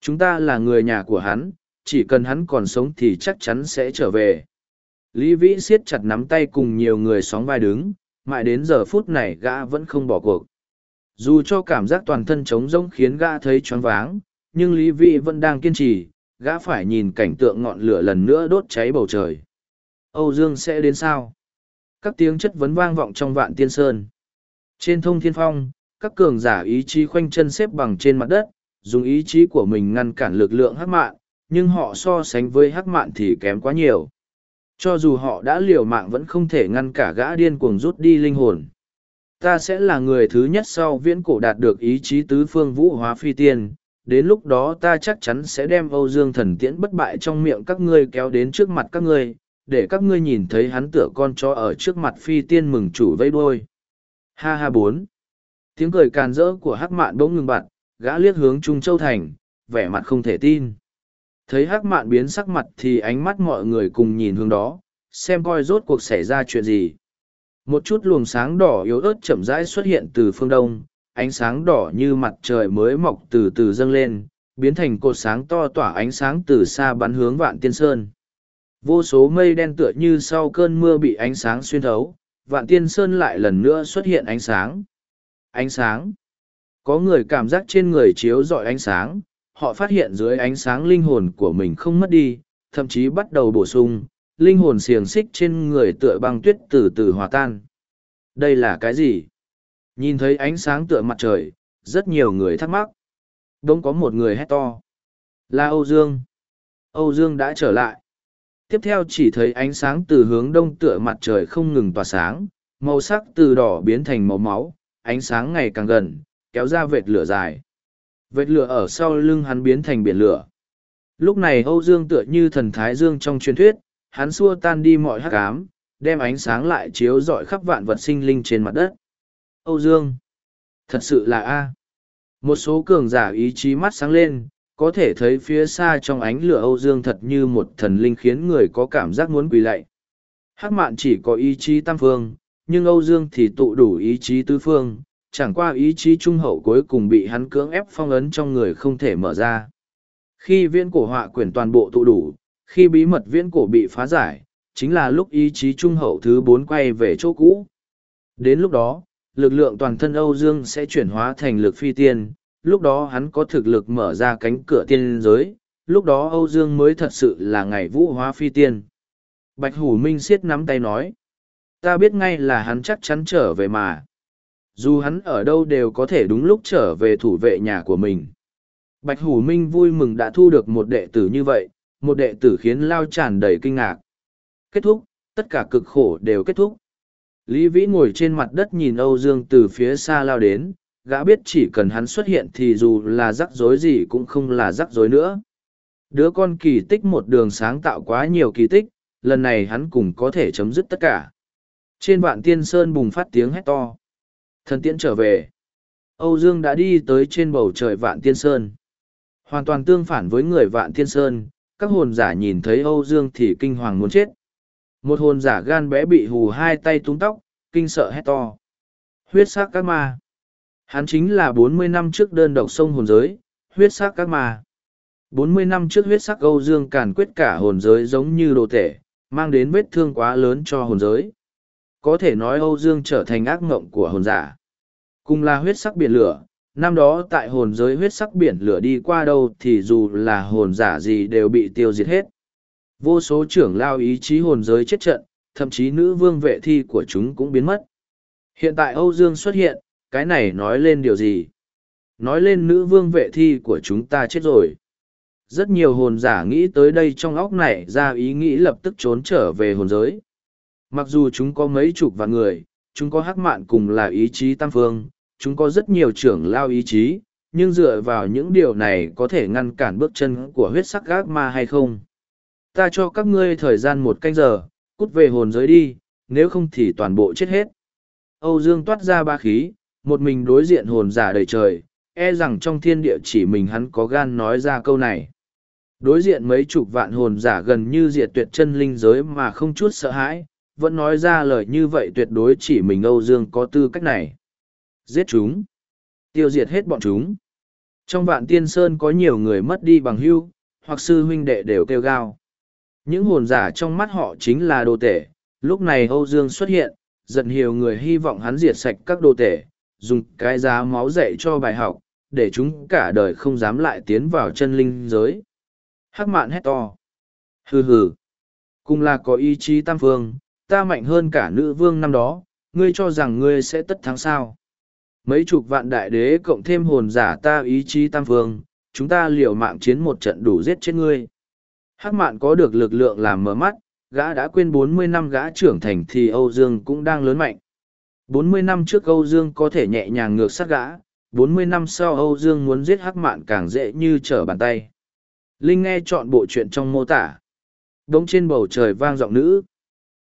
Chúng ta là người nhà của hắn, chỉ cần hắn còn sống thì chắc chắn sẽ trở về. Lý vĩ siết chặt nắm tay cùng nhiều người sóng vai đứng, mãi đến giờ phút này gã vẫn không bỏ cuộc. Dù cho cảm giác toàn thân trống rỗng khiến gã thấy choáng váng, nhưng lý vĩ vẫn đang kiên trì gã phải nhìn cảnh tượng ngọn lửa lần nữa đốt cháy bầu trời. Âu dương sẽ đến sao? Các tiếng chất vấn vang vọng trong vạn tiên sơn. Trên thông thiên phong, các cường giả ý chí khoanh chân xếp bằng trên mặt đất, dùng ý chí của mình ngăn cản lực lượng hắc mạn, nhưng họ so sánh với hắc mạn thì kém quá nhiều. Cho dù họ đã liều mạng vẫn không thể ngăn cả gã điên cuồng rút đi linh hồn. Ta sẽ là người thứ nhất sau viễn cổ đạt được ý chí tứ phương vũ hóa phi tiên đến lúc đó ta chắc chắn sẽ đem âu dương thần tiễn bất bại trong miệng các ngươi kéo đến trước mặt các ngươi, để các ngươi nhìn thấy hắn tựa con chó ở trước mặt phi tiên mừng chủ vây đuôi. ha ha bốn. Tiếng cười càn rỡ của hắc mạn bỗng ngừng bặt, gã liếc hướng trung châu thành, vẻ mặt không thể tin. Thấy hắc mạn biến sắc mặt thì ánh mắt mọi người cùng nhìn hướng đó, xem coi rốt cuộc xảy ra chuyện gì. Một chút luồng sáng đỏ yếu ớt chậm rãi xuất hiện từ phương đông ánh sáng đỏ như mặt trời mới mọc từ từ dâng lên, biến thành cột sáng to tỏa ánh sáng từ xa bắn hướng vạn tiên sơn. Vô số mây đen tựa như sau cơn mưa bị ánh sáng xuyên thấu, vạn tiên sơn lại lần nữa xuất hiện ánh sáng. Ánh sáng. Có người cảm giác trên người chiếu rọi ánh sáng, họ phát hiện dưới ánh sáng linh hồn của mình không mất đi, thậm chí bắt đầu bổ sung, linh hồn xiềng xích trên người tựa băng tuyết từ từ hòa tan. Đây là cái gì? Nhìn thấy ánh sáng tựa mặt trời rất nhiều người thắc mắc. Đông có một người hét to. Là âu dương. Âu dương đã trở lại. Tiếp theo chỉ thấy ánh sáng từ hướng đông tựa mặt trời không ngừng tỏa sáng màu sắc từ đỏ biến thành màu máu ánh sáng ngày càng gần kéo ra vệt lửa dài. Vệt lửa ở sau lưng hắn biến thành biển lửa. Lúc này âu dương tựa như thần thái dương trong truyền thuyết hắn xua tan đi mọi hắc ám, đem ánh sáng lại chiếu rọi khắp vạn vật sinh linh trên mặt đất. Âu Dương. Thật sự là A. Một số cường giả ý chí mắt sáng lên, có thể thấy phía xa trong ánh lửa Âu Dương thật như một thần linh khiến người có cảm giác muốn quỳ lạy. Hắc mạn chỉ có ý chí tam phương, nhưng Âu Dương thì tụ đủ ý chí tứ phương, chẳng qua ý chí trung hậu cuối cùng bị hắn cưỡng ép phong ấn trong người không thể mở ra. Khi viên cổ họa quyển toàn bộ tụ đủ, khi bí mật viễn cổ bị phá giải, chính là lúc ý chí trung hậu thứ bốn quay về chỗ cũ. Đến lúc đó, lực lượng toàn thân Âu Dương sẽ chuyển hóa thành lực phi tiên, lúc đó hắn có thực lực mở ra cánh cửa tiên giới, lúc đó Âu Dương mới thật sự là ngày vũ hóa phi tiên. Bạch Hủ Minh siết nắm tay nói, ta biết ngay là hắn chắc chắn trở về mà. Dù hắn ở đâu đều có thể đúng lúc trở về thủ vệ nhà của mình. Bạch Hủ Minh vui mừng đã thu được một đệ tử như vậy, một đệ tử khiến lao tràn đầy kinh ngạc. Kết thúc, tất cả cực khổ đều kết thúc. Lý Vĩ ngồi trên mặt đất nhìn Âu Dương từ phía xa lao đến, gã biết chỉ cần hắn xuất hiện thì dù là rắc rối gì cũng không là rắc rối nữa. Đứa con kỳ tích một đường sáng tạo quá nhiều kỳ tích, lần này hắn cùng có thể chấm dứt tất cả. Trên vạn tiên sơn bùng phát tiếng hét to. Thần tiễn trở về. Âu Dương đã đi tới trên bầu trời vạn tiên sơn. Hoàn toàn tương phản với người vạn tiên sơn, các hồn giả nhìn thấy Âu Dương thì kinh hoàng muốn chết. Một hồn giả gan bé bị hù hai tay tung tóc, kinh sợ hét to. Huyết sắc các ma. Hắn chính là bốn mươi năm trước đơn độc sông hồn giới, huyết sắc các ma. Bốn mươi năm trước huyết sắc Âu Dương càn quyết cả hồn giới giống như đồ tể, mang đến vết thương quá lớn cho hồn giới. Có thể nói Âu Dương trở thành ác mộng của hồn giả. Cùng là huyết sắc biển lửa, năm đó tại hồn giới huyết sắc biển lửa đi qua đâu thì dù là hồn giả gì đều bị tiêu diệt hết vô số trưởng lao ý chí hồn giới chết trận thậm chí nữ vương vệ thi của chúng cũng biến mất. Hiện tại âu dương xuất hiện cái này nói lên điều gì? Nói lên nữ vương vệ thi của chúng ta chết rồi. Rất nhiều hồn giả nghĩ tới đây trong óc này ra ý nghĩ lập tức trốn trở về hồn giới. Mặc dù chúng có mấy chục vạn người chúng có hắc mạn cùng là ý chí tam phương chúng có rất nhiều trưởng lao ý chí, nhưng dựa vào những điều này có thể ngăn cản bước chân của huyết sắc gác ma hay không? Ta cho các ngươi thời gian một canh giờ, cút về hồn giới đi, nếu không thì toàn bộ chết hết. Âu dương toát ra ba khí, một mình đối diện hồn giả đầy trời e rằng trong thiên địa chỉ mình hắn có gan nói ra câu này. Đối diện mấy chục vạn hồn giả gần như diệt tuyệt chân linh giới mà không chút sợ hãi, vẫn nói ra lời như vậy tuyệt đối chỉ mình âu dương có tư cách này. Giết chúng. Tiêu diệt hết bọn chúng. Trong vạn tiên sơn có nhiều người mất đi bằng hưu, hoặc sư huynh đệ đều kêu gao những hồn giả trong mắt họ chính là đồ tể. Lúc này âu dương xuất hiện, giận nhiều người hy vọng hắn diệt sạch các đồ tể, dùng cái giá máu dạy cho bài học, để chúng cả đời không dám lại tiến vào chân linh giới. Hắc mạn hét to. Hừ hừ. Cùng là có ý chí tam phương, ta mạnh hơn cả nữ vương năm đó, ngươi cho rằng ngươi sẽ tất thắng sao? Mấy chục vạn đại đế cộng thêm hồn giả ta ý chí tam phương, chúng ta liều mạng chiến một trận đủ giết chết ngươi hắc mạn có được lực lượng làm mở mắt, gã đã quên bốn mươi năm gã trưởng thành thì âu dương cũng đang lớn mạnh. bốn mươi năm trước âu dương có thể nhẹ nhàng ngược sát gã, bốn mươi năm sau âu dương muốn giết hắc mạn càng dễ như trở bàn tay. Linh nghe chọn bộ chuyện trong mô tả. Đ n g trên bầu trời vang giọng nữ.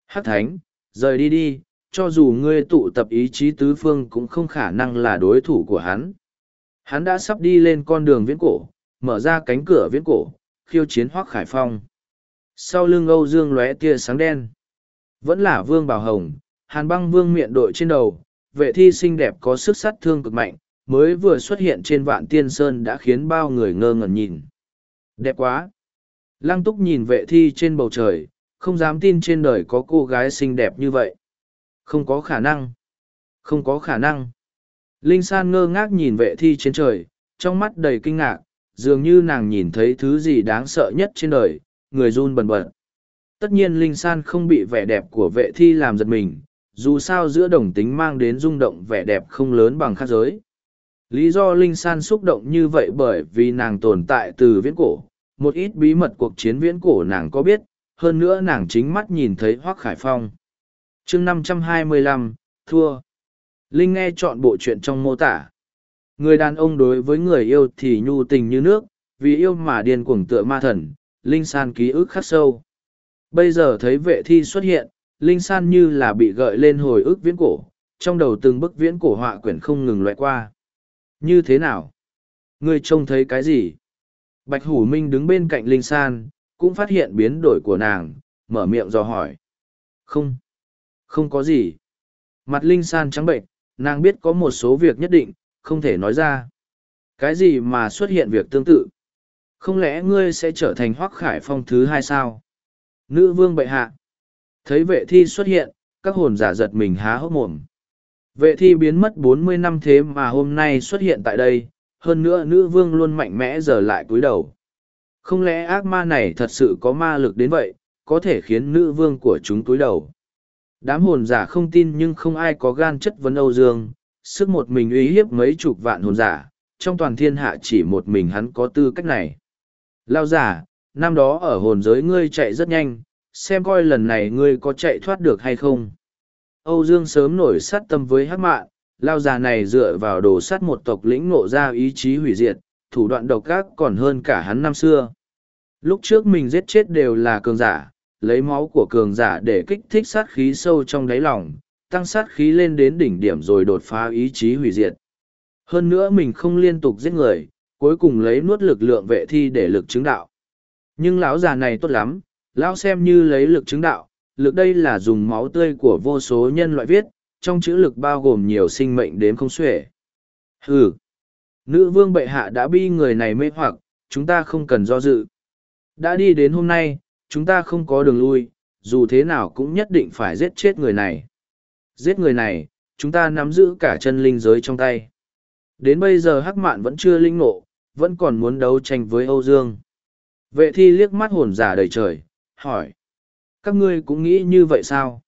Hắc thánh, rời đi đi, cho dù ngươi tụ tập ý chí tứ phương cũng không khả năng là đối thủ của hắn. Hắn đã sắp đi lên con đường viễn cổ, mở ra cánh cửa viễn cổ khiêu chiến hoác khải phong. Sau lưng âu dương lóe tia sáng đen. Vẫn là vương bảo hồng, hàn băng vương miệng đội trên đầu, vệ thi xinh đẹp có sức sát thương cực mạnh, mới vừa xuất hiện trên vạn tiên sơn đã khiến bao người ngơ ngẩn nhìn. Đẹp quá. Lăng túc nhìn vệ thi trên bầu trời, không dám tin trên đời có cô gái xinh đẹp như vậy. Không có khả năng. Không có khả năng. Linh san ngơ ngác nhìn vệ thi trên trời, trong mắt đầy kinh ngạc dường như nàng nhìn thấy thứ gì đáng sợ nhất trên đời, người run bần bật. Tất nhiên linh san không bị vẻ đẹp của vệ thi làm giật mình, dù sao giữa đồng tính mang đến rung động vẻ đẹp không lớn bằng khác giới. Lý do linh san xúc động như vậy bởi vì nàng tồn tại từ viễn cổ, một ít bí mật cuộc chiến viễn cổ nàng có biết, hơn nữa nàng chính mắt nhìn thấy hoác khải phong. Chương năm trăm hai mươi lăm, thua. Linh nghe chọn bộ chuyện trong mô tả người đàn ông đối với người yêu thì nhu tình như nước, vì yêu mà điên cuồng tựa ma thần, linh san ký ức khắc sâu. Bây giờ thấy vệ thi xuất hiện, linh san như là bị gợi lên hồi ức viễn cổ, trong đầu từng bức viễn cổ họa quyển không ngừng loại qua. Như thế nào? Ngươi trông thấy cái gì? Bạch hủ minh đứng bên cạnh linh san, cũng phát hiện biến đổi của nàng, mở miệng dò hỏi. Không. Không có gì. Mặt linh san trắng bệnh nàng biết có một số việc nhất định không thể nói ra. Cái gì mà xuất hiện việc tương tự? Không lẽ ngươi sẽ trở thành hoác khải phong thứ hai sao? Nữ vương bệ hạ. Thấy vệ thi xuất hiện, các hồn giả giật mình há hốc mồm. Vệ thi biến mất bốn mươi năm thế mà hôm nay xuất hiện tại đây, hơn nữa nữ vương luôn mạnh mẽ giờ lại cúi đầu. Không lẽ ác ma này thật sự có ma lực đến vậy, có thể khiến nữ vương của chúng cúi đầu? Đám hồn giả không tin nhưng không ai có gan chất vấn âu dương sức một mình uy hiếp mấy chục vạn hồn giả, trong toàn thiên hạ chỉ một mình hắn có tư cách này. Lao giả, năm đó ở hồn giới ngươi chạy rất nhanh, xem coi lần này ngươi có chạy thoát được hay không. Âu dương sớm nổi sát tâm với hát mạn, lao già này dựa vào đồ sát một tộc lĩnh ngộ ra ý chí hủy diệt, thủ đoạn độc ác còn hơn cả hắn năm xưa. Lúc trước mình giết chết đều là cường giả, lấy máu của cường giả để kích thích sát khí sâu trong đáy lòng tăng sát khí lên đến đỉnh điểm rồi đột phá ý chí hủy diệt. Hơn nữa mình không liên tục giết người cuối cùng lấy nuốt lực lượng vệ thi để lực chứng đạo. Nhưng lão già này tốt lắm lão xem như lấy lực chứng đạo lực đây là dùng máu tươi của vô số nhân loại viết trong chữ lực bao gồm nhiều sinh mệnh đến không xuể. Hừ, nữ vương bệ hạ đã bi người này mê hoặc chúng ta không cần do dự. Đã đi đến hôm nay chúng ta không có đường lui dù thế nào cũng nhất định phải giết chết người này giết người này, chúng ta nắm giữ cả chân linh giới trong tay. Đến bây giờ hắc mạn vẫn chưa linh ngộ, vẫn còn muốn đấu tranh với âu dương. Vệ thi liếc mắt hồn giả đầy trời, hỏi, các ngươi cũng nghĩ như vậy sao?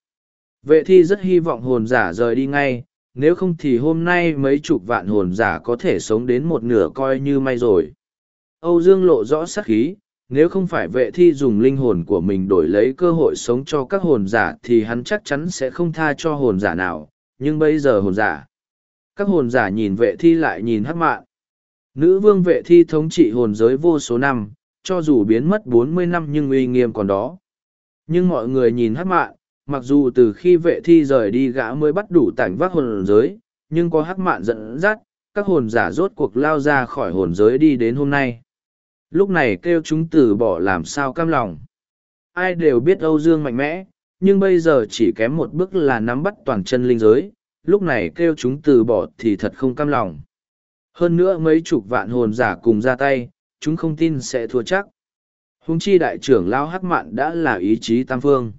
Vệ thi rất hy vọng hồn giả rời đi ngay, nếu không thì hôm nay mấy chục vạn hồn giả có thể sống đến một nửa coi như may rồi. Âu dương lộ rõ sắc khí nếu không phải vệ thi dùng linh hồn của mình đổi lấy cơ hội sống cho các hồn giả thì hắn chắc chắn sẽ không tha cho hồn giả nào nhưng bây giờ hồn giả các hồn giả nhìn vệ thi lại nhìn hắc mạn Nữ vương vệ thi thống trị hồn giới vô số năm, cho dù biến mất bốn mươi năm nhưng uy nghiêm còn đó. Nhưng mọi người nhìn hắc mạn, mặc dù từ khi vệ thi rời đi gã mới bắt đủ tảnh vác hồn giới, nhưng có hắc mạn dẫn dắt, các hồn giả rốt cuộc lao ra khỏi hồn giới đi đến hôm nay. Lúc này kêu chúng từ bỏ làm sao cam lòng. Ai đều biết Âu Dương mạnh mẽ, nhưng bây giờ chỉ kém một bước là nắm bắt toàn chân linh giới, lúc này kêu chúng từ bỏ thì thật không cam lòng. Hơn nữa mấy chục vạn hồn giả cùng ra tay, chúng không tin sẽ thua chắc. Hùng chi đại trưởng lão hắc mạn đã là ý chí tam phương.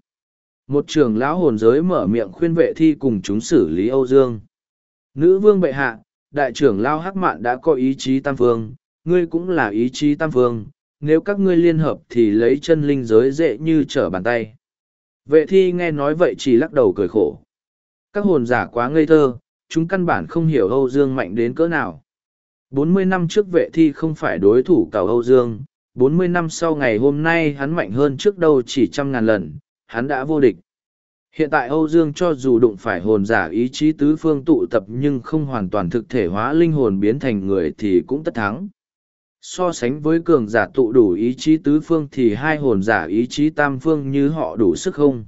Một trưởng lão hồn giới mở miệng khuyên vệ thi cùng chúng xử lý Âu Dương. Nữ vương bệ hạ, đại trưởng lão hắc mạn đã có ý chí tam phương, ngươi cũng là ý chí tam phương, nếu các ngươi liên hợp thì lấy chân linh giới dễ như trở bàn tay. Vệ thi nghe nói vậy chỉ lắc đầu cười khổ. Các hồn giả quá ngây thơ, chúng căn bản không hiểu Âu Dương mạnh đến cỡ nào. 40 năm trước vệ thi không phải đối thủ cầu Âu Dương, 40 năm sau ngày hôm nay hắn mạnh hơn trước đâu chỉ trăm ngàn lần, hắn đã vô địch. Hiện tại Âu Dương cho dù đụng phải hồn giả ý chí tứ phương tụ tập nhưng không hoàn toàn thực thể hóa linh hồn biến thành người thì cũng tất thắng. So sánh với cường giả tụ đủ ý chí tứ phương thì hai hồn giả ý chí tam phương như họ đủ sức không?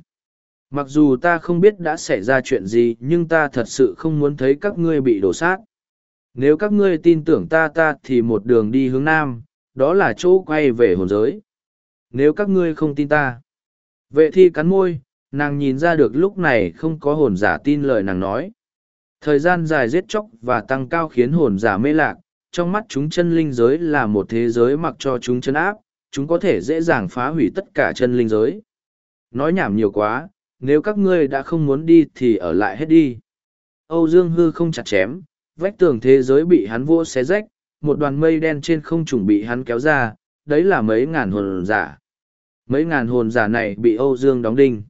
Mặc dù ta không biết đã xảy ra chuyện gì nhưng ta thật sự không muốn thấy các ngươi bị đổ sát. Nếu các ngươi tin tưởng ta ta thì một đường đi hướng nam, đó là chỗ quay về hồn giới. Nếu các ngươi không tin ta. Vệ thi cắn môi, nàng nhìn ra được lúc này không có hồn giả tin lời nàng nói. Thời gian dài giết chóc và tăng cao khiến hồn giả mê lạc, trong mắt chúng chân linh giới là một thế giới mặc cho chúng chân áp, chúng có thể dễ dàng phá hủy tất cả chân linh giới. Nói nhảm nhiều quá, nếu các ngươi đã không muốn đi thì ở lại hết đi. Âu Dương Hư không chặt chém, vách tường thế giới bị hắn vô xé rách, một đoàn mây đen trên không trùng bị hắn kéo ra, đấy là mấy ngàn hồn giả. Mấy ngàn hồn giả này bị Âu Dương đóng đinh.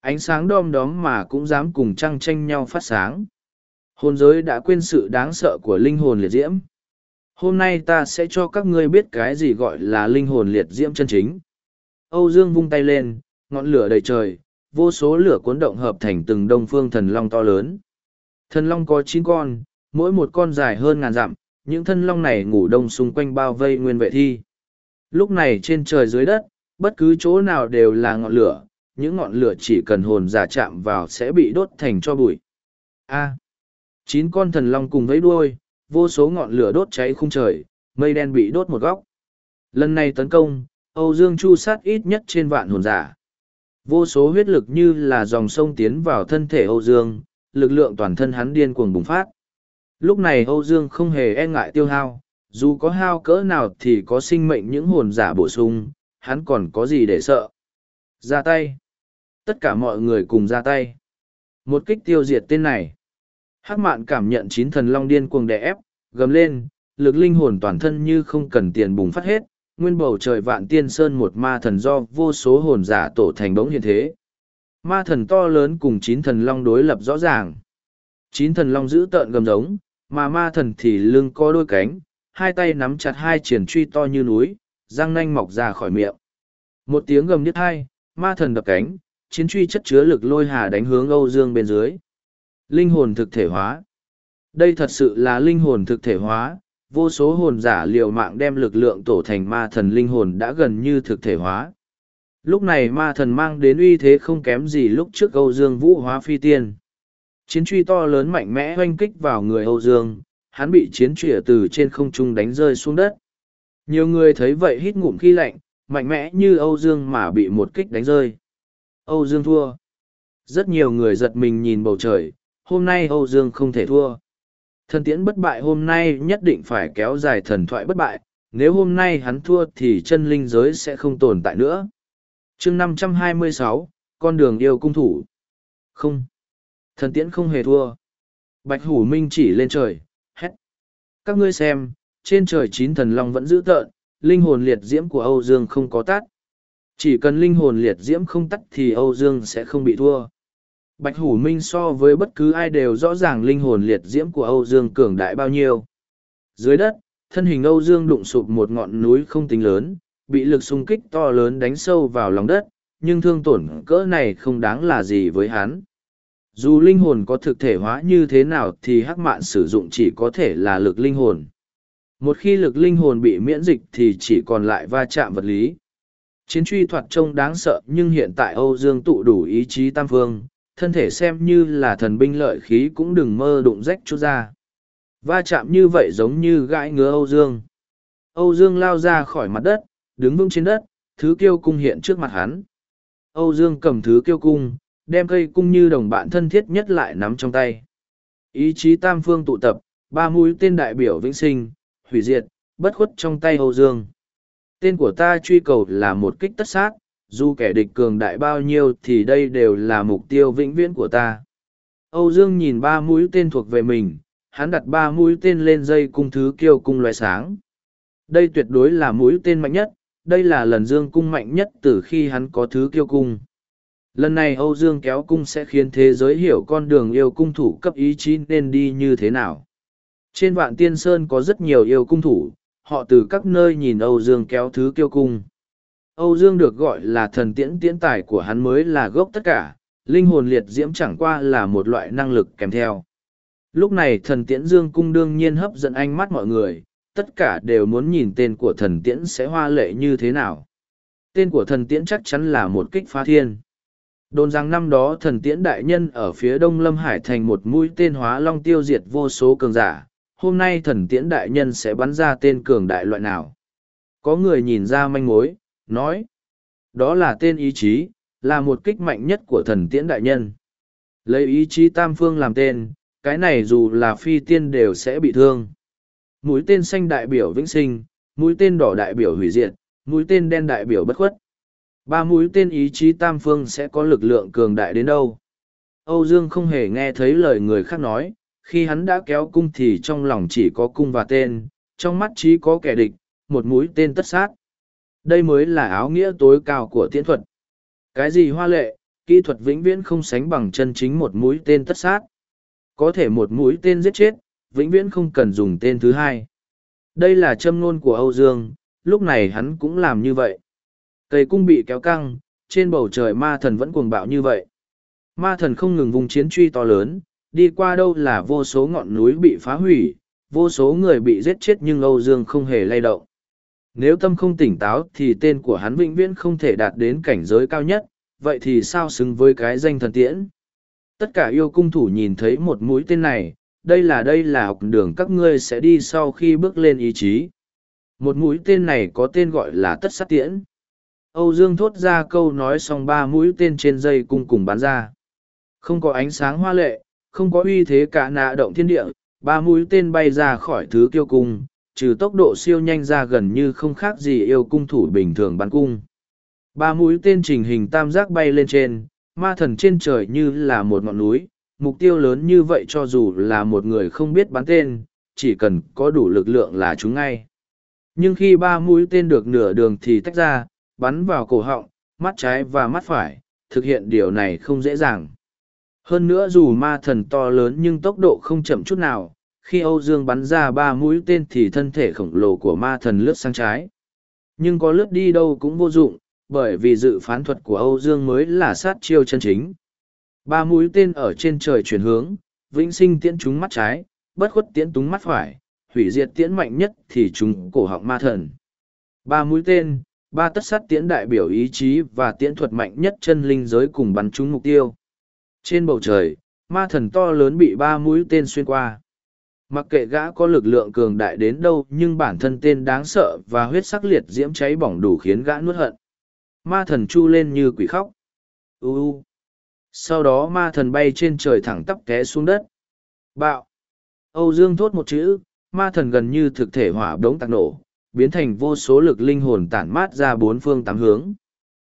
Ánh sáng đom đóm mà cũng dám cùng trăng tranh nhau phát sáng. Hồn giới đã quên sự đáng sợ của linh hồn liệt diễm. Hôm nay ta sẽ cho các ngươi biết cái gì gọi là linh hồn liệt diễm chân chính. Âu Dương vung tay lên, ngọn lửa đầy trời, vô số lửa cuốn động hợp thành từng đông phương thần long to lớn. Thần long có chín con, mỗi một con dài hơn ngàn dặm, những thân long này ngủ đông xung quanh bao vây nguyên vệ thi. Lúc này trên trời dưới đất, bất cứ chỗ nào đều là ngọn lửa, những ngọn lửa chỉ cần hồn giả chạm vào sẽ bị đốt thành cho bụi. A. chín con thần long cùng với đuôi, vô số ngọn lửa đốt cháy khung trời, mây đen bị đốt một góc. Lần này tấn công, Âu Dương Chu sát ít nhất trên vạn hồn giả. Vô số huyết lực như là dòng sông tiến vào thân thể Âu Dương, lực lượng toàn thân hắn điên cuồng bùng phát. Lúc này Âu Dương không hề e ngại tiêu hao, dù có hao cỡ nào thì có sinh mệnh những hồn giả bổ sung, hắn còn có gì để sợ. Ra tay. Tất cả mọi người cùng ra tay. Một kích tiêu diệt tên này. Hắc mạn cảm nhận chín thần long điên cuồng đè ép, gầm lên, lực linh hồn toàn thân như không cần tiền bùng phát hết, nguyên bầu trời vạn tiên sơn một ma thần do vô số hồn giả tổ thành bỗng hiện thế. Ma thần to lớn cùng chín thần long đối lập rõ ràng. Chín thần long giữ tợn gầm giống, mà ma thần thì lưng có đôi cánh, hai tay nắm chặt hai triển truy to như núi, răng nanh mọc ra khỏi miệng. Một tiếng gầm điếc hai, ma thần đập cánh, chiến truy chất chứa lực lôi hà đánh hướng Âu Dương bên dưới. Linh hồn thực thể hóa. Đây thật sự là linh hồn thực thể hóa, vô số hồn giả liều mạng đem lực lượng tổ thành ma thần linh hồn đã gần như thực thể hóa. Lúc này ma thần mang đến uy thế không kém gì lúc trước Âu Dương vũ hóa phi tiên. Chiến truy to lớn mạnh mẽ oanh kích vào người Âu Dương, hắn bị chiến truy từ trên không trung đánh rơi xuống đất. Nhiều người thấy vậy hít ngụm khí lạnh, mạnh mẽ như Âu Dương mà bị một kích đánh rơi. Âu Dương thua. Rất nhiều người giật mình nhìn bầu trời, hôm nay Âu Dương không thể thua. Thần tiễn bất bại hôm nay nhất định phải kéo dài thần thoại bất bại, nếu hôm nay hắn thua thì chân linh giới sẽ không tồn tại nữa. chương 526, con đường yêu cung thủ. Không. Thần tiễn không hề thua. Bạch hủ minh chỉ lên trời, hét. Các ngươi xem, trên trời chín thần long vẫn giữ tợn, linh hồn liệt diễm của Âu Dương không có tắt. Chỉ cần linh hồn liệt diễm không tắt thì Âu Dương sẽ không bị thua. Bạch Hủ Minh so với bất cứ ai đều rõ ràng linh hồn liệt diễm của Âu Dương cường đại bao nhiêu. Dưới đất, thân hình Âu Dương đụng sụp một ngọn núi không tính lớn, bị lực xung kích to lớn đánh sâu vào lòng đất, nhưng thương tổn cỡ này không đáng là gì với hắn. Dù linh hồn có thực thể hóa như thế nào thì hắc mạn sử dụng chỉ có thể là lực linh hồn. Một khi lực linh hồn bị miễn dịch thì chỉ còn lại va chạm vật lý. Chiến truy thoạt trông đáng sợ nhưng hiện tại Âu Dương tụ đủ ý chí tam phương, thân thể xem như là thần binh lợi khí cũng đừng mơ đụng rách chút ra. Va chạm như vậy giống như gãi ngứa Âu Dương. Âu Dương lao ra khỏi mặt đất, đứng vững trên đất, thứ kiêu cung hiện trước mặt hắn. Âu Dương cầm thứ kiêu cung, đem cây cung như đồng bạn thân thiết nhất lại nắm trong tay. Ý chí tam phương tụ tập, ba mũi tên đại biểu vĩnh sinh, hủy diệt, bất khuất trong tay Âu Dương. Tên của ta truy cầu là một kích tất sát, dù kẻ địch cường đại bao nhiêu thì đây đều là mục tiêu vĩnh viễn của ta. Âu Dương nhìn ba mũi tên thuộc về mình, hắn đặt ba mũi tên lên dây cung thứ kiêu cung loài sáng. Đây tuyệt đối là mũi tên mạnh nhất, đây là lần Dương cung mạnh nhất từ khi hắn có thứ kiêu cung. Lần này Âu Dương kéo cung sẽ khiến thế giới hiểu con đường yêu cung thủ cấp ý chí nên đi như thế nào. Trên vạn tiên sơn có rất nhiều yêu cung thủ, họ từ các nơi nhìn Âu Dương kéo thứ kiêu cung. Âu Dương được gọi là thần tiễn tiễn tài của hắn mới là gốc tất cả, linh hồn liệt diễm chẳng qua là một loại năng lực kèm theo. Lúc này thần tiễn dương cung đương nhiên hấp dẫn ánh mắt mọi người, tất cả đều muốn nhìn tên của thần tiễn sẽ hoa lệ như thế nào. Tên của thần tiễn chắc chắn là một kích phá thiên. Đồn rằng năm đó thần tiễn đại nhân ở phía đông lâm hải thành một mũi tên hóa long tiêu diệt vô số cường giả, hôm nay thần tiễn đại nhân sẽ bắn ra tên cường đại loại nào. Có người nhìn ra manh mối, nói, đó là tên ý chí, là một kích mạnh nhất của thần tiễn đại nhân. Lấy ý chí tam phương làm tên, cái này dù là phi tiên đều sẽ bị thương. Mũi tên xanh đại biểu vĩnh sinh, mũi tên đỏ đại biểu hủy diệt, mũi tên đen đại biểu bất khuất. Ba mũi tên ý chí tam phương sẽ có lực lượng cường đại đến đâu. Âu Dương không hề nghe thấy lời người khác nói, khi hắn đã kéo cung thì trong lòng chỉ có cung và tên, trong mắt chỉ có kẻ địch, một mũi tên tất sát. Đây mới là áo nghĩa tối cao của tiễn thuật. Cái gì hoa lệ, kỹ thuật vĩnh viễn không sánh bằng chân chính một mũi tên tất sát. Có thể một mũi tên giết chết, vĩnh viễn không cần dùng tên thứ hai. Đây là châm ngôn của Âu Dương, lúc này hắn cũng làm như vậy. Cây cung bị kéo căng, trên bầu trời ma thần vẫn cuồng bạo như vậy. Ma thần không ngừng vùng chiến truy to lớn, đi qua đâu là vô số ngọn núi bị phá hủy, vô số người bị giết chết nhưng Âu Dương không hề lay động. Nếu tâm không tỉnh táo thì tên của hắn vĩnh viễn không thể đạt đến cảnh giới cao nhất, vậy thì sao xứng với cái danh thần tiễn? Tất cả yêu cung thủ nhìn thấy một mũi tên này, đây là đây là học đường các ngươi sẽ đi sau khi bước lên ý chí. Một mũi tên này có tên gọi là tất sát tiễn. Âu Dương thốt ra câu nói xong ba mũi tên trên dây cung cùng bắn ra. Không có ánh sáng hoa lệ, không có uy thế cả nạ động thiên địa, ba mũi tên bay ra khỏi thứ kiêu cung, trừ tốc độ siêu nhanh ra gần như không khác gì yêu cung thủ bình thường bắn cung. Ba mũi tên trình hình tam giác bay lên trên, ma thần trên trời như là một ngọn núi, mục tiêu lớn như vậy cho dù là một người không biết bắn tên, chỉ cần có đủ lực lượng là chúng ngay. Nhưng khi ba mũi tên được nửa đường thì tách ra, bắn vào cổ họng, mắt trái và mắt phải, thực hiện điều này không dễ dàng. Hơn nữa dù ma thần to lớn nhưng tốc độ không chậm chút nào, khi Âu Dương bắn ra ba mũi tên thì thân thể khổng lồ của ma thần lướt sang trái. Nhưng có lướt đi đâu cũng vô dụng, bởi vì dự phán thuật của Âu Dương mới là sát chiêu chân chính. Ba mũi tên ở trên trời chuyển hướng, vĩnh sinh tiễn trúng mắt trái, bất khuất tiễn túng mắt phải, hủy diệt tiễn mạnh nhất thì trúng cổ họng ma thần. Ba mũi tên, ba tất sát tiễn đại biểu ý chí và tiễn thuật mạnh nhất chân linh giới cùng bắn trúng mục tiêu. Trên bầu trời, ma thần to lớn bị ba mũi tên xuyên qua. Mặc kệ gã có lực lượng cường đại đến đâu nhưng bản thân tên đáng sợ và huyết sắc liệt diễm cháy bỏng đủ khiến gã nuốt hận. Ma thần chu lên như quỷ khóc. U u. Sau đó ma thần bay trên trời thẳng tắp té xuống đất. Bạo. Âu Dương thốt một chữ, ma thần gần như thực thể hỏa đống tạc nổ, biến thành vô số lực linh hồn tản mát ra bốn phương tám hướng.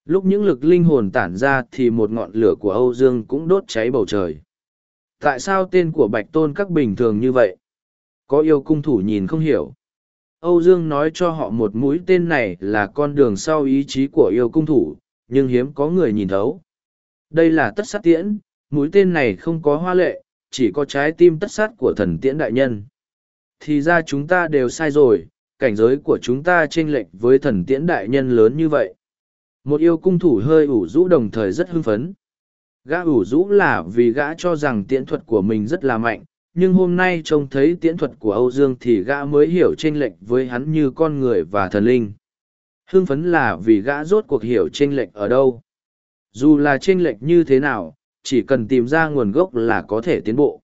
Lúc những lực linh hồn tản ra thì một ngọn lửa của Âu Dương cũng đốt cháy bầu trời. Tại sao tên của Bạch Tôn các bình thường như vậy? Có yêu cung thủ nhìn không hiểu. Âu Dương nói cho họ một mũi tên này là con đường sau ý chí của yêu cung thủ, nhưng hiếm có người nhìn thấu. Đây là tất sát tiễn, mũi tên này không có hoa lệ, chỉ có trái tim tất sát của thần tiễn đại nhân. Thì ra chúng ta đều sai rồi, cảnh giới của chúng ta chênh lệch với thần tiễn đại nhân lớn như vậy. Một yêu cung thủ hơi ủ rũ đồng thời rất hưng phấn. Gã ủ rũ là vì gã cho rằng tiễn thuật của mình rất là mạnh, nhưng hôm nay trông thấy tiễn thuật của Âu Dương thì gã mới hiểu chênh lệch với hắn như con người và thần linh. Hưng phấn là vì gã rốt cuộc hiểu chênh lệch ở đâu. Dù là chênh lệch như thế nào, chỉ cần tìm ra nguồn gốc là có thể tiến bộ.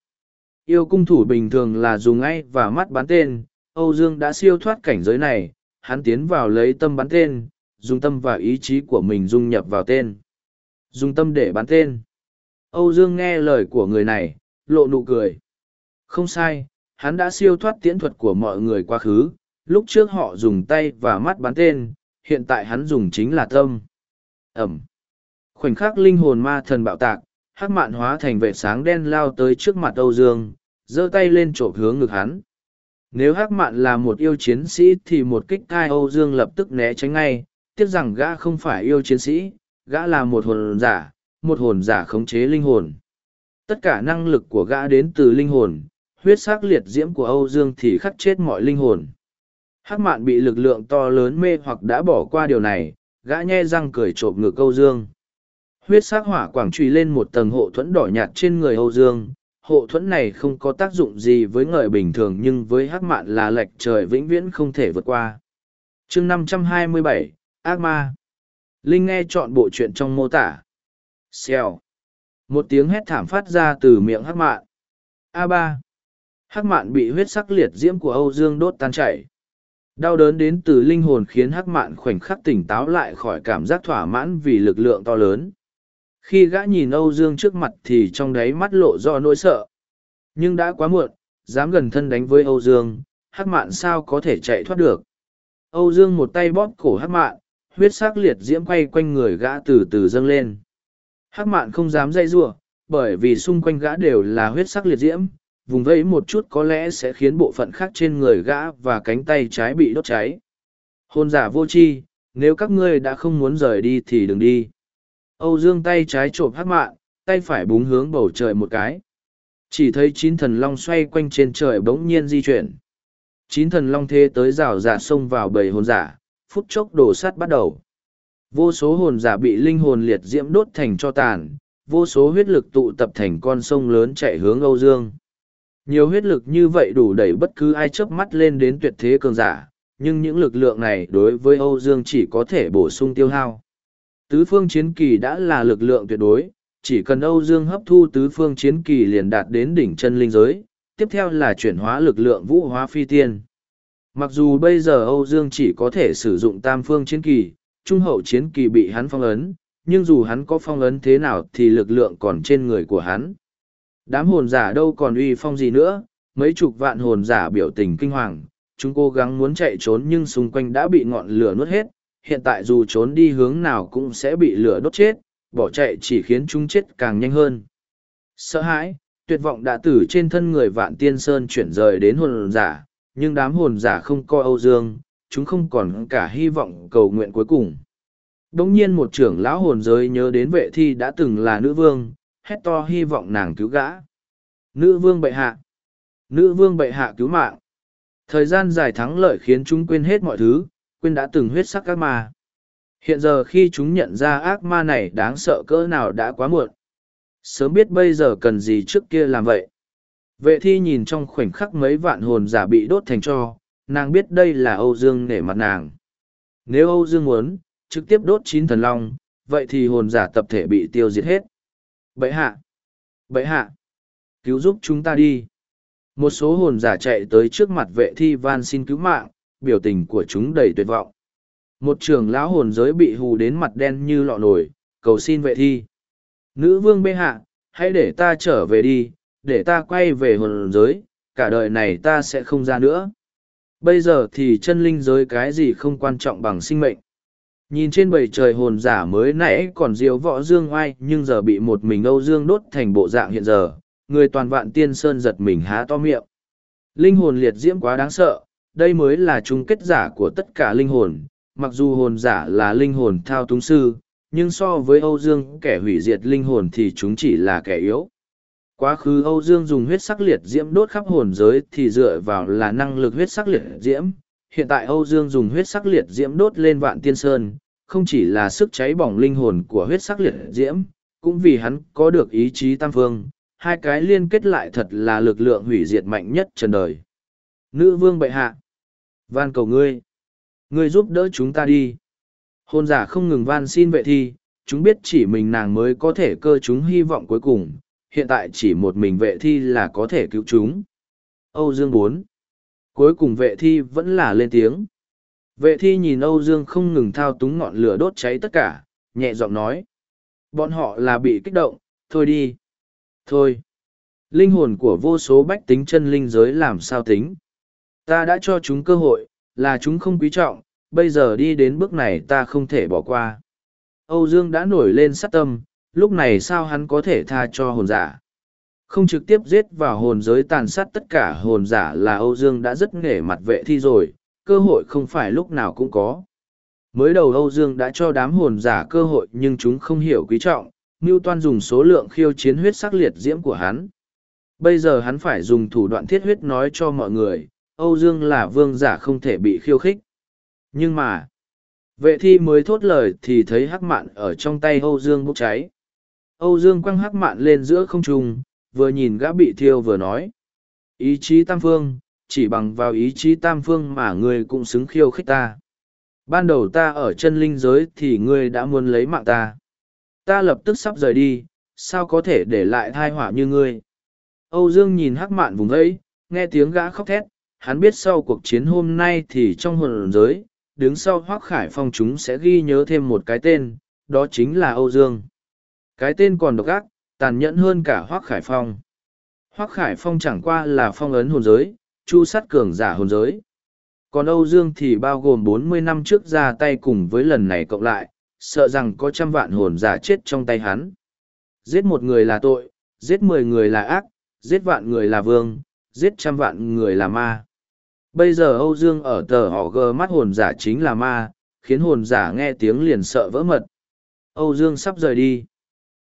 Yêu cung thủ bình thường là dùng ngay và mắt bắn tên, Âu Dương đã siêu thoát cảnh giới này, hắn tiến vào lấy tâm bắn tên, dùng tâm và ý chí của mình dung nhập vào tên. Dùng tâm để bắn tên. Âu Dương nghe lời của người này, lộ nụ cười. Không sai, hắn đã siêu thoát tiễn thuật của mọi người quá khứ, lúc trước họ dùng tay và mắt bắn tên, hiện tại hắn dùng chính là tâm. Ẩm. Khoảnh khắc linh hồn ma thần bạo tạc, hắc mạn hóa thành vệ sáng đen lao tới trước mặt Âu Dương, giơ tay lên trộm hướng ngực hắn. Nếu hắc mạn là một yêu chiến sĩ thì một kích thai Âu Dương lập tức né tránh ngay, tiếc rằng gã không phải yêu chiến sĩ, gã là một hồn giả, một hồn giả khống chế linh hồn. Tất cả năng lực của gã đến từ linh hồn, huyết sắc liệt diễm của Âu Dương thì khắc chết mọi linh hồn. Hắc mạn bị lực lượng to lớn mê hoặc đã bỏ qua điều này, gã nhe răng cười trộm ngực Âu Dương. Huyết sắc hỏa quảng trùy lên một tầng hộ thuẫn đỏ nhạt trên người Âu Dương. Hộ thuẫn này không có tác dụng gì với người bình thường nhưng với hắc mạn là lệch trời vĩnh viễn không thể vượt qua. chương 527, Ác Ma Linh nghe chọn bộ chuyện trong mô tả. Xèo. Một tiếng hét thảm phát ra từ miệng hắc mạn. A Ba, Hắc mạn bị huyết sắc liệt diễm của Âu Dương đốt tan chảy. Đau đớn đến từ linh hồn khiến hắc mạn khoảnh khắc tỉnh táo lại khỏi cảm giác thỏa mãn vì lực lượng to lớn. Khi gã nhìn Âu Dương trước mặt thì trong đáy mắt lộ do nỗi sợ. Nhưng đã quá muộn, dám gần thân đánh với Âu Dương, hắc mạn sao có thể chạy thoát được. Âu Dương một tay bóp cổ hắc mạn, huyết sắc liệt diễm quay quanh người gã từ từ dâng lên. Hắc mạn không dám dây giụa, bởi vì xung quanh gã đều là huyết sắc liệt diễm, vùng vẫy một chút có lẽ sẽ khiến bộ phận khác trên người gã và cánh tay trái bị đốt cháy. Hôn giả vô tri, nếu các ngươi đã không muốn rời đi thì đừng đi. Âu Dương tay trái trộm hắc mạn, tay phải búng hướng bầu trời một cái. Chỉ thấy chín thần long xoay quanh trên trời bỗng nhiên di chuyển. Chín thần long thế tới rào rà xông vào bầy hồn giả, phút chốc đổ sát bắt đầu. Vô số hồn giả bị linh hồn liệt diễm đốt thành cho tàn, vô số huyết lực tụ tập thành con sông lớn chạy hướng Âu Dương. Nhiều huyết lực như vậy đủ đẩy bất cứ ai chớp mắt lên đến tuyệt thế cường giả, nhưng những lực lượng này đối với Âu Dương chỉ có thể bổ sung tiêu hao. Tứ phương chiến kỳ đã là lực lượng tuyệt đối, chỉ cần Âu Dương hấp thu tứ phương chiến kỳ liền đạt đến đỉnh chân linh giới, tiếp theo là chuyển hóa lực lượng vũ hóa phi tiên. Mặc dù bây giờ Âu Dương chỉ có thể sử dụng tam phương chiến kỳ, trung hậu chiến kỳ bị hắn phong ấn, nhưng dù hắn có phong ấn thế nào thì lực lượng còn trên người của hắn. Đám hồn giả đâu còn uy phong gì nữa, mấy chục vạn hồn giả biểu tình kinh hoàng, chúng cố gắng muốn chạy trốn nhưng xung quanh đã bị ngọn lửa nuốt hết, hiện tại dù trốn đi hướng nào cũng sẽ bị lửa đốt chết, bỏ chạy chỉ khiến chúng chết càng nhanh hơn. Sợ hãi, tuyệt vọng đã từ trên thân người vạn tiên sơn chuyển rời đến hồn giả, nhưng đám hồn giả không coi Âu Dương, chúng không còn cả hy vọng cầu nguyện cuối cùng. Đông nhiên một trưởng lão hồn giới nhớ đến vệ thi đã từng là nữ vương, hét to hy vọng nàng cứu gã. Nữ vương bệ hạ. Nữ vương bệ hạ cứu mạng. Thời gian dài thắng lợi khiến chúng quên hết mọi thứ, quên đã từng huyết sắc các ma. Hiện giờ khi chúng nhận ra ác ma này đáng sợ cỡ nào đã quá muộn. Sớm biết bây giờ cần gì trước kia làm vậy. Vệ thi nhìn trong khoảnh khắc mấy vạn hồn giả bị đốt thành cho, nàng biết đây là Âu Dương nể mặt nàng. Nếu Âu Dương muốn, trực tiếp đốt chín thần long, vậy thì hồn giả tập thể bị tiêu diệt hết. Bậy hạ! Bậy hạ! Cứu giúp chúng ta đi! Một số hồn giả chạy tới trước mặt vệ thi van xin cứu mạng, biểu tình của chúng đầy tuyệt vọng. Một trường lão hồn giới bị hù đến mặt đen như lọ nổi, cầu xin vệ thi. Nữ vương bệ hạ, hãy để ta trở về đi, để ta quay về hồn giới, cả đời này ta sẽ không ra nữa. Bây giờ thì chân linh giới cái gì không quan trọng bằng sinh mệnh. Nhìn trên bầy trời hồn giả mới nãy còn diếu võ dương oai nhưng giờ bị một mình Âu Dương đốt thành bộ dạng hiện giờ, người toàn vạn tiên sơn giật mình há to miệng. Linh hồn liệt diễm quá đáng sợ, đây mới là chung kết giả của tất cả linh hồn, mặc dù hồn giả là linh hồn thao túng sư, nhưng so với Âu Dương kẻ hủy diệt linh hồn thì chúng chỉ là kẻ yếu. Quá khứ Âu Dương dùng huyết sắc liệt diễm đốt khắp hồn giới thì dựa vào là năng lực huyết sắc liệt diễm. Hiện tại Âu Dương dùng huyết sắc liệt diễm đốt lên vạn tiên sơn, không chỉ là sức cháy bỏng linh hồn của huyết sắc liệt diễm, cũng vì hắn có được ý chí tam phương, hai cái liên kết lại thật là lực lượng hủy diệt mạnh nhất trần đời. Nữ vương bệ hạ. Van cầu ngươi. Ngươi giúp đỡ chúng ta đi. Hôn giả không ngừng van xin vệ thi, chúng biết chỉ mình nàng mới có thể cơ chúng hy vọng cuối cùng, hiện tại chỉ một mình vệ thi là có thể cứu chúng. Âu Dương 4. Cuối cùng vệ thi vẫn là lên tiếng. Vệ thi nhìn Âu Dương không ngừng thao túng ngọn lửa đốt cháy tất cả, nhẹ giọng nói. Bọn họ là bị kích động, thôi đi. Thôi. Linh hồn của vô số bách tính chân linh giới làm sao tính. Ta đã cho chúng cơ hội, là chúng không quý trọng, bây giờ đi đến bước này ta không thể bỏ qua. Âu Dương đã nổi lên sát tâm, lúc này sao hắn có thể tha cho hồn giả. Không trực tiếp giết vào hồn giới tàn sát tất cả hồn giả là Âu Dương đã rất nghề mặt vệ thi rồi, cơ hội không phải lúc nào cũng có. Mới đầu Âu Dương đã cho đám hồn giả cơ hội nhưng chúng không hiểu quý trọng, Mưu Toan dùng số lượng khiêu chiến huyết sắc liệt diễm của hắn. Bây giờ hắn phải dùng thủ đoạn thiết huyết nói cho mọi người, Âu Dương là vương giả không thể bị khiêu khích. Nhưng mà, vệ thi mới thốt lời thì thấy hắc mạn ở trong tay Âu Dương bốc cháy. Âu Dương quăng hắc mạn lên giữa không trung, vừa nhìn gã bị thiêu vừa nói. Ý chí tam phương, chỉ bằng vào ý chí tam phương mà ngươi cũng xứng khiêu khích ta. Ban đầu ta ở chân linh giới thì ngươi đã muốn lấy mạng ta. Ta lập tức sắp rời đi, sao có thể để lại thai họa như ngươi. Âu Dương nhìn hắc mạn vùng ấy, nghe tiếng gã khóc thét, hắn biết sau cuộc chiến hôm nay thì trong hồn giới, đứng sau hoác khải phong chúng sẽ ghi nhớ thêm một cái tên, đó chính là Âu Dương. Cái tên còn độc ác, tàn nhẫn hơn cả hoác khải phong. Hoác khải phong chẳng qua là phong ấn hồn giới, chu sát cường giả hồn giới. Còn Âu Dương thì bao gồm bốn mươi năm trước ra tay cùng với lần này cộng lại, sợ rằng có trăm vạn hồn giả chết trong tay hắn. Giết một người là tội, giết mười người là ác, giết vạn người là vương, giết trăm vạn người là ma. Bây giờ Âu Dương ở tờ họ gờ mắt hồn giả chính là ma, khiến hồn giả nghe tiếng liền sợ vỡ mật. Âu Dương sắp rời đi.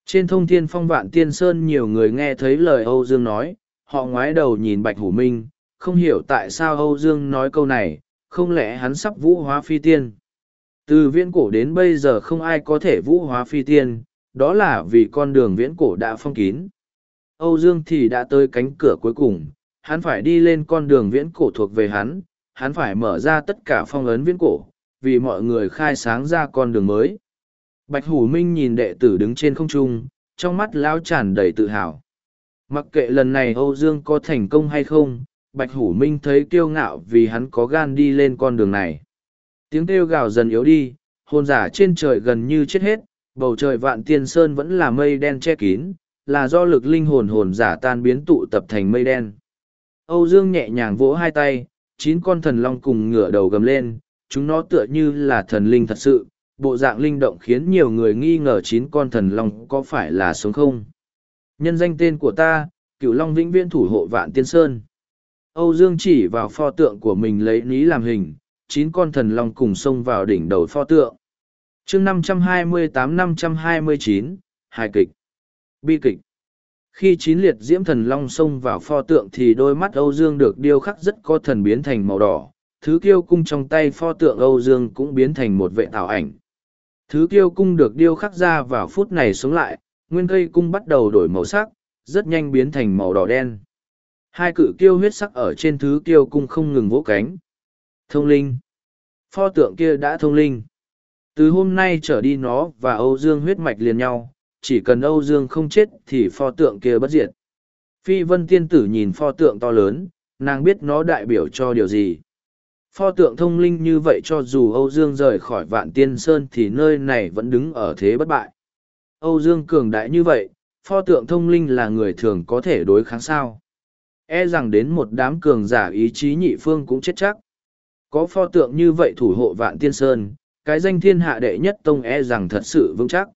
Trên thông thiên phong vạn tiên sơn nhiều người nghe thấy lời Âu Dương nói, họ ngoái đầu nhìn Bạch Hủ Minh, không hiểu tại sao Âu Dương nói câu này, không lẽ hắn sắp vũ hóa phi tiên. Từ viễn cổ đến bây giờ không ai có thể vũ hóa phi tiên, đó là vì con đường viễn cổ đã phong kín. Âu Dương thì đã tới cánh cửa cuối cùng, hắn phải đi lên con đường viễn cổ thuộc về hắn, hắn phải mở ra tất cả phong ấn viễn cổ, vì mọi người khai sáng ra con đường mới. Bạch Hủ Minh nhìn đệ tử đứng trên không trung, trong mắt lão tràn đầy tự hào. Mặc kệ lần này Âu Dương có thành công hay không, Bạch Hủ Minh thấy kiêu ngạo vì hắn có gan đi lên con đường này. Tiếng kêu gào dần yếu đi, hồn giả trên trời gần như chết hết, bầu trời vạn tiên sơn vẫn là mây đen che kín, là do lực linh hồn hồn giả tan biến tụ tập thành mây đen. Âu Dương nhẹ nhàng vỗ hai tay, chín con thần long cùng ngửa đầu gầm lên, chúng nó tựa như là thần linh thật sự, bộ dạng linh động khiến nhiều người nghi ngờ chín con thần long có phải là sống không. Nhân danh tên của ta, cựu long vĩnh viễn thủ hộ vạn tiên sơn. Âu Dương chỉ vào pho tượng của mình lấy ní làm hình, chín con thần long cùng xông vào đỉnh đầu pho tượng. chương 528-529, hài kịch, bi kịch. Khi chín liệt diễm thần long xông vào pho tượng thì đôi mắt Âu Dương được điêu khắc rất có thần biến thành màu đỏ, thứ kiêu cung trong tay pho tượng Âu Dương cũng biến thành một vệ tạo ảnh. Thứ kiêu cung được điêu khắc ra vào phút này xuống lại, nguyên cây cung bắt đầu đổi màu sắc, rất nhanh biến thành màu đỏ đen. Hai cự kiêu huyết sắc ở trên thứ kiêu cung không ngừng vỗ cánh. Thông linh. Pho tượng kia đã thông linh. Từ hôm nay trở đi nó và Âu Dương huyết mạch liền nhau, chỉ cần Âu Dương không chết thì pho tượng kia bất diệt. Phi vân tiên tử nhìn pho tượng to lớn, nàng biết nó đại biểu cho điều gì. Pho tượng thông linh như vậy cho dù Âu Dương rời khỏi vạn tiên sơn thì nơi này vẫn đứng ở thế bất bại. Âu Dương cường đại như vậy, pho tượng thông linh là người thường có thể đối kháng sao. E rằng đến một đám cường giả ý chí nhị phương cũng chết chắc. Có pho tượng như vậy thủ hộ vạn tiên sơn, cái danh thiên hạ đệ nhất tông e rằng thật sự vững chắc.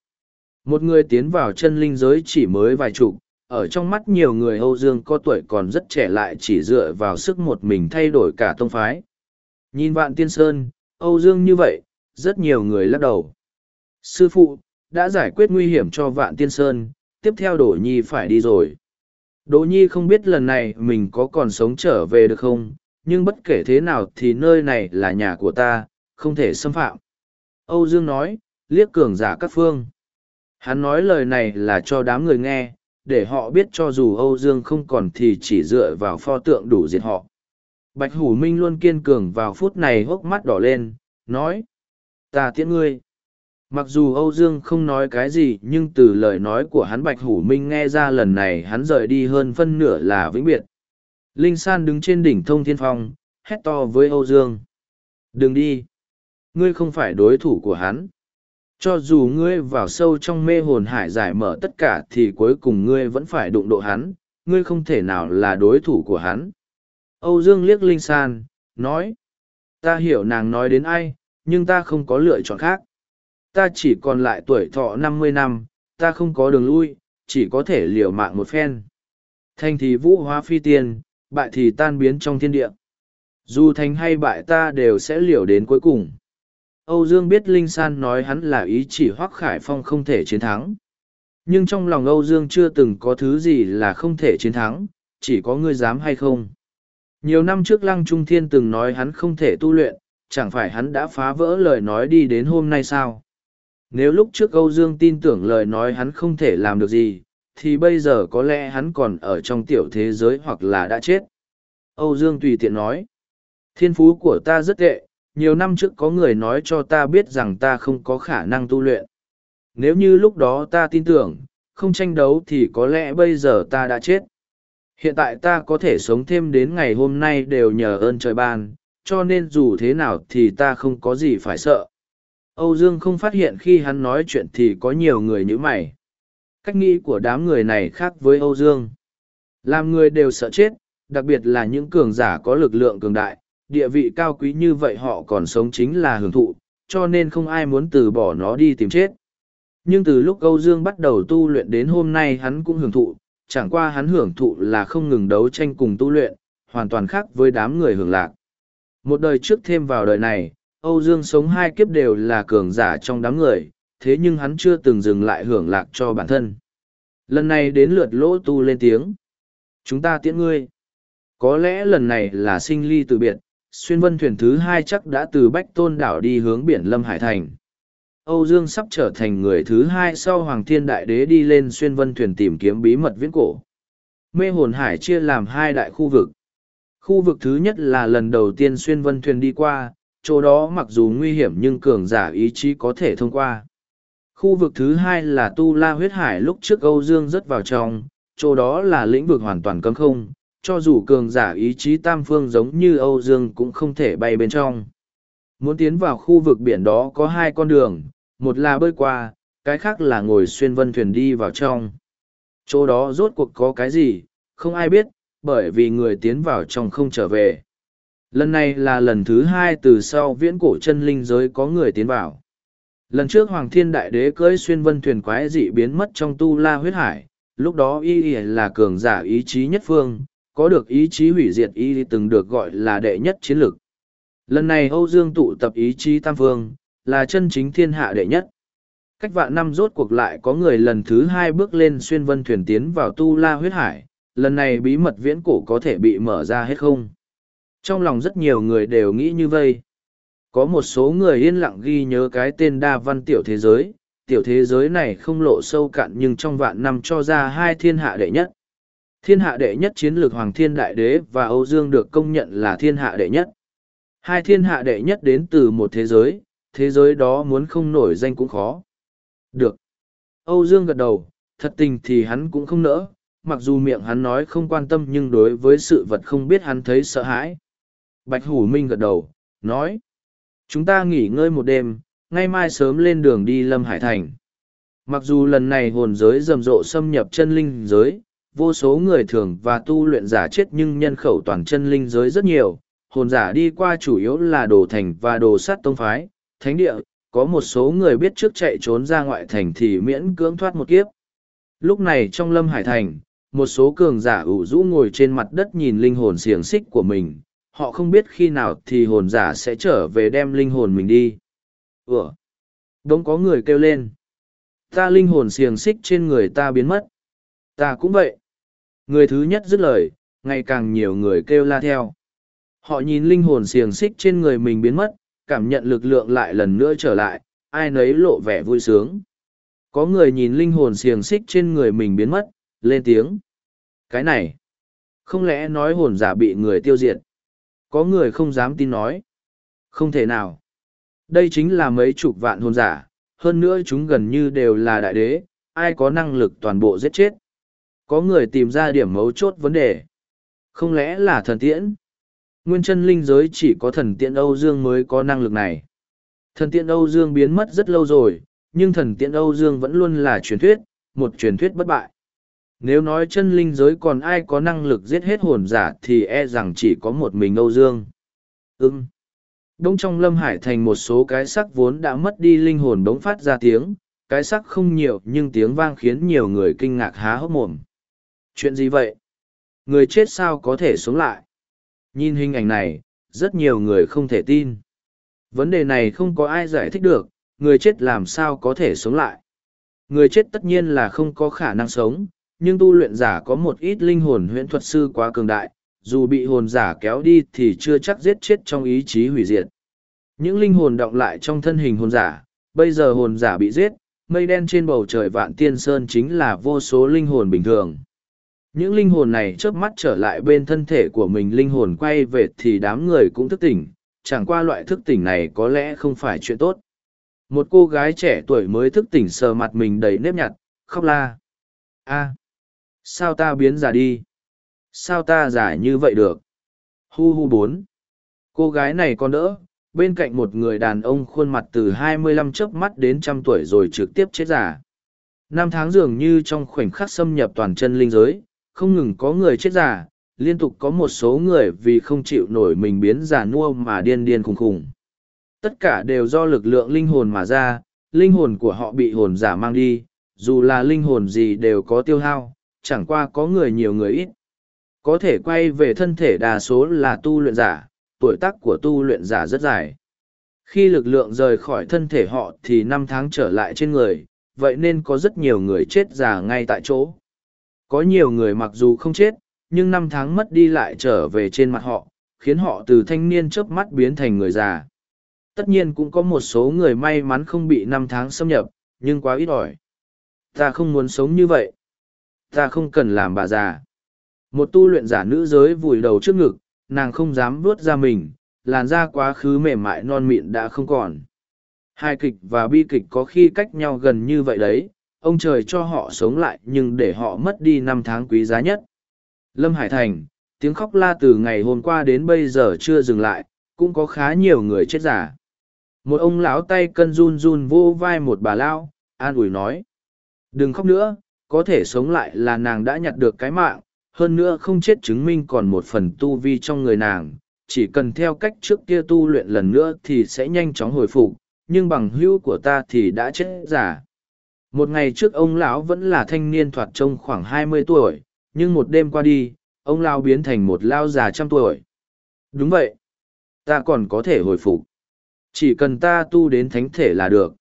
Một người tiến vào chân linh giới chỉ mới vài chục, ở trong mắt nhiều người Âu Dương có tuổi còn rất trẻ lại chỉ dựa vào sức một mình thay đổi cả tông phái. Nhìn vạn tiên sơn, Âu Dương như vậy, rất nhiều người lắc đầu. Sư phụ, đã giải quyết nguy hiểm cho vạn tiên sơn, tiếp theo Đỗ Nhi phải đi rồi. Đỗ Nhi không biết lần này mình có còn sống trở về được không, nhưng bất kể thế nào thì nơi này là nhà của ta, không thể xâm phạm. Âu Dương nói, liếc cường giả các phương. Hắn nói lời này là cho đám người nghe, để họ biết cho dù Âu Dương không còn thì chỉ dựa vào pho tượng đủ diệt họ. Bạch Hủ Minh luôn kiên cường vào phút này hốc mắt đỏ lên, nói. Ta tiễn ngươi. Mặc dù Âu Dương không nói cái gì nhưng từ lời nói của hắn Bạch Hủ Minh nghe ra lần này hắn rời đi hơn phân nửa là vĩnh biệt. Linh San đứng trên đỉnh thông thiên phong, hét to với Âu Dương. Đừng đi. Ngươi không phải đối thủ của hắn. Cho dù ngươi vào sâu trong mê hồn hải giải mở tất cả thì cuối cùng ngươi vẫn phải đụng độ hắn, ngươi không thể nào là đối thủ của hắn. Âu Dương liếc Linh San, nói. Ta hiểu nàng nói đến ai, nhưng ta không có lựa chọn khác. Ta chỉ còn lại tuổi thọ năm mươi năm, ta không có đường lui, chỉ có thể liều mạng một phen. Thành thì vũ hóa phi tiên, bại thì tan biến trong thiên địa. Dù thành hay bại ta đều sẽ liều đến cuối cùng. Âu Dương biết Linh San nói hắn là ý chỉ Hoác Khải Phong không thể chiến thắng. Nhưng trong lòng Âu Dương chưa từng có thứ gì là không thể chiến thắng, chỉ có ngươi dám hay không. Nhiều năm trước Lăng Trung Thiên từng nói hắn không thể tu luyện, chẳng phải hắn đã phá vỡ lời nói đi đến hôm nay sao? Nếu lúc trước Âu Dương tin tưởng lời nói hắn không thể làm được gì, thì bây giờ có lẽ hắn còn ở trong tiểu thế giới hoặc là đã chết. Âu Dương tùy tiện nói, thiên phú của ta rất tệ, nhiều năm trước có người nói cho ta biết rằng ta không có khả năng tu luyện. Nếu như lúc đó ta tin tưởng, không tranh đấu thì có lẽ bây giờ ta đã chết. Hiện tại ta có thể sống thêm đến ngày hôm nay đều nhờ ơn trời ban, cho nên dù thế nào thì ta không có gì phải sợ. Âu Dương không phát hiện khi hắn nói chuyện thì có nhiều người như mày. Cách nghĩ của đám người này khác với Âu Dương. Làm người đều sợ chết, đặc biệt là những cường giả có lực lượng cường đại, địa vị cao quý như vậy họ còn sống chính là hưởng thụ, cho nên không ai muốn từ bỏ nó đi tìm chết. Nhưng từ lúc Âu Dương bắt đầu tu luyện đến hôm nay hắn cũng hưởng thụ, chẳng qua hắn hưởng thụ là không ngừng đấu tranh cùng tu luyện, hoàn toàn khác với đám người hưởng lạc. Một đời trước thêm vào đời này, Âu Dương sống hai kiếp đều là cường giả trong đám người, thế nhưng hắn chưa từng dừng lại hưởng lạc cho bản thân. Lần này đến lượt lỗ tu lên tiếng. Chúng ta tiễn ngươi. Có lẽ lần này là sinh ly từ biệt, xuyên vân thuyền thứ hai chắc đã từ Bách Tôn đảo đi hướng biển Lâm Hải Thành. Âu Dương sắp trở thành người thứ hai sau Hoàng Thiên Đại Đế đi lên xuyên vân thuyền tìm kiếm bí mật viễn cổ. Mê hồn hải chia làm hai đại khu vực. Khu vực thứ nhất là lần đầu tiên xuyên vân thuyền đi qua, chỗ đó mặc dù nguy hiểm nhưng cường giả ý chí có thể thông qua. Khu vực thứ hai là Tu La huyết hải lúc trước Âu Dương rất vào trong, chỗ đó là lĩnh vực hoàn toàn cấm không, cho dù cường giả ý chí tam phương giống như Âu Dương cũng không thể bay bên trong. Muốn tiến vào khu vực biển đó có hai con đường, một là bơi qua, cái khác là ngồi xuyên vân thuyền đi vào trong. Chỗ đó rốt cuộc có cái gì, không ai biết, bởi vì người tiến vào trong không trở về. Lần này là lần thứ hai từ sau viễn cổ chân linh giới có người tiến vào. Lần trước Hoàng Thiên Đại Đế cưỡi xuyên vân thuyền quái dị biến mất trong tu la huyết hải, lúc đó y là cường giả ý chí nhất phương, có được ý chí hủy diệt y từng được gọi là đệ nhất chiến lực. Lần này Âu Dương tụ tập ý chí tam phương, là chân chính thiên hạ đệ nhất. Cách vạn năm rốt cuộc lại có người lần thứ hai bước lên xuyên vân thuyền tiến vào tu la huyết hải, lần này bí mật viễn cổ có thể bị mở ra hết không? Trong lòng rất nhiều người đều nghĩ như vây. Có một số người yên lặng ghi nhớ cái tên đa văn tiểu thế giới, tiểu thế giới này không lộ sâu cạn nhưng trong vạn năm cho ra hai thiên hạ đệ nhất. Thiên hạ đệ nhất chiến lược Hoàng Thiên Đại Đế và Âu Dương được công nhận là thiên hạ đệ nhất. Hai thiên hạ đệ nhất đến từ một thế giới, thế giới đó muốn không nổi danh cũng khó. Được. Âu Dương gật đầu, thật tình thì hắn cũng không nỡ, mặc dù miệng hắn nói không quan tâm nhưng đối với sự vật không biết hắn thấy sợ hãi. Bạch Hủ Minh gật đầu, nói. Chúng ta nghỉ ngơi một đêm, ngay mai sớm lên đường đi Lâm Hải Thành. Mặc dù lần này hồn giới rầm rộ xâm nhập chân linh giới, vô số người thường và tu luyện giả chết nhưng nhân khẩu toàn chân linh giới rất nhiều, hồn giả đi qua chủ yếu là đồ thành và đồ sát tông phái, thánh địa, có một số người biết trước chạy trốn ra ngoại thành thì miễn cưỡng thoát một kiếp. Lúc này trong lâm hải thành, một số cường giả ủ rũ ngồi trên mặt đất nhìn linh hồn xiềng xích của mình, họ không biết khi nào thì hồn giả sẽ trở về đem linh hồn mình đi. Ủa? Đông có người kêu lên. Ta linh hồn xiềng xích trên người ta biến mất. Ta cũng vậy. Người thứ nhất dứt lời, ngày càng nhiều người kêu la theo. Họ nhìn linh hồn xiềng xích trên người mình biến mất, cảm nhận lực lượng lại lần nữa trở lại, ai nấy lộ vẻ vui sướng. Có người nhìn linh hồn xiềng xích trên người mình biến mất, lên tiếng. Cái này, không lẽ nói hồn giả bị người tiêu diệt? Có người không dám tin nói. Không thể nào. Đây chính là mấy chục vạn hồn giả, hơn nữa chúng gần như đều là đại đế, ai có năng lực toàn bộ giết chết. Có người tìm ra điểm mấu chốt vấn đề. Không lẽ là thần tiễn? Nguyên chân linh giới chỉ có thần tiện Âu Dương mới có năng lực này. Thần tiện Âu Dương biến mất rất lâu rồi, nhưng thần tiện Âu Dương vẫn luôn là truyền thuyết, một truyền thuyết bất bại. Nếu nói chân linh giới còn ai có năng lực giết hết hồn giả thì e rằng chỉ có một mình Âu Dương. Ừm. Đông trong lâm hải thành một số cái sắc vốn đã mất đi linh hồn đống phát ra tiếng, cái sắc không nhiều nhưng tiếng vang khiến nhiều người kinh ngạc há hốc mồm. Chuyện gì vậy? Người chết sao có thể sống lại? Nhìn hình ảnh này, rất nhiều người không thể tin. Vấn đề này không có ai giải thích được, người chết làm sao có thể sống lại. Người chết tất nhiên là không có khả năng sống, nhưng tu luyện giả có một ít linh hồn huyễn thuật sư quá cường đại, dù bị hồn giả kéo đi thì chưa chắc giết chết trong ý chí hủy diệt. Những linh hồn động lại trong thân hình hồn giả, bây giờ hồn giả bị giết, mây đen trên bầu trời vạn tiên sơn chính là vô số linh hồn bình thường. Những linh hồn này chớp mắt trở lại bên thân thể của mình linh hồn quay về thì đám người cũng thức tỉnh, chẳng qua loại thức tỉnh này có lẽ không phải chuyện tốt. Một cô gái trẻ tuổi mới thức tỉnh sờ mặt mình đầy nếp nhặt, khóc la. a sao ta biến già đi? Sao ta già như vậy được? Hu hu bốn. Cô gái này còn đỡ, bên cạnh một người đàn ông khuôn mặt từ hai mươi lăm chớp mắt đến trăm tuổi rồi trực tiếp chết giả. Năm tháng dường như trong khoảnh khắc xâm nhập toàn chân linh giới, không ngừng có người chết giả, liên tục có một số người vì không chịu nổi mình biến giả nua mà điên điên khùng khùng. Tất cả đều do lực lượng linh hồn mà ra, linh hồn của họ bị hồn giả mang đi, dù là linh hồn gì đều có tiêu hao, chẳng qua có người nhiều người ít. Có thể quay về thân thể đa số là tu luyện giả, tuổi tác của tu luyện giả rất dài. Khi lực lượng rời khỏi thân thể họ thì năm tháng trở lại trên người, vậy nên có rất nhiều người chết già ngay tại chỗ. Có nhiều người mặc dù không chết, nhưng năm tháng mất đi lại trở về trên mặt họ, khiến họ từ thanh niên chớp mắt biến thành người già. Tất nhiên cũng có một số người may mắn không bị năm tháng xâm nhập, nhưng quá ít ỏi. Ta không muốn sống như vậy. Ta không cần làm bà già. Một tu luyện giả nữ giới vùi đầu trước ngực, nàng không dám vuốt ra mình, làn da quá khứ mềm mại non mịn đã không còn. Hai kịch và bi kịch có khi cách nhau gần như vậy đấy, ông trời cho họ sống lại nhưng để họ mất đi năm tháng quý giá nhất. Lâm Hải Thành, tiếng khóc la từ ngày hôm qua đến bây giờ chưa dừng lại, cũng có khá nhiều người chết giả. Một ông lão tay cân run run vô vai một bà lao, an ủi nói. Đừng khóc nữa, có thể sống lại là nàng đã nhặt được cái mạng, hơn nữa không chết chứng minh còn một phần tu vi trong người nàng, chỉ cần theo cách trước kia tu luyện lần nữa thì sẽ nhanh chóng hồi phục, nhưng bằng hữu của ta thì đã chết giả. Một ngày trước ông lão vẫn là thanh niên thoạt trông khoảng hai mươi tuổi, nhưng một đêm qua đi, ông lão biến thành một lao già trăm tuổi. Đúng vậy, ta còn có thể hồi phục. Chỉ cần ta tu đến thánh thể là được.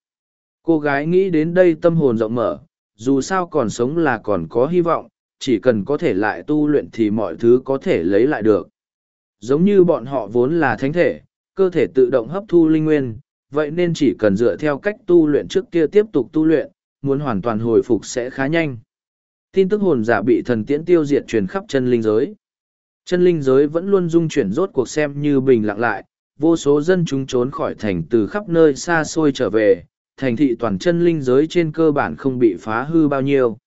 Cô gái nghĩ đến đây tâm hồn rộng mở, dù sao còn sống là còn có hy vọng, chỉ cần có thể lại tu luyện thì mọi thứ có thể lấy lại được. Giống như bọn họ vốn là thánh thể, cơ thể tự động hấp thu linh nguyên, vậy nên chỉ cần dựa theo cách tu luyện trước kia tiếp tục tu luyện, muốn hoàn toàn hồi phục sẽ khá nhanh. Tin tức hồn giả bị thần tiễn tiêu diệt truyền khắp chân linh giới. Chân linh giới vẫn luôn dung chuyển rốt cuộc xem như bình lặng lại, vô số dân chúng trốn khỏi thành từ khắp nơi xa xôi trở về, thành thị toàn chân linh giới trên cơ bản không bị phá hư bao nhiêu.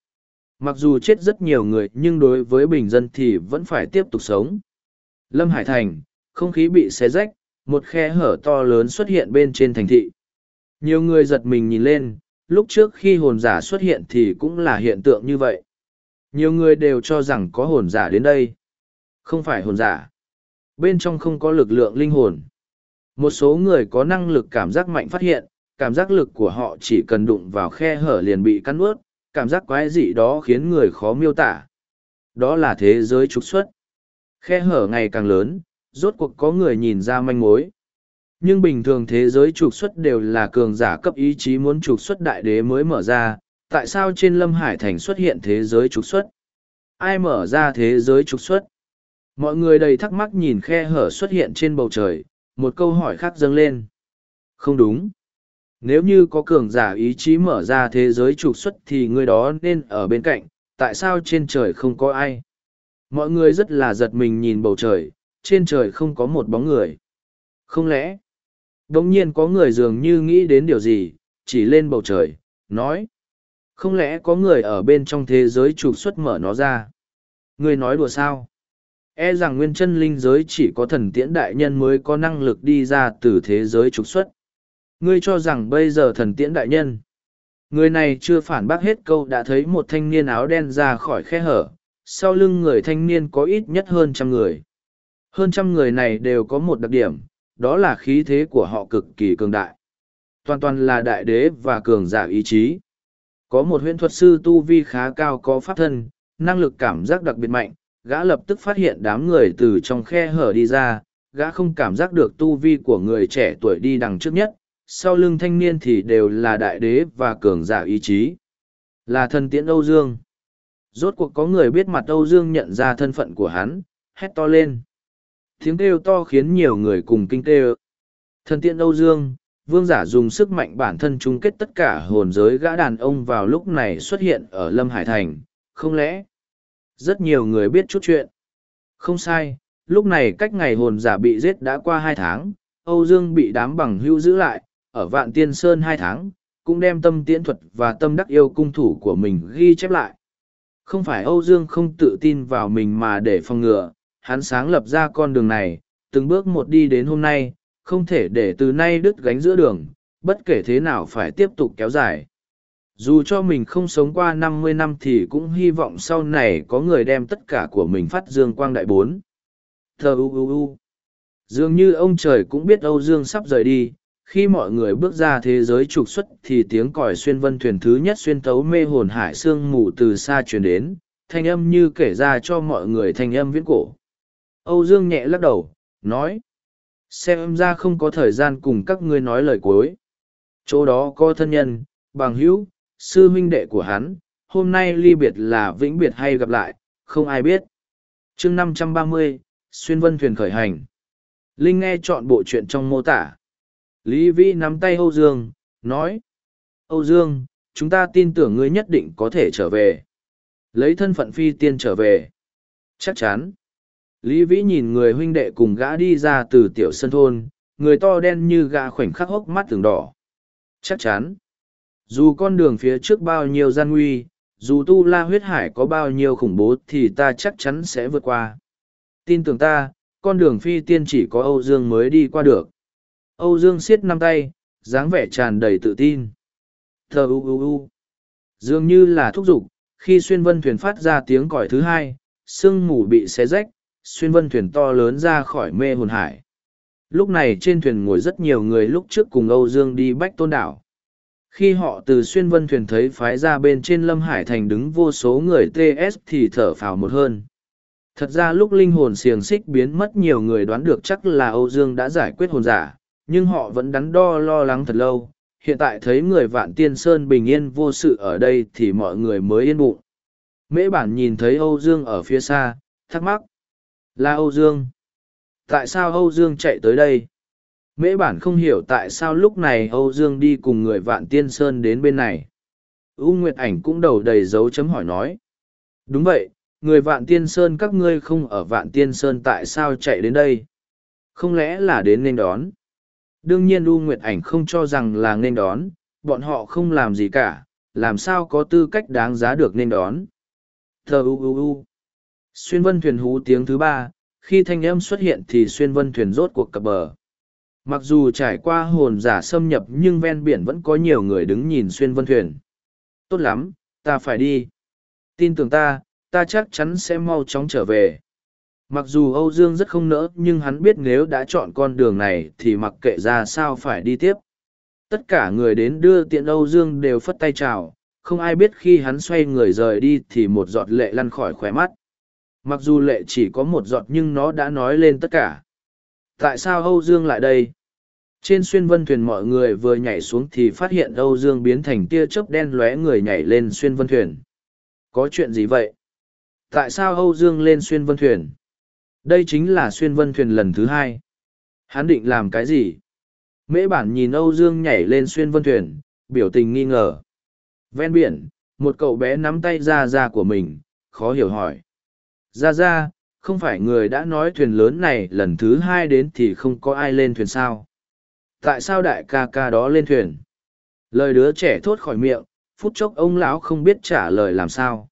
Mặc dù chết rất nhiều người nhưng đối với bình dân thì vẫn phải tiếp tục sống. Lâm Hải Thành, không khí bị xé rách, một khe hở to lớn xuất hiện bên trên thành thị. Nhiều người giật mình nhìn lên, lúc trước khi hồn giả xuất hiện thì cũng là hiện tượng như vậy. Nhiều người đều cho rằng có hồn giả đến đây. Không phải hồn giả. Bên trong không có lực lượng linh hồn. Một số người có năng lực cảm giác mạnh phát hiện, cảm giác lực của họ chỉ cần đụng vào khe hở liền bị cắn ướt, cảm giác quái dị đó khiến người khó miêu tả. Đó là thế giới trục xuất. Khe hở ngày càng lớn, rốt cuộc có người nhìn ra manh mối. Nhưng bình thường thế giới trục xuất đều là cường giả cấp ý chí muốn trục xuất đại đế mới mở ra, tại sao trên Lâm Hải Thành xuất hiện thế giới trục xuất? Ai mở ra thế giới trục xuất? Mọi người đầy thắc mắc nhìn khe hở xuất hiện trên bầu trời, một câu hỏi khác dâng lên. Không đúng. Nếu như có cường giả ý chí mở ra thế giới trục xuất thì người đó nên ở bên cạnh, tại sao trên trời không có ai? Mọi người rất là giật mình nhìn bầu trời, trên trời không có một bóng người. Không lẽ, đồng nhiên có người dường như nghĩ đến điều gì, chỉ lên bầu trời, nói. Không lẽ có người ở bên trong thế giới trục xuất mở nó ra? Người nói đùa sao? E rằng nguyên chân linh giới chỉ có thần tiễn đại nhân mới có năng lực đi ra từ thế giới trục xuất. Ngươi cho rằng bây giờ thần tiễn đại nhân. Người này chưa phản bác hết câu đã thấy một thanh niên áo đen ra khỏi khe hở, sau lưng người thanh niên có ít nhất hơn trăm người. Hơn trăm người này đều có một đặc điểm, đó là khí thế của họ cực kỳ cường đại. Toàn toàn là đại đế và cường giả ý chí. Có một huyễn thuật sư tu vi khá cao có pháp thân, năng lực cảm giác đặc biệt mạnh, gã lập tức phát hiện đám người từ trong khe hở đi ra, gã không cảm giác được tu vi của người trẻ tuổi đi đằng trước nhất, sau lưng thanh niên thì đều là đại đế và cường giả ý chí. Là thần tiễn Âu Dương. Rốt cuộc có người biết mặt Âu Dương nhận ra thân phận của hắn, hét to lên. Tiếng kêu to khiến nhiều người cùng kinh tê Thần tiên Âu Dương, vương giả dùng sức mạnh bản thân chung kết tất cả hồn giới gã đàn ông vào lúc này xuất hiện ở Lâm Hải Thành, không lẽ? Rất nhiều người biết chút chuyện. Không sai, lúc này cách ngày hồn giả bị giết đã qua hai tháng, Âu Dương bị đám bằng hưu giữ lại, ở Vạn Tiên Sơn hai tháng, cũng đem tâm tiễn thuật và tâm đắc yêu cung thủ của mình ghi chép lại. Không phải Âu Dương không tự tin vào mình mà để phòng ngừa, hắn sáng lập ra con đường này, từng bước một đi đến hôm nay, không thể để từ nay đứt gánh giữa đường, bất kể thế nào phải tiếp tục kéo dài. Dù cho mình không sống qua năm mươi năm thì cũng hy vọng sau này có người đem tất cả của mình phát dương quang đại bốn. Thờ u u u. Dường như ông trời cũng biết Âu Dương sắp rời đi, khi mọi người bước ra thế giới trục xuất thì tiếng còi xuyên vân thuyền thứ nhất xuyên tấu mê hồn hải sương mù từ xa truyền đến thanh âm như kể ra cho mọi người thanh âm viễn cổ âu dương nhẹ lắc đầu nói xem ra không có thời gian cùng các ngươi nói lời cuối chỗ đó có thân nhân bằng hữu sư huynh đệ của hắn hôm nay ly biệt là vĩnh biệt hay gặp lại không ai biết chương năm trăm ba mươi xuyên vân thuyền khởi hành linh nghe chọn bộ chuyện trong mô tả Lý Vĩ nắm tay Âu Dương, nói. Âu Dương, chúng ta tin tưởng ngươi nhất định có thể trở về. Lấy thân phận phi tiên trở về. Chắc chắn. Lý Vĩ nhìn người huynh đệ cùng gã đi ra từ tiểu sân thôn, người to đen như gã khoảnh khắc hốc mắt từng đỏ. Chắc chắn. Dù con đường phía trước bao nhiêu gian nguy, dù tu la huyết hải có bao nhiêu khủng bố thì ta chắc chắn sẽ vượt qua. Tin tưởng ta, con đường phi tiên chỉ có Âu Dương mới đi qua được. Âu Dương siết năm tay, dáng vẻ tràn đầy tự tin. Thờ u u u. Dường như là thúc giục, khi xuyên vân thuyền phát ra tiếng còi thứ hai, sương mù bị xé rách, xuyên vân thuyền to lớn ra khỏi mê hồn hải. Lúc này trên thuyền ngồi rất nhiều người lúc trước cùng Âu Dương đi bách tôn đảo. Khi họ từ xuyên vân thuyền thấy phái ra bên trên Lâm Hải Thành đứng vô số người TS thì thở phào một hơn. Thật ra lúc linh hồn xiềng xích biến mất nhiều người đoán được chắc là Âu Dương đã giải quyết hồn giả, nhưng họ vẫn đắn đo lo lắng thật lâu hiện tại thấy người vạn tiên sơn bình yên vô sự ở đây thì mọi người mới yên bụng mễ bản nhìn thấy âu dương ở phía xa thắc mắc là âu dương. Tại sao âu dương chạy tới đây? Mễ bản không hiểu tại sao lúc này âu dương đi cùng người vạn tiên sơn đến bên này. U nguyệt ảnh cũng đầu đầy dấu chấm hỏi nói. Đúng vậy người vạn tiên sơn các ngươi không ở vạn tiên sơn tại sao chạy đến đây? Không lẽ là đến nên đón? Đương nhiên U Nguyệt Ảnh không cho rằng là nên đón, bọn họ không làm gì cả, làm sao có tư cách đáng giá được nên đón. Thờ u u u. Xuyên vân thuyền hú tiếng thứ ba, khi thanh âm xuất hiện thì xuyên vân thuyền rốt cuộc cập bờ. Mặc dù trải qua hồn giả xâm nhập nhưng ven biển vẫn có nhiều người đứng nhìn xuyên vân thuyền. Tốt lắm, ta phải đi. Tin tưởng ta, ta chắc chắn sẽ mau chóng trở về. Mặc dù Âu Dương rất không nỡ nhưng hắn biết nếu đã chọn con đường này thì mặc kệ ra sao phải đi tiếp. Tất cả người đến đưa tiện Âu Dương đều phất tay chào, không ai biết khi hắn xoay người rời đi thì một giọt lệ lăn khỏi khóe mắt. Mặc dù lệ chỉ có một giọt nhưng nó đã nói lên tất cả. Tại sao Âu Dương lại đây? Trên xuyên vân thuyền mọi người vừa nhảy xuống thì phát hiện Âu Dương biến thành tia chớp đen lóe người nhảy lên xuyên vân thuyền. Có chuyện gì vậy? Tại sao Âu Dương lên xuyên vân thuyền? Đây chính là xuyên vân thuyền lần thứ hai. Hắn định làm cái gì? Mễ bản nhìn Âu Dương nhảy lên xuyên vân thuyền, biểu tình nghi ngờ. Ven biển, một cậu bé nắm tay ra ra của mình khó hiểu hỏi ra ra, không phải người đã nói thuyền lớn này lần thứ hai đến thì không có ai lên thuyền sao? Tại sao đại ca ca đó lên thuyền? Lời đứa trẻ thốt khỏi miệng, phút chốc ông lão không biết trả lời làm sao.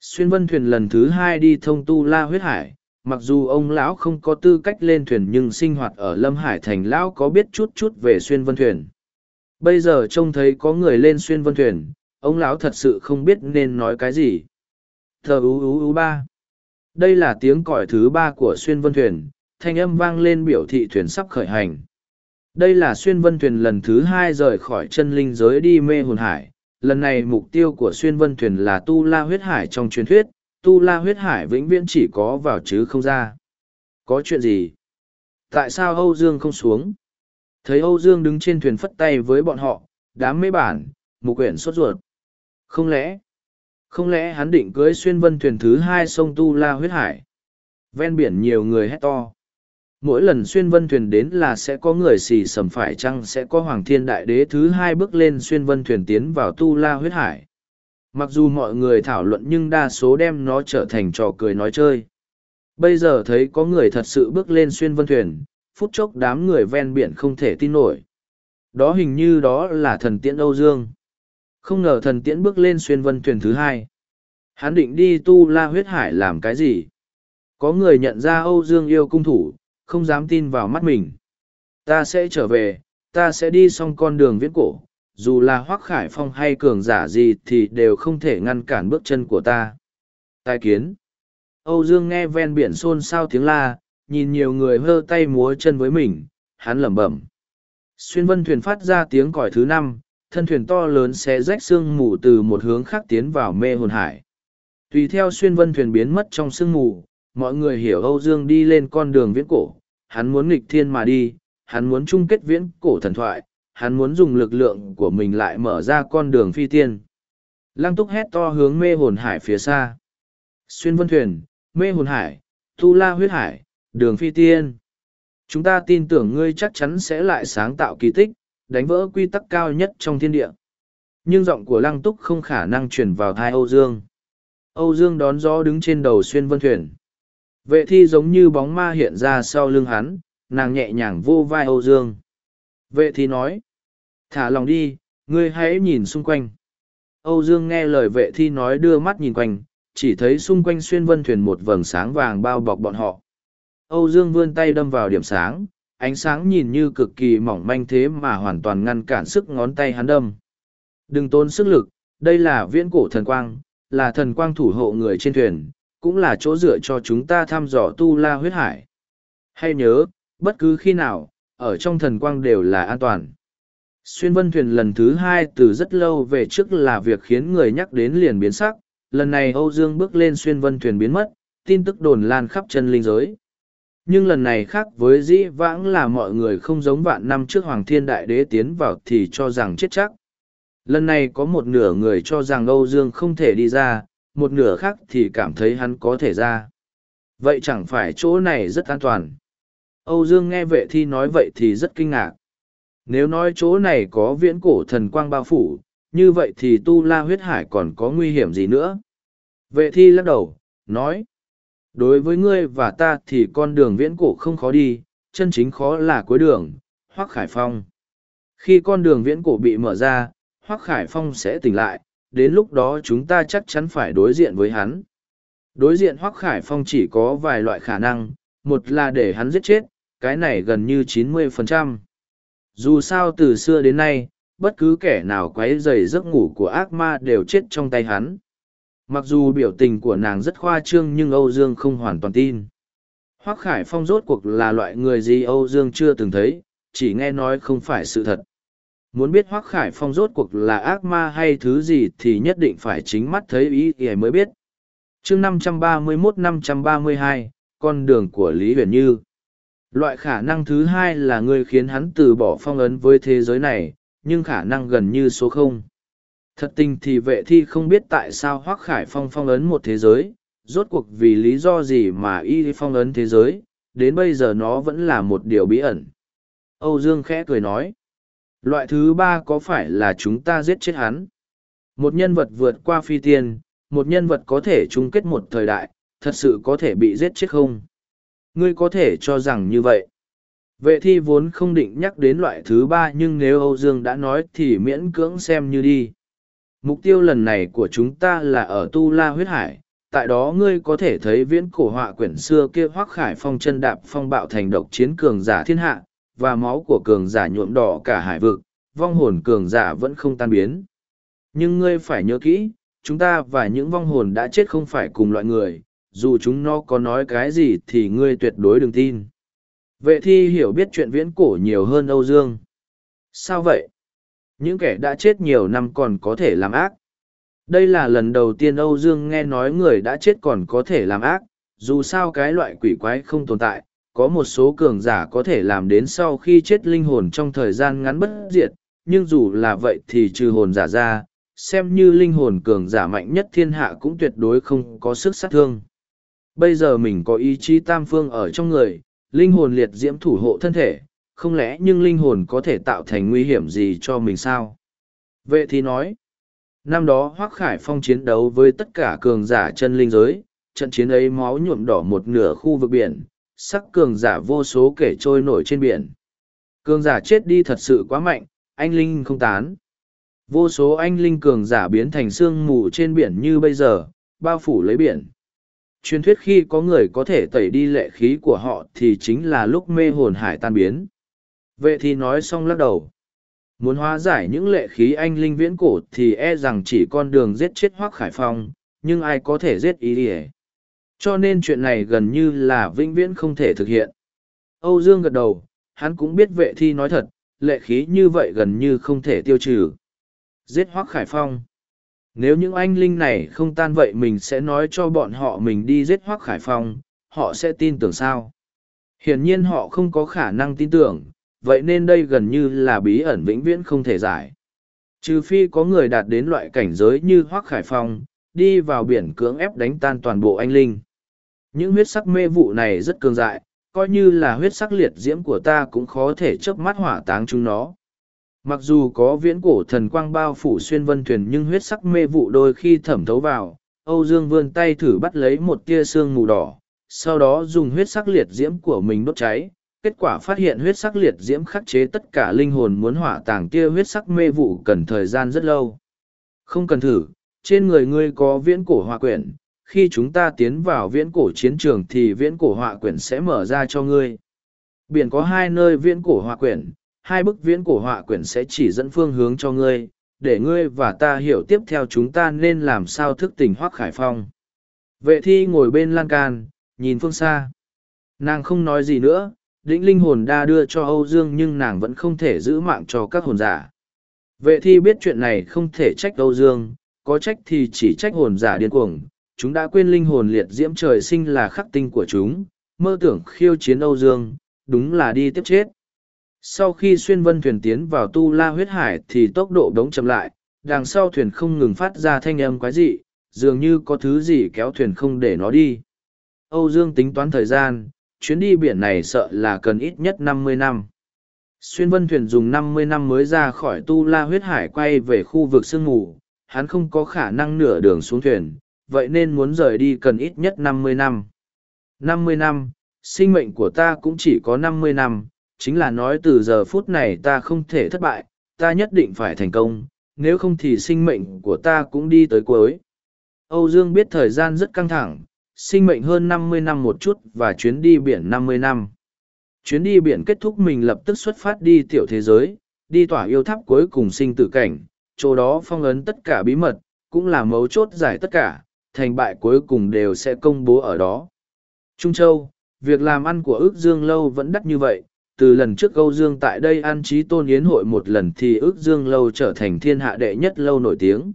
Xuyên vân thuyền lần thứ hai đi thông tu la huyết hải, mặc dù ông lão không có tư cách lên thuyền nhưng sinh hoạt ở lâm hải thành lão có biết chút chút về xuyên vân thuyền. Bây giờ trông thấy có người lên xuyên vân thuyền, ông lão thật sự không biết nên nói cái gì. Thờ ú ú ú ba đây là tiếng còi thứ ba của xuyên vân thuyền, thanh âm vang lên biểu thị thuyền sắp khởi hành. Đây là xuyên vân thuyền lần thứ hai rời khỏi chân linh giới đi mê hồn hải. Lần này mục tiêu của xuyên vân thuyền là tu la huyết hải trong truyền thuyết. Tu la huyết hải vĩnh viễn chỉ có vào chứ không ra. Có chuyện gì? Tại sao âu dương không xuống? Thấy âu dương đứng trên thuyền phất tay với bọn họ, đám mê bản, mục quyển sốt ruột. Không lẽ không lẽ hắn định cưới xuyên vân thuyền thứ hai sông tu la huyết hải? Ven biển nhiều người hét to. Mỗi lần xuyên vân thuyền đến là sẽ có người xì sầm phải chăng sẽ có hoàng thiên đại đế thứ hai bước lên xuyên vân thuyền tiến vào tu la huyết hải. Mặc dù mọi người thảo luận nhưng đa số đem nó trở thành trò cười nói chơi. Bây giờ thấy có người thật sự bước lên xuyên vân thuyền, phút chốc đám người ven biển không thể tin nổi. Đó hình như đó là thần tiễn âu dương không ngờ thần tiễn bước lên xuyên vân thuyền thứ hai hắn định đi tu la huyết hải làm cái gì có người nhận ra âu dương yêu cung thủ không dám tin vào mắt mình. Ta sẽ trở về, ta sẽ đi xong con đường viễn cổ, dù là hoác khải phong hay cường giả gì thì đều không thể ngăn cản bước chân của ta. Tài kiến. Âu Dương nghe ven biển xôn xao tiếng la, nhìn nhiều người hơ tay múa chân với mình, hắn lẩm bẩm. Xuyên vân thuyền phát ra tiếng còi thứ năm, thân thuyền to lớn sẽ rách sương mù từ một hướng khác tiến vào mê hồn hải. Tùy theo xuyên vân thuyền biến mất trong sương mù, mọi người hiểu Âu Dương đi lên con đường viễn cổ, hắn muốn nghịch thiên mà đi, hắn muốn chung kết viễn cổ thần thoại, hắn muốn dùng lực lượng của mình lại mở ra con đường phi tiên. Lăng túc hét to hướng mê hồn hải phía xa. Xuyên vân thuyền, mê hồn hải, tu la huyết hải, đường phi tiên. Chúng ta tin tưởng ngươi chắc chắn sẽ lại sáng tạo kỳ tích, đánh vỡ quy tắc cao nhất trong thiên địa. Nhưng giọng của lăng túc không khả năng truyền vào thai Âu Dương. Âu Dương đón gió đứng trên đầu xuyên vân thuyền. Vệ thi giống như bóng ma hiện ra sau lưng hắn, nàng nhẹ nhàng vô vai Âu Dương. Vệ thi nói, thả lòng đi, ngươi hãy nhìn xung quanh. Âu Dương nghe lời vệ thi nói đưa mắt nhìn quanh, chỉ thấy xung quanh xuyên vân thuyền một vầng sáng vàng bao bọc bọn họ. Âu Dương vươn tay đâm vào điểm sáng, ánh sáng nhìn như cực kỳ mỏng manh thế mà hoàn toàn ngăn cản sức ngón tay hắn đâm. Đừng tốn sức lực, đây là viễn cổ thần quang, là thần quang thủ hộ người trên thuyền, cũng là chỗ dựa cho chúng ta thăm dò tu la huyết hải. Hay nhớ, bất cứ khi nào, ở trong thần quang đều là an toàn. Xuyên vân thuyền lần thứ hai từ rất lâu về trước là việc khiến người nhắc đến liền biến sắc, lần này Âu Dương bước lên xuyên vân thuyền biến mất, tin tức đồn lan khắp chân linh giới. Nhưng lần này khác với dĩ vãng là mọi người không giống vạn năm trước Hoàng Thiên Đại Đế tiến vào thì cho rằng chết chắc. Lần này có một nửa người cho rằng Âu Dương không thể đi ra, một nửa khác thì cảm thấy hắn có thể ra. Vậy chẳng phải chỗ này rất an toàn. Âu Dương nghe vệ thi nói vậy thì rất kinh ngạc. Nếu nói chỗ này có viễn cổ thần quang bao phủ, như vậy thì tu la huyết hải còn có nguy hiểm gì nữa? Vệ thi lắc đầu, nói. Đối với ngươi và ta thì con đường viễn cổ không khó đi, chân chính khó là cuối đường, Hoác Khải Phong. Khi con đường viễn cổ bị mở ra, Hoác Khải Phong sẽ tỉnh lại, đến lúc đó chúng ta chắc chắn phải đối diện với hắn. Đối diện Hoắc Khải Phong chỉ có vài loại khả năng, một là để hắn giết chết, cái này gần như 90%. Dù sao từ xưa đến nay, bất cứ kẻ nào quấy rầy giấc ngủ của ác ma đều chết trong tay hắn. Mặc dù biểu tình của nàng rất khoa trương nhưng Âu Dương không hoàn toàn tin. Hoắc Khải Phong rốt cuộc là loại người gì Âu Dương chưa từng thấy, chỉ nghe nói không phải sự thật. Muốn biết Hoác Khải Phong rốt cuộc là ác ma hay thứ gì thì nhất định phải chính mắt thấy ý thì mới biết. chương 531-532, con đường của Lý Huyền Như. Loại khả năng thứ hai là người khiến hắn từ bỏ phong ấn với thế giới này, nhưng khả năng gần như số không. Thật tình thì vệ thi không biết tại sao Hoác Khải Phong phong ấn một thế giới, rốt cuộc vì lý do gì mà y phong ấn thế giới, đến bây giờ nó vẫn là một điều bí ẩn. Âu Dương khẽ cười nói. Loại thứ ba có phải là chúng ta giết chết hắn? Một nhân vật vượt qua phi tiên, một nhân vật có thể chung kết một thời đại, thật sự có thể bị giết chết không? Ngươi có thể cho rằng như vậy. Vệ thi vốn không định nhắc đến loại thứ ba nhưng nếu Âu Dương đã nói thì miễn cưỡng xem như đi. Mục tiêu lần này của chúng ta là ở Tu La huyết hải, tại đó ngươi có thể thấy viễn cổ họa quyển xưa kia hoác khải phong chân đạp phong bạo thành độc chiến cường giả thiên hạ, và máu của cường giả nhuộm đỏ cả hải vực, vong hồn cường giả vẫn không tan biến. Nhưng ngươi phải nhớ kỹ, chúng ta và những vong hồn đã chết không phải cùng loại người, dù chúng nó có nói cái gì thì ngươi tuyệt đối đừng tin. Vệ thi hiểu biết chuyện viễn cổ nhiều hơn Âu Dương. Sao vậy? Những kẻ đã chết nhiều năm còn có thể làm ác. Đây là lần đầu tiên Âu Dương nghe nói người đã chết còn có thể làm ác, dù sao cái loại quỷ quái không tồn tại, có một số cường giả có thể làm đến sau khi chết linh hồn trong thời gian ngắn bất diệt, nhưng dù là vậy thì trừ hồn giả ra, xem như linh hồn cường giả mạnh nhất thiên hạ cũng tuyệt đối không có sức sát thương. Bây giờ mình có ý chí tam phương ở trong người, linh hồn liệt diễm thủ hộ thân thể, không lẽ nhưng linh hồn có thể tạo thành nguy hiểm gì cho mình sao? Vệ thì nói, năm đó Hoác Khải Phong chiến đấu với tất cả cường giả chân linh giới, trận chiến ấy máu nhuộm đỏ một nửa khu vực biển, sắc cường giả vô số kể trôi nổi trên biển. Cường giả chết đi thật sự quá mạnh, anh linh không tán. Vô số anh linh cường giả biến thành sương mù trên biển như bây giờ, bao phủ lấy biển. Truyền thuyết khi có người có thể tẩy đi lệ khí của họ thì chính là lúc mê hồn hải tan biến. Vệ thì nói xong lắc đầu. Muốn hóa giải những lệ khí anh linh viễn cổ thì e rằng chỉ con đường giết chết Hoác Khải Phong, nhưng ai có thể giết ý đi Cho nên chuyện này gần như là vĩnh viễn không thể thực hiện. Âu Dương gật đầu, hắn cũng biết vệ thi nói thật, lệ khí như vậy gần như không thể tiêu trừ. Giết Hoác Khải Phong. Nếu những anh linh này không tan vậy mình sẽ nói cho bọn họ mình đi giết Hoác Khải Phong, họ sẽ tin tưởng sao? Hiển nhiên họ không có khả năng tin tưởng, vậy nên đây gần như là bí ẩn vĩnh viễn không thể giải. Trừ phi có người đạt đến loại cảnh giới như Hoác Khải Phong, đi vào biển cưỡng ép đánh tan toàn bộ anh linh. Những huyết sắc mê vụ này rất cường dại, coi như là huyết sắc liệt diễm của ta cũng khó thể chớp mắt hỏa táng chúng nó. Mặc dù có viễn cổ thần quang bao phủ xuyên vân thuyền nhưng huyết sắc mê vụ đôi khi thẩm thấu vào, Âu Dương vươn tay thử bắt lấy một tia xương mù đỏ, sau đó dùng huyết sắc liệt diễm của mình đốt cháy. Kết quả phát hiện huyết sắc liệt diễm khắc chế tất cả linh hồn muốn hỏa tàng tia huyết sắc mê vụ cần thời gian rất lâu. Không cần thử, trên người ngươi có viễn cổ hỏa quyển, khi chúng ta tiến vào viễn cổ chiến trường thì viễn cổ hỏa quyển sẽ mở ra cho ngươi. Biển có hai nơi viễn cổ hỏa quyển, hai bức viễn cổ hỏa quyển sẽ chỉ dẫn phương hướng cho ngươi, để ngươi và ta hiểu tiếp theo chúng ta nên làm sao thức tỉnh hoác khải phong. Vệ thi ngồi bên lan can, nhìn phương xa. Nàng không nói gì nữa, đĩnh linh hồn đa đưa cho Âu Dương nhưng nàng vẫn không thể giữ mạng cho các hồn giả. Vệ thi biết chuyện này không thể trách Âu Dương, có trách thì chỉ trách hồn giả điên cuồng. Chúng đã quên linh hồn liệt diễm trời sinh là khắc tinh của chúng, mơ tưởng khiêu chiến Âu Dương, đúng là đi tiếp chết. Sau khi xuyên vân thuyền tiến vào tu la huyết hải thì tốc độ đống chậm lại, đằng sau thuyền không ngừng phát ra thanh âm quái dị, dường như có thứ gì kéo thuyền không để nó đi. Âu Dương tính toán thời gian, chuyến đi biển này sợ là cần ít nhất năm mươi năm. Xuyên vân thuyền dùng năm mươi năm mới ra khỏi tu la huyết hải quay về khu vực sương mù, hắn không có khả năng nửa đường xuống thuyền, vậy nên muốn rời đi cần ít nhất năm mươi năm. Năm mươi năm, sinh mệnh của ta cũng chỉ có năm mươi năm, chính là nói từ giờ phút này ta không thể thất bại, ta nhất định phải thành công, nếu không thì sinh mệnh của ta cũng đi tới cuối. Âu Dương biết thời gian rất căng thẳng, sinh mệnh hơn năm mươi năm một chút và chuyến đi biển năm mươi năm. Chuyến đi biển kết thúc mình lập tức xuất phát đi tiểu thế giới, đi tỏa yêu tháp cuối cùng sinh tử cảnh, chỗ đó phong ấn tất cả bí mật, cũng là mấu chốt giải tất cả, thành bại cuối cùng đều sẽ công bố ở đó. Trung Châu, việc làm ăn của ước dương lâu vẫn đắt như vậy, từ lần trước Âu Dương tại đây an trí tôn yến hội một lần thì ước Dương lâu trở thành thiên hạ đệ nhất lâu nổi tiếng.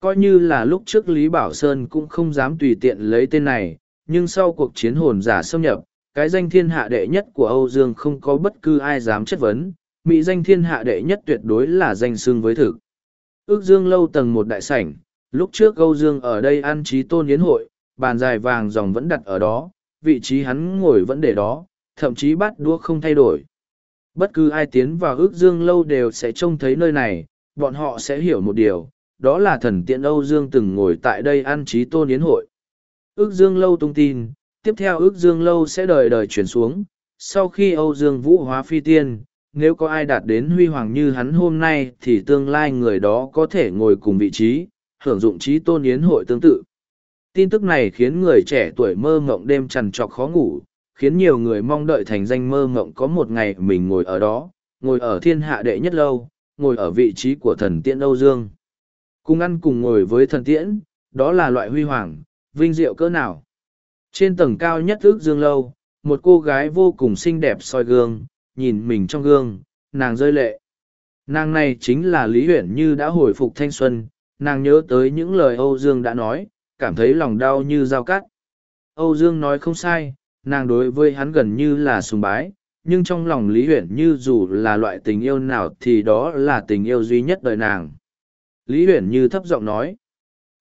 Coi như là lúc trước Lý Bảo Sơn cũng không dám tùy tiện lấy tên này, nhưng sau cuộc chiến hồn giả xâm nhập, cái danh thiên hạ đệ nhất của Âu Dương không có bất cứ ai dám chất vấn, mỹ danh thiên hạ đệ nhất tuyệt đối là danh xương với thực. Ước Dương lâu tầng một đại sảnh, lúc trước Âu Dương ở đây an trí tôn yến hội, bàn dài vàng dòng vẫn đặt ở đó, vị trí hắn ngồi vẫn để đó, thậm chí bát đũa không thay đổi. Bất cứ ai tiến vào ước dương lâu đều sẽ trông thấy nơi này, bọn họ sẽ hiểu một điều, đó là thần tiện Âu Dương từng ngồi tại đây ăn trí tôn yến hội. Ước Dương Lâu tung tin, tiếp theo ước Dương Lâu sẽ đời đời chuyển xuống, sau khi Âu Dương Vũ hóa phi tiên, nếu có ai đạt đến huy hoàng như hắn hôm nay thì tương lai người đó có thể ngồi cùng vị trí, hưởng dụng trí tôn yến hội tương tự. Tin tức này khiến người trẻ tuổi mơ mộng đêm trằn trọc khó ngủ, khiến nhiều người mong đợi thành danh mơ mộng có một ngày mình ngồi ở đó, ngồi ở thiên hạ đệ nhất lâu, ngồi ở vị trí của thần tiên Âu Dương. Cùng ăn cùng ngồi với thần tiễn, đó là loại huy hoàng, vinh diệu cỡ nào. Trên tầng cao nhất ước dương lâu, một cô gái vô cùng xinh đẹp soi gương, nhìn mình trong gương, nàng rơi lệ. Nàng này chính là Lý Huyển Như đã hồi phục thanh xuân, nàng nhớ tới những lời Âu Dương đã nói, cảm thấy lòng đau như dao cắt. Âu Dương nói không sai, nàng đối với hắn gần như là sùng bái, nhưng trong lòng Lý Huyển Như dù là loại tình yêu nào thì đó là tình yêu duy nhất đời nàng. Lý Huyền Như thấp giọng nói,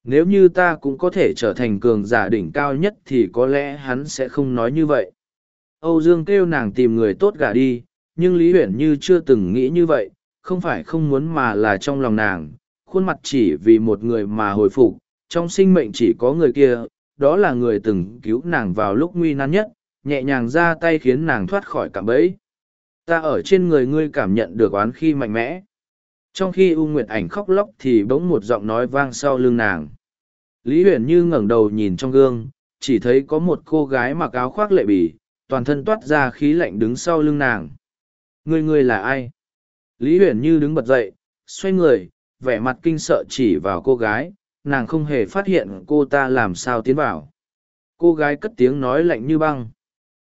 nếu như ta cũng có thể trở thành cường giả đỉnh cao nhất thì có lẽ hắn sẽ không nói như vậy. Âu Dương kêu nàng tìm người tốt gả đi, nhưng Lý Huyền Như chưa từng nghĩ như vậy, không phải không muốn mà là trong lòng nàng, khuôn mặt chỉ vì một người mà hồi phục, trong sinh mệnh chỉ có người kia, đó là người từng cứu nàng vào lúc nguy nan nhất, nhẹ nhàng ra tay khiến nàng thoát khỏi cạm bẫy. Ta ở trên người ngươi cảm nhận được oán khi mạnh mẽ. Trong khi U Nguyệt Ảnh khóc lóc thì bỗng một giọng nói vang sau lưng nàng. Lý Huyền Như ngẩng đầu nhìn trong gương, chỉ thấy có một cô gái mặc áo khoác lệ bỉ, toàn thân toát ra khí lạnh đứng sau lưng nàng. Ngươi ngươi là ai? Lý Huyền Như đứng bật dậy, xoay người, vẻ mặt kinh sợ chỉ vào cô gái, nàng không hề phát hiện cô ta làm sao tiến vào. Cô gái cất tiếng nói lạnh như băng.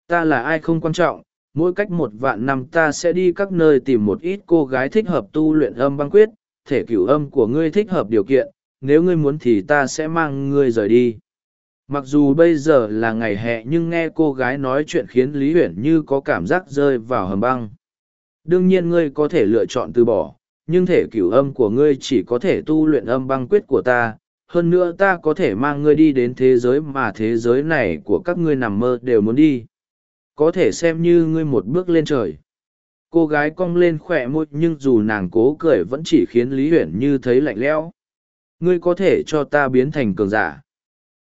Ta là ai không quan trọng, mỗi cách một vạn năm ta sẽ đi các nơi tìm một ít cô gái thích hợp tu luyện âm băng quyết, thể cửu âm của ngươi thích hợp điều kiện, nếu ngươi muốn thì ta sẽ mang ngươi rời đi. Mặc dù bây giờ là ngày hè nhưng nghe cô gái nói chuyện khiến Lý Huyền như có cảm giác rơi vào hầm băng. Đương nhiên ngươi có thể lựa chọn từ bỏ, nhưng thể cửu âm của ngươi chỉ có thể tu luyện âm băng quyết của ta. Hơn nữa ta có thể mang ngươi đi đến thế giới mà thế giới này của các ngươi nằm mơ đều muốn đi. Có thể xem như ngươi một bước lên trời. Cô gái cong lên khỏe môi nhưng dù nàng cố cười vẫn chỉ khiến Lý huyền như thấy lạnh lẽo. Ngươi có thể cho ta biến thành cường giả.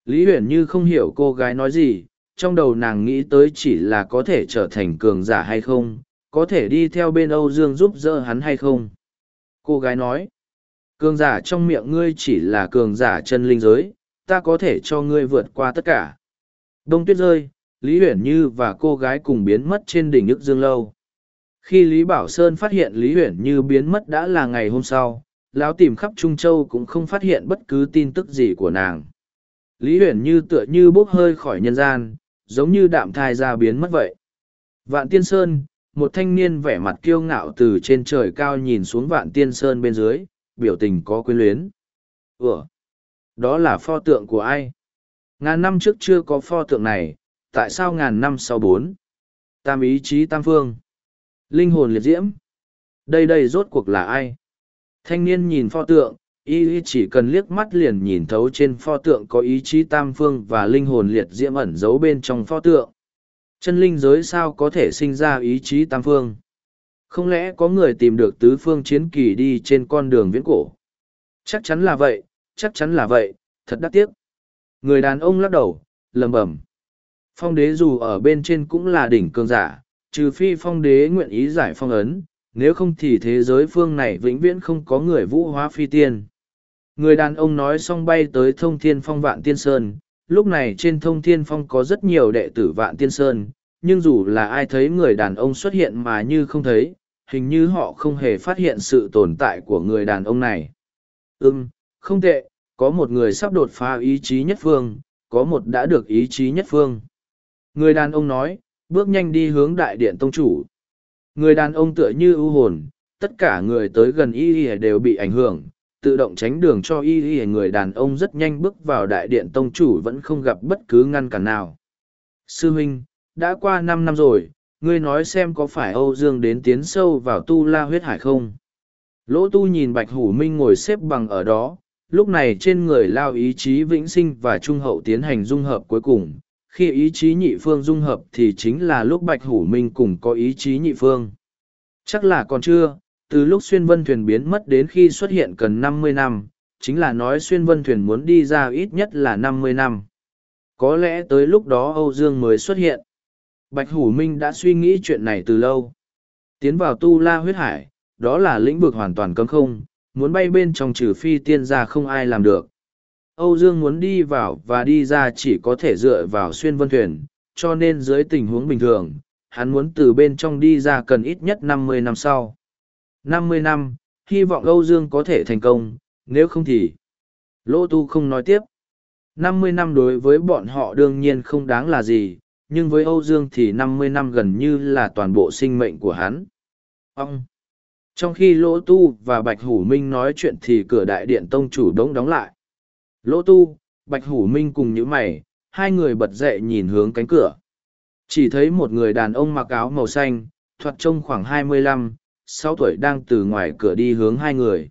Lý huyền như không hiểu cô gái nói gì, trong đầu nàng nghĩ tới chỉ là có thể trở thành cường giả hay không, có thể đi theo bên Âu Dương giúp đỡ hắn hay không. Cô gái nói, cường giả trong miệng ngươi chỉ là cường giả chân linh giới, ta có thể cho ngươi vượt qua tất cả. Đông tuyết rơi, Lý Huyển Như và cô gái cùng biến mất trên đỉnh ức dương lâu. Khi Lý Bảo Sơn phát hiện Lý Huyển Như biến mất đã là ngày hôm sau, lão tìm khắp Trung Châu cũng không phát hiện bất cứ tin tức gì của nàng. Lý Huyển Như tựa như bốc hơi khỏi nhân gian, giống như đạm thai ra biến mất vậy. Vạn Tiên Sơn, một thanh niên vẻ mặt kiêu ngạo từ trên trời cao nhìn xuống Vạn Tiên Sơn bên dưới, biểu tình có quyến luyến. Ủa? Đó là pho tượng của ai? Ngàn năm trước chưa có pho tượng này, tại sao ngàn năm sau bốn? Tam ý chí tam phương. Linh hồn liệt diễm. Đây đây rốt cuộc là ai? Thanh niên nhìn pho tượng, y chỉ cần liếc mắt liền nhìn thấu trên pho tượng có ý chí tam phương và linh hồn liệt diễm ẩn giấu bên trong pho tượng chân linh giới sao có thể sinh ra ý chí tam phương không lẽ có người tìm được tứ phương chiến kỳ đi trên con đường viễn cổ chắc chắn là vậy chắc chắn là vậy thật đắc tiếc người đàn ông lắc đầu lầm bẩm phong đế dù ở bên trên cũng là đỉnh cường giả trừ phi phong đế nguyện ý giải phong ấn nếu không thì thế giới phương này vĩnh viễn không có người vũ hóa phi tiên Người đàn ông nói xong bay tới thông thiên phong vạn tiên sơn, lúc này trên thông thiên phong có rất nhiều đệ tử vạn tiên sơn, nhưng dù là ai thấy người đàn ông xuất hiện mà như không thấy, hình như họ không hề phát hiện sự tồn tại của người đàn ông này. Ừm, không tệ, có một người sắp đột phá ý chí nhất phương, có một đã được ý chí nhất phương. Người đàn ông nói, bước nhanh đi hướng đại điện tông chủ. Người đàn ông tựa như ưu hồn, tất cả người tới gần y Y đều bị ảnh hưởng, tự động tránh đường cho y y người đàn ông rất nhanh bước vào đại điện tông chủ vẫn không gặp bất cứ ngăn cản nào. Sư huynh, đã qua năm năm rồi, ngươi nói xem có phải Âu Dương đến tiến sâu vào tu la huyết hải không? Lỗ tu nhìn Bạch Hủ Minh ngồi xếp bằng ở đó, lúc này trên người lao ý chí vĩnh sinh và trung hậu tiến hành dung hợp cuối cùng. Khi ý chí nhị phương dung hợp thì chính là lúc Bạch Hủ Minh cùng có ý chí nhị phương. Chắc là còn chưa, từ lúc xuyên vân thuyền biến mất đến khi xuất hiện cần năm mươi năm, chính là nói xuyên vân thuyền muốn đi ra ít nhất là năm mươi năm. Có lẽ tới lúc đó Âu Dương mới xuất hiện. Bạch Hủ Minh đã suy nghĩ chuyện này từ lâu. Tiến vào tu la huyết hải, đó là lĩnh vực hoàn toàn cấm không, muốn bay bên trong trừ phi tiên ra không ai làm được. Âu Dương muốn đi vào và đi ra chỉ có thể dựa vào xuyên vân thuyền, cho nên dưới tình huống bình thường, hắn muốn từ bên trong đi ra cần ít nhất năm mươi năm sau. năm mươi năm, hy vọng Âu Dương có thể thành công, nếu không thì... Lô Tu không nói tiếp. năm mươi năm đối với bọn họ đương nhiên không đáng là gì, nhưng với Âu Dương thì năm mươi năm gần như là toàn bộ sinh mệnh của hắn. Ông! Trong khi Lỗ Tu và Bạch Hủ Minh nói chuyện thì cửa đại điện tông chủ đống đóng lại. Lỗ Tu, Bạch Hủ Minh cùng những mày, hai người bật dậy nhìn hướng cánh cửa. Chỉ thấy một người đàn ông mặc áo màu xanh, thoạt trông khoảng hai mươi lăm, sáu tuổi đang từ ngoài cửa đi hướng hai người.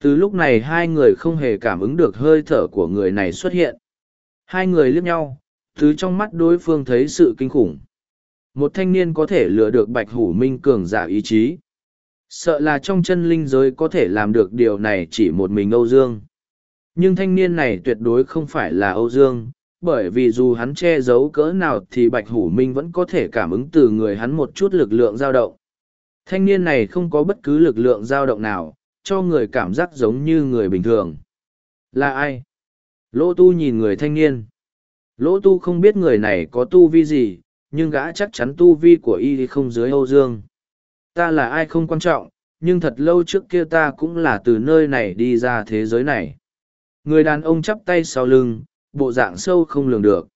Từ lúc này hai người không hề cảm ứng được hơi thở của người này xuất hiện. Hai người liếc nhau, từ trong mắt đối phương thấy sự kinh khủng. Một thanh niên có thể lừa được bạch hủ minh cường giả ý chí. Sợ là trong chân linh giới có thể làm được điều này chỉ một mình Âu Dương. Nhưng thanh niên này tuyệt đối không phải là Âu Dương, bởi vì dù hắn che giấu cỡ nào thì Bạch Hủ Minh vẫn có thể cảm ứng từ người hắn một chút lực lượng dao động. Thanh niên này không có bất cứ lực lượng dao động nào, cho người cảm giác giống như người bình thường. Là ai? Lỗ Tu nhìn người thanh niên. Lỗ Tu không biết người này có tu vi gì, nhưng gã chắc chắn tu vi của y không dưới Âu Dương. Ta là ai không quan trọng, nhưng thật lâu trước kia ta cũng là từ nơi này đi ra thế giới này. Người đàn ông chắp tay sau lưng, bộ dạng sâu không lường được.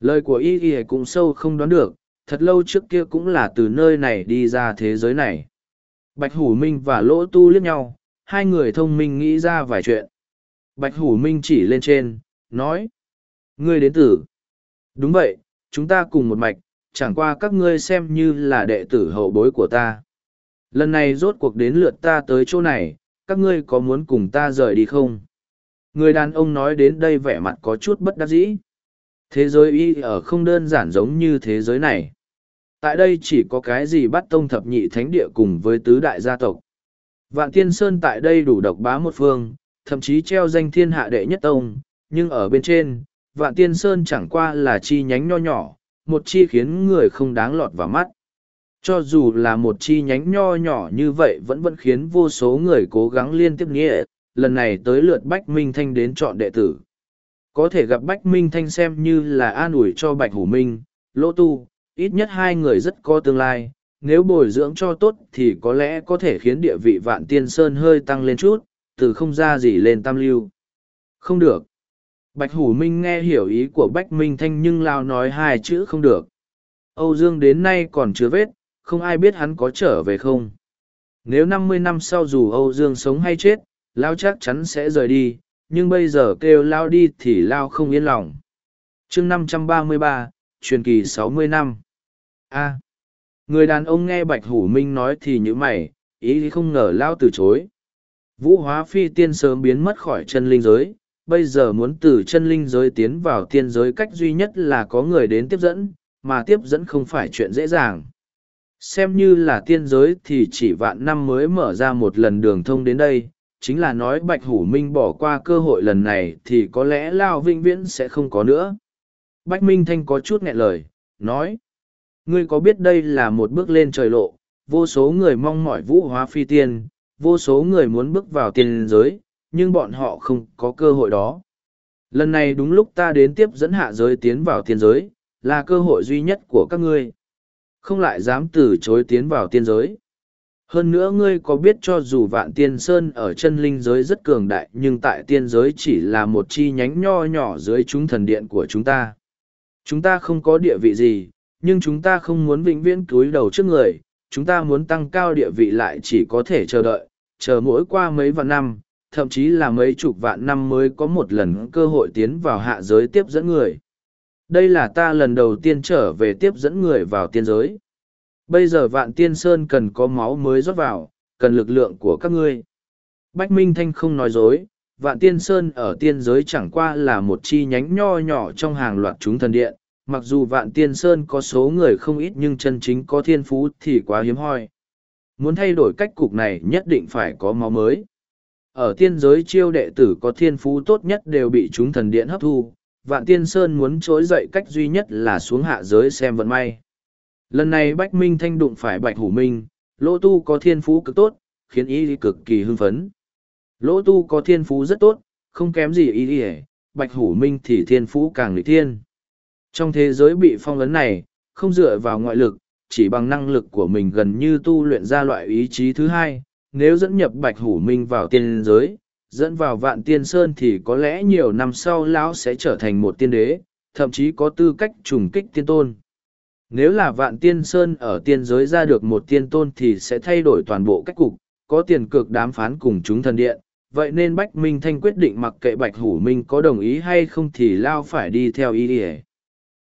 Lời của y y cũng sâu không đoán được, thật lâu trước kia cũng là từ nơi này đi ra thế giới này. Bạch Hủ Minh và Lỗ Tu liếc nhau, hai người thông minh nghĩ ra vài chuyện. Bạch Hủ Minh chỉ lên trên, nói. Ngươi đến tử. Đúng vậy, chúng ta cùng một mạch, chẳng qua các ngươi xem như là đệ tử hậu bối của ta. Lần này rốt cuộc đến lượt ta tới chỗ này, các ngươi có muốn cùng ta rời đi không? Người đàn ông nói đến đây vẻ mặt có chút bất đắc dĩ. Thế giới y ở không đơn giản giống như thế giới này. Tại đây chỉ có cái gì bắt tông thập nhị thánh địa cùng với tứ đại gia tộc. Vạn Tiên Sơn tại đây đủ độc bá một phương, thậm chí treo danh thiên hạ đệ nhất tông, nhưng ở bên trên, Vạn Tiên Sơn chẳng qua là chi nhánh nho nhỏ, một chi khiến người không đáng lọt vào mắt. Cho dù là một chi nhánh nho nhỏ như vậy vẫn vẫn khiến vô số người cố gắng liên tiếp nghĩa, lần này tới lượt Bách Minh Thanh đến chọn đệ tử. Có thể gặp Bách Minh Thanh xem như là an ủi cho Bạch Hủ Minh, Lỗ Tu, ít nhất hai người rất có tương lai, nếu bồi dưỡng cho tốt thì có lẽ có thể khiến địa vị vạn tiên sơn hơi tăng lên chút, từ không ra gì lên tam lưu. Không được. Bạch Hủ Minh nghe hiểu ý của Bách Minh Thanh nhưng lao nói hai chữ không được. Âu Dương đến nay còn chưa vết, không ai biết hắn có trở về không. Nếu năm mươi năm sau dù Âu Dương sống hay chết, Lao chắc chắn sẽ rời đi, nhưng bây giờ kêu Lao đi thì Lao không yên lòng. chương năm trăm ba mươi ba, truyền kỳ sáu mươi năm. A. người đàn ông nghe Bạch Hủ Minh nói thì nhữ mày, ý không ngờ Lao từ chối. Vũ hóa phi tiên sớm biến mất khỏi chân linh giới, bây giờ muốn từ chân linh giới tiến vào tiên giới cách duy nhất là có người đến tiếp dẫn, mà tiếp dẫn không phải chuyện dễ dàng. Xem như là tiên giới thì chỉ vạn năm mới mở ra một lần đường thông đến đây, chính là nói Bạch Hủ Minh bỏ qua cơ hội lần này thì có lẽ Lao Vĩnh Viễn sẽ không có nữa. Bạch Minh Thanh có chút nghẹn lời, nói. Ngươi có biết đây là một bước lên trời lộ, vô số người mong mỏi vũ hóa phi tiên, vô số người muốn bước vào tiên giới, nhưng bọn họ không có cơ hội đó. Lần này đúng lúc ta đến tiếp dẫn hạ giới tiến vào tiên giới, là cơ hội duy nhất của các ngươi. Không lại dám từ chối tiến vào tiên giới. Hơn nữa ngươi có biết cho dù vạn tiên sơn ở chân linh giới rất cường đại nhưng tại tiên giới chỉ là một chi nhánh nho nhỏ dưới chúng thần điện của chúng ta. Chúng ta không có địa vị gì, nhưng chúng ta không muốn vĩnh viễn cúi đầu trước người, chúng ta muốn tăng cao địa vị lại chỉ có thể chờ đợi, chờ mỗi qua mấy vạn năm, thậm chí là mấy chục vạn năm mới có một lần cơ hội tiến vào hạ giới tiếp dẫn người. Đây là ta lần đầu tiên trở về tiếp dẫn người vào tiên giới. Bây giờ vạn tiên sơn cần có máu mới rót vào, cần lực lượng của các ngươi. Bách Minh Thanh không nói dối, vạn tiên sơn ở tiên giới chẳng qua là một chi nhánh nho nhỏ trong hàng loạt chúng thần điện. Mặc dù vạn tiên sơn có số người không ít nhưng chân chính có thiên phú thì quá hiếm hoi. Muốn thay đổi cách cục này nhất định phải có máu mới. ở tiên giới chiêu đệ tử có thiên phú tốt nhất đều bị chúng thần điện hấp thu, vạn tiên sơn muốn trỗi dậy cách duy nhất là xuống hạ giới xem vận may. Lần này Bách Minh Thanh đụng phải Bạch Hủ Minh, Lỗ Tu có thiên phú cực tốt, khiến y cực kỳ hưng phấn. Lỗ Tu có thiên phú rất tốt, không kém gì y đi Bạch Hủ Minh thì thiên phú càng nghịch thiên. Trong thế giới bị phong ấn này, không dựa vào ngoại lực, chỉ bằng năng lực của mình gần như tu luyện ra loại ý chí thứ hai, nếu dẫn nhập Bạch Hủ Minh vào tiên giới, dẫn vào vạn tiên sơn thì có lẽ nhiều năm sau lão sẽ trở thành một tiên đế, thậm chí có tư cách trùng kích tiên tôn. Nếu là vạn tiên sơn ở tiên giới ra được một tiên tôn thì sẽ thay đổi toàn bộ cách cục, có tiền cược đám phán cùng chúng thần điện. Vậy nên Bách Minh Thanh quyết định mặc kệ Bạch Hủ Minh có đồng ý hay không thì Lao phải đi theo ý địa.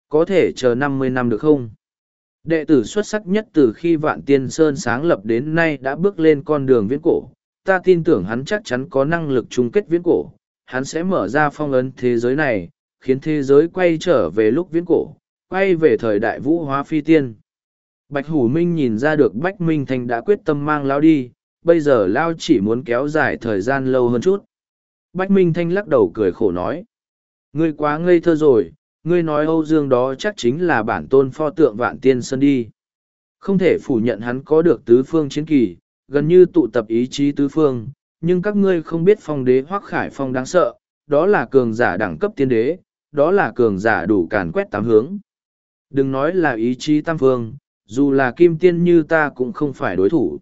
Có thể chờ năm mươi năm được không? Đệ tử xuất sắc nhất từ khi Vạn Tiên Sơn sáng lập đến nay đã bước lên con đường viễn cổ. Ta tin tưởng hắn chắc chắn có năng lực chung kết viễn cổ. Hắn sẽ mở ra phong ấn thế giới này, khiến thế giới quay trở về lúc viễn cổ, quay về thời đại vũ hóa phi tiên. Bạch Hủ Minh nhìn ra được Bách Minh Thành đã quyết tâm mang Lao đi, bây giờ Lao chỉ muốn kéo dài thời gian lâu hơn chút. Bách Minh Thanh lắc đầu cười khổ nói. Ngươi quá ngây thơ rồi, ngươi nói Âu Dương đó chắc chính là bản tôn pho tượng vạn tiên sơn đi. Không thể phủ nhận hắn có được tứ phương chiến kỳ, gần như tụ tập ý chí tứ phương, nhưng các ngươi không biết phong đế hoắc khải phong đáng sợ, đó là cường giả đẳng cấp tiên đế, đó là cường giả đủ càn quét tám hướng. Đừng nói là ý chí tam phương, dù là kim tiên như ta cũng không phải đối thủ.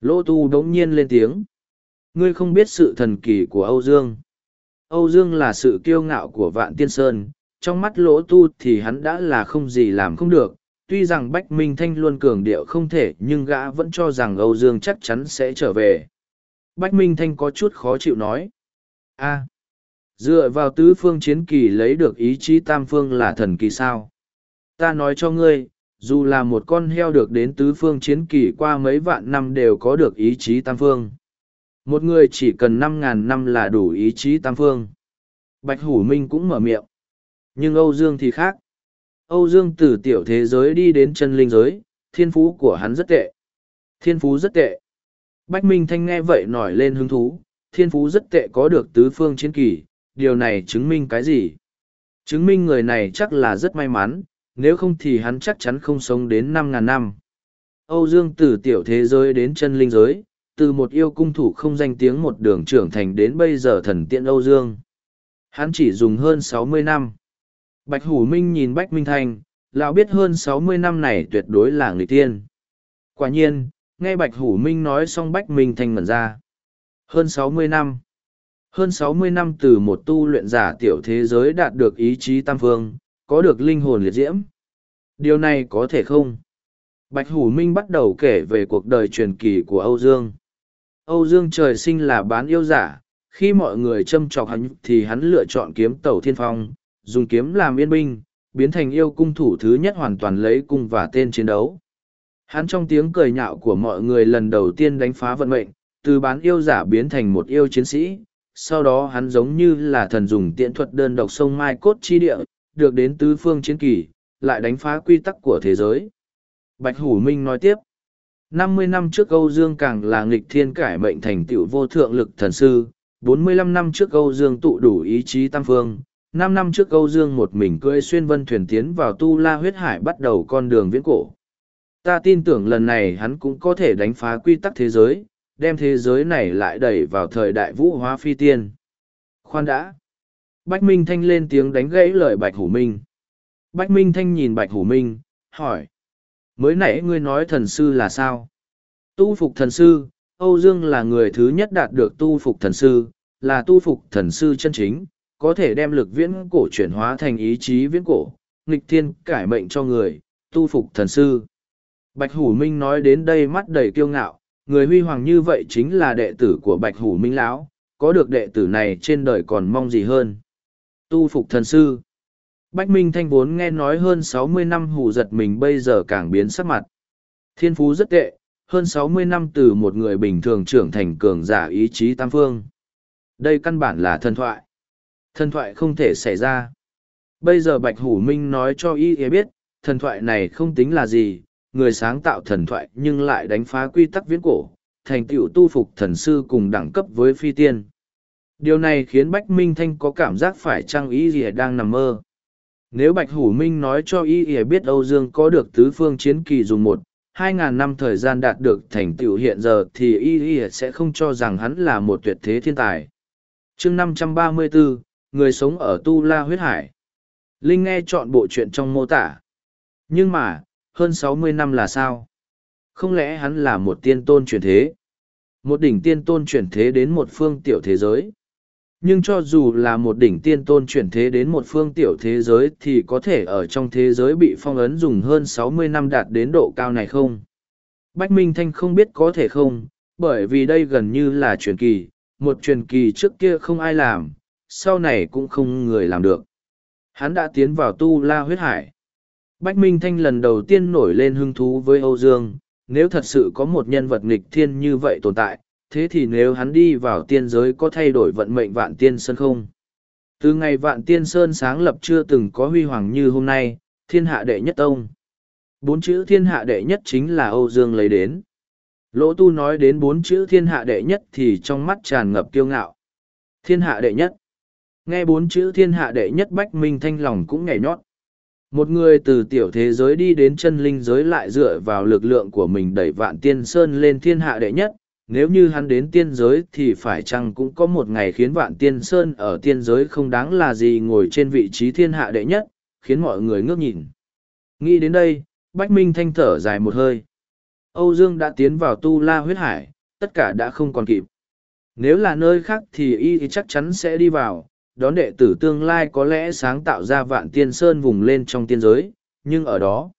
Lỗ tu đống nhiên lên tiếng. Ngươi không biết sự thần kỳ của Âu Dương. Âu Dương là sự kiêu ngạo của vạn tiên sơn, trong mắt lỗ tu thì hắn đã là không gì làm không được. Tuy rằng Bách Minh Thanh luôn cường điệu không thể nhưng gã vẫn cho rằng Âu Dương chắc chắn sẽ trở về. Bách Minh Thanh có chút khó chịu nói. a dựa vào tứ phương chiến kỳ lấy được ý chí tam phương là thần kỳ sao ta nói cho ngươi, dù là một con heo được đến tứ phương chiến kỳ qua mấy vạn năm đều có được ý chí tam phương. Một người chỉ cần năm ngàn năm là đủ ý chí tam phương. Bạch hủ minh cũng mở miệng. Nhưng âu dương thì khác. Âu dương từ tiểu thế giới đi đến chân linh giới, thiên phú của hắn rất tệ. Thiên phú rất tệ. Bách minh thanh nghe vậy nổi lên hứng thú. Thiên phú rất tệ có được tứ phương chiến kỳ, điều này chứng minh cái gì? Chứng minh người này chắc là rất may mắn nếu không thì hắn chắc chắn không sống đến năm ngàn năm. Âu Dương từ tiểu thế giới đến chân linh giới, từ một yêu cung thủ không danh tiếng một đường trưởng thành đến bây giờ thần tiện Âu Dương. Hắn chỉ dùng hơn sáu mươi năm. Bạch Hủ Minh nhìn Bách Minh Thành, lão biết hơn sáu mươi năm này tuyệt đối là người tiên. Quả nhiên, nghe Bạch Hủ Minh nói xong Bách Minh Thành mẩn ra. Hơn sáu mươi năm. Hơn sáu mươi năm từ một tu luyện giả tiểu thế giới đạt được ý chí tam phương, có được linh hồn liệt diễm. Điều này có thể không? Bạch Hủ Minh bắt đầu kể về cuộc đời truyền kỳ của Âu Dương. Âu Dương trời sinh là bán yêu giả, khi mọi người châm trọc hắn thì hắn lựa chọn kiếm tẩu thiên phong, dùng kiếm làm yên binh, biến thành yêu cung thủ thứ nhất hoàn toàn lấy cung và tên chiến đấu. Hắn trong tiếng cười nhạo của mọi người lần đầu tiên đánh phá vận mệnh, từ bán yêu giả biến thành một yêu chiến sĩ, sau đó hắn giống như là thần dùng tiện thuật đơn độc sông Mai Cốt Chi Địa, được đến tứ phương chiến kỳ, lại đánh phá quy tắc của thế giới. Bạch Hủ Minh nói tiếp, năm mươi năm trước Âu Dương càng là nghịch thiên cải mệnh thành tựu vô thượng lực thần sư, bốn mươi lăm năm trước Âu Dương tụ đủ ý chí tam phương, năm năm trước Âu Dương một mình cưỡi xuyên vân thuyền tiến vào tu la huyết hải bắt đầu con đường viễn cổ. Ta tin tưởng lần này hắn cũng có thể đánh phá quy tắc thế giới, đem thế giới này lại đẩy vào thời đại vũ hóa phi tiên. Khoan đã. Bách Minh Thanh lên tiếng đánh gãy lời Bạch Hủ Minh. Bách Minh Thanh nhìn Bạch Hủ Minh, hỏi. Mới nãy ngươi nói thần sư là sao? Tu phục thần sư, Âu Dương là người thứ nhất đạt được tu phục thần sư, là tu phục thần sư chân chính, có thể đem lực viễn cổ chuyển hóa thành ý chí viễn cổ, nghịch thiên cải mệnh cho người, tu phục thần sư. Bạch Hủ Minh nói đến đây mắt đầy kiêu ngạo, người huy hoàng như vậy chính là đệ tử của Bạch Hủ Minh lão, có được đệ tử này trên đời còn mong gì hơn. Tu phục thần sư. Bách Minh Thanh vốn nghe nói hơn sáu mươi năm hù giật mình bây giờ càng biến sắc mặt. Thiên phú rất tệ, hơn sáu mươi năm từ một người bình thường trưởng thành cường giả ý chí tam phương. Đây căn bản là thần thoại. Thần thoại không thể xảy ra. Bây giờ Bạch Hủ Minh nói cho y biết, thần thoại này không tính là gì, người sáng tạo thần thoại nhưng lại đánh phá quy tắc viễn cổ, thành tựu tu phục thần sư cùng đẳng cấp với phi tiên. Điều này khiến Bách Minh Thanh có cảm giác phải chăng ý gì đang nằm mơ. Nếu Bạch Hủ Minh nói cho y y biết Âu Dương có được tứ phương chiến kỳ dùng một, hai ngàn năm thời gian đạt được thành tựu hiện giờ thì y y sẽ không cho rằng hắn là một tuyệt thế thiên tài. chương năm trăm ba mươi bốn người sống ở Tu La Huyết Hải. Linh nghe chọn bộ chuyện trong mô tả. Nhưng mà, hơn sáu mươi năm là sao? Không lẽ hắn là một tiên tôn chuyển thế? Một đỉnh tiên tôn chuyển thế đến một phương tiểu thế giới? Nhưng cho dù là một đỉnh tiên tôn chuyển thế đến một phương tiểu thế giới thì có thể ở trong thế giới bị phong ấn dùng hơn sáu mươi năm đạt đến độ cao này không? Bách minh thanh không biết có thể không, bởi vì đây gần như là truyền kỳ, một truyền kỳ trước kia không ai làm, sau này cũng không người làm được. Hắn đã tiến vào tu la huyết hải. Bách minh thanh lần đầu tiên nổi lên hứng thú với âu dương, nếu thật sự có một nhân vật nghịch thiên như vậy tồn tại thế thì nếu hắn đi vào tiên giới có thay đổi vận mệnh vạn tiên sơn không? Từ ngày vạn tiên sơn sáng lập chưa từng có huy hoàng như hôm nay, thiên hạ đệ nhất tông. Bốn chữ thiên hạ đệ nhất chính là Âu Dương lấy đến. Lỗ tu nói đến bốn chữ thiên hạ đệ nhất thì trong mắt tràn ngập kiêu ngạo. Thiên hạ đệ nhất. Nghe bốn chữ thiên hạ đệ nhất bách minh thanh lòng cũng nhảy nhót. Một người từ tiểu thế giới đi đến chân linh giới lại dựa vào lực lượng của mình đẩy vạn tiên sơn lên thiên hạ đệ nhất, nếu như hắn đến tiên giới thì phải chăng cũng có một ngày khiến vạn tiên sơn ở tiên giới không đáng là gì ngồi trên vị trí thiên hạ đệ nhất, khiến mọi người ngước nhìn. Nghĩ đến đây, Bách Minh thanh thở dài một hơi. Âu Dương đã tiến vào tu la huyết hải, tất cả đã không còn kịp. Nếu là nơi khác thì y chắc chắn sẽ đi vào, đón đệ tử tương lai có lẽ sáng tạo ra vạn tiên sơn vùng lên trong tiên giới, nhưng ở đó,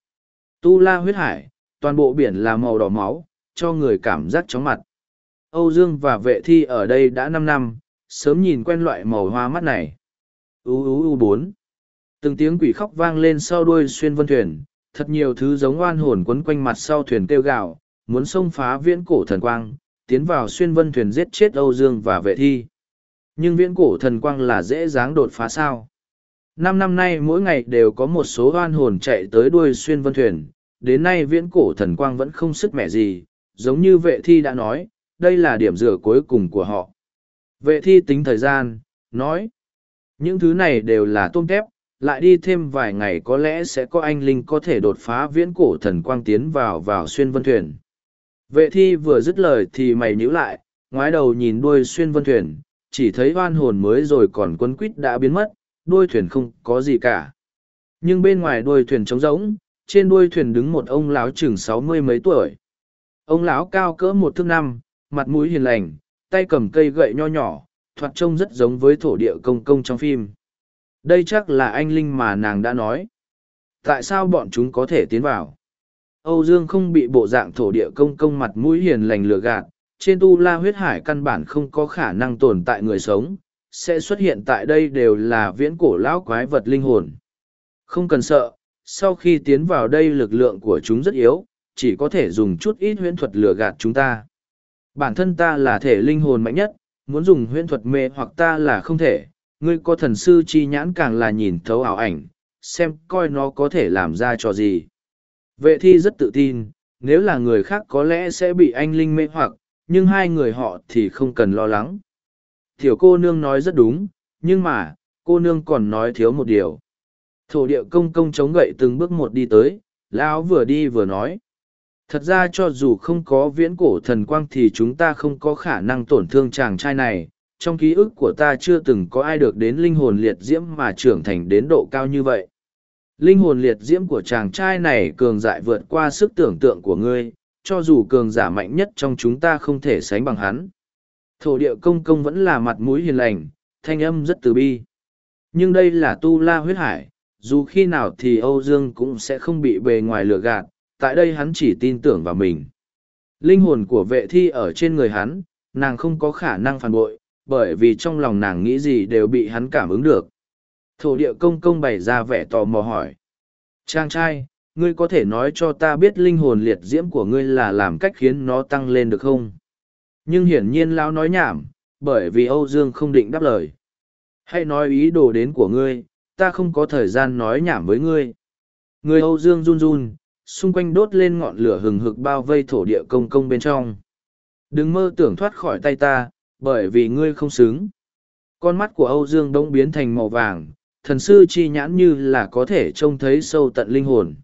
tu la huyết hải, toàn bộ biển là màu đỏ máu, cho người cảm giác chóng mặt. Âu Dương và vệ thi ở đây đã năm năm, sớm nhìn quen loại màu hoa mắt này. U U U bốn. Từng tiếng quỷ khóc vang lên sau đuôi xuyên vân thuyền, thật nhiều thứ giống oan hồn quấn quanh mặt sau thuyền kêu gạo, muốn xông phá viễn cổ thần quang, tiến vào xuyên vân thuyền giết chết Âu Dương và vệ thi. Nhưng viễn cổ thần quang là dễ dáng đột phá sao. Năm năm nay mỗi ngày đều có một số oan hồn chạy tới đuôi xuyên vân thuyền, đến nay viễn cổ thần quang vẫn không sức mẻ gì, giống như vệ thi đã nói, đây là điểm dựa cuối cùng của họ. Vệ thi tính thời gian, nói, những thứ này đều là tôm tép, lại đi thêm vài ngày có lẽ sẽ có anh linh có thể đột phá viễn cổ thần quang tiến vào vào xuyên vân thuyền. Vệ thi vừa dứt lời thì mày nhíu lại, ngoái đầu nhìn đuôi xuyên vân thuyền, chỉ thấy oan hồn mới rồi còn quân quýt đã biến mất, đuôi thuyền không có gì cả. Nhưng bên ngoài đuôi thuyền trống rỗng, trên đuôi thuyền đứng một ông lão chừng sáu mươi mấy tuổi. Ông lão cao cỡ một thước năm, mặt mũi hiền lành, tay cầm cây gậy nho nhỏ, thoạt trông rất giống với thổ địa công công trong phim. Đây chắc là anh Linh mà nàng đã nói. Tại sao bọn chúng có thể tiến vào? Âu Dương không bị bộ dạng thổ địa công công mặt mũi hiền lành lừa gạt, trên tu la huyết hải căn bản không có khả năng tồn tại người sống, sẽ xuất hiện tại đây đều là viễn cổ lão quái vật linh hồn. Không cần sợ, sau khi tiến vào đây lực lượng của chúng rất yếu, chỉ có thể dùng chút ít huyễn thuật lừa gạt chúng ta. Bản thân ta là thể linh hồn mạnh nhất, muốn dùng huyễn thuật mê hoặc ta là không thể, ngươi có thần sư chi nhãn càng là nhìn thấu ảo ảnh, xem coi nó có thể làm ra trò gì. Vệ thi rất tự tin, nếu là người khác có lẽ sẽ bị anh linh mê hoặc, nhưng hai người họ thì không cần lo lắng. Tiểu cô nương nói rất đúng, nhưng mà, cô nương còn nói thiếu một điều. Thổ địa công công chống gậy từng bước một đi tới, lão vừa đi vừa nói thật ra cho dù không có viễn cổ thần quang thì chúng ta không có khả năng tổn thương chàng trai này. Trong ký ức của ta chưa từng có ai được đến linh hồn liệt diễm mà trưởng thành đến độ cao như vậy. Linh hồn liệt diễm của chàng trai này cường dại vượt qua sức tưởng tượng của ngươi, cho dù cường giả mạnh nhất trong chúng ta không thể sánh bằng hắn. Thổ địa công công vẫn là mặt mũi hiền lành, thanh âm rất từ bi. Nhưng đây là tu la huyết hải, dù khi nào thì âu dương cũng sẽ không bị bề ngoài lừa gạt tại đây hắn chỉ tin tưởng vào mình. Linh hồn của vệ thi ở trên người hắn, nàng không có khả năng phản bội, bởi vì trong lòng nàng nghĩ gì đều bị hắn cảm ứng được. Thổ địa công công bày ra vẻ tò mò hỏi. Trang trai, ngươi có thể nói cho ta biết linh hồn liệt diễm của ngươi là làm cách khiến nó tăng lên được không? Nhưng hiển nhiên lão nói nhảm, bởi vì Âu Dương không định đáp lời. Hãy nói ý đồ đến của ngươi, ta không có thời gian nói nhảm với ngươi. Người Âu Dương run run, xung quanh đốt lên ngọn lửa hừng hực bao vây thổ địa công công bên trong. Đừng mơ tưởng thoát khỏi tay ta, bởi vì ngươi không xứng. Con mắt của Âu Dương đông biến thành màu vàng, thần sư chi nhãn như là có thể trông thấy sâu tận linh hồn.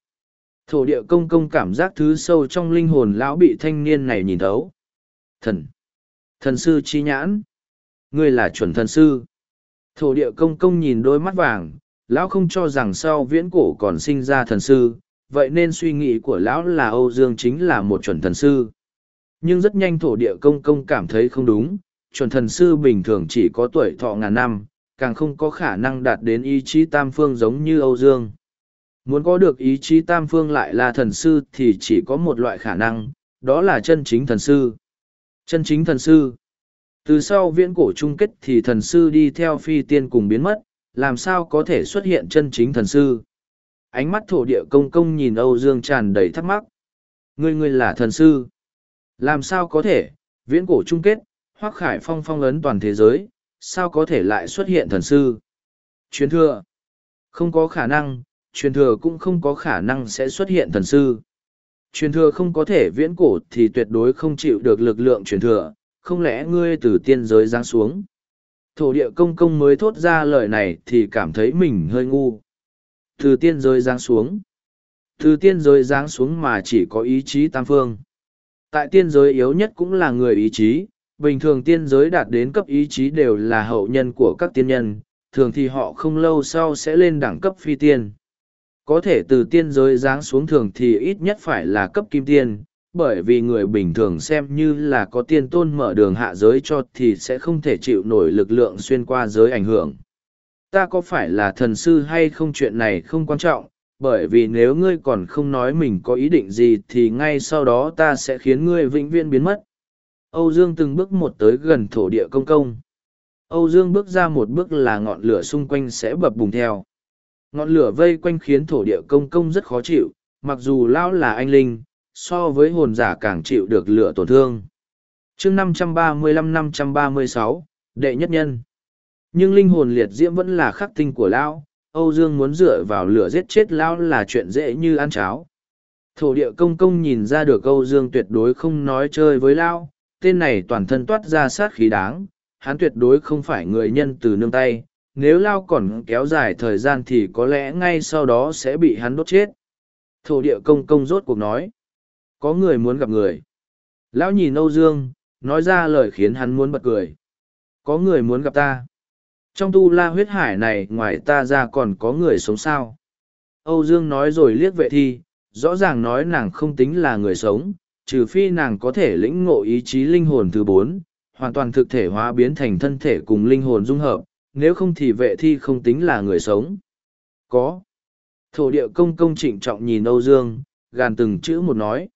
Thổ địa công công cảm giác thứ sâu trong linh hồn lão bị thanh niên này nhìn thấu. Thần! Thần sư chi nhãn! Ngươi là chuẩn thần sư. Thổ địa công công nhìn đôi mắt vàng, lão không cho rằng sau viễn cổ còn sinh ra thần sư, vậy nên suy nghĩ của lão là Âu Dương chính là một chuẩn thần sư. Nhưng rất nhanh thổ địa công công cảm thấy không đúng, chuẩn thần sư bình thường chỉ có tuổi thọ ngàn năm, càng không có khả năng đạt đến ý chí tam phương giống như Âu Dương. Muốn có được ý chí tam phương lại là thần sư thì chỉ có một loại khả năng, đó là chân chính thần sư. Chân chính thần sư. Từ sau viễn cổ chung kết thì thần sư đi theo phi tiên cùng biến mất, làm sao có thể xuất hiện chân chính thần sư. Ánh mắt thổ địa công công nhìn Âu Dương tràn đầy thắc mắc. Ngươi ngươi là thần sư. Làm sao có thể, viễn cổ chung kết, hoác khải phong phong ấn toàn thế giới, sao có thể lại xuất hiện thần sư? Truyền thừa. Không có khả năng, truyền thừa cũng không có khả năng sẽ xuất hiện thần sư. Truyền thừa không có thể viễn cổ thì tuyệt đối không chịu được lực lượng truyền thừa, không lẽ ngươi từ tiên giới giáng xuống? Thổ địa công công mới thốt ra lời này thì cảm thấy mình hơi ngu. Từ tiên giới giáng xuống. Từ tiên giới giáng xuống mà chỉ có ý chí tam phương. Tại tiên giới yếu nhất cũng là người ý chí, bình thường tiên giới đạt đến cấp ý chí đều là hậu nhân của các tiên nhân, thường thì họ không lâu sau sẽ lên đẳng cấp phi tiên. Có thể từ tiên giới giáng xuống thường thì ít nhất phải là cấp kim tiên, bởi vì người bình thường xem như là có tiên tôn mở đường hạ giới cho thì sẽ không thể chịu nổi lực lượng xuyên qua giới ảnh hưởng. Ta có phải là thần sư hay không chuyện này không quan trọng, bởi vì nếu ngươi còn không nói mình có ý định gì thì ngay sau đó ta sẽ khiến ngươi vĩnh viễn biến mất. Âu Dương từng bước một tới gần thổ địa công công. Âu Dương bước ra một bước là ngọn lửa xung quanh sẽ bập bùng theo. Ngọn lửa vây quanh khiến thổ địa công công rất khó chịu, mặc dù lão là anh linh, so với hồn giả càng chịu được lửa tổn thương. chương 535-536, đệ nhất nhân. Nhưng linh hồn liệt diễm vẫn là khắc tinh của lão, Âu Dương muốn dựa vào lửa giết chết lão là chuyện dễ như ăn cháo. Thổ địa công công nhìn ra được Âu Dương tuyệt đối không nói chơi với lão, tên này toàn thân toát ra sát khí đáng, hắn tuyệt đối không phải người nhân từ nương tay, nếu lao còn kéo dài thời gian thì có lẽ ngay sau đó sẽ bị hắn đốt chết. Thổ địa công công rốt cuộc nói, có người muốn gặp người. Lão nhìn Âu Dương, nói ra lời khiến hắn muốn bật cười. Có người muốn gặp ta. Trong tu la huyết hải này ngoài ta ra còn có người sống sao. Âu Dương nói rồi liếc vệ thi, rõ ràng nói nàng không tính là người sống, trừ phi nàng có thể lĩnh ngộ ý chí linh hồn thứ bốn, hoàn toàn thực thể hóa biến thành thân thể cùng linh hồn dung hợp, nếu không thì vệ thi không tính là người sống. Có. Thổ địa công công trịnh trọng nhìn Âu Dương, gàn từng chữ một nói.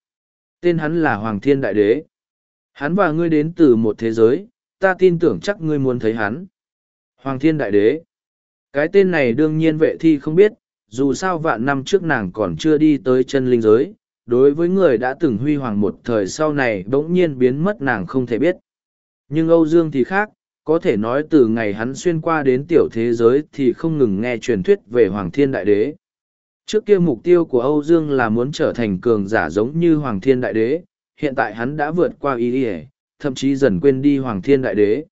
Tên hắn là Hoàng Thiên Đại Đế. Hắn và ngươi đến từ một thế giới, ta tin tưởng chắc ngươi muốn thấy hắn. Hoàng Thiên Đại Đế. Cái tên này đương nhiên vệ thi không biết, dù sao vạn năm trước nàng còn chưa đi tới chân linh giới, đối với người đã từng huy hoàng một thời sau này bỗng nhiên biến mất nàng không thể biết. Nhưng Âu Dương thì khác, có thể nói từ ngày hắn xuyên qua đến tiểu thế giới thì không ngừng nghe truyền thuyết về Hoàng Thiên Đại Đế. Trước kia mục tiêu của Âu Dương là muốn trở thành cường giả giống như Hoàng Thiên Đại Đế, hiện tại hắn đã vượt qua ý ý, thậm chí dần quên đi Hoàng Thiên Đại Đế.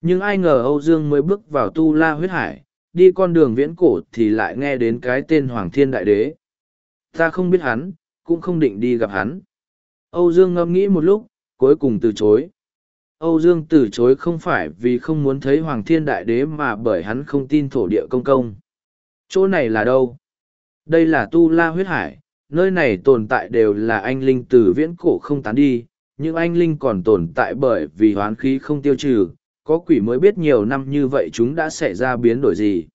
Nhưng ai ngờ Âu Dương mới bước vào tu la huyết hải, đi con đường viễn cổ thì lại nghe đến cái tên Hoàng Thiên Đại Đế. Ta không biết hắn, cũng không định đi gặp hắn. Âu Dương ngâm nghĩ một lúc, cuối cùng từ chối. Âu Dương từ chối không phải vì không muốn thấy Hoàng Thiên Đại Đế mà bởi hắn không tin thổ địa công công. Chỗ này là đâu? Đây là Tu La huyết hải, nơi này tồn tại đều là anh linh từ viễn cổ không tán đi, nhưng anh linh còn tồn tại bởi vì hoán khí không tiêu trừ, có quỷ mới biết nhiều năm như vậy chúng đã xảy ra biến đổi gì.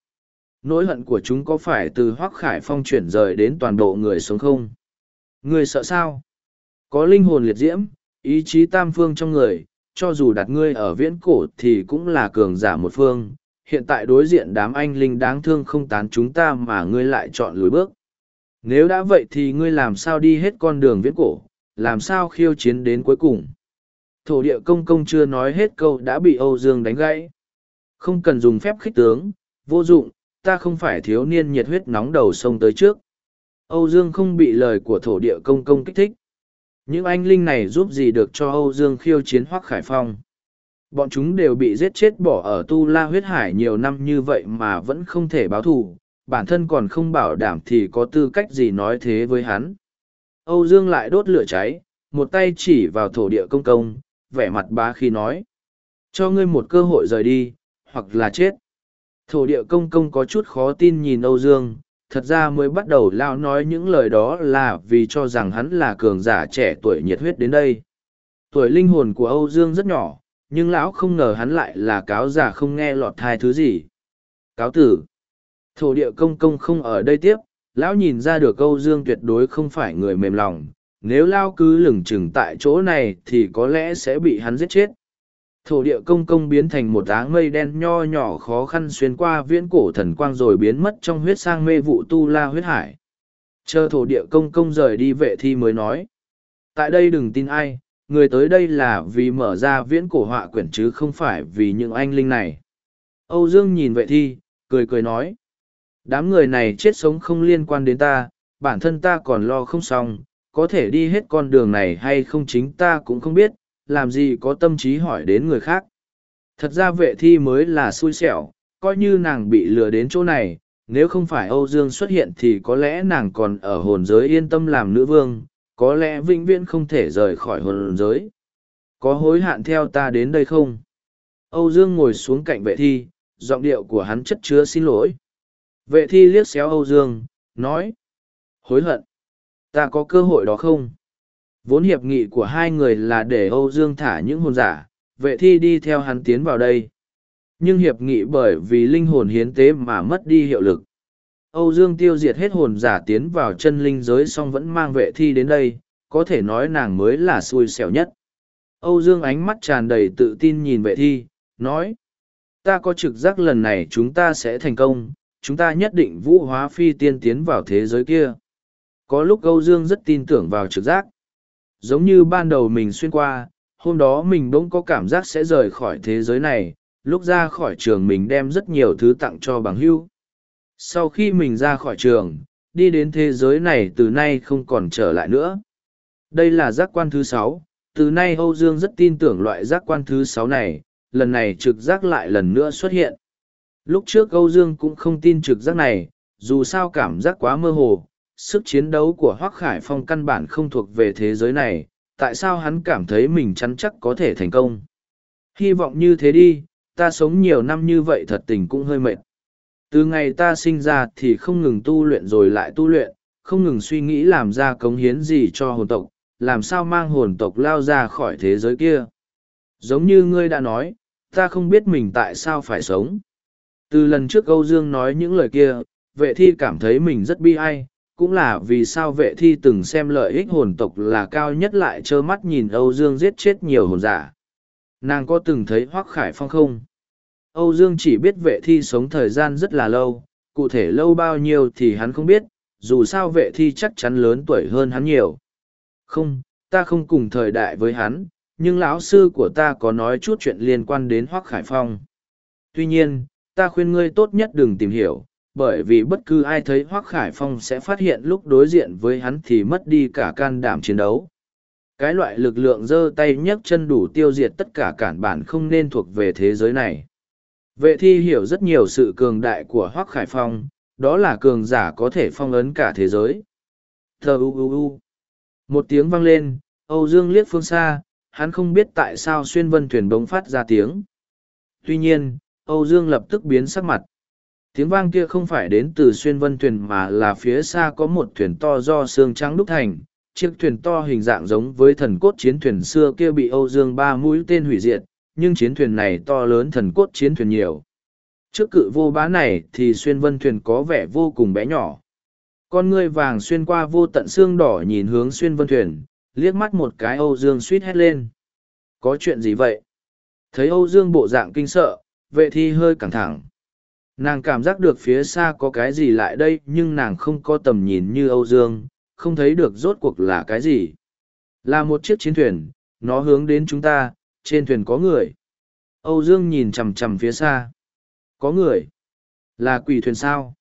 Nỗi hận của chúng có phải từ Hoác Khải Phong chuyển rời đến toàn bộ người sống không? Người sợ sao? Có linh hồn liệt diễm, ý chí tam phương trong người, cho dù đặt ngươi ở viễn cổ thì cũng là cường giả một phương. Hiện tại đối diện đám anh linh đáng thương không tán chúng ta mà ngươi lại chọn lùi bước. Nếu đã vậy thì ngươi làm sao đi hết con đường viễn cổ, làm sao khiêu chiến đến cuối cùng. Thổ địa công công chưa nói hết câu đã bị Âu Dương đánh gãy. Không cần dùng phép khích tướng, vô dụng, ta không phải thiếu niên nhiệt huyết nóng đầu sông tới trước. Âu Dương không bị lời của thổ địa công công kích thích. Những anh linh này giúp gì được cho Âu Dương khiêu chiến Hoắc Khải Phong. Bọn chúng đều bị giết chết bỏ ở Tu La huyết hải nhiều năm như vậy mà vẫn không thể báo thù, bản thân còn không bảo đảm thì có tư cách gì nói thế với hắn. Âu Dương lại đốt lửa cháy, một tay chỉ vào thổ địa công công, vẻ mặt bá khi nói. Cho ngươi một cơ hội rời đi, hoặc là chết. Thổ địa công công có chút khó tin nhìn Âu Dương, thật ra mới bắt đầu lao nói những lời đó là vì cho rằng hắn là cường giả trẻ tuổi nhiệt huyết đến đây. Tuổi linh hồn của Âu Dương rất nhỏ, nhưng lão không ngờ hắn lại là cáo giả không nghe lọt thai thứ gì. Cáo tử. Thổ địa công công không ở đây tiếp, lão nhìn ra được Âu Dương tuyệt đối không phải người mềm lòng, nếu lao cứ lửng chừng tại chỗ này thì có lẽ sẽ bị hắn giết chết. Thổ địa công công biến thành một áng mây đen nho nhỏ khó khăn xuyên qua viễn cổ thần quang rồi biến mất trong huyết sang mê vụ tu la huyết hải. Chờ thổ địa công công rời đi vệ thi mới nói. Tại đây đừng tin ai, người tới đây là vì mở ra viễn cổ họa quyển chứ không phải vì những anh linh này. Âu Dương nhìn vệ thi, cười cười nói. Đám người này chết sống không liên quan đến ta, bản thân ta còn lo không xong, có thể đi hết con đường này hay không chính ta cũng không biết, làm gì có tâm trí hỏi đến người khác. Thật ra vệ thi mới là xui xẻo, coi như nàng bị lừa đến chỗ này, nếu không phải Âu Dương xuất hiện thì có lẽ nàng còn ở hồn giới yên tâm làm nữ vương, có lẽ vĩnh viễn không thể rời khỏi hồn giới. Có hối hạn theo ta đến đây không? Âu Dương ngồi xuống cạnh vệ thi, giọng điệu của hắn chất chứa xin lỗi. Vệ thi liếc xéo Âu Dương, nói. Hối hận. Ta có cơ hội đó không? Vốn hiệp nghị của hai người là để Âu Dương thả những hồn giả, vệ thi đi theo hắn tiến vào đây. Nhưng hiệp nghị bởi vì linh hồn hiến tế mà mất đi hiệu lực. Âu Dương tiêu diệt hết hồn giả tiến vào chân linh giới song vẫn mang vệ thi đến đây, có thể nói nàng mới là xui xẻo nhất. Âu Dương ánh mắt tràn đầy tự tin nhìn vệ thi, nói. Ta có trực giác lần này chúng ta sẽ thành công, chúng ta nhất định vũ hóa phi tiên tiến vào thế giới kia. Có lúc Âu Dương rất tin tưởng vào trực giác. Giống như ban đầu mình xuyên qua, hôm đó mình bỗng có cảm giác sẽ rời khỏi thế giới này, lúc ra khỏi trường mình đem rất nhiều thứ tặng cho bằng hưu. Sau khi mình ra khỏi trường, đi đến thế giới này từ nay không còn trở lại nữa. Đây là giác quan thứ sáu. từ nay Âu Dương rất tin tưởng loại giác quan thứ sáu này, lần này trực giác lại lần nữa xuất hiện. Lúc trước Âu Dương cũng không tin trực giác này, dù sao cảm giác quá mơ hồ, sức chiến đấu của Hoác Khải Phong căn bản không thuộc về thế giới này, tại sao hắn cảm thấy mình chắn chắc có thể thành công. Hy vọng như thế đi, ta sống nhiều năm như vậy thật tình cũng hơi mệt. Từ ngày ta sinh ra thì không ngừng tu luyện rồi lại tu luyện, không ngừng suy nghĩ làm ra cống hiến gì cho hồn tộc, làm sao mang hồn tộc lao ra khỏi thế giới kia. Giống như ngươi đã nói, ta không biết mình tại sao phải sống. Từ lần trước Âu Dương nói những lời kia, vệ thi cảm thấy mình rất bi ai, cũng là vì sao vệ thi từng xem lợi ích hồn tộc là cao nhất lại trơ mắt nhìn Âu Dương giết chết nhiều hồn giả. Nàng có từng thấy Hoác Khải Phong không? Âu Dương chỉ biết vệ thi sống thời gian rất là lâu, cụ thể lâu bao nhiêu thì hắn không biết, dù sao vệ thi chắc chắn lớn tuổi hơn hắn nhiều. Không, ta không cùng thời đại với hắn, nhưng lão sư của ta có nói chút chuyện liên quan đến Hoác Khải Phong. Tuy nhiên, ta khuyên ngươi tốt nhất đừng tìm hiểu, bởi vì bất cứ ai thấy Hoác Khải Phong sẽ phát hiện lúc đối diện với hắn thì mất đi cả can đảm chiến đấu. Cái loại lực lượng giơ tay nhấc chân đủ tiêu diệt tất cả cản bản không nên thuộc về thế giới này. Vệ thi hiểu rất nhiều sự cường đại của Hoác Khải Phong, đó là cường giả có thể phong ấn cả thế giới. Thờ u u u. Một tiếng vang lên, Âu Dương liếc phương xa, hắn không biết tại sao xuyên vân thuyền bỗng phát ra tiếng. Tuy nhiên, Âu Dương lập tức biến sắc mặt. Tiếng vang kia không phải đến từ xuyên vân thuyền mà là phía xa có một thuyền to do xương trắng đúc thành. Chiếc thuyền to hình dạng giống với thần cốt chiến thuyền xưa kia bị Âu Dương ba mũi tên hủy diệt, nhưng chiến thuyền này to lớn thần cốt chiến thuyền nhiều. Trước cự vô bá này thì xuyên vân thuyền có vẻ vô cùng bé nhỏ. Con ngươi vàng xuyên qua vô tận xương đỏ nhìn hướng xuyên vân thuyền, liếc mắt một cái Âu Dương suýt hét lên. Có chuyện gì vậy? Thấy Âu Dương bộ dạng kinh sợ, vệ thi hơi căng thẳng nàng cảm giác được phía xa có cái gì lại đây, nhưng nàng không có tầm nhìn như âu dương, không thấy được rốt cuộc là cái gì là một chiếc chiến thuyền, nó hướng đến chúng ta, trên thuyền có người âu dương nhìn chằm chằm phía xa có người là quỷ thuyền sao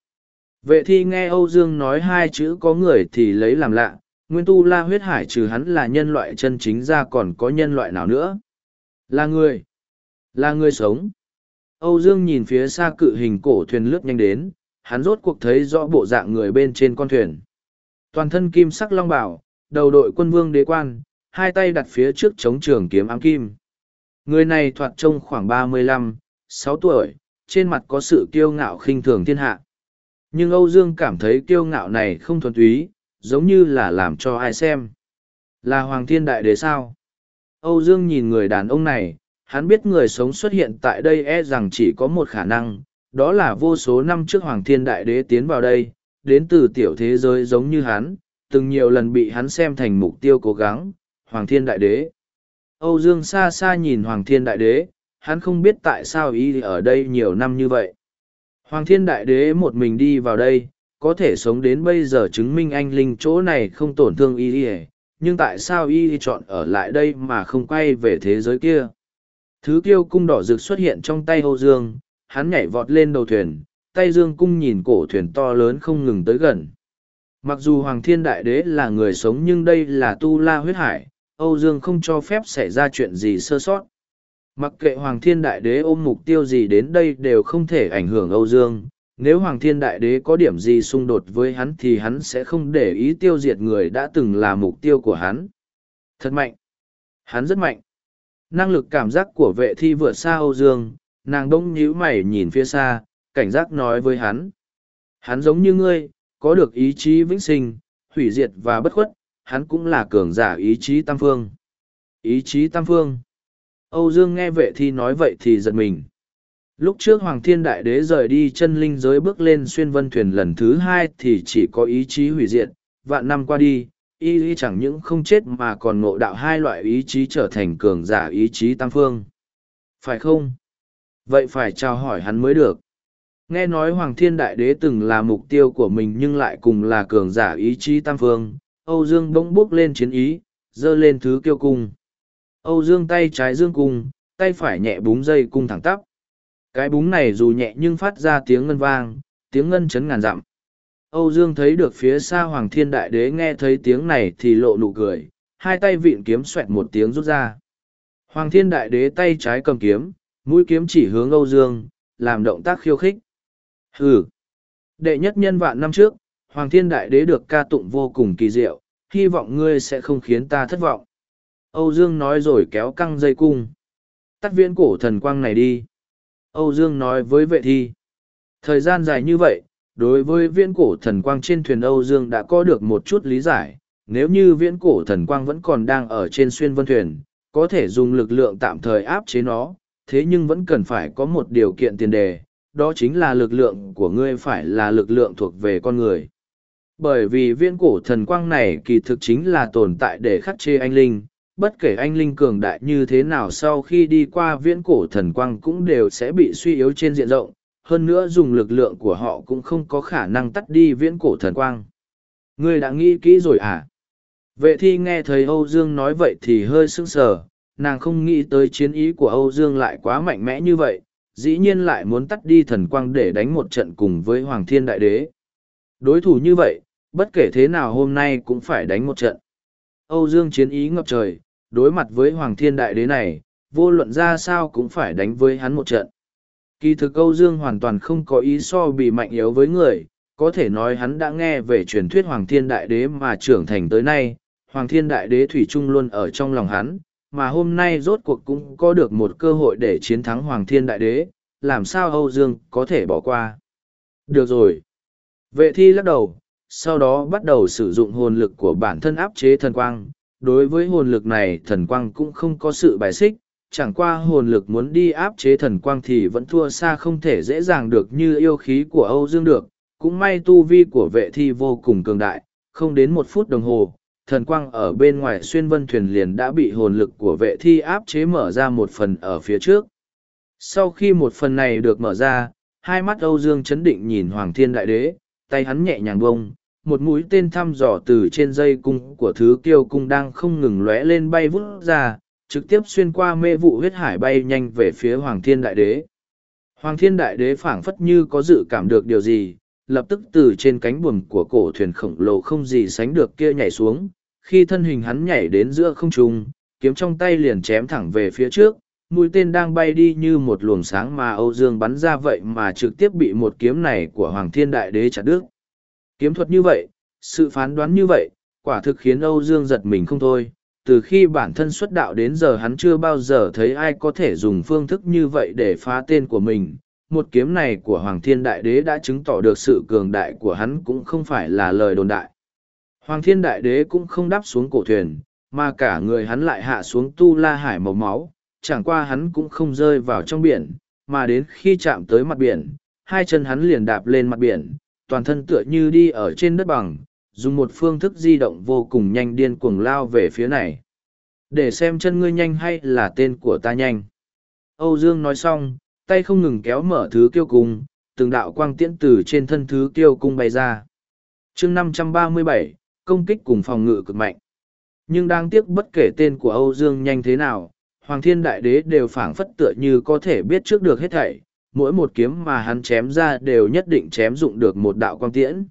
vệ thi nghe âu dương nói hai chữ có người thì lấy làm lạ, Nguyên tu la huyết hải trừ hắn là nhân loại chân chính ra còn có nhân loại nào nữa? Là người. Là người sống. Âu Dương nhìn phía xa cự hình cổ thuyền lướt nhanh đến, hắn rốt cuộc thấy rõ bộ dạng người bên trên con thuyền. Toàn thân kim sắc long bảo, đầu đội quân vương đế quan, hai tay đặt phía trước chống trường kiếm ám kim. Người này thoạt trông khoảng ba mươi lăm, sáu tuổi, trên mặt có sự kiêu ngạo khinh thường thiên hạ. Nhưng Âu Dương cảm thấy kiêu ngạo này không thuần túy, giống như là làm cho ai xem. Là Hoàng Thiên Đại Đế sao? Âu Dương nhìn người đàn ông này, hắn biết người sống xuất hiện tại đây e rằng chỉ có một khả năng, đó là vô số năm trước Hoàng Thiên Đại Đế tiến vào đây, đến từ tiểu thế giới giống như hắn, từng nhiều lần bị hắn xem thành mục tiêu cố gắng, Hoàng Thiên Đại Đế. Âu Dương xa xa nhìn Hoàng Thiên Đại Đế, hắn không biết tại sao y ở đây nhiều năm như vậy. Hoàng Thiên Đại Đế một mình đi vào đây, có thể sống đến bây giờ chứng minh anh linh chỗ này không tổn thương y nhưng tại sao y chọn ở lại đây mà không quay về thế giới kia? Thứ kiêu cung đỏ rực xuất hiện trong tay Âu Dương, hắn nhảy vọt lên đầu thuyền, tay Dương cung nhìn cổ thuyền to lớn không ngừng tới gần. Mặc dù Hoàng Thiên Đại Đế là người sống nhưng đây là tu la huyết hải, Âu Dương không cho phép xảy ra chuyện gì sơ sót. Mặc kệ Hoàng Thiên Đại Đế ôm mục tiêu gì đến đây đều không thể ảnh hưởng Âu Dương. Nếu Hoàng Thiên Đại Đế có điểm gì xung đột với hắn thì hắn sẽ không để ý tiêu diệt người đã từng là mục tiêu của hắn. Thật mạnh. Hắn rất mạnh. Năng lực cảm giác của vệ thi vượt xa Âu Dương, nàng đông nhíu mày nhìn phía xa, cảnh giác nói với hắn. Hắn giống như ngươi, có được ý chí vĩnh sinh, hủy diệt và bất khuất, hắn cũng là cường giả ý chí tam phương. Ý chí tam phương. Âu Dương nghe vệ thi nói vậy thì giật mình. Lúc trước Hoàng Thiên Đại Đế rời đi chân linh giới bước lên xuyên vân thuyền lần thứ hai thì chỉ có ý chí hủy diệt, vạn năm qua đi, y y chẳng những không chết mà còn ngộ đạo hai loại ý chí trở thành cường giả ý chí tam phương. Phải không? Vậy phải chào hỏi hắn mới được. Nghe nói Hoàng Thiên Đại Đế từng là mục tiêu của mình nhưng lại cùng là cường giả ý chí tam phương, Âu Dương bỗng bước lên chiến ý, dơ lên thứ kiêu cung. Âu Dương tay trái dương cung, tay phải nhẹ búng dây cung thẳng tắp. Cái búng này dù nhẹ nhưng phát ra tiếng ngân vang, tiếng ngân chấn ngàn dặm. Âu Dương thấy được phía xa Hoàng Thiên Đại Đế nghe thấy tiếng này thì lộ nụ cười, hai tay vịn kiếm xoẹt một tiếng rút ra. Hoàng Thiên Đại Đế tay trái cầm kiếm, mũi kiếm chỉ hướng Âu Dương, làm động tác khiêu khích. Hừ! Đệ nhất nhân vạn năm trước, Hoàng Thiên Đại Đế được ca tụng vô cùng kỳ diệu, hy vọng ngươi sẽ không khiến ta thất vọng. Âu Dương nói rồi kéo căng dây cung. Tắt viễn cổ thần quang này đi. Âu Dương nói với vệ thi. Thời gian dài như vậy, đối với viễn cổ thần quang trên thuyền Âu Dương đã có được một chút lý giải. Nếu như viễn cổ thần quang vẫn còn đang ở trên xuyên vân thuyền, có thể dùng lực lượng tạm thời áp chế nó, thế nhưng vẫn cần phải có một điều kiện tiền đề, đó chính là lực lượng của ngươi phải là lực lượng thuộc về con người. Bởi vì viễn cổ thần quang này kỳ thực chính là tồn tại để khắc chế anh linh, bất kể anh linh cường đại như thế nào sau khi đi qua viễn cổ thần quang cũng đều sẽ bị suy yếu trên diện rộng, hơn nữa dùng lực lượng của họ cũng không có khả năng tắt đi viễn cổ thần quang. Ngươi đã nghĩ kỹ rồi à? Vệ thi nghe thấy Âu Dương nói vậy thì hơi sững sờ, nàng không nghĩ tới chiến ý của Âu Dương lại quá mạnh mẽ như vậy, dĩ nhiên lại muốn tắt đi thần quang để đánh một trận cùng với Hoàng Thiên Đại Đế. Đối thủ như vậy, bất kể thế nào hôm nay cũng phải đánh một trận. Âu Dương chiến ý ngập trời, đối mặt với Hoàng Thiên Đại Đế này, vô luận ra sao cũng phải đánh với hắn một trận. Kỳ thực Âu Dương hoàn toàn không có ý so bị mạnh yếu với người, có thể nói hắn đã nghe về truyền thuyết Hoàng Thiên Đại Đế mà trưởng thành tới nay, Hoàng Thiên Đại Đế Thủy Trung luôn ở trong lòng hắn, mà hôm nay rốt cuộc cũng có được một cơ hội để chiến thắng Hoàng Thiên Đại Đế, làm sao Âu Dương có thể bỏ qua. Được rồi. Vệ thi lắc đầu, sau đó bắt đầu sử dụng hồn lực của bản thân áp chế thần quang, đối với hồn lực này thần quang cũng không có sự bài xích, chẳng qua hồn lực muốn đi áp chế thần quang thì vẫn thua xa không thể dễ dàng được như yêu khí của Âu Dương được, cũng may tu vi của vệ thi vô cùng cường đại, không đến một phút đồng hồ, thần quang ở bên ngoài xuyên vân thuyền liền đã bị hồn lực của vệ thi áp chế mở ra một phần ở phía trước. Sau khi một phần này được mở ra, hai mắt Âu Dương chấn định nhìn Hoàng Thiên Đại Đế, tay hắn nhẹ nhàng bông, một mũi tên thăm dò từ trên dây cung của thứ kiêu cung đang không ngừng lóe lên bay vút ra trực tiếp xuyên qua mê vụ huyết hải bay nhanh về phía hoàng thiên đại đế hoàng thiên đại đế phảng phất như có dự cảm được điều gì lập tức từ trên cánh buồm của cổ thuyền khổng lồ không gì sánh được kia nhảy xuống khi thân hình hắn nhảy đến giữa không trung, kiếm trong tay liền chém thẳng về phía trước, mũi tên đang bay đi như một luồng sáng mà Âu Dương bắn ra vậy mà trực tiếp bị một kiếm này của Hoàng Thiên Đại Đế chặt đứt. Kiếm thuật như vậy, sự phán đoán như vậy, quả thực khiến Âu Dương giật mình không thôi. Từ khi bản thân xuất đạo đến giờ hắn chưa bao giờ thấy ai có thể dùng phương thức như vậy để phá tên của mình. Một kiếm này của Hoàng Thiên Đại Đế đã chứng tỏ được sự cường đại của hắn cũng không phải là lời đồn đại. Hoàng Thiên Đại Đế cũng không đáp xuống cổ thuyền, mà cả người hắn lại hạ xuống tu la hải màu máu, chẳng qua hắn cũng không rơi vào trong biển, mà đến khi chạm tới mặt biển, hai chân hắn liền đạp lên mặt biển, toàn thân tựa như đi ở trên đất bằng, dùng một phương thức di động vô cùng nhanh điên cuồng lao về phía này. Để xem chân ngươi nhanh hay là tên của ta nhanh. Âu Dương nói xong, tay không ngừng kéo mở thứ kiêu cung, từng đạo quang tiễn từ trên thân thứ kiêu cung bay ra. chương 537, công kích cùng phòng ngự cực mạnh. Nhưng đáng tiếc bất kể tên của Âu Dương nhanh thế nào, Hoàng Thiên Đại Đế đều phảng phất tựa như có thể biết trước được hết thảy, mỗi một kiếm mà hắn chém ra đều nhất định chém dụng được một đạo quang tiễn.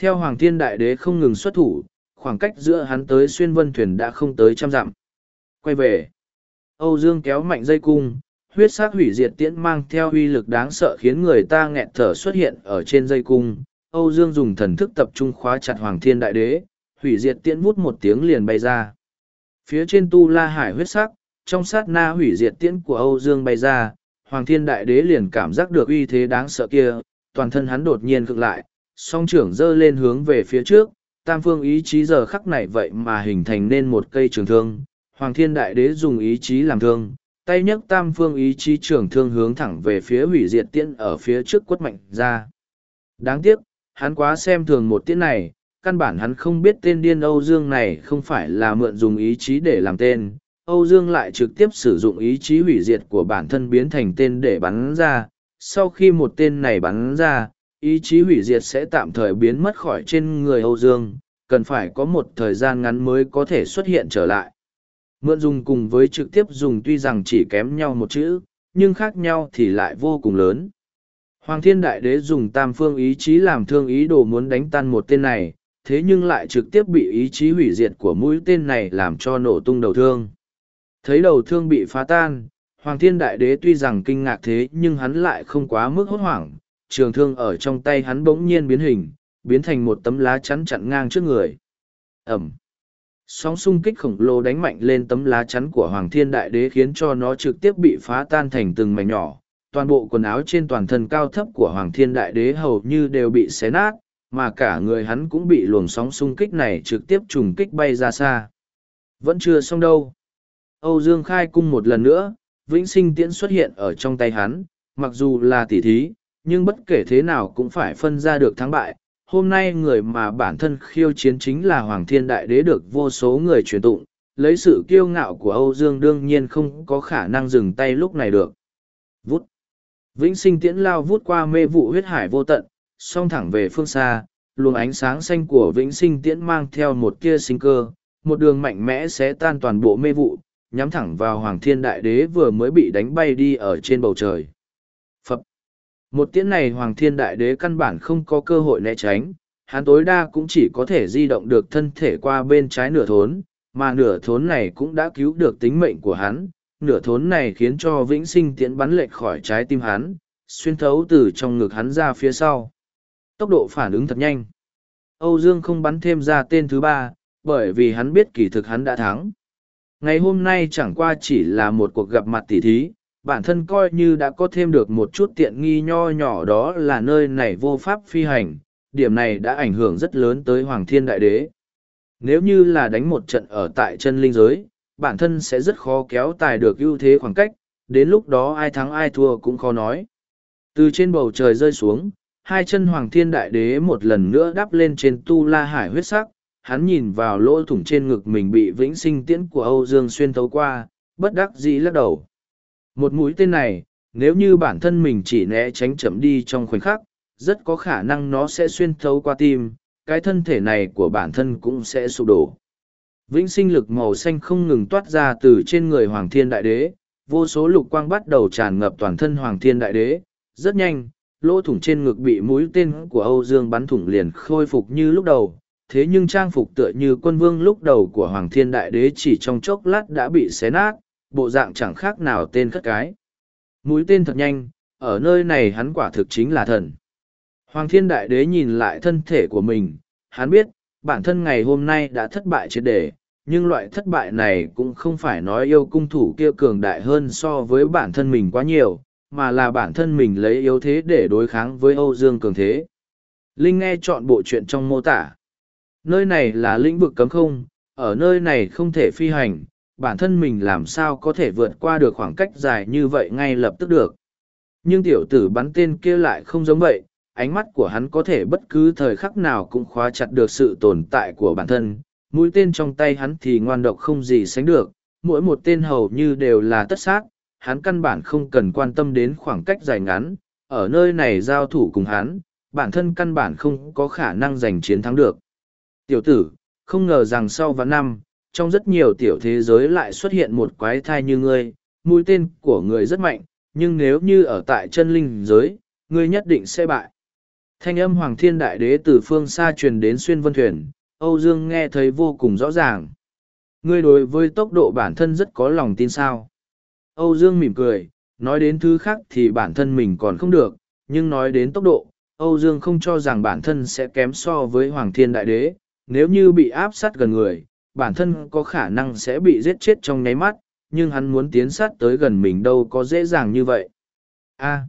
Theo Hoàng Thiên Đại Đế không ngừng xuất thủ, khoảng cách giữa hắn tới xuyên vân thuyền đã không tới trăm dặm. Quay về, Âu Dương kéo mạnh dây cung, huyết sắc hủy diệt tiễn mang theo uy lực đáng sợ khiến người ta nghẹt thở xuất hiện ở trên dây cung. Âu Dương dùng thần thức tập trung khóa chặt Hoàng Thiên Đại Đế, hủy diệt tiễn vút một tiếng liền bay ra. Phía trên tu la hải huyết sắc, trong sát na hủy diệt tiễn của Âu Dương bay ra, Hoàng Thiên Đại Đế liền cảm giác được uy thế đáng sợ kia, toàn thân hắn đột nhiên cực lại, song trưởng giơ lên hướng về phía trước, tam phương ý chí giờ khắc này vậy mà hình thành nên một cây trường thương. Hoàng Thiên Đại Đế dùng ý chí làm thương, tay nhấc tam phương ý chí trường thương hướng thẳng về phía hủy diệt tiễn ở phía trước quất mạnh ra. Đáng tiếc, hắn quá xem thường một tiễn này, căn bản hắn không biết tên điên Âu Dương này không phải là mượn dùng ý chí để làm tên, Âu Dương lại trực tiếp sử dụng ý chí hủy diệt của bản thân biến thành tên để bắn ra. Sau khi một tên này bắn ra, ý chí hủy diệt sẽ tạm thời biến mất khỏi trên người Âu Dương, cần phải có một thời gian ngắn mới có thể xuất hiện trở lại. Mượn dùng cùng với trực tiếp dùng tuy rằng chỉ kém nhau một chữ, nhưng khác nhau thì lại vô cùng lớn. Hoàng Thiên Đại Đế dùng tam phương ý chí làm thương ý đồ muốn đánh tan một tên này, thế nhưng lại trực tiếp bị ý chí hủy diệt của mũi tên này làm cho nổ tung đầu thương. Thấy đầu thương bị phá tan, Hoàng Thiên Đại Đế tuy rằng kinh ngạc thế nhưng hắn lại không quá mức hốt hoảng, trường thương ở trong tay hắn bỗng nhiên biến hình, biến thành một tấm lá chắn chặn ngang trước người. Ẩm. Sóng xung kích khổng lồ đánh mạnh lên tấm lá chắn của Hoàng Thiên Đại Đế khiến cho nó trực tiếp bị phá tan thành từng mảnh nhỏ. Toàn bộ quần áo trên toàn thân cao thấp của Hoàng Thiên Đại Đế hầu như đều bị xé nát, mà cả người hắn cũng bị luồng sóng xung kích này trực tiếp trùng kích bay ra xa. Vẫn chưa xong đâu. Âu Dương khai cung một lần nữa, vĩnh sinh tiễn xuất hiện ở trong tay hắn, mặc dù là tỉ thí, nhưng bất kể thế nào cũng phải phân ra được thắng bại. Hôm nay người mà bản thân khiêu chiến chính là Hoàng Thiên Đại Đế được vô số người truyền tụng, lấy sự kiêu ngạo của Âu Dương đương nhiên không có khả năng dừng tay lúc này được. Vút! Vĩnh sinh tiễn lao vút qua mê vụ huyết hải vô tận, song thẳng về phương xa, luồng ánh sáng xanh của vĩnh sinh tiễn mang theo một tia sinh cơ, một đường mạnh mẽ sẽ tan toàn bộ mê vụ, nhắm thẳng vào Hoàng Thiên Đại Đế vừa mới bị đánh bay đi ở trên bầu trời. Một tiễn này Hoàng Thiên Đại Đế căn bản không có cơ hội né tránh, hắn tối đa cũng chỉ có thể di động được thân thể qua bên trái nửa thốn, mà nửa thốn này cũng đã cứu được tính mệnh của hắn. Nửa thốn này khiến cho vĩnh sinh tiễn bắn lệch khỏi trái tim hắn, xuyên thấu từ trong ngực hắn ra phía sau. Tốc độ phản ứng thật nhanh. Âu Dương không bắn thêm ra tên thứ ba, bởi vì hắn biết kỳ thực hắn đã thắng. Ngày hôm nay chẳng qua chỉ là một cuộc gặp mặt tỉ thí, bản thân coi như đã có thêm được một chút tiện nghi nho nhỏ đó là nơi này vô pháp phi hành, điểm này đã ảnh hưởng rất lớn tới Hoàng Thiên Đại Đế. Nếu như là đánh một trận ở tại chân linh giới, bản thân sẽ rất khó kéo tài được ưu thế khoảng cách, đến lúc đó ai thắng ai thua cũng khó nói. Từ trên bầu trời rơi xuống, hai chân Hoàng Thiên Đại Đế một lần nữa đắp lên trên tu la hải huyết sắc, hắn nhìn vào lỗ thủng trên ngực mình bị vĩnh sinh tiễn của Âu Dương xuyên thấu qua, bất đắc dĩ lắc đầu. Một mũi tên này, nếu như bản thân mình chỉ né tránh chậm đi trong khoảnh khắc, rất có khả năng nó sẽ xuyên thấu qua tim, cái thân thể này của bản thân cũng sẽ sụp đổ. Vĩnh sinh lực màu xanh không ngừng toát ra từ trên người Hoàng Thiên Đại Đế, vô số lục quang bắt đầu tràn ngập toàn thân Hoàng Thiên Đại Đế, rất nhanh, lỗ thủng trên ngực bị mũi tên của Âu Dương bắn thủng liền khôi phục như lúc đầu, thế nhưng trang phục tựa như quân vương lúc đầu của Hoàng Thiên Đại Đế chỉ trong chốc lát đã bị xé nát, bộ dạng chẳng khác nào tên cất cái. Mũi tên thật nhanh, ở nơi này hắn quả thực chính là thần. Hoàng Thiên Đại Đế nhìn lại thân thể của mình, hắn biết, bản thân ngày hôm nay đã thất bại triệt đề, nhưng loại thất bại này cũng không phải nói yêu cung thủ kia cường đại hơn so với bản thân mình quá nhiều, mà là bản thân mình lấy yếu thế để đối kháng với Âu Dương cường thế. Linh nghe chọn bộ chuyện trong mô tả. Nơi này là lĩnh vực cấm không, ở nơi này không thể phi hành, bản thân mình làm sao có thể vượt qua được khoảng cách dài như vậy ngay lập tức được. Nhưng tiểu tử bắn tên kia lại không giống vậy, ánh mắt của hắn có thể bất cứ thời khắc nào cũng khóa chặt được sự tồn tại của bản thân. Mũi tên trong tay hắn thì ngoan độc không gì sánh được, mỗi một tên hầu như đều là tất sát, hắn căn bản không cần quan tâm đến khoảng cách dài ngắn, ở nơi này giao thủ cùng hắn, bản thân căn bản không có khả năng giành chiến thắng được. Tiểu tử, không ngờ rằng sau vạn năm, trong rất nhiều tiểu thế giới lại xuất hiện một quái thai như ngươi, mũi tên của ngươi rất mạnh, nhưng nếu như ở tại chân linh giới, ngươi nhất định sẽ bại. Thanh âm Hoàng Thiên Đại Đế từ phương xa truyền đến xuyên vân thuyền, Âu Dương nghe thấy vô cùng rõ ràng. Ngươi đối với tốc độ bản thân rất có lòng tin sao. Âu Dương mỉm cười, nói đến thứ khác thì bản thân mình còn không được, nhưng nói đến tốc độ, Âu Dương không cho rằng bản thân sẽ kém so với Hoàng Thiên Đại Đế, nếu như bị áp sát gần người, bản thân có khả năng sẽ bị giết chết trong nháy mắt, nhưng hắn muốn tiến sát tới gần mình đâu có dễ dàng như vậy. A.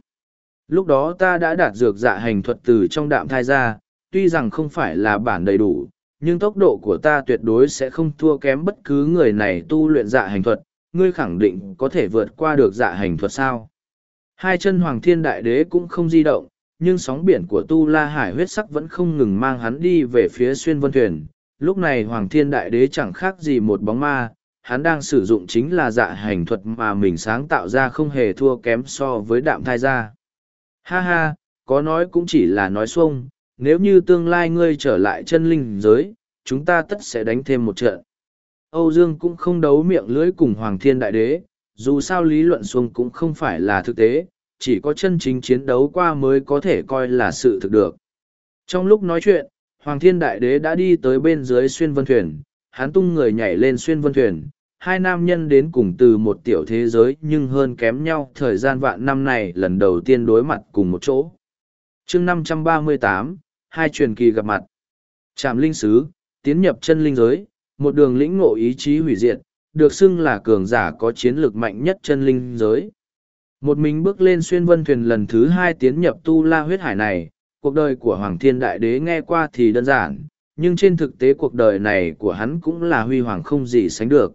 lúc đó ta đã đạt dược dạ hành thuật từ trong đạm thai ra, tuy rằng không phải là bản đầy đủ, nhưng tốc độ của ta tuyệt đối sẽ không thua kém bất cứ người này tu luyện dạ hành thuật, ngươi khẳng định có thể vượt qua được dạ hành thuật sao. Hai chân Hoàng Thiên Đại Đế cũng không di động, nhưng sóng biển của Tu La Hải huyết sắc vẫn không ngừng mang hắn đi về phía xuyên vân thuyền. Lúc này Hoàng Thiên Đại Đế chẳng khác gì một bóng ma, hắn đang sử dụng chính là dạ hành thuật mà mình sáng tạo ra không hề thua kém so với đạm thai gia. Ha ha, có nói cũng chỉ là nói xuông, nếu như tương lai ngươi trở lại chân linh giới, chúng ta tất sẽ đánh thêm một trận. Âu Dương cũng không đấu miệng lưỡi cùng Hoàng Thiên Đại Đế, dù sao lý luận xuông cũng không phải là thực tế, chỉ có chân chính chiến đấu qua mới có thể coi là sự thực được. Trong lúc nói chuyện, Hoàng Thiên Đại Đế đã đi tới bên dưới xuyên vân thuyền, hắn tung người nhảy lên xuyên vân thuyền. Hai nam nhân đến cùng từ một tiểu thế giới nhưng hơn kém nhau thời gian vạn năm này lần đầu tiên đối mặt cùng một chỗ. chương 538, hai truyền kỳ gặp mặt. Trạm linh sứ, tiến nhập chân linh giới, một đường lĩnh ngộ ý chí hủy diệt, được xưng là cường giả có chiến lược mạnh nhất chân linh giới. Một mình bước lên xuyên vân thuyền lần thứ hai tiến nhập tu la huyết hải này, cuộc đời của Hoàng Thiên Đại Đế nghe qua thì đơn giản, nhưng trên thực tế cuộc đời này của hắn cũng là huy hoàng không gì sánh được.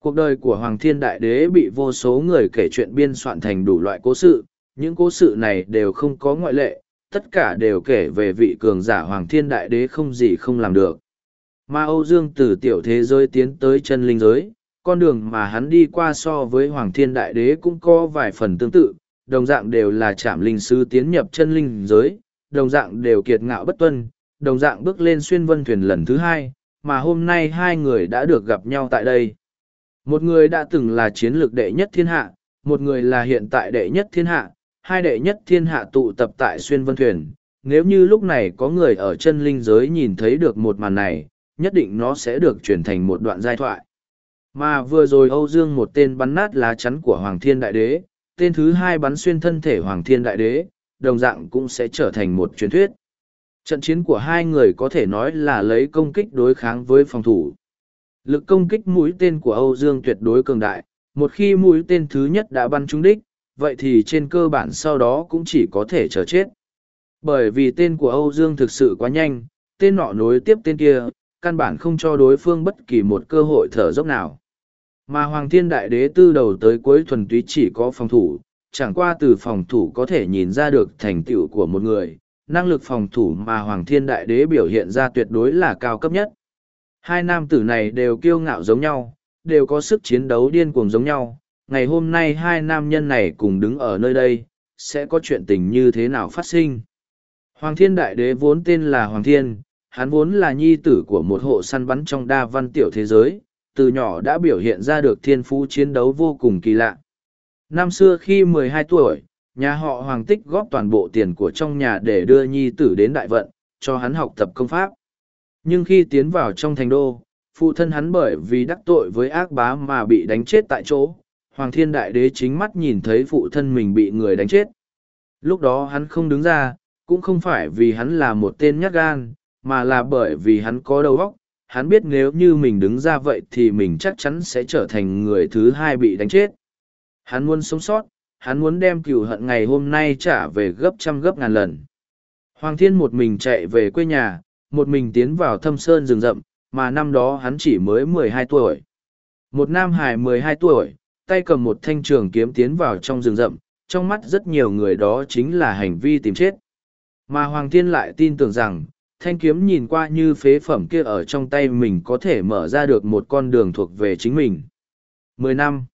Cuộc đời của Hoàng Thiên Đại Đế bị vô số người kể chuyện biên soạn thành đủ loại cố sự, những cố sự này đều không có ngoại lệ, tất cả đều kể về vị cường giả Hoàng Thiên Đại Đế không gì không làm được. Mà Âu Dương từ tiểu thế giới tiến tới chân linh giới, con đường mà hắn đi qua so với Hoàng Thiên Đại Đế cũng có vài phần tương tự, đồng dạng đều là chạm linh sư tiến nhập chân linh giới, đồng dạng đều kiệt ngạo bất tuân, đồng dạng bước lên xuyên vân thuyền lần thứ hai, mà hôm nay hai người đã được gặp nhau tại đây. Một người đã từng là chiến lược đệ nhất thiên hạ, một người là hiện tại đệ nhất thiên hạ, hai đệ nhất thiên hạ tụ tập tại xuyên vân thuyền. Nếu như lúc này có người ở chân linh giới nhìn thấy được một màn này, nhất định nó sẽ được chuyển thành một đoạn giai thoại. Mà vừa rồi Âu Dương một tên bắn nát lá chắn của Hoàng Thiên Đại Đế, tên thứ hai bắn xuyên thân thể Hoàng Thiên Đại Đế, đồng dạng cũng sẽ trở thành một truyền thuyết. Trận chiến của hai người có thể nói là lấy công kích đối kháng với phòng thủ. Lực công kích mũi tên của Âu Dương tuyệt đối cường đại, một khi mũi tên thứ nhất đã bắn trúng đích, vậy thì trên cơ bản sau đó cũng chỉ có thể chờ chết. Bởi vì tên của Âu Dương thực sự quá nhanh, tên nọ nối tiếp tên kia, căn bản không cho đối phương bất kỳ một cơ hội thở dốc nào. Mà Hoàng Thiên Đại Đế từ đầu tới cuối thuần túy chỉ có phòng thủ, chẳng qua từ phòng thủ có thể nhìn ra được thành tựu của một người, năng lực phòng thủ mà Hoàng Thiên Đại Đế biểu hiện ra tuyệt đối là cao cấp nhất. Hai nam tử này đều kiêu ngạo giống nhau, đều có sức chiến đấu điên cuồng giống nhau. Ngày hôm nay hai nam nhân này cùng đứng ở nơi đây, sẽ có chuyện tình như thế nào phát sinh. Hoàng Thiên Đại Đế vốn tên là Hoàng Thiên, hắn vốn là nhi tử của một hộ săn bắn trong đa văn tiểu thế giới, từ nhỏ đã biểu hiện ra được thiên phú chiến đấu vô cùng kỳ lạ. Năm xưa khi 12 tuổi, nhà họ Hoàng Tích góp toàn bộ tiền của trong nhà để đưa nhi tử đến đại vận, cho hắn học tập công pháp. Nhưng khi tiến vào trong thành đô, phụ thân hắn bởi vì đắc tội với ác bá mà bị đánh chết tại chỗ, Hoàng Thiên Đại Đế chính mắt nhìn thấy phụ thân mình bị người đánh chết. Lúc đó hắn không đứng ra, cũng không phải vì hắn là một tên nhát gan, mà là bởi vì hắn có đầu óc. Hắn biết nếu như mình đứng ra vậy thì mình chắc chắn sẽ trở thành người thứ hai bị đánh chết. Hắn muốn sống sót, hắn muốn đem cừu hận ngày hôm nay trả về gấp trăm gấp ngàn lần. Hoàng Thiên một mình chạy về quê nhà, một mình tiến vào thâm sơn rừng rậm, mà năm đó hắn chỉ mới mười hai tuổi. Một nam hài mười hai tuổi, tay cầm một thanh trường kiếm tiến vào trong rừng rậm, trong mắt rất nhiều người đó chính là hành vi tìm chết. Mà Hoàng Thiên lại tin tưởng rằng, thanh kiếm nhìn qua như phế phẩm kia ở trong tay mình có thể mở ra được một con đường thuộc về chính mình. Mười năm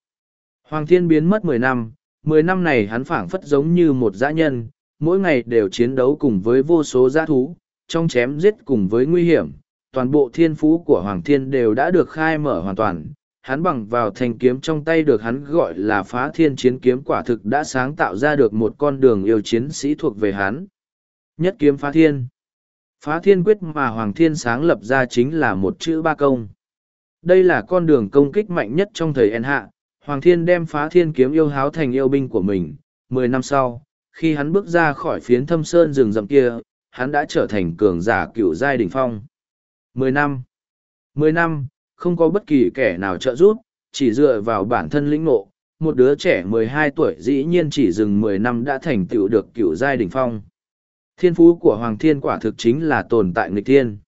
Hoàng Thiên biến mất mười năm, mười năm này hắn phảng phất giống như một dã nhân, mỗi ngày đều chiến đấu cùng với vô số dã thú, trong chém giết cùng với nguy hiểm, toàn bộ thiên phú của Hoàng Thiên đều đã được khai mở hoàn toàn. Hắn bằng vào thanh kiếm trong tay được hắn gọi là phá thiên chiến kiếm quả thực đã sáng tạo ra được một con đường yêu chiến sĩ thuộc về hắn. Nhất kiếm phá thiên. Phá thiên quyết mà Hoàng Thiên sáng lập ra chính là một chữ ba công. Đây là con đường công kích mạnh nhất trong thời En Hạ. Hoàng Thiên đem phá thiên kiếm yêu háo thành yêu binh của mình. Mười năm sau, khi hắn bước ra khỏi phiến thâm sơn rừng rậm kia, hắn đã trở thành cường giả cựu giai đỉnh phong. Mười năm. Mười năm, không có bất kỳ kẻ nào trợ giúp, chỉ dựa vào bản thân lĩnh ngộ. Một đứa trẻ mười hai tuổi dĩ nhiên chỉ dừng mười năm đã thành tựu được cựu giai đỉnh phong. Thiên phú của Hoàng Thiên quả thực chính là tồn tại nghịch thiên.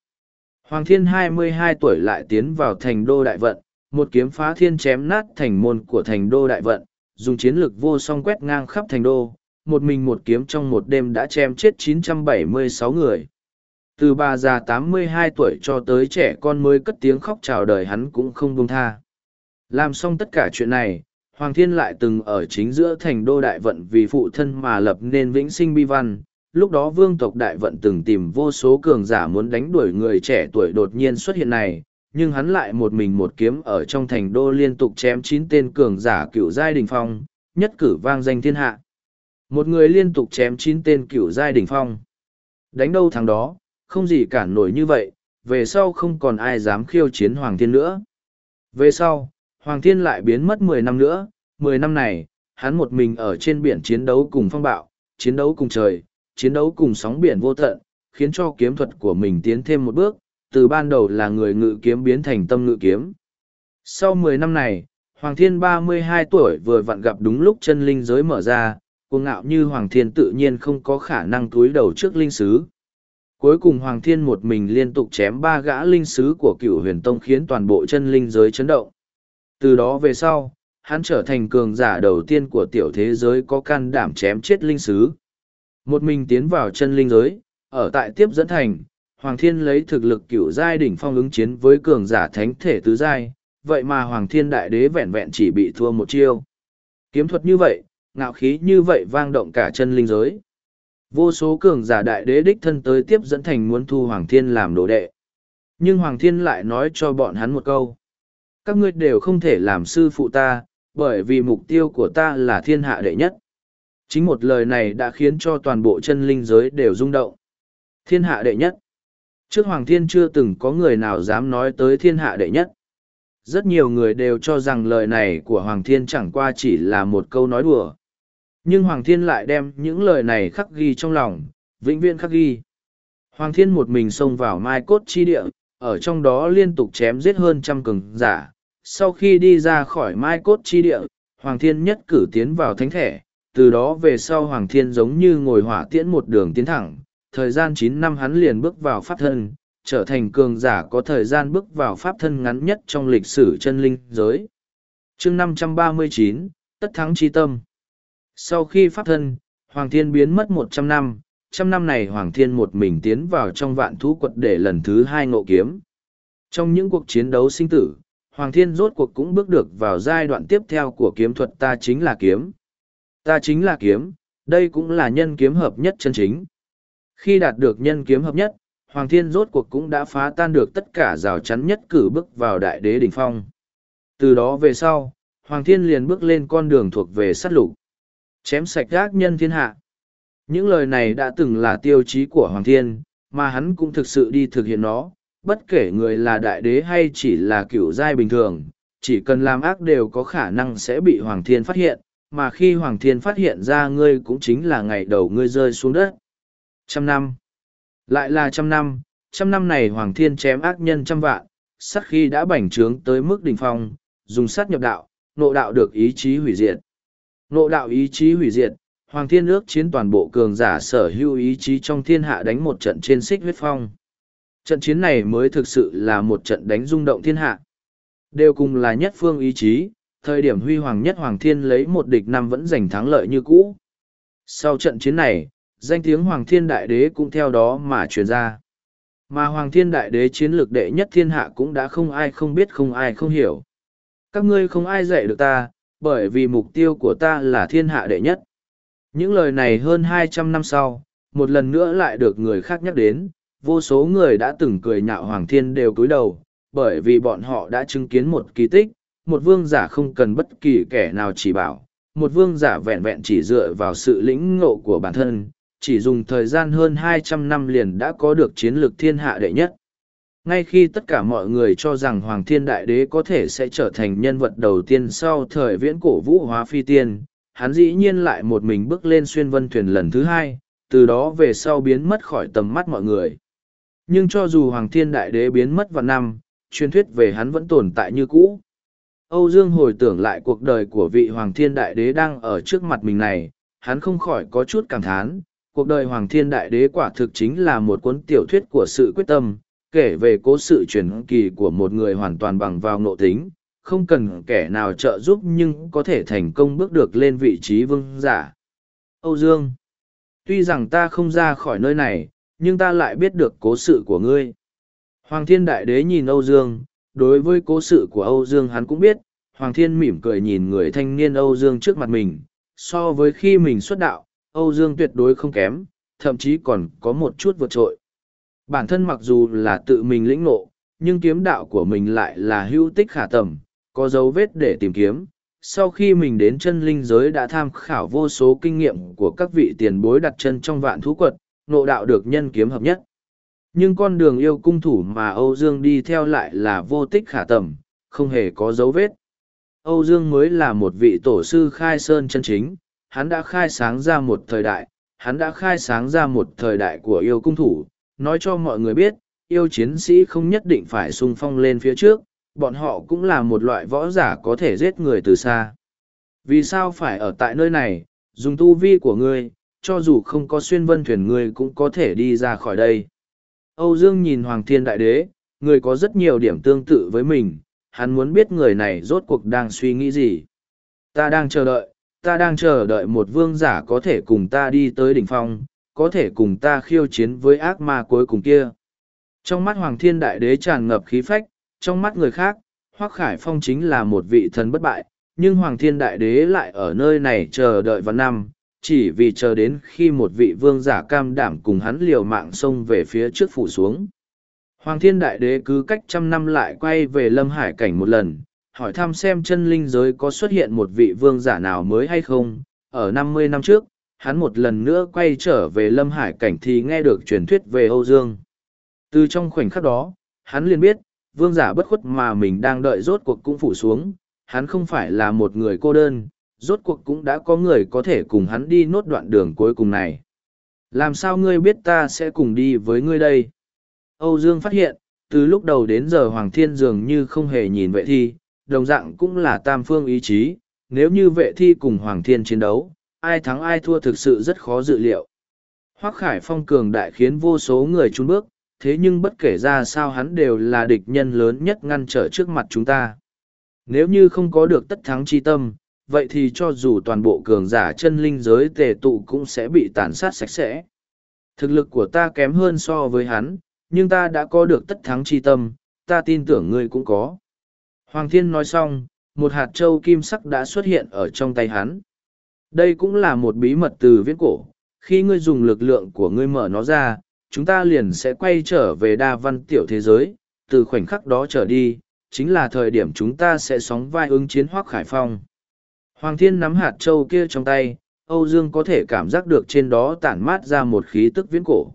Hoàng Thiên hai mươi hai tuổi lại tiến vào thành đô đại vận, một kiếm phá thiên chém nát thành môn của thành đô đại vận, dùng chiến lực vô song quét ngang khắp thành đô, một mình một kiếm trong một đêm đã chém chết 976 người. Từ bà già 82 tuổi cho tới trẻ con mới cất tiếng khóc chào đời hắn cũng không buông tha. Làm xong tất cả chuyện này, Hoàng Thiên lại từng ở chính giữa thành đô đại vận vì phụ thân mà lập nên vĩnh sinh bi văn, lúc đó vương tộc đại vận từng tìm vô số cường giả muốn đánh đuổi người trẻ tuổi đột nhiên xuất hiện này nhưng hắn lại một mình một kiếm ở trong thành đô liên tục chém chín tên cường giả cựu giai đình phong nhất cử vang danh thiên hạ. Một người liên tục chém chín tên cựu giai đình phong. Đánh đâu thằng đó không gì cản nổi như vậy về sau không còn ai dám khiêu chiến hoàng thiên nữa. Về sau hoàng thiên lại biến mất mười năm nữa mười năm này hắn một mình ở trên biển chiến đấu cùng phong bạo chiến đấu cùng trời chiến đấu cùng sóng biển vô tận, khiến cho kiếm thuật của mình tiến thêm một bước, từ ban đầu là người ngự kiếm biến thành tâm ngự kiếm. Sau mười năm này, Hoàng Thiên ba mươi hai tuổi vừa vặn gặp đúng lúc chân linh giới mở ra, cuồng ngạo như Hoàng Thiên tự nhiên không có khả năng túi đầu trước linh sứ. Cuối cùng Hoàng Thiên một mình liên tục chém ba gã linh sứ của cựu huyền tông khiến toàn bộ chân linh giới chấn động. Từ đó về sau, hắn trở thành cường giả đầu tiên của tiểu thế giới có can đảm chém chết linh sứ. Một mình tiến vào chân linh giới, ở tại tiếp dẫn thành, Hoàng Thiên lấy thực lực cửu giai đỉnh phong ứng chiến với cường giả thánh thể tứ giai, vậy mà Hoàng Thiên đại đế vẹn vẹn chỉ bị thua một chiêu. Kiếm thuật như vậy, ngạo khí như vậy vang động cả chân linh giới. Vô số cường giả đại đế đích thân tới tiếp dẫn thành muốn thu Hoàng Thiên làm đồ đệ. Nhưng Hoàng Thiên lại nói cho bọn hắn một câu. Các ngươi đều không thể làm sư phụ ta, bởi vì mục tiêu của ta là thiên hạ đệ nhất. Chính một lời này đã khiến cho toàn bộ chân linh giới đều rung động. Thiên hạ đệ nhất. Trước Hoàng Thiên chưa từng có người nào dám nói tới thiên hạ đệ nhất. Rất nhiều người đều cho rằng lời này của Hoàng Thiên chẳng qua chỉ là một câu nói đùa. Nhưng Hoàng Thiên lại đem những lời này khắc ghi trong lòng, vĩnh viễn khắc ghi. Hoàng Thiên một mình xông vào mai cốt chi địa, ở trong đó liên tục chém giết hơn trăm cường giả. Sau khi đi ra khỏi mai cốt chi địa, Hoàng Thiên nhất cử tiến vào thánh thể, từ đó về sau Hoàng Thiên giống như ngồi hỏa tiễn một đường tiến thẳng, thời gian chín năm hắn liền bước vào pháp thân, trở thành cường giả có thời gian bước vào pháp thân ngắn nhất trong lịch sử chân linh giới. chương năm trăm ba mươi chín Tất Thắng Chi Tâm Sau khi pháp thân, Hoàng Thiên biến mất một trăm năm, trăm năm này Hoàng Thiên một mình tiến vào trong vạn thú quật để lần thứ hai ngộ kiếm. Trong những cuộc chiến đấu sinh tử, Hoàng Thiên rốt cuộc cũng bước được vào giai đoạn tiếp theo của kiếm thuật ta chính là kiếm. Ta chính là kiếm, đây cũng là nhân kiếm hợp nhất chân chính. Khi đạt được nhân kiếm hợp nhất, Hoàng Thiên rốt cuộc cũng đã phá tan được tất cả rào chắn nhất cử bước vào đại đế đỉnh phong. Từ đó về sau, Hoàng Thiên liền bước lên con đường thuộc về sát lục. Chém sạch gác nhân thiên hạ. Những lời này đã từng là tiêu chí của Hoàng Thiên, mà hắn cũng thực sự đi thực hiện nó. bất kể người là đại đế hay chỉ là cựu giai bình thường, chỉ cần làm ác đều có khả năng sẽ bị Hoàng Thiên phát hiện, mà khi Hoàng Thiên phát hiện ra ngươi cũng chính là ngày đầu ngươi rơi xuống đất. Trăm năm. Lại là trăm năm, trăm năm này Hoàng Thiên chém ác nhân trăm vạn, sát khi đã bành trướng tới mức đỉnh phong, dùng sát nhập đạo, nộ đạo được ý chí hủy diệt. Nộ đạo ý chí hủy diệt, Hoàng Thiên ước chiến toàn bộ cường giả sở hữu ý chí trong thiên hạ đánh một trận trên xích huyết phong. Trận chiến này mới thực sự là một trận đánh rung động thiên hạ. Đều cùng là nhất phương ý chí, thời điểm huy hoàng nhất Hoàng Thiên lấy một địch năm vẫn giành thắng lợi như cũ. Sau trận chiến này, danh tiếng Hoàng Thiên Đại Đế cũng theo đó mà truyền ra. Mà Hoàng Thiên Đại Đế chiến lược đệ nhất thiên hạ cũng đã không ai không biết không ai không hiểu. Các ngươi không ai dạy được ta, bởi vì mục tiêu của ta là thiên hạ đệ nhất. Những lời này hơn hai trăm năm sau, một lần nữa lại được người khác nhắc đến, vô số người đã từng cười nhạo Hoàng Thiên đều cúi đầu, bởi vì bọn họ đã chứng kiến một kỳ tích, một vương giả không cần bất kỳ kẻ nào chỉ bảo, một vương giả vẹn vẹn chỉ dựa vào sự lĩnh ngộ của bản thân, chỉ dùng thời gian hơn hai trăm năm liền đã có được chiến lược thiên hạ đệ nhất. Ngay khi tất cả mọi người cho rằng Hoàng Thiên Đại Đế có thể sẽ trở thành nhân vật đầu tiên sau thời viễn cổ vũ hóa phi tiên, hắn dĩ nhiên lại một mình bước lên xuyên vân thuyền lần thứ hai, từ đó về sau biến mất khỏi tầm mắt mọi người. Nhưng cho dù Hoàng Thiên Đại Đế biến mất vào năm, truyền thuyết về hắn vẫn tồn tại như cũ. Âu Dương hồi tưởng lại cuộc đời của vị Hoàng Thiên Đại Đế đang ở trước mặt mình này, hắn không khỏi có chút cảm thán, cuộc đời Hoàng Thiên Đại Đế quả thực chính là một cuốn tiểu thuyết của sự quyết tâm, kể về cố sự truyền kỳ của một người hoàn toàn bằng vào nội tính, không cần kẻ nào trợ giúp nhưng có thể thành công bước được lên vị trí vương giả. Âu Dương Tuy rằng ta không ra khỏi nơi này, nhưng ta lại biết được cố sự của ngươi. Hoàng Thiên Đại Đế nhìn Âu Dương, đối với cố sự của Âu Dương hắn cũng biết, Hoàng Thiên mỉm cười nhìn người thanh niên Âu Dương trước mặt mình, so với khi mình xuất đạo, Âu Dương tuyệt đối không kém, thậm chí còn có một chút vượt trội. Bản thân mặc dù là tự mình lĩnh ngộ, nhưng kiếm đạo của mình lại là hữu tích khả tầm, có dấu vết để tìm kiếm. Sau khi mình đến chân linh giới đã tham khảo vô số kinh nghiệm của các vị tiền bối đặt chân trong vạn thú quật, nộ đạo được nhân kiếm hợp nhất. Nhưng con đường yêu cung thủ mà Âu Dương đi theo lại là vô tích khả tầm, không hề có dấu vết. Âu Dương mới là một vị tổ sư khai sơn chân chính, hắn đã khai sáng ra một thời đại, hắn đã khai sáng ra một thời đại của yêu cung thủ, nói cho mọi người biết, yêu chiến sĩ không nhất định phải sung phong lên phía trước, bọn họ cũng là một loại võ giả có thể giết người từ xa. Vì sao phải ở tại nơi này, dùng tu vi của ngươi, cho dù không có xuyên vân thuyền ngươi cũng có thể đi ra khỏi đây. Âu Dương nhìn Hoàng Thiên Đại Đế, người có rất nhiều điểm tương tự với mình, hắn muốn biết người này rốt cuộc đang suy nghĩ gì. Ta đang chờ đợi, ta đang chờ đợi một vương giả có thể cùng ta đi tới đỉnh phong, có thể cùng ta khiêu chiến với ác ma cuối cùng kia. Trong mắt Hoàng Thiên Đại Đế tràn ngập khí phách, trong mắt người khác, Hoắc Khải Phong chính là một vị thần bất bại, nhưng Hoàng Thiên Đại Đế lại ở nơi này chờ đợi vào năm, chỉ vì chờ đến khi một vị vương giả cam đảm cùng hắn liều mạng xông về phía trước phủ xuống. Hoàng Thiên Đại Đế cứ cách trăm năm lại quay về Lâm Hải cảnh một lần, hỏi thăm xem chân linh giới có xuất hiện một vị vương giả nào mới hay không. Ở năm mươi năm trước, hắn một lần nữa quay trở về Lâm Hải cảnh thì nghe được truyền thuyết về Âu Dương. Từ trong khoảnh khắc đó, hắn liền biết, vương giả bất khuất mà mình đang đợi rốt cuộc cũng phủ xuống, hắn không phải là một người cô đơn, rốt cuộc cũng đã có người có thể cùng hắn đi nốt đoạn đường cuối cùng này. Làm sao ngươi biết ta sẽ cùng đi với ngươi đây? Âu Dương phát hiện, từ lúc đầu đến giờ Hoàng Thiên dường như không hề nhìn vệ thi, đồng dạng cũng là tam phương ý chí, nếu như vệ thi cùng Hoàng Thiên chiến đấu, ai thắng ai thua thực sự rất khó dự liệu. Hoắc Khải Phong cường đại khiến vô số người trốn bước, thế nhưng bất kể ra sao hắn đều là địch nhân lớn nhất ngăn trở trước mặt chúng ta. Nếu như không có được tất thắng chi tâm, vậy thì cho dù toàn bộ cường giả chân linh giới tề tụ cũng sẽ bị tàn sát sạch sẽ. Thực lực của ta kém hơn so với hắn, nhưng ta đã có được tất thắng chi tâm, ta tin tưởng ngươi cũng có. Hoàng Thiên nói xong, một hạt châu kim sắc đã xuất hiện ở trong tay hắn. Đây cũng là một bí mật từ viễn cổ, khi ngươi dùng lực lượng của ngươi mở nó ra, chúng ta liền sẽ quay trở về đa văn tiểu thế giới, từ khoảnh khắc đó trở đi, chính là thời điểm chúng ta sẽ sóng vai ứng chiến hoác khải phong. Hoàng thiên nắm hạt châu kia trong tay, Âu Dương có thể cảm giác được trên đó tản mát ra một khí tức viễn cổ.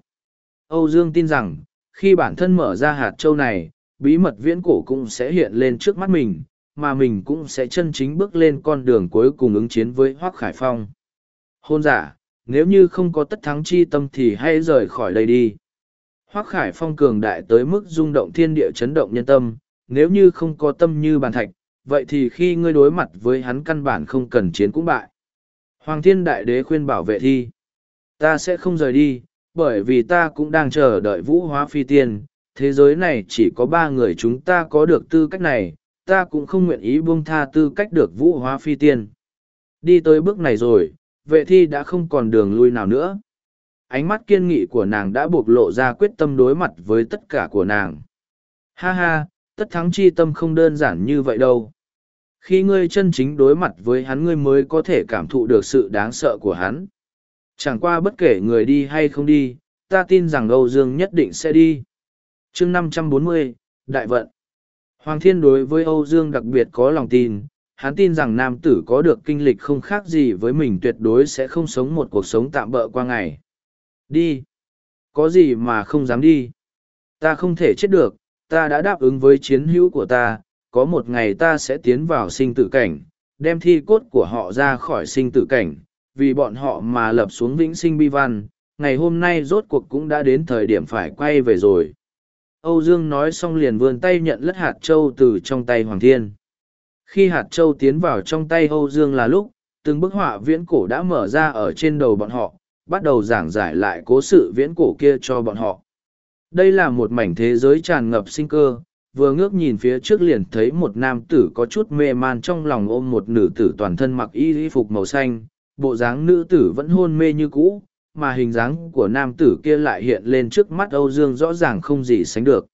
Âu Dương tin rằng, khi bản thân mở ra hạt châu này, bí mật viễn cổ cũng sẽ hiện lên trước mắt mình, mà mình cũng sẽ chân chính bước lên con đường cuối cùng ứng chiến với Hoác Khải Phong. Hôn giả, nếu như không có tất thắng chi tâm thì hãy rời khỏi đây đi. Hoác Khải Phong cường đại tới mức rung động thiên địa chấn động nhân tâm, nếu như không có tâm như bàn thạch, vậy thì khi ngươi đối mặt với hắn căn bản không cần chiến cũng bại. Hoàng thiên đại đế khuyên bảo vệ thi. Ta sẽ không rời đi, bởi vì ta cũng đang chờ đợi vũ hóa phi tiên. Thế giới này chỉ có ba người chúng ta có được tư cách này, ta cũng không nguyện ý buông tha tư cách được vũ hóa phi tiên. Đi tới bước này rồi, vệ thi đã không còn đường lui nào nữa. Ánh mắt kiên nghị của nàng đã bộc lộ ra quyết tâm đối mặt với tất cả của nàng. Ha ha, tất thắng chi tâm không đơn giản như vậy đâu. Khi ngươi chân chính đối mặt với hắn ngươi mới có thể cảm thụ được sự đáng sợ của hắn. Chẳng qua bất kể người đi hay không đi, ta tin rằng Âu Dương nhất định sẽ đi chương năm trăm bốn mươi Đại Vận Hoàng Thiên đối với Âu Dương đặc biệt có lòng tin, hắn tin rằng nam tử có được kinh lịch không khác gì với mình tuyệt đối sẽ không sống một cuộc sống tạm bỡ qua ngày. Đi! Có gì mà không dám đi? Ta không thể chết được, ta đã đáp ứng với chiến hữu của ta, có một ngày ta sẽ tiến vào sinh tử cảnh, đem thi cốt của họ ra khỏi sinh tử cảnh, vì bọn họ mà lập xuống vĩnh sinh bi văn, ngày hôm nay rốt cuộc cũng đã đến thời điểm phải quay về rồi. Âu Dương nói xong liền vươn tay nhận lất hạt châu từ trong tay Hoàng Thiên. Khi hạt châu tiến vào trong tay Âu Dương là lúc, từng bức họa viễn cổ đã mở ra ở trên đầu bọn họ, bắt đầu giảng giải lại cố sự viễn cổ kia cho bọn họ. Đây là một mảnh thế giới tràn ngập sinh cơ, vừa ngước nhìn phía trước liền thấy một nam tử có chút mê man trong lòng ôm một nữ tử toàn thân mặc y phục màu xanh, bộ dáng nữ tử vẫn hôn mê như cũ, mà hình dáng của nam tử kia lại hiện lên trước mắt Âu Dương rõ ràng không gì sánh được.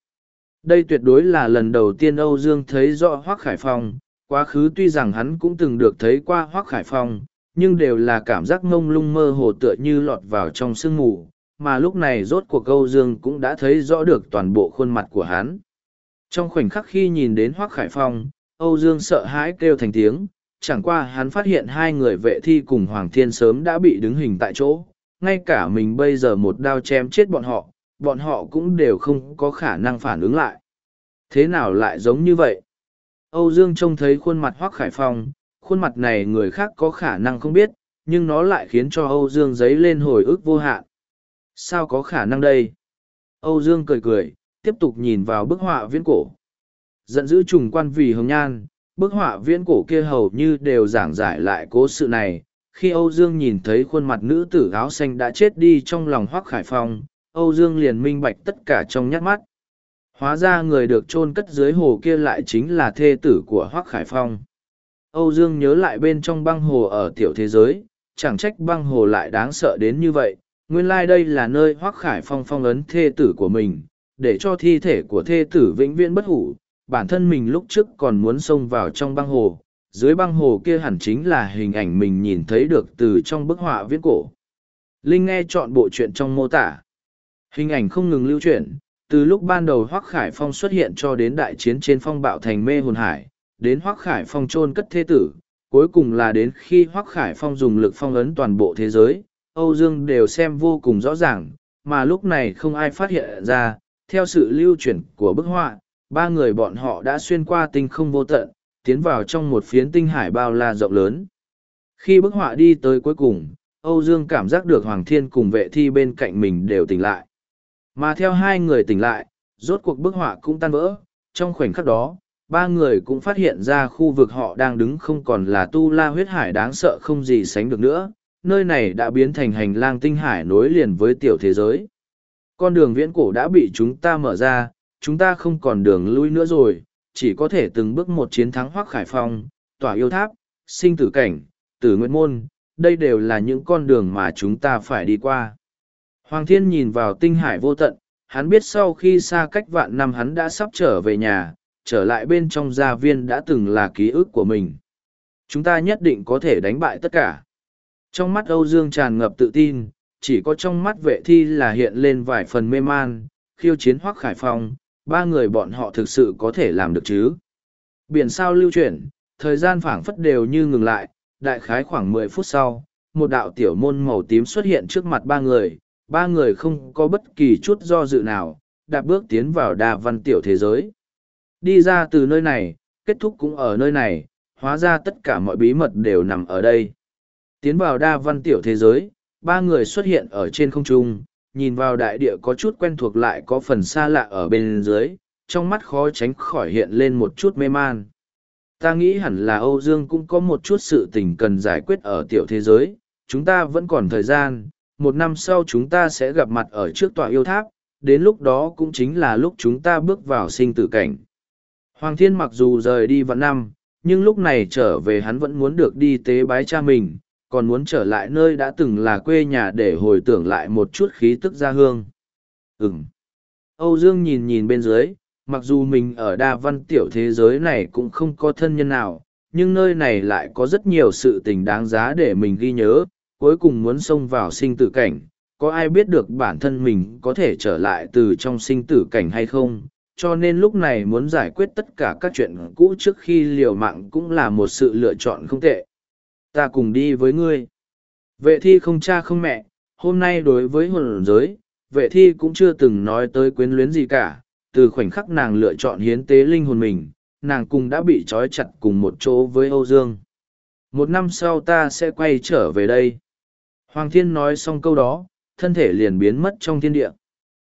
Đây tuyệt đối là lần đầu tiên Âu Dương thấy rõ Hoác Khải Phong, quá khứ tuy rằng hắn cũng từng được thấy qua Hoác Khải Phong, nhưng đều là cảm giác ngông lung mơ hồ tựa như lọt vào trong sương mù, mà lúc này rốt cuộc Âu Dương cũng đã thấy rõ được toàn bộ khuôn mặt của hắn. Trong khoảnh khắc khi nhìn đến Hoác Khải Phong, Âu Dương sợ hãi kêu thành tiếng, chẳng qua hắn phát hiện hai người vệ thi cùng Hoàng Thiên sớm đã bị đứng hình tại chỗ, ngay cả mình bây giờ một đao chém chết bọn họ, bọn họ cũng đều không có khả năng phản ứng lại. Thế nào lại giống như vậy? Âu Dương trông thấy khuôn mặt Hoác Khải Phong, khuôn mặt này người khác có khả năng không biết, nhưng nó lại khiến cho Âu Dương giấy lên hồi ức vô hạn. Sao có khả năng đây? Âu Dương cười cười, tiếp tục nhìn vào bức họa viễn cổ. Giận dữ trùng quan vì hồng nhan, bức họa viễn cổ kia hầu như đều giảng giải lại cố sự này. Khi Âu Dương nhìn thấy khuôn mặt nữ tử áo xanh đã chết đi trong lòng Hoác Khải Phong, Âu Dương liền minh bạch tất cả trong nhát mắt. Hóa ra người được chôn cất dưới hồ kia lại chính là thê tử của Hoác Khải Phong. Âu Dương nhớ lại bên trong băng hồ ở tiểu thế giới, chẳng trách băng hồ lại đáng sợ đến như vậy. Nguyên lai like đây là nơi Hoác Khải Phong phong ấn thê tử của mình, để cho thi thể của thê tử vĩnh viễn bất hủ. Bản thân mình lúc trước còn muốn xông vào trong băng hồ, dưới băng hồ kia hẳn chính là hình ảnh mình nhìn thấy được từ trong bức họa viễn cổ. Linh nghe chọn bộ chuyện trong mô tả. Hình ảnh không ngừng lưu chuyển, từ lúc ban đầu Hoác Khải Phong xuất hiện cho đến đại chiến trên phong bạo thành mê hồn hải, đến Hoác Khải Phong chôn cất thế tử, cuối cùng là đến khi Hoác Khải Phong dùng lực phong ấn toàn bộ thế giới, Âu Dương đều xem vô cùng rõ ràng, mà lúc này không ai phát hiện ra, theo sự lưu chuyển của bức họa, ba người bọn họ đã xuyên qua tinh không vô tận, tiến vào trong một phiến tinh hải bao la rộng lớn. Khi bức họa đi tới cuối cùng, Âu Dương cảm giác được Hoàng Thiên cùng vệ thi bên cạnh mình đều tỉnh lại. Mà theo hai người tỉnh lại, rốt cuộc bức họa cũng tan vỡ, trong khoảnh khắc đó, ba người cũng phát hiện ra khu vực họ đang đứng không còn là tu la huyết hải đáng sợ không gì sánh được nữa, nơi này đã biến thành hành lang tinh hải nối liền với tiểu thế giới. Con đường viễn cổ đã bị chúng ta mở ra, chúng ta không còn đường lui nữa rồi, chỉ có thể từng bước một chiến thắng hoác khải phong, tỏa yêu tháp, sinh tử cảnh, tử nguyện môn, đây đều là những con đường mà chúng ta phải đi qua. Hoàng thiên nhìn vào tinh hải vô tận, hắn biết sau khi xa cách vạn năm hắn đã sắp trở về nhà, trở lại bên trong gia viên đã từng là ký ức của mình. Chúng ta nhất định có thể đánh bại tất cả. Trong mắt Âu Dương tràn ngập tự tin, chỉ có trong mắt vệ thi là hiện lên vài phần mê man, khiêu chiến hoác khải phong, ba người bọn họ thực sự có thể làm được chứ. Biển sao lưu chuyển, thời gian phảng phất đều như ngừng lại, đại khái khoảng mười phút sau, một đạo tiểu môn màu tím xuất hiện trước mặt ba người, ba người không có bất kỳ chút do dự nào, đạp bước tiến vào đa văn tiểu thế giới. Đi ra từ nơi này, kết thúc cũng ở nơi này, hóa ra tất cả mọi bí mật đều nằm ở đây. Tiến vào đa văn tiểu thế giới, ba người xuất hiện ở trên không trung, nhìn vào đại địa có chút quen thuộc lại có phần xa lạ ở bên dưới, trong mắt khó tránh khỏi hiện lên một chút mê man. Ta nghĩ hẳn là Âu Dương cũng có một chút sự tình cần giải quyết ở tiểu thế giới, chúng ta vẫn còn thời gian, một năm sau chúng ta sẽ gặp mặt ở trước tòa yêu tháp, đến lúc đó cũng chính là lúc chúng ta bước vào sinh tử cảnh. Hoàng thiên mặc dù rời đi vạn năm, nhưng lúc này trở về hắn vẫn muốn được đi tế bái cha mình, còn muốn trở lại nơi đã từng là quê nhà để hồi tưởng lại một chút khí tức gia hương. Ừm. Âu Dương nhìn nhìn bên dưới, mặc dù mình ở đa văn tiểu thế giới này cũng không có thân nhân nào, nhưng nơi này lại có rất nhiều sự tình đáng giá để mình ghi nhớ, cuối cùng muốn xông vào sinh tử cảnh. Có ai biết được bản thân mình có thể trở lại từ trong sinh tử cảnh hay không, cho nên lúc này muốn giải quyết tất cả các chuyện cũ trước khi liều mạng cũng là một sự lựa chọn không tệ. Ta cùng đi với ngươi. Vệ thi không cha không mẹ, hôm nay đối với hồn giới, vệ thi cũng chưa từng nói tới quyến luyến gì cả, từ khoảnh khắc nàng lựa chọn hiến tế linh hồn mình, nàng cùng đã bị trói chặt cùng một chỗ với Âu Dương. Một năm sau ta sẽ quay trở về đây. Hoàng thiên nói xong câu đó, thân thể liền biến mất trong thiên địa.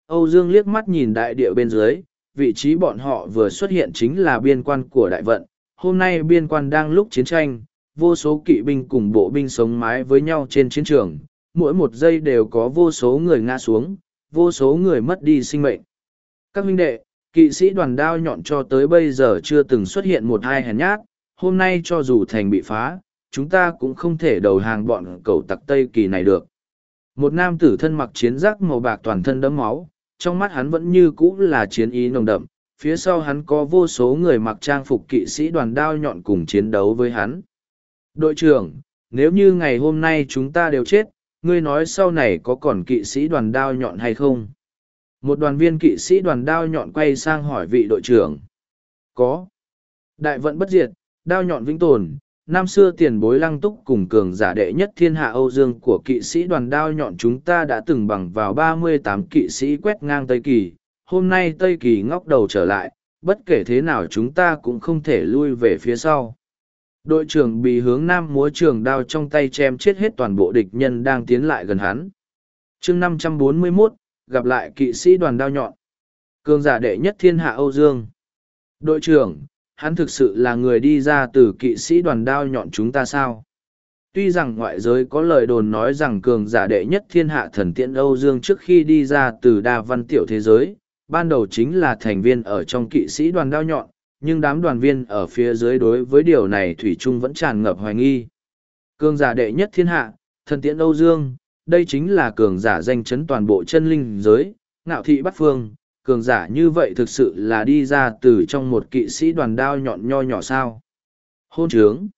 Âu Dương liếc mắt nhìn đại địa bên dưới, vị trí bọn họ vừa xuất hiện chính là biên quan của đại vận. Hôm nay biên quan đang lúc chiến tranh, vô số kỵ binh cùng bộ binh sống mái với nhau trên chiến trường. Mỗi một giây đều có vô số người ngã xuống, vô số người mất đi sinh mệnh. Các huynh đệ, kỵ sĩ đoàn đao nhọn cho tới bây giờ chưa từng xuất hiện một hai hèn nhát, hôm nay cho dù thành bị phá, chúng ta cũng không thể đầu hàng bọn cầu tặc Tây Kỳ này được. Một nam tử thân mặc chiến giáp màu bạc toàn thân đẫm máu, trong mắt hắn vẫn như cũ là chiến ý nồng đậm, phía sau hắn có vô số người mặc trang phục kỵ sĩ đoàn đao nhọn cùng chiến đấu với hắn. Đội trưởng, nếu như ngày hôm nay chúng ta đều chết, ngươi nói sau này có còn kỵ sĩ đoàn đao nhọn hay không? Một đoàn viên kỵ sĩ đoàn đao nhọn quay sang hỏi vị đội trưởng. Có. Đại vận bất diệt, đao nhọn vĩnh tồn, năm xưa tiền bối lăng túc cùng cường giả đệ nhất thiên hạ Âu Dương của kỵ sĩ đoàn đao nhọn chúng ta đã từng bằng vào ba mươi tám kỵ sĩ quét ngang Tây Kỳ. Hôm nay Tây Kỳ ngóc đầu trở lại, bất kể thế nào chúng ta cũng không thể lui về phía sau. Đội trưởng bị hướng nam múa trường đao trong tay chém chết hết toàn bộ địch nhân đang tiến lại gần hắn. chương năm trăm bốn mươi 541, gặp lại kỵ sĩ đoàn đao nhọn. Cường giả đệ nhất thiên hạ Âu Dương. Đội trưởng, hắn thực sự là người đi ra từ kỵ sĩ đoàn đao nhọn chúng ta sao? Tuy rằng ngoại giới có lời đồn nói rằng cường giả đệ nhất thiên hạ thần tiễn Âu Dương trước khi đi ra từ đa văn tiểu thế giới, ban đầu chính là thành viên ở trong kỵ sĩ đoàn đao nhọn, nhưng đám đoàn viên ở phía dưới đối với điều này Thủy Trung vẫn tràn ngập hoài nghi. Cường giả đệ nhất thiên hạ, thần tiễn Âu Dương, đây chính là cường giả danh chấn toàn bộ chân linh giới, ngạo thị bắt phương, cường giả như vậy thực sự là đi ra từ trong một kỵ sĩ đoàn đao nhọn nho nhỏ sao. Hôn trướng.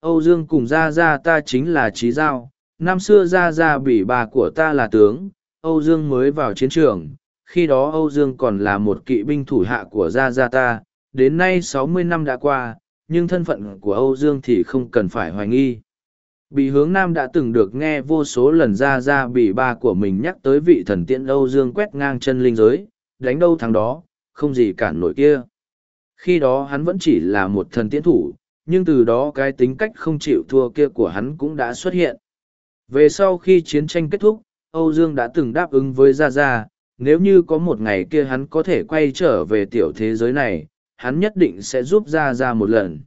Âu Dương cùng Gia Gia ta chính là trí giao, năm xưa Gia Gia bỉ bà của ta là tướng, Âu Dương mới vào chiến trường, khi đó Âu Dương còn là một kỵ binh thủ hạ của Gia Gia ta, đến nay sáu mươi năm đã qua, nhưng thân phận của Âu Dương thì không cần phải hoài nghi. Bị hướng nam đã từng được nghe vô số lần ra ra bị ba của mình nhắc tới vị thần tiễn Âu Dương quét ngang chân linh giới, đánh đâu thắng đó, không gì cản nổi kia. Khi đó hắn vẫn chỉ là một thần tiễn thủ, nhưng từ đó cái tính cách không chịu thua kia của hắn cũng đã xuất hiện. Về sau khi chiến tranh kết thúc, Âu Dương đã từng đáp ứng với Gia Gia, nếu như có một ngày kia hắn có thể quay trở về tiểu thế giới này, hắn nhất định sẽ giúp Ra Ra một lần.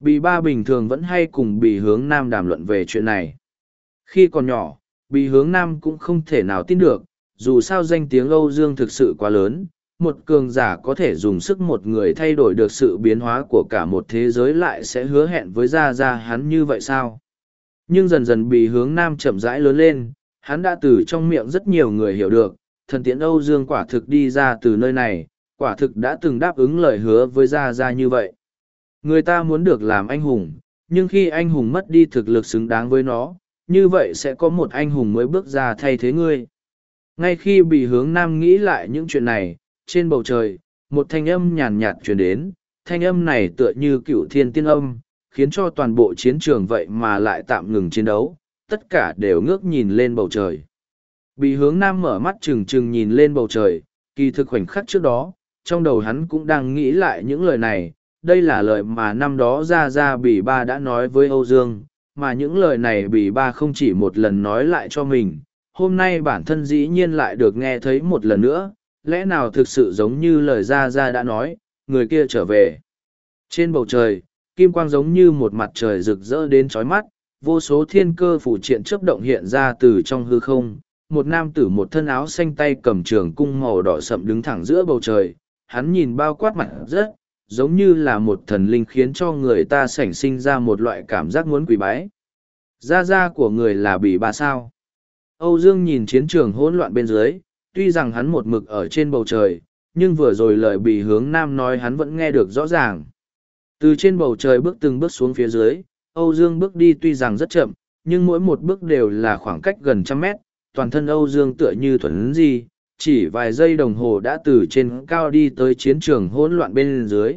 Bì ba bình thường vẫn hay cùng bì hướng nam đàm luận về chuyện này. Khi còn nhỏ, bì hướng nam cũng không thể nào tin được, dù sao danh tiếng Âu Dương thực sự quá lớn, một cường giả có thể dùng sức một người thay đổi được sự biến hóa của cả một thế giới lại sẽ hứa hẹn với Gia Gia hắn như vậy sao? Nhưng dần dần bì hướng nam chậm rãi lớn lên, hắn đã từ trong miệng rất nhiều người hiểu được, thần tiễn Âu Dương quả thực đi ra từ nơi này, quả thực đã từng đáp ứng lời hứa với Gia Gia như vậy. Người ta muốn được làm anh hùng, nhưng khi anh hùng mất đi thực lực xứng đáng với nó, như vậy sẽ có một anh hùng mới bước ra thay thế ngươi. Ngay khi bị hướng nam nghĩ lại những chuyện này, trên bầu trời, một thanh âm nhàn nhạt truyền đến, thanh âm này tựa như cựu thiên tiên âm, khiến cho toàn bộ chiến trường vậy mà lại tạm ngừng chiến đấu, tất cả đều ngước nhìn lên bầu trời. Bị hướng nam mở mắt trừng trừng nhìn lên bầu trời, Kỳ thực khoảnh khắc trước đó, trong đầu hắn cũng đang nghĩ lại những lời này, đây là lời mà năm đó ra ra bỉ ba đã nói với Âu Dương, mà những lời này bỉ ba không chỉ một lần nói lại cho mình, hôm nay bản thân dĩ nhiên lại được nghe thấy một lần nữa, lẽ nào thực sự giống như lời ra ra đã nói, người kia trở về. Trên bầu trời, kim quang giống như một mặt trời rực rỡ đến chói mắt, vô số thiên cơ phủ triện chấp động hiện ra từ trong hư không. Một nam tử một thân áo xanh tay cầm trường cung màu đỏ sậm đứng thẳng giữa bầu trời, hắn nhìn bao quát mặt rất, giống như là một thần linh khiến cho người ta sảnh sinh ra một loại cảm giác muốn quỳ bái. Gia gia của người là bị bà sao. Âu Dương nhìn chiến trường hỗn loạn bên dưới, tuy rằng hắn một mực ở trên bầu trời, nhưng vừa rồi lời bị hướng nam nói hắn vẫn nghe được rõ ràng. Từ trên bầu trời bước từng bước xuống phía dưới, Âu Dương bước đi tuy rằng rất chậm, nhưng mỗi một bước đều là khoảng cách gần trăm mét, toàn thân Âu Dương tựa như thuần gì, chỉ vài giây đồng hồ đã từ trên cao đi tới chiến trường hỗn loạn bên dưới.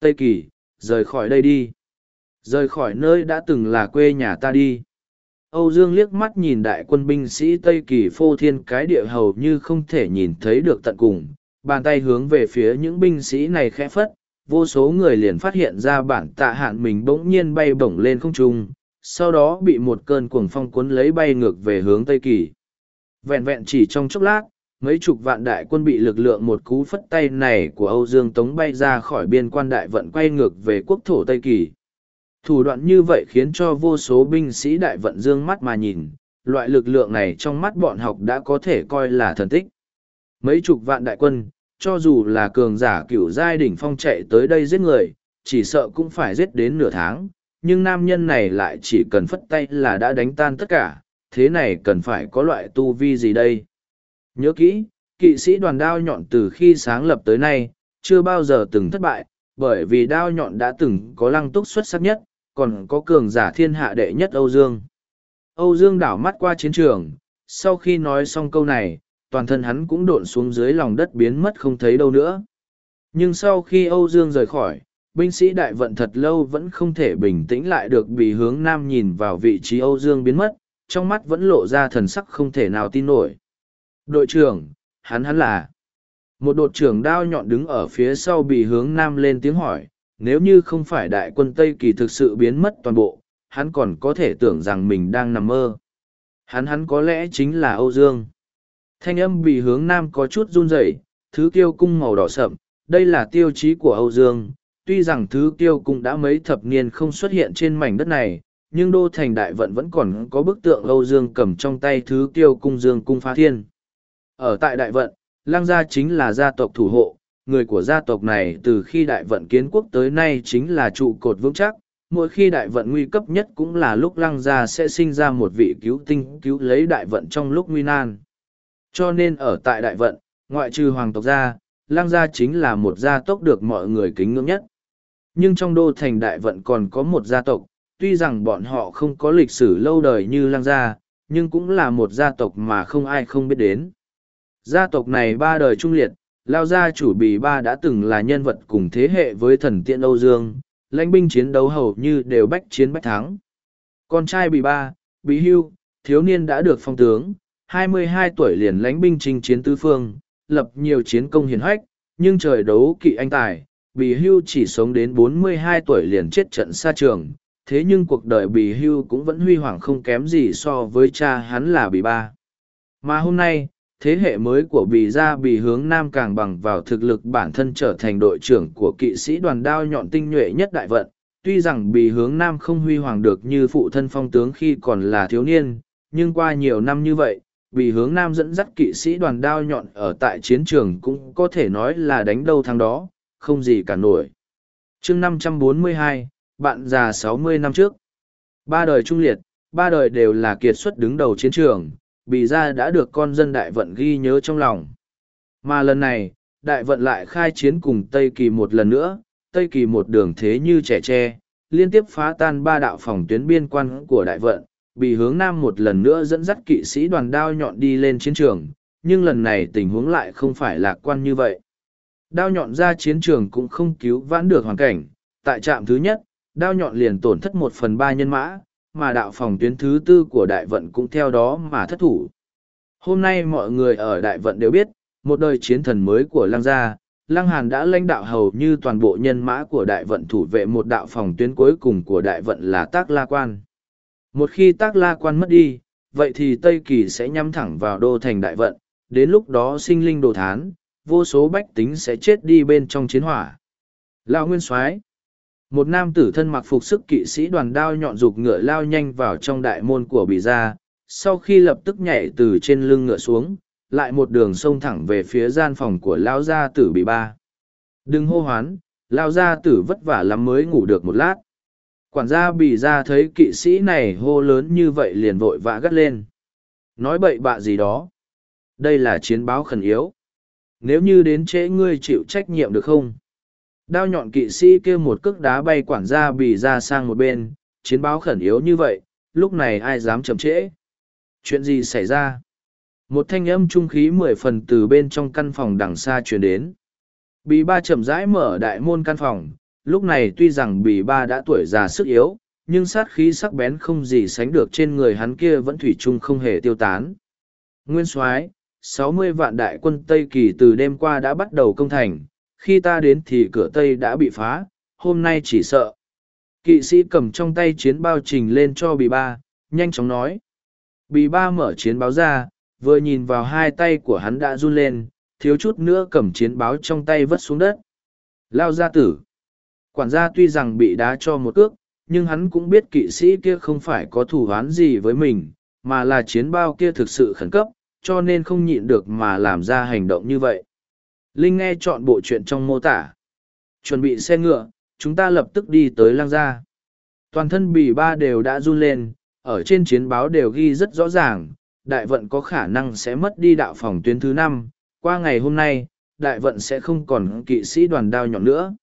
Tây Kỳ, rời khỏi đây đi. Rời khỏi nơi đã từng là quê nhà ta đi. Âu Dương liếc mắt nhìn đại quân binh sĩ Tây Kỳ phô thiên cái địa hầu như không thể nhìn thấy được tận cùng, bàn tay hướng về phía những binh sĩ này khẽ phất, vô số người liền phát hiện ra bản tạ hạn mình bỗng nhiên bay bổng lên không trung, sau đó bị một cơn cuồng phong cuốn lấy bay ngược về hướng Tây Kỳ. Vẹn vẹn chỉ trong chốc lát, mấy chục vạn đại quân bị lực lượng một cú phất tay này của Âu Dương Tống bay ra khỏi biên quan đại vận quay ngược về quốc thổ Tây Kỳ. Thủ đoạn như vậy khiến cho vô số binh sĩ đại vận dương mắt mà nhìn, loại lực lượng này trong mắt bọn học đã có thể coi là thần tích. Mấy chục vạn đại quân, cho dù là cường giả cửu giai đỉnh phong chạy tới đây giết người, chỉ sợ cũng phải giết đến nửa tháng, nhưng nam nhân này lại chỉ cần phất tay là đã đánh tan tất cả, thế này cần phải có loại tu vi gì đây? Nhớ kỹ, kỵ sĩ đoàn đao nhọn từ khi sáng lập tới nay, chưa bao giờ từng thất bại, bởi vì đao nhọn đã từng có lăng túc xuất sắc nhất, còn có cường giả thiên hạ đệ nhất Âu Dương. Âu Dương đảo mắt qua chiến trường, sau khi nói xong câu này, toàn thân hắn cũng độn xuống dưới lòng đất biến mất không thấy đâu nữa. Nhưng sau khi Âu Dương rời khỏi, binh sĩ đại vận thật lâu vẫn không thể bình tĩnh lại được bị hướng nam nhìn vào vị trí Âu Dương biến mất, trong mắt vẫn lộ ra thần sắc không thể nào tin nổi. Đội trưởng, hắn hắn là... Một đội trưởng đao nhọn đứng ở phía sau bị hướng nam lên tiếng hỏi, nếu như không phải đại quân Tây Kỳ thực sự biến mất toàn bộ, hắn còn có thể tưởng rằng mình đang nằm mơ. Hắn hắn có lẽ chính là Âu Dương. Thanh âm bị hướng nam có chút run rẩy, thứ tiêu cung màu đỏ sậm, đây là tiêu chí của Âu Dương. Tuy rằng thứ tiêu cung đã mấy thập niên không xuất hiện trên mảnh đất này, nhưng đô thành đại vận vẫn còn có bức tượng Âu Dương cầm trong tay thứ tiêu cung Dương cung phá thiên. Ở tại đại vận, Lăng gia chính là gia tộc thủ hộ, người của gia tộc này từ khi đại vận kiến quốc tới nay chính là trụ cột vững chắc, mỗi khi đại vận nguy cấp nhất cũng là lúc lăng gia sẽ sinh ra một vị cứu tinh cứu lấy đại vận trong lúc nguy nan. Cho nên ở tại đại vận, ngoại trừ hoàng tộc gia, lăng gia chính là một gia tộc được mọi người kính ngưỡng nhất. Nhưng trong đô thành đại vận còn có một gia tộc, tuy rằng bọn họ không có lịch sử lâu đời như lăng gia, nhưng cũng là một gia tộc mà không ai không biết đến. Gia tộc này ba đời trung liệt, Lao gia chủ bì ba đã từng là nhân vật cùng thế hệ với thần tiện Âu Dương, lãnh binh chiến đấu hầu như đều bách chiến bách thắng. Con trai bì ba, bì hưu, thiếu niên đã được phong tướng, 22 tuổi liền lãnh binh chinh chiến tứ phương, lập nhiều chiến công hiển hách, nhưng trời đấu kỵ anh tài, bì hưu chỉ sống đến 42 tuổi liền chết trận xa trường, thế nhưng cuộc đời bì hưu cũng vẫn huy hoàng không kém gì so với cha hắn là bì ba. Mà hôm nay, thế hệ mới của bì ra bì hướng nam càng bằng vào thực lực bản thân trở thành đội trưởng của kỵ sĩ đoàn đao nhọn tinh nhuệ nhất đại vận. Tuy rằng bì hướng nam không huy hoàng được như phụ thân phong tướng khi còn là thiếu niên, nhưng qua nhiều năm như vậy, bì hướng nam dẫn dắt kỵ sĩ đoàn đao nhọn ở tại chiến trường cũng có thể nói là đánh đâu thắng đó, không gì cả nổi. chương 542, bạn già 60 năm trước. Ba đời trung liệt, ba đời đều là kiệt xuất đứng đầu chiến trường, bị ra đã được con dân đại vận ghi nhớ trong lòng. Mà lần này, đại vận lại khai chiến cùng Tây Kỳ một lần nữa, Tây Kỳ một đường thế như trẻ tre, liên tiếp phá tan ba đạo phòng tuyến biên quan của đại vận, bị hướng nam một lần nữa dẫn dắt kỵ sĩ đoàn đao nhọn đi lên chiến trường, nhưng lần này tình huống lại không phải lạc quan như vậy. Đao nhọn ra chiến trường cũng không cứu vãn được hoàn cảnh, tại trạm thứ nhất, đao nhọn liền tổn thất một phần ba nhân mã, mà đạo phòng tuyến thứ tư của đại vận cũng theo đó mà thất thủ. Hôm nay mọi người ở đại vận đều biết, Một đời chiến thần mới của Lăng Gia, Lăng Hàn đã lãnh đạo hầu như toàn bộ nhân mã của đại vận thủ vệ một đạo phòng tuyến cuối cùng của đại vận là Tác La Quan. Một khi Tác La Quan mất đi, vậy thì Tây Kỳ sẽ nhắm thẳng vào đô thành đại vận, đến lúc đó sinh linh đồ thán, vô số bách tính sẽ chết đi bên trong chiến hỏa. Lão Nguyên Soái một nam tử thân mặc phục sức kỵ sĩ đoàn đao nhọn dục ngựa lao nhanh vào trong đại môn của Bỉ Gia, sau khi lập tức nhảy từ trên lưng ngựa xuống, lại một đường sông thẳng về phía gian phòng của Lao Gia tử Bỉ Ba. Đừng hô hoán, Lao Gia tử vất vả lắm mới ngủ được một lát. Quản gia Bỉ Gia thấy kỵ sĩ này hô lớn như vậy liền vội vã gắt lên. Nói bậy bạ gì đó. Đây là chiến báo khẩn yếu. Nếu như đến trễ ngươi chịu trách nhiệm được không? Đao nhọn kỵ sĩ kêu một cước đá bay quản gia bì ra sang một bên, chiến báo khẩn yếu như vậy, lúc này ai dám chậm trễ? Chuyện gì xảy ra? Một thanh âm trung khí mười phần từ bên trong căn phòng đằng xa truyền đến. Bì ba chậm rãi mở đại môn căn phòng, lúc này tuy rằng bì ba đã tuổi già sức yếu, nhưng sát khí sắc bén không gì sánh được trên người hắn kia vẫn thủy chung không hề tiêu tán. Nguyên soái sáu mươi vạn đại quân Tây Kỳ từ đêm qua đã bắt đầu công thành, khi ta đến thì cửa Tây đã bị phá, hôm nay chỉ sợ. Kỵ sĩ cầm trong tay chiến bao trình lên cho bì ba, nhanh chóng nói. Bì ba mở chiến báo ra, vừa nhìn vào hai tay của hắn đã run lên, thiếu chút nữa cầm chiến báo trong tay vất xuống đất. Lao gia tử. Quản gia tuy rằng bị đá cho một cước, nhưng hắn cũng biết kỵ sĩ kia không phải có thủ oán gì với mình, mà là chiến bao kia thực sự khẩn cấp, cho nên không nhịn được mà làm ra hành động như vậy. Linh nghe chọn bộ chuyện trong mô tả. Chuẩn bị xe ngựa, chúng ta lập tức đi tới lang gia. Toàn thân Bỉ ba đều đã run lên, ở trên chiến báo đều ghi rất rõ ràng, đại vận có khả năng sẽ mất đi đạo phòng tuyến thứ năm. Qua ngày hôm nay, đại vận sẽ không còn kỵ sĩ đoàn đao nhọn nữa.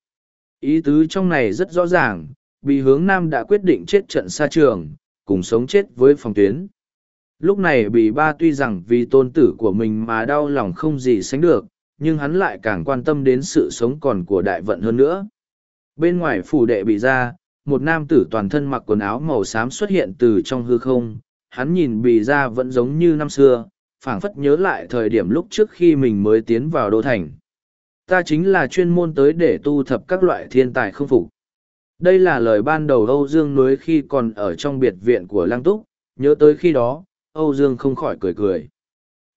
Ý tứ trong này rất rõ ràng, bị hướng nam đã quyết định chết trận xa trường, cùng sống chết với phòng tuyến. Lúc này bị ba tuy rằng vì tôn tử của mình mà đau lòng không gì sánh được, nhưng hắn lại càng quan tâm đến sự sống còn của đại vận hơn nữa. Bên ngoài phủ đệ bị ra, một nam tử toàn thân mặc quần áo màu xám xuất hiện từ trong hư không, hắn nhìn bị ra vẫn giống như năm xưa, phảng phất nhớ lại thời điểm lúc trước khi mình mới tiến vào đô thành. Ta chính là chuyên môn tới để tu thập các loại thiên tài không phục. Đây là lời ban đầu Âu Dương Núi khi còn ở trong biệt viện của Lăng Túc, nhớ tới khi đó, Âu Dương không khỏi cười cười.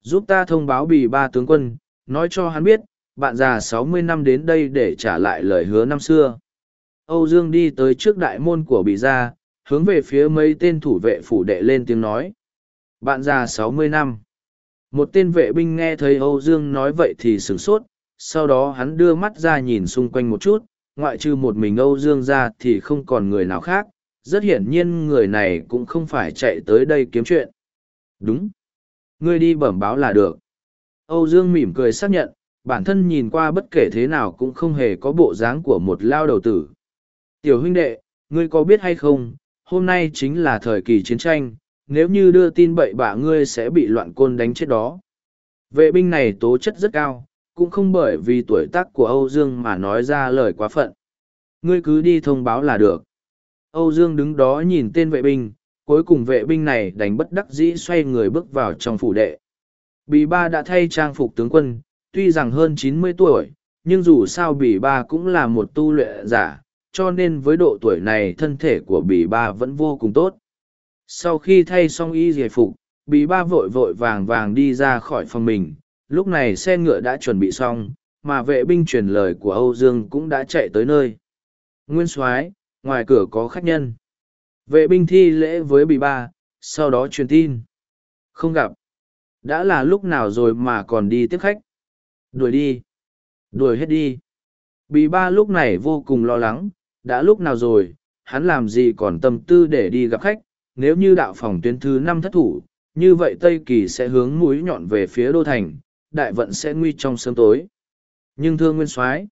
Giúp ta thông báo bì ba tướng quân, nói cho hắn biết, bạn già sáu mươi năm đến đây để trả lại lời hứa năm xưa. Âu Dương đi tới trước đại môn của Bị gia, hướng về phía mấy tên thủ vệ phủ đệ lên tiếng nói. Bạn già sáu mươi năm. Một tên vệ binh nghe thấy Âu Dương nói vậy thì sửng sốt, sau đó hắn đưa mắt ra nhìn xung quanh một chút, ngoại trừ một mình Âu Dương ra thì không còn người nào khác, rất hiển nhiên người này cũng không phải chạy tới đây kiếm chuyện. Đúng. Ngươi đi bẩm báo là được. Âu Dương mỉm cười xác nhận, bản thân nhìn qua bất kể thế nào cũng không hề có bộ dáng của một lao đầu tử. Tiểu huynh đệ, ngươi có biết hay không, hôm nay chính là thời kỳ chiến tranh, nếu như đưa tin bậy bạ ngươi sẽ bị loạn côn đánh chết đó. Vệ binh này tố chất rất cao, cũng không bởi vì tuổi tác của Âu Dương mà nói ra lời quá phận. Ngươi cứ đi thông báo là được. Âu Dương đứng đó nhìn tên vệ binh, cuối cùng vệ binh này đánh bất đắc dĩ xoay người bước vào trong phủ đệ. Bì ba đã thay trang phục tướng quân, tuy rằng hơn chín mươi tuổi, nhưng dù sao bì ba cũng là một tu luyện giả, cho nên với độ tuổi này thân thể của bì ba vẫn vô cùng tốt. Sau khi thay xong y giải phục, bì ba vội vội vàng vàng đi ra khỏi phòng mình, lúc này xe ngựa đã chuẩn bị xong, mà vệ binh truyền lời của Âu Dương cũng đã chạy tới nơi. Nguyên soái ngoài cửa có khách nhân. Vệ binh thi lễ với bì ba, sau đó truyền tin. Không gặp. Đã là lúc nào rồi mà còn đi tiếp khách. Đuổi đi. Đuổi hết đi. Bì ba lúc này vô cùng lo lắng, đã lúc nào rồi, hắn làm gì còn tâm tư để đi gặp khách, nếu như đạo phòng tuyến thứ năm thất thủ, như vậy Tây Kỳ sẽ hướng mũi nhọn về phía Đô Thành, đại vận sẽ nguy trong sớm tối. Nhưng thương nguyên soái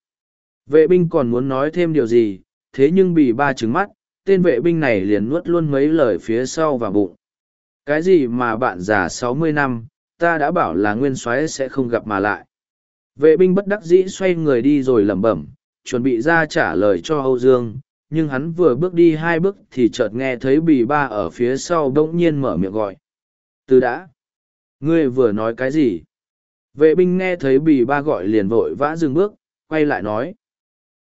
vệ binh còn muốn nói thêm điều gì, thế nhưng bị ba trứng mắt, tên vệ binh này liền nuốt luôn mấy lời phía sau vào bụng. Cái gì mà bạn già sáu mươi năm, ta đã bảo là nguyên soái sẽ không gặp mà lại. Vệ binh bất đắc dĩ xoay người đi rồi lẩm bẩm, chuẩn bị ra trả lời cho Âu Dương, nhưng hắn vừa bước đi hai bước thì chợt nghe thấy bì ba ở phía sau bỗng nhiên mở miệng gọi. Từ đã. Ngươi vừa nói cái gì? Vệ binh nghe thấy bì ba gọi liền vội vã dừng bước, quay lại nói.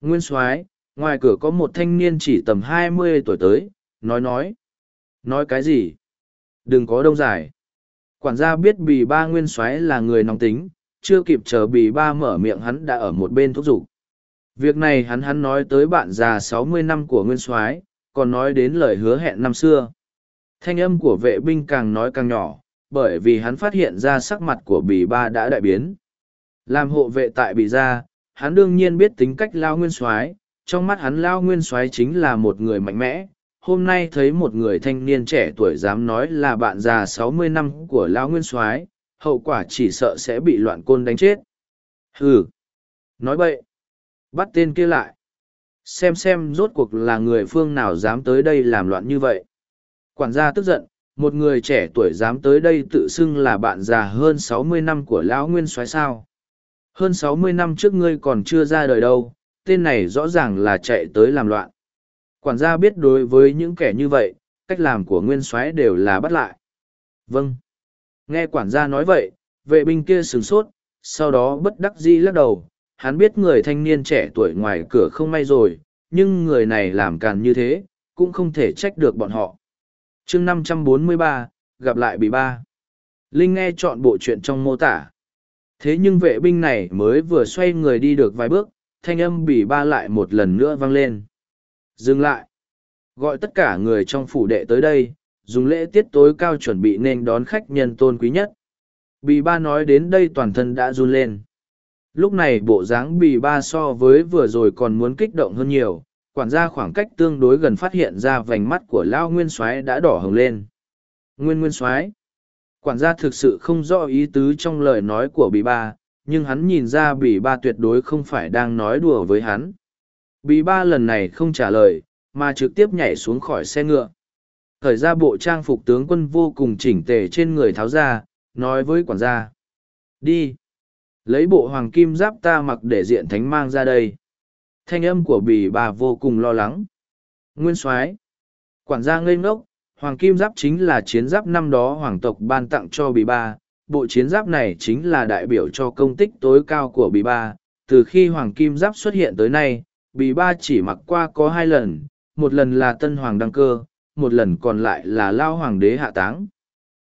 Nguyên soái ngoài cửa có một thanh niên chỉ tầm hai mươi tuổi tới, nói nói. Nói cái gì? Đừng có đông dài. Quản gia biết bì ba nguyên soái là người nóng tính, chưa kịp chờ bì ba mở miệng hắn đã ở một bên thúc giục. Việc này hắn hắn nói tới bạn già sáu mươi năm của nguyên soái còn nói đến lời hứa hẹn năm xưa. Thanh âm của vệ binh càng nói càng nhỏ, bởi vì hắn phát hiện ra sắc mặt của bì ba đã đại biến. Làm hộ vệ tại bì gia, hắn đương nhiên biết tính cách lao nguyên soái trong mắt hắn lao nguyên soái chính là một người mạnh mẽ hôm nay thấy một người thanh niên trẻ tuổi dám nói là bạn già sáu mươi năm của lão nguyên soái hậu quả chỉ sợ sẽ bị loạn côn đánh chết. Hừ, nói vậy bắt tên kia lại. Xem xem rốt cuộc là người phương nào dám tới đây làm loạn như vậy. Quản gia tức giận một người trẻ tuổi dám tới đây tự xưng là bạn già hơn sáu mươi năm của lão nguyên soái sao? Hơn sáu mươi năm trước ngươi còn chưa ra đời đâu tên này rõ ràng là chạy tới làm loạn quản gia biết đối với những kẻ như vậy, cách làm của nguyên soái đều là bắt lại. Vâng. Nghe quản gia nói vậy, vệ binh kia sửng sốt, sau đó bất đắc dĩ lắc đầu. Hắn biết người thanh niên trẻ tuổi ngoài cửa không may rồi, nhưng người này làm càn như thế, cũng không thể trách được bọn họ. Chương năm trăm bốn mươi ba, gặp lại bị ba. Linh nghe chọn bộ chuyện trong mô tả. Thế nhưng vệ binh này mới vừa xoay người đi được vài bước, thanh âm bỉ ba lại một lần nữa vang lên dừng lại. Gọi tất cả người trong phủ đệ tới đây, dùng lễ tiết tối cao chuẩn bị nên đón khách nhân tôn quý nhất. Bì ba nói đến đây toàn thân đã run lên. Lúc này bộ dáng bì ba so với vừa rồi còn muốn kích động hơn nhiều, quản gia khoảng cách tương đối gần phát hiện ra vành mắt của lao nguyên soái đã đỏ hồng lên. Nguyên nguyên soái, quản gia thực sự không rõ ý tứ trong lời nói của bì ba, nhưng hắn nhìn ra bì ba tuyệt đối không phải đang nói đùa với hắn bì ba lần này không trả lời mà trực tiếp nhảy xuống khỏi xe ngựa. Thời ra bộ trang phục tướng quân vô cùng chỉnh tề trên người tháo ra nói với quản gia. Đi. Lấy bộ hoàng kim giáp ta mặc để diện thánh mang ra đây. Thanh âm của bì bà vô cùng lo lắng. Nguyên soái. Quản gia ngây ngốc Hoàng kim giáp chính là chiến giáp năm đó hoàng tộc ban tặng cho Bì Ba. Bộ chiến giáp này chính là đại biểu cho công tích tối cao của Bì Ba. Từ khi hoàng kim giáp xuất hiện tới nay, Bì Ba chỉ mặc qua có hai lần, một lần là tân hoàng đăng cơ, một lần còn lại là lao hoàng đế hạ táng.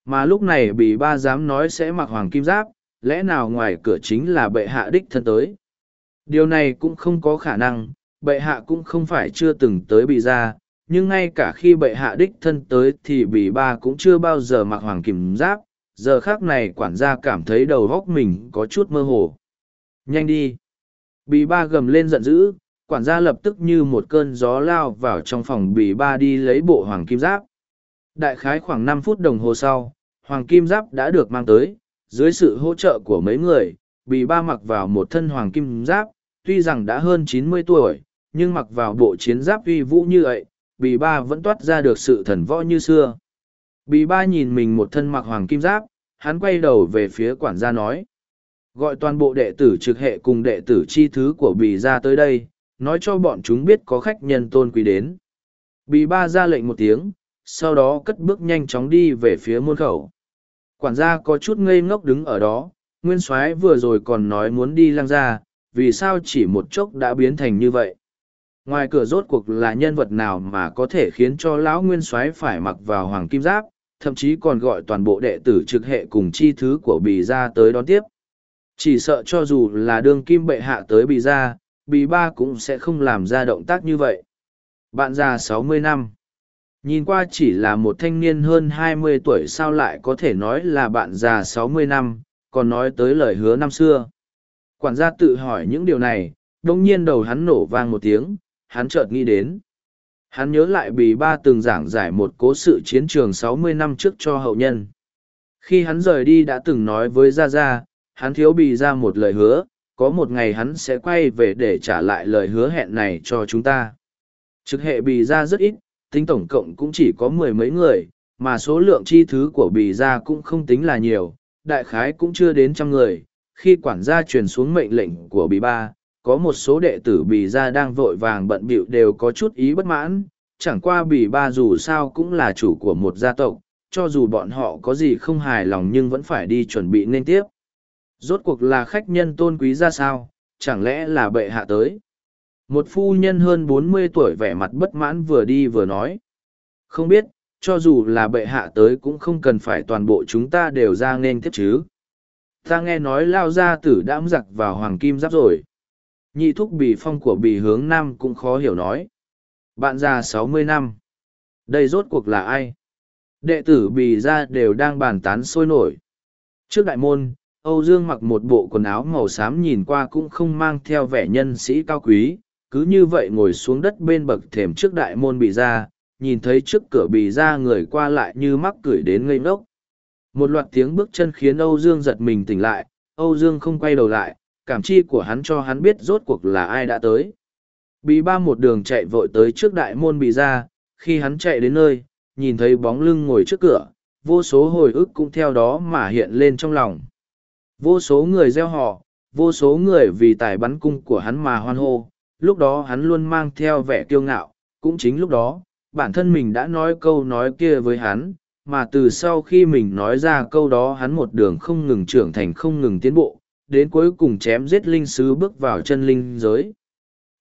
Mà lúc này Bì Ba dám nói sẽ mặc hoàng kim giáp, lẽ nào ngoài cửa chính là bệ hạ đích thân tới. Điều này cũng không có khả năng, bệ hạ cũng không phải chưa từng tới Bì Gia nhưng ngay cả khi bệ hạ đích thân tới thì bì ba cũng chưa bao giờ mặc hoàng kim giáp giờ khác này quản gia cảm thấy đầu góc mình có chút mơ hồ nhanh đi bì ba gầm lên giận dữ quản gia lập tức như một cơn gió lao vào trong phòng bì ba đi lấy bộ hoàng kim giáp. Đại khái khoảng năm phút đồng hồ sau, hoàng kim giáp đã được mang tới, dưới sự hỗ trợ của mấy người, bì ba mặc vào một thân hoàng kim giáp, tuy rằng đã hơn chín mươi tuổi, nhưng mặc vào bộ chiến giáp uy vũ như vậy, bì ba vẫn toát ra được sự thần võ như xưa. Bì ba nhìn mình một thân mặc hoàng kim giáp, hắn quay đầu về phía quản gia nói, gọi toàn bộ đệ tử trực hệ cùng đệ tử chi thứ của bì ra tới đây nói cho bọn chúng biết có khách nhân tôn quý đến. Bì ba ra lệnh một tiếng, sau đó cất bước nhanh chóng đi về phía môn khẩu. Quản gia có chút ngây ngốc đứng ở đó, nguyên soái vừa rồi còn nói muốn đi lăng ra vì sao chỉ một chốc đã biến thành như vậy? Ngoài cửa rốt cuộc là nhân vật nào mà có thể khiến cho lão nguyên soái phải mặc vào hoàng kim giáp, thậm chí còn gọi toàn bộ đệ tử trực hệ cùng chi thứ của bì ra tới đón tiếp? Chỉ sợ cho dù là đương kim bệ hạ tới bì ra bì ba cũng sẽ không làm ra động tác như vậy bạn già sáu mươi năm nhìn qua chỉ là một thanh niên hơn hai mươi tuổi sao lại có thể nói là bạn già sáu mươi năm còn nói tới lời hứa năm xưa quản gia tự hỏi những điều này đ ỗ n g nhiên đầu hắn nổ vang một tiếng hắn chợt nghĩ đến. Hắn nhớ lại bì ba từng giảng giải một cố sự chiến trường sáu mươi năm trước cho hậu nhân. Khi hắn rời đi đã từng nói với Gia Gia, hắn thiếu bì ra một lời hứa, có một ngày hắn sẽ quay về để trả lại lời hứa hẹn này cho chúng ta. Trực hệ bì ra rất ít, tính tổng cộng cũng chỉ có mười mấy người, mà số lượng chi thứ của bì ra cũng không tính là nhiều, đại khái cũng chưa đến trăm người. Khi quản gia truyền xuống mệnh lệnh của bì ba, có một số đệ tử bì ra đang vội vàng bận bịu đều có chút ý bất mãn chẳng qua bì ba dù sao cũng là chủ của một gia tộc cho dù bọn họ có gì không hài lòng nhưng vẫn phải đi chuẩn bị nên tiếp Rốt cuộc là khách nhân tôn quý ra sao, chẳng lẽ là bệ hạ tới? Một phu nhân hơn bốn mươi tuổi vẻ mặt bất mãn vừa đi vừa nói. Không biết, cho dù là bệ hạ tới cũng không cần phải toàn bộ chúng ta đều ra nên tiếp chứ. Ta nghe nói lao gia tử đã giặc vào hoàng kim giáp rồi. Nhị thúc bì phong của bì hướng nam cũng khó hiểu nói. Bạn già sáu mươi năm. Đây rốt cuộc là ai? Đệ tử bì ra đều đang bàn tán sôi nổi. Trước đại môn, Âu Dương mặc một bộ quần áo màu xám nhìn qua cũng không mang theo vẻ nhân sĩ cao quý, cứ như vậy ngồi xuống đất bên bậc thềm trước đại môn bị ra, nhìn thấy trước cửa bị ra người qua lại như mắc cười đến ngây ngốc. Một loạt tiếng bước chân khiến Âu Dương giật mình tỉnh lại, Âu Dương không quay đầu lại, cảm chi của hắn cho hắn biết rốt cuộc là ai đã tới. Bì ba một đường chạy vội tới trước đại môn bị ra, khi hắn chạy đến nơi, nhìn thấy bóng lưng ngồi trước cửa, vô số hồi ức cũng theo đó mà hiện lên trong lòng. Vô số người gieo họ, vô số người vì tài bắn cung của hắn mà hoan hô, lúc đó hắn luôn mang theo vẻ kiêu ngạo, cũng chính lúc đó, bản thân mình đã nói câu nói kia với hắn, mà từ sau khi mình nói ra câu đó hắn một đường không ngừng trưởng thành không ngừng tiến bộ, đến cuối cùng chém giết linh sứ bước vào chân linh giới.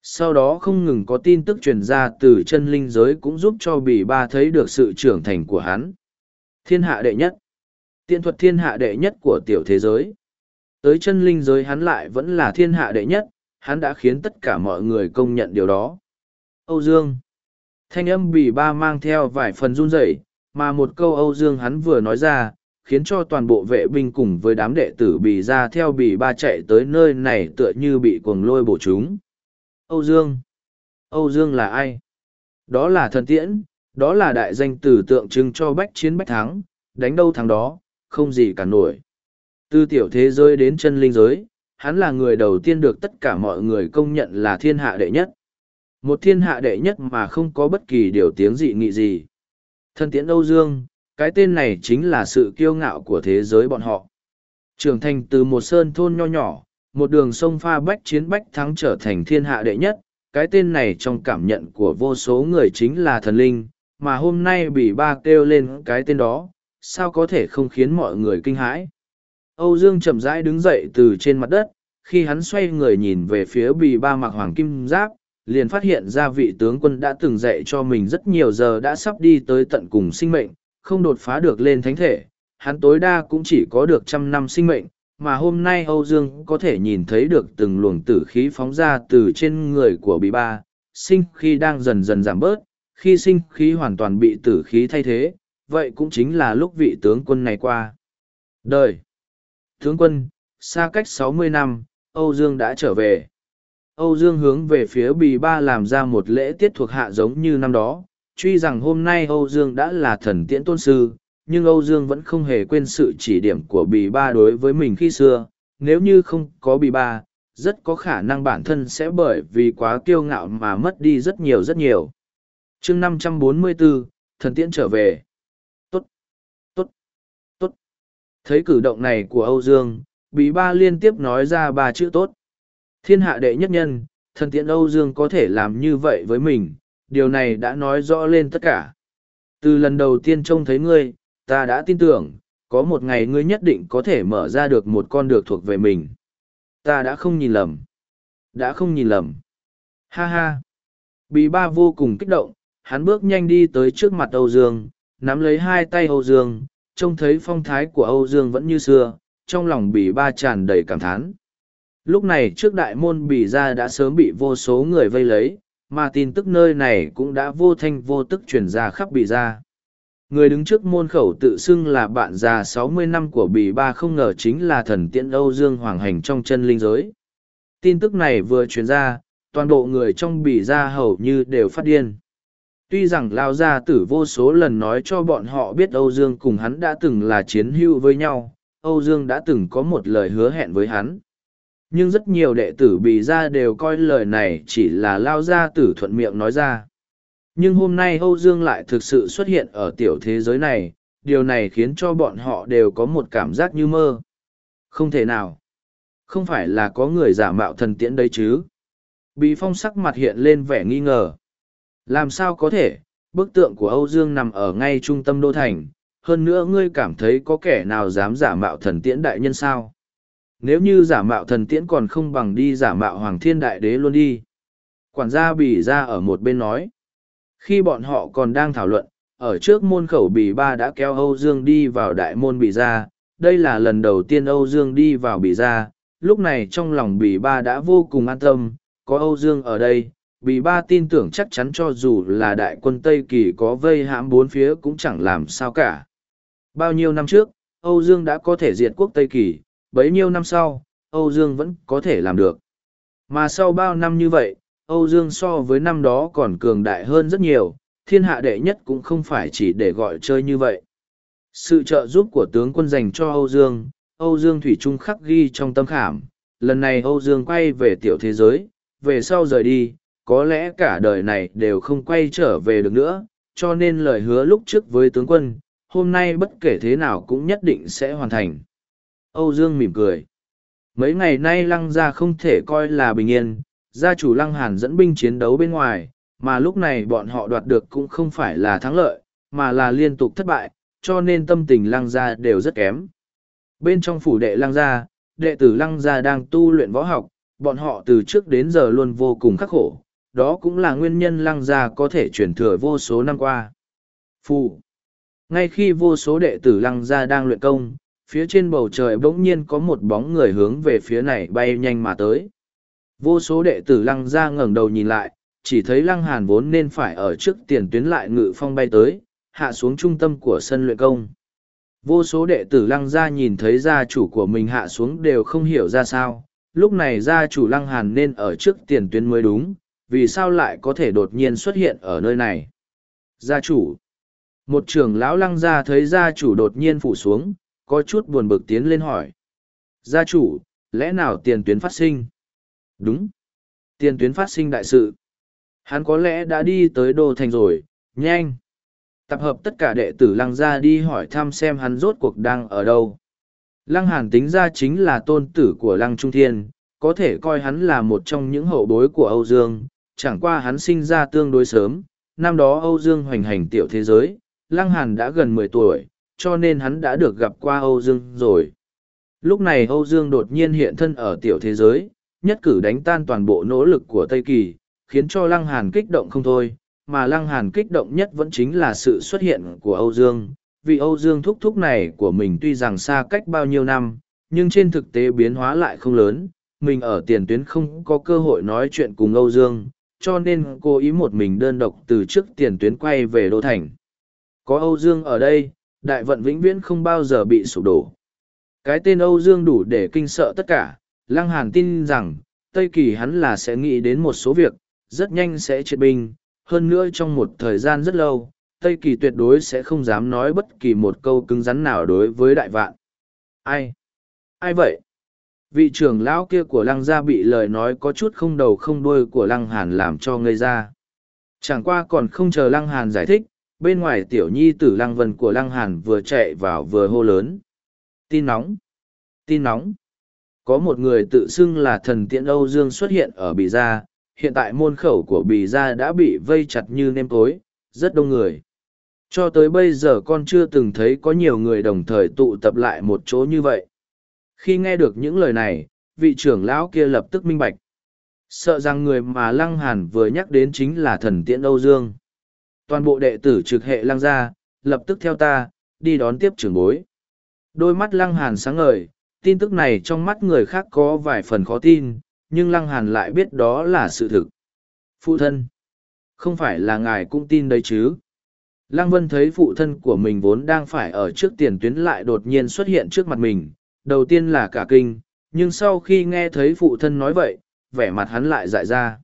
Sau đó không ngừng có tin tức truyền ra từ chân linh giới cũng giúp cho bỉ ba thấy được sự trưởng thành của hắn. Thiên hạ đệ nhất. Tiên thuật thiên hạ đệ nhất của tiểu thế giới. Tới chân linh giới hắn lại vẫn là thiên hạ đệ nhất, hắn đã khiến tất cả mọi người công nhận điều đó. Âu Dương. Thanh âm bỉ ba mang theo vài phần run rẩy, mà một câu Âu Dương hắn vừa nói ra, khiến cho toàn bộ vệ binh cùng với đám đệ tử bỉ ra theo bỉ ba chạy tới nơi này tựa như bị cuồng lôi bổ chúng. Âu Dương. Âu Dương là ai? Đó là thần tiễn, đó là đại danh tử tượng trưng cho bách chiến bách thắng, đánh đâu thắng đó, không gì cả nổi. Từ tiểu thế giới đến chân linh giới, hắn là người đầu tiên được tất cả mọi người công nhận là thiên hạ đệ nhất. Một thiên hạ đệ nhất mà không có bất kỳ điều tiếng dị nghị gì. Thân tiễn Âu Dương, cái tên này chính là sự kiêu ngạo của thế giới bọn họ. Trưởng thành từ một sơn thôn nho nhỏ, một đường sông pha bách chiến bách thắng trở thành thiên hạ đệ nhất, cái tên này trong cảm nhận của vô số người chính là thần linh, mà hôm nay bị ba kêu lên cái tên đó, sao có thể không khiến mọi người kinh hãi. Âu Dương chậm rãi đứng dậy từ trên mặt đất, khi hắn xoay người nhìn về phía bì ba mặc hoàng kim giáp, liền phát hiện ra vị tướng quân đã từng dạy cho mình rất nhiều giờ đã sắp đi tới tận cùng sinh mệnh, không đột phá được lên thánh thể, hắn tối đa cũng chỉ có được trăm năm sinh mệnh, mà hôm nay Âu Dương có thể nhìn thấy được từng luồng tử khí phóng ra từ trên người của bì ba, sinh khi đang dần dần giảm bớt, khi sinh khí hoàn toàn bị tử khí thay thế, vậy cũng chính là lúc vị tướng quân này qua. Đời. Tướng quân, xa cách sáu mươi năm, Âu Dương đã trở về. Âu Dương hướng về phía bì ba làm ra một lễ tiết thuộc hạ giống như năm đó, truy rằng hôm nay Âu Dương đã là thần tiễn tôn sư, nhưng Âu Dương vẫn không hề quên sự chỉ điểm của bì ba đối với mình khi xưa, nếu như không có bì ba, rất có khả năng bản thân sẽ bởi vì quá kiêu ngạo mà mất đi rất nhiều rất nhiều. chương 544, thần tiễn trở về. Thấy cử động này của Âu Dương, bì ba liên tiếp nói ra ba chữ tốt. Thiên hạ đệ nhất nhân, thần tiện Âu Dương có thể làm như vậy với mình, điều này đã nói rõ lên tất cả. Từ lần đầu tiên trông thấy ngươi, ta đã tin tưởng, có một ngày ngươi nhất định có thể mở ra được một con được thuộc về mình. Ta đã không nhìn lầm. Đã không nhìn lầm. Ha ha. Bì ba vô cùng kích động, hắn bước nhanh đi tới trước mặt Âu Dương, nắm lấy hai tay Âu Dương, trông thấy phong thái của Âu Dương vẫn như xưa, trong lòng Bỉ ba tràn đầy cảm thán. Lúc này trước đại môn Bỉ ra đã sớm bị vô số người vây lấy, mà tin tức nơi này cũng đã vô thanh vô tức truyền ra khắp Bỉ ra. Người đứng trước môn khẩu tự xưng là bạn già sáu mươi năm của Bỉ ba không ngờ chính là thần tiễn Âu Dương Hoàng Hành trong chân linh giới. Tin tức này vừa truyền ra, toàn bộ người trong Bỉ ra hầu như đều phát điên. Tuy rằng Lao Gia tử vô số lần nói cho bọn họ biết Âu Dương cùng hắn đã từng là chiến hữu với nhau, Âu Dương đã từng có một lời hứa hẹn với hắn. Nhưng rất nhiều đệ tử bị ra đều coi lời này chỉ là Lao Gia tử thuận miệng nói ra. Nhưng hôm nay âu dương lại thực sự xuất hiện ở tiểu thế giới này điều này khiến cho bọn họ đều có một cảm giác như mơ. Không thể nào. Không phải là có người giả mạo thần tiễn đấy chứ. Bị phong sắc mặt hiện lên vẻ nghi ngờ làm sao có thể? Bức tượng của âu dương nằm ở ngay trung tâm đô thành. Hơn nữa ngươi cảm thấy có kẻ nào dám giả mạo thần tiễn đại nhân sao? Nếu như giả mạo thần tiễn còn không bằng đi giả mạo hoàng thiên đại đế luôn đi. Quản gia bỉ ra ở một bên nói. Khi bọn họ còn đang thảo luận, ở trước môn khẩu bỉ ba đã kéo âu dương đi vào đại môn bỉ ra. Đây là lần đầu tiên âu dương đi vào bỉ ra. Lúc này trong lòng bỉ ba đã vô cùng an tâm. Có âu dương ở đây bỉ ba tin tưởng chắc chắn cho dù là đại quân tây kỳ có vây hãm bốn phía cũng chẳng làm sao cả. Bao nhiêu năm trước, âu dương đã có thể diệt quốc tây kỳ, bấy nhiêu năm sau, âu dương vẫn có thể làm được. Mà sau bao năm như vậy, âu dương so với năm đó còn cường đại hơn rất nhiều, thiên hạ đệ nhất cũng không phải chỉ để gọi chơi như vậy. Sự trợ giúp của tướng quân dành cho âu dương âu dương thủy trung khắc ghi trong tâm khảm. Lần này âu dương quay về tiểu thế giới, về sau rời đi có lẽ cả đời này đều không quay trở về được nữa, cho nên lời hứa lúc trước với tướng quân, hôm nay bất kể thế nào cũng nhất định sẽ hoàn thành. Âu dương mỉm cười. Mấy ngày nay lăng gia không thể coi là bình yên, gia chủ lăng hàn dẫn binh chiến đấu bên ngoài, mà lúc này bọn họ đoạt được cũng không phải là thắng lợi, mà là liên tục thất bại, cho nên tâm tình lăng gia đều rất kém. Bên trong phủ đệ lăng gia, đệ tử lăng gia đang tu luyện võ học, bọn họ từ trước đến giờ luôn vô cùng khắc khổ đó cũng là nguyên nhân lăng gia có thể truyền thừa vô số năm qua. Phù, ngay khi vô số đệ tử lăng gia đang luyện công, phía trên bầu trời bỗng nhiên có một bóng người hướng về phía này bay nhanh mà tới. Vô số đệ tử lăng gia ngẩng đầu nhìn lại, chỉ thấy lăng hàn vốn nên phải ở trước tiền tuyến lại ngự phong bay tới, hạ xuống trung tâm của sân luyện công. Vô số đệ tử lăng gia nhìn thấy gia chủ của mình hạ xuống đều không hiểu ra sao, lúc này gia chủ lăng hàn nên ở trước tiền tuyến mới đúng vì sao lại có thể đột nhiên xuất hiện ở nơi này? Gia chủ. Một trưởng lão lăng gia thấy gia chủ đột nhiên phủ xuống, có chút buồn bực tiến lên hỏi. Gia chủ, lẽ nào tiền tuyến phát sinh? Đúng. Tiền tuyến phát sinh đại sự. Hắn có lẽ đã đi tới đô thành rồi, nhanh. Tập hợp tất cả đệ tử lăng gia đi hỏi thăm xem hắn rốt cuộc đang ở đâu. Lăng hàn tính ra chính là tôn tử của lăng trung thiên, có thể coi hắn là một trong những hậu bối của âu dương chẳng qua hắn sinh ra tương đối sớm, năm đó âu dương hoành hành tiểu thế giới, lăng hàn đã gần mười tuổi, cho nên hắn đã được gặp qua âu dương rồi. Lúc này âu dương đột nhiên hiện thân ở tiểu thế giới, nhất cử đánh tan toàn bộ nỗ lực của tây kỳ, khiến cho lăng hàn kích động không thôi, mà lăng hàn kích động nhất vẫn chính là sự xuất hiện của âu dương. Vì âu dương thúc thúc này của mình tuy rằng xa cách bao nhiêu năm, nhưng trên thực tế biến hóa lại không lớn. Mình ở tiền tuyến không có cơ hội nói chuyện cùng âu dương cho nên cô ý một mình đơn độc từ trước tiền tuyến quay về đô thành. Có âu dương ở đây, đại vận vĩnh viễn không bao giờ bị sụp đổ. Cái tên âu dương đủ để kinh sợ tất cả, lăng hàn tin rằng, tây kỳ hắn là sẽ nghĩ đến một số việc, rất nhanh sẽ triệt binh, hơn nữa trong một thời gian rất lâu, tây kỳ tuyệt đối sẽ không dám nói bất kỳ một câu cứng rắn nào đối với đại vạn. Ai? Ai vậy? Vị trưởng lão kia của lăng gia bị lời nói có chút không đầu không đuôi của lăng hàn làm cho ngây ra. Chẳng qua còn không chờ lăng hàn giải thích, bên ngoài tiểu nhi tử lăng vân của lăng hàn vừa chạy vào vừa hô lớn. Tin nóng! Tin nóng! Có một người tự xưng là thần tiễn âu dương xuất hiện ở bì gia. Hiện tại môn khẩu của bì gia đã bị vây chặt như nêm tối, rất đông người. Cho tới bây giờ con chưa từng thấy có nhiều người đồng thời tụ tập lại một chỗ như vậy khi nghe được những lời này, vị trưởng lão kia lập tức minh bạch. Sợ rằng người mà lăng hàn vừa nhắc đến chính là thần tiễn âu dương. Toàn bộ đệ tử trực hệ lăng gia, lập tức theo ta, đi đón tiếp trưởng bối. Đôi mắt lăng hàn sáng ngời, tin tức này trong mắt người khác có vài phần khó tin, nhưng lăng hàn lại biết đó là sự thực. Phụ thân, không phải là ngài cũng tin đấy chứ? Lăng vân thấy phụ thân của mình vốn đang phải ở trước tiền tuyến lại đột nhiên xuất hiện trước mặt mình đầu tiên là cả kinh, nhưng sau khi nghe thấy phụ thân nói vậy, vẻ mặt hắn lại dại ra.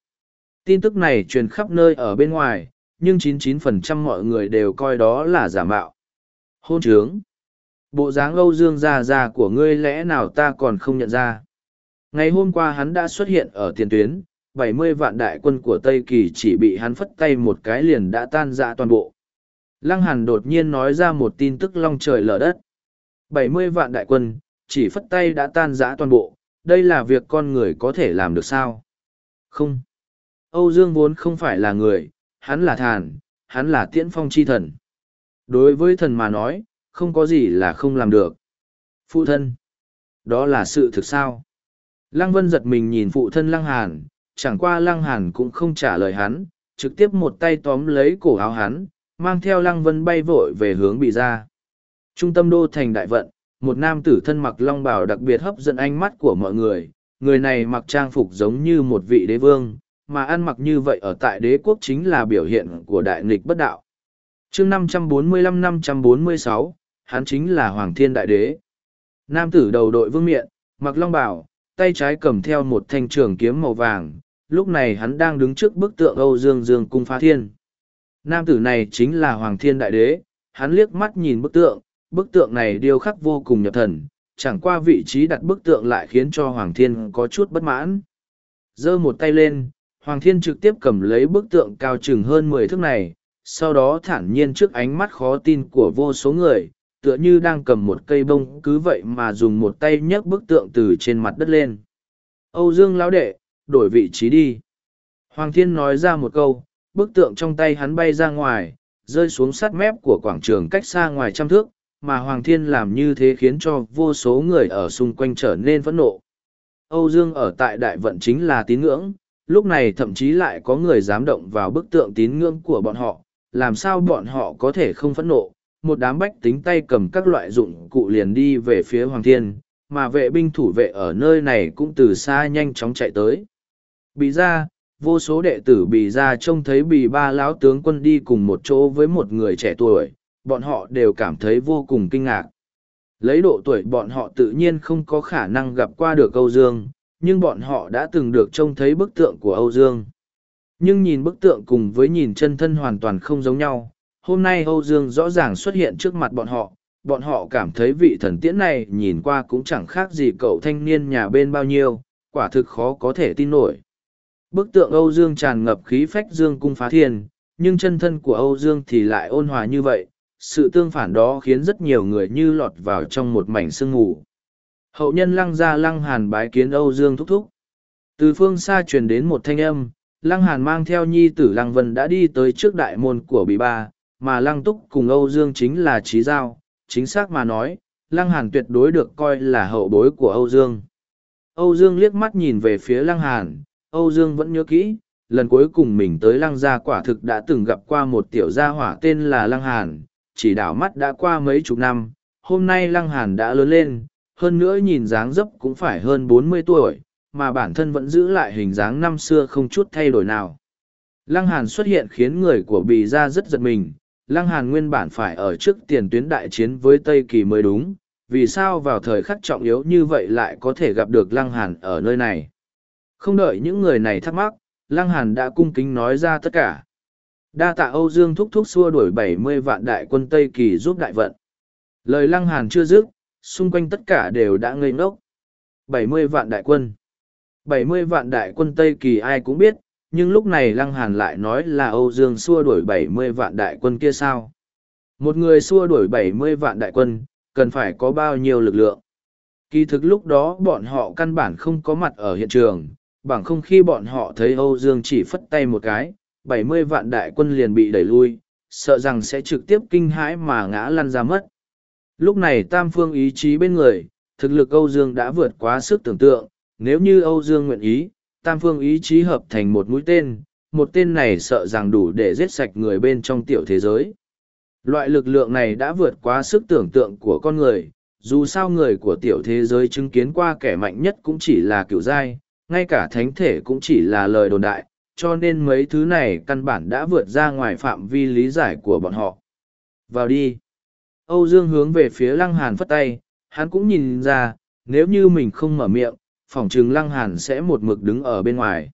Tin tức này truyền khắp nơi ở bên ngoài, nhưng 99% mọi người đều coi đó là giả mạo. Hôn trướng. Bộ dáng âu dương già già của ngươi lẽ nào ta còn không nhận ra? Ngày hôm qua hắn đã xuất hiện ở tiền tuyến, bảy mươi vạn đại quân của tây kỳ chỉ bị hắn phất tay một cái liền đã tan ra toàn bộ. Lăng hàn đột nhiên nói ra một tin tức long trời lở đất. bảy mươi vạn đại quân chỉ phất tay đã tan rã toàn bộ đây là việc con người có thể làm được sao không âu dương vốn không phải là người hắn là thàn hắn là tiễn phong chi thần đối với thần mà nói không có gì là không làm được phụ thân Đó là sự thực sao? Lăng Vân giật mình nhìn phụ thân Lăng Hàn, chẳng qua Lăng Hàn cũng không trả lời hắn, trực tiếp một tay tóm lấy cổ áo hắn, mang theo Lăng Vân bay vội về hướng bị ra. Trung tâm đô thành đại vận, một nam tử thân mặc long bào đặc biệt hấp dẫn ánh mắt của mọi người, người này mặc trang phục giống như một vị đế vương, mà ăn mặc như vậy ở tại đế quốc chính là biểu hiện của đại nghịch bất đạo. chương 545-546, hắn chính là Hoàng Thiên Đại Đế. Nam tử đầu đội vương miện, mặc long bào, tay trái cầm theo một thanh trường kiếm màu vàng, lúc này hắn đang đứng trước bức tượng Âu Dương Dương Cung Phá Thiên. Nam tử này chính là Hoàng Thiên Đại Đế, hắn liếc mắt nhìn bức tượng, bức tượng này điêu khắc vô cùng nhập thần, chẳng qua vị trí đặt bức tượng lại khiến cho Hoàng Thiên có chút bất mãn. giơ một tay lên, Hoàng Thiên trực tiếp cầm lấy bức tượng cao chừng hơn mười thước này, sau đó thản nhiên trước ánh mắt khó tin của vô số người, tựa như đang cầm một cây bông cứ vậy mà dùng một tay nhấc bức tượng từ trên mặt đất lên. Âu Dương lão đệ, đổi vị trí đi. Hoàng Thiên nói ra một câu, bức tượng trong tay hắn bay ra ngoài, rơi xuống sát mép của quảng trường cách xa ngoài trăm thước, mà Hoàng Thiên làm như thế khiến cho vô số người ở xung quanh trở nên phẫn nộ. Âu Dương ở tại đại vận chính là tín ngưỡng, lúc này thậm chí lại có người dám động vào bức tượng tín ngưỡng của bọn họ, làm sao bọn họ có thể không phẫn nộ, một đám bách tính tay cầm các loại dụng cụ liền đi về phía Hoàng Thiên, mà vệ binh thủ vệ ở nơi này cũng từ xa nhanh chóng chạy tới. Bị ra, vô số đệ tử bị ra trông thấy bị ba lão tướng quân đi cùng một chỗ với một người trẻ tuổi, bọn họ đều cảm thấy vô cùng kinh ngạc. Lấy độ tuổi bọn họ tự nhiên không có khả năng gặp qua được Âu Dương, nhưng bọn họ đã từng được trông thấy bức tượng của Âu Dương. Nhưng nhìn bức tượng cùng với nhìn chân thân hoàn toàn không giống nhau, hôm nay Âu Dương rõ ràng xuất hiện trước mặt bọn họ, bọn họ cảm thấy vị thần tiễn này nhìn qua cũng chẳng khác gì cậu thanh niên nhà bên bao nhiêu, quả thực khó có thể tin nổi. Bức tượng Âu Dương tràn ngập khí phách Dương cung phá thiên, nhưng chân thân của Âu Dương thì lại ôn hòa như vậy, sự tương phản đó khiến rất nhiều người như lọt vào trong một mảnh sương ngủ. Hậu nhân lăng ra lăng hàn bái kiến Âu Dương thúc thúc. Từ phương xa truyền đến một thanh âm, lăng hàn mang theo nhi tử lăng vân đã đi tới trước đại môn của Bì Ba, mà lăng túc cùng Âu Dương chính là trí giao, chính xác mà nói, lăng hàn tuyệt đối được coi là hậu bối của Âu Dương. Âu Dương liếc mắt nhìn về phía lăng hàn, Âu Dương vẫn nhớ kỹ, lần cuối cùng mình tới lăng gia quả thực đã từng gặp qua một tiểu gia hỏa tên là lăng hàn, chỉ đảo mắt đã qua mấy chục năm, hôm nay lăng hàn đã lớn lên, hơn nữa nhìn dáng dấp cũng phải hơn bốn mươi tuổi, mà bản thân vẫn giữ lại hình dáng năm xưa không chút thay đổi nào. Lăng hàn xuất hiện khiến người của bì Gia rất giật mình, lăng hàn nguyên bản phải ở trước tiền tuyến đại chiến với Tây Kỳ mới đúng, vì sao vào thời khắc trọng yếu như vậy lại có thể gặp được lăng hàn ở nơi này. Không đợi những người này thắc mắc, lăng hàn đã cung kính nói ra tất cả. Đa tạ Âu Dương thúc thúc xua đuổi bảy mươi vạn đại quân Tây Kỳ giúp đại vận. Lời lăng hàn chưa dứt, xung quanh tất cả đều đã ngây ngốc. Bảy mươi vạn đại quân. Bảy mươi vạn đại quân Tây Kỳ ai cũng biết, nhưng lúc này lăng hàn lại nói là Âu Dương xua đuổi bảy mươi vạn đại quân kia sao. Một người xua đuổi bảy mươi vạn đại quân, cần phải có bao nhiêu lực lượng. Kỳ thực lúc đó bọn họ căn bản không có mặt ở hiện trường, bằng không khi bọn họ thấy Âu Dương chỉ phất tay một cái, bảy mươi vạn đại quân liền bị đẩy lui, sợ rằng sẽ trực tiếp kinh hãi mà ngã lăn ra mất. Lúc này tam phương ý chí bên người, thực lực Âu Dương đã vượt quá sức tưởng tượng, nếu như Âu Dương nguyện ý, tam phương ý chí hợp thành một mũi tên, một tên này sợ rằng đủ để giết sạch người bên trong tiểu thế giới. Loại lực lượng này đã vượt quá sức tưởng tượng của con người, dù sao người của tiểu thế giới chứng kiến qua kẻ mạnh nhất cũng chỉ là cựu giai, ngay cả thánh thể cũng chỉ là lời đồn đại, cho nên mấy thứ này căn bản đã vượt ra ngoài phạm vi lý giải của bọn họ. Vào đi. Âu Dương hướng về phía Lăng Hàn phất tay, hắn cũng nhìn ra, nếu như mình không mở miệng, phỏng chừng Lăng Hàn sẽ một mực đứng ở bên ngoài.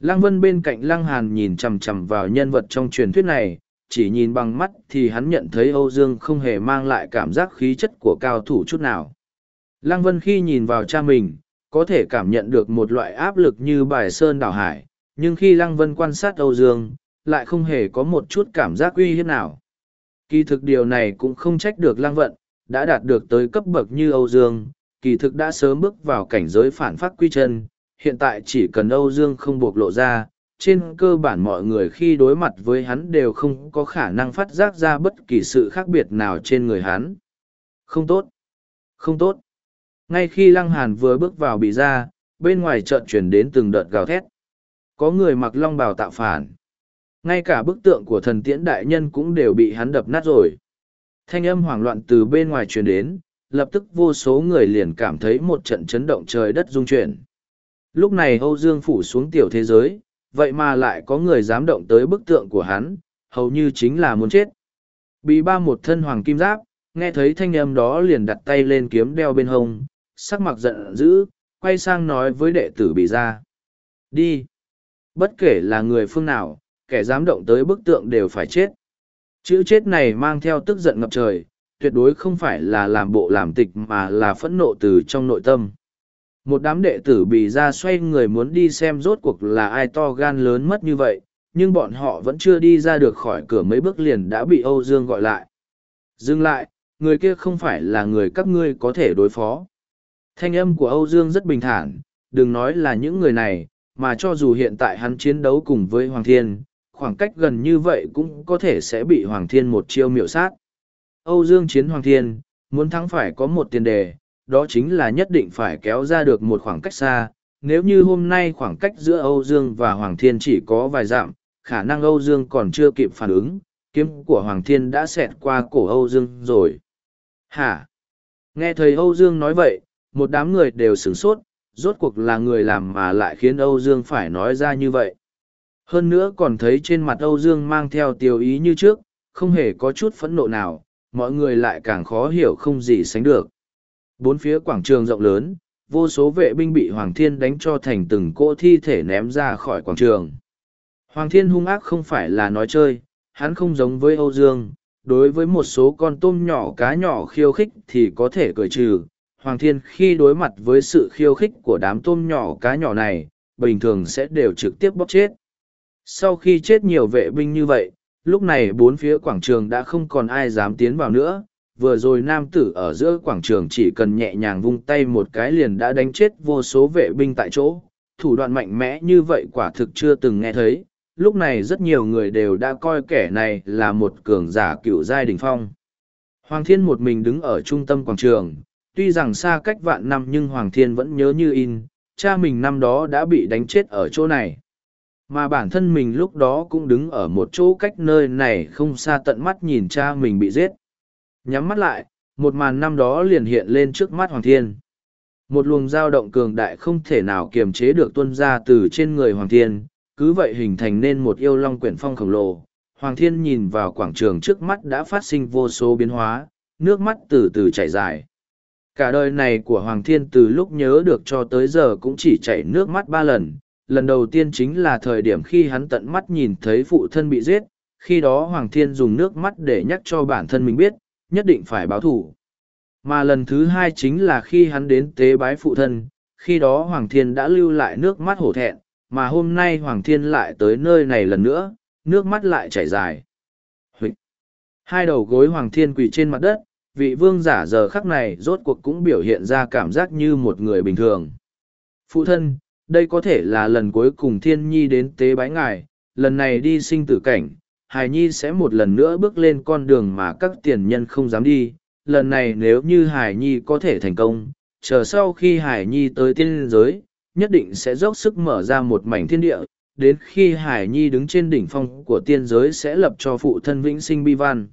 Lăng Vân bên cạnh Lăng Hàn nhìn chằm chằm vào nhân vật trong truyền thuyết này, chỉ nhìn bằng mắt thì hắn nhận thấy Âu Dương không hề mang lại cảm giác khí chất của cao thủ chút nào. Lăng Vân khi nhìn vào cha mình, có thể cảm nhận được một loại áp lực như bài sơn đảo hải, nhưng khi Lăng Vân quan sát Âu Dương, lại không hề có một chút cảm giác uy hiếp nào. Kỳ thực điều này cũng không trách được Lăng Vận, đã đạt được tới cấp bậc như Âu Dương, kỳ thực đã sớm bước vào cảnh giới phản phát quy chân, hiện tại chỉ cần Âu Dương không bộc lộ ra, trên cơ bản mọi người khi đối mặt với hắn đều không có khả năng phát giác ra bất kỳ sự khác biệt nào trên người hắn. Không tốt. Không tốt. Ngay khi Lăng Hàn vừa bước vào bị ra, bên ngoài chợt chuyển đến từng đợt gào thét. Có người mặc long bào tạo phản. Ngay cả bức tượng của thần tiễn đại nhân cũng đều bị hắn đập nát rồi. Thanh âm hoảng loạn từ bên ngoài truyền đến, lập tức vô số người liền cảm thấy một trận chấn động trời đất rung chuyển. Lúc này Âu Dương phủ xuống tiểu thế giới, vậy mà lại có người dám động tới bức tượng của hắn, hầu như chính là muốn chết. Bị ba một thân hoàng kim giáp, nghe thấy thanh âm đó liền đặt tay lên kiếm đeo bên hông, sắc mặt giận dữ, quay sang nói với đệ tử bị ra. Đi! Bất kể là người phương nào, kẻ dám động tới bức tượng đều phải chết. Chữ chết này mang theo tức giận ngập trời, tuyệt đối không phải là làm bộ làm tịch mà là phẫn nộ từ trong nội tâm. Một đám đệ tử bị ra xoay người muốn đi xem rốt cuộc là ai to gan lớn mất như vậy, nhưng bọn họ vẫn chưa đi ra được khỏi cửa mấy bước liền đã bị Âu Dương gọi lại. Dừng lại, người kia không phải là người các ngươi có thể đối phó. Thanh âm của Âu Dương rất bình thản, đừng nói là những người này, mà cho dù hiện tại hắn chiến đấu cùng với Hoàng Thiên, khoảng cách gần như vậy cũng có thể sẽ bị Hoàng Thiên một chiêu miệu sát. Âu Dương chiến Hoàng Thiên, muốn thắng phải có một tiền đề, đó chính là nhất định phải kéo ra được một khoảng cách xa. Nếu như hôm nay khoảng cách giữa Âu Dương và Hoàng Thiên chỉ có vài dặm, khả năng Âu Dương còn chưa kịp phản ứng, kiếm của Hoàng Thiên đã xẹt qua cổ Âu Dương rồi. Hả? Nghe thầy Âu Dương nói vậy, một đám người đều sửng sốt, rốt cuộc là người làm mà lại khiến Âu Dương phải nói ra như vậy. Hơn nữa còn thấy trên mặt Âu Dương mang theo tiêu ý như trước, không hề có chút phẫn nộ nào, mọi người lại càng khó hiểu không gì sánh được. Bốn phía quảng trường rộng lớn, vô số vệ binh bị Hoàng Thiên đánh cho thành từng cỗ thi thể ném ra khỏi quảng trường. Hoàng Thiên hung ác không phải là nói chơi, hắn không giống với Âu Dương, đối với một số con tôm nhỏ cá nhỏ khiêu khích thì có thể cười trừ. Hoàng Thiên khi đối mặt với sự khiêu khích của đám tôm nhỏ cá nhỏ này, bình thường sẽ đều trực tiếp bóp chết. Sau khi chết nhiều vệ binh như vậy, lúc này bốn phía quảng trường đã không còn ai dám tiến vào nữa. Vừa rồi nam tử ở giữa quảng trường chỉ cần nhẹ nhàng vung tay một cái liền đã đánh chết vô số vệ binh tại chỗ. Thủ đoạn mạnh mẽ như vậy quả thực chưa từng nghe thấy. Lúc này rất nhiều người đều đã coi kẻ này là một cường giả cựu giai đình phong. Hoàng Thiên một mình đứng ở trung tâm quảng trường, tuy rằng xa cách vạn năm nhưng Hoàng Thiên vẫn nhớ như in, cha mình năm đó đã bị đánh chết ở chỗ này. Mà bản thân mình lúc đó cũng đứng ở một chỗ cách nơi này không xa tận mắt nhìn cha mình bị giết. Nhắm mắt lại một màn năm đó liền hiện lên trước mắt hoàng thiên. Một luồng dao động cường đại không thể nào kiềm chế được tuân ra từ trên người hoàng thiên cứ vậy hình thành nên một yêu long quyển phong khổng lồ. Hoàng thiên nhìn vào quảng trường trước mắt đã phát sinh vô số biến hóa nước mắt từ từ chảy dài cả đời này của hoàng thiên từ lúc nhớ được cho tới giờ cũng chỉ chảy nước mắt ba lần lần đầu tiên chính là thời điểm khi hắn tận mắt nhìn thấy phụ thân bị giết, khi đó Hoàng Thiên dùng nước mắt để nhắc cho bản thân mình biết, nhất định phải báo thủ. Mà lần thứ hai chính là khi hắn đến tế bái phụ thân, khi đó Hoàng Thiên đã lưu lại nước mắt hổ thẹn, mà hôm nay Hoàng Thiên lại tới nơi này lần nữa, nước mắt lại chảy dài. Hai đầu gối Hoàng Thiên quỳ trên mặt đất, vị vương giả giờ khắc này rốt cuộc cũng biểu hiện ra cảm giác như một người bình thường. Phụ thân, đây có thể là lần cuối cùng thiên nhi đến tế bái ngài lần này đi sinh tử cảnh hải nhi sẽ một lần nữa bước lên con đường mà các tiền nhân không dám đi lần này nếu như hải nhi có thể thành công chờ sau khi hải nhi tới tiên giới nhất định sẽ dốc sức mở ra một mảnh thiên địa đến khi hải nhi đứng trên đỉnh phong của tiên giới sẽ lập cho phụ thân vĩnh sinh bi văn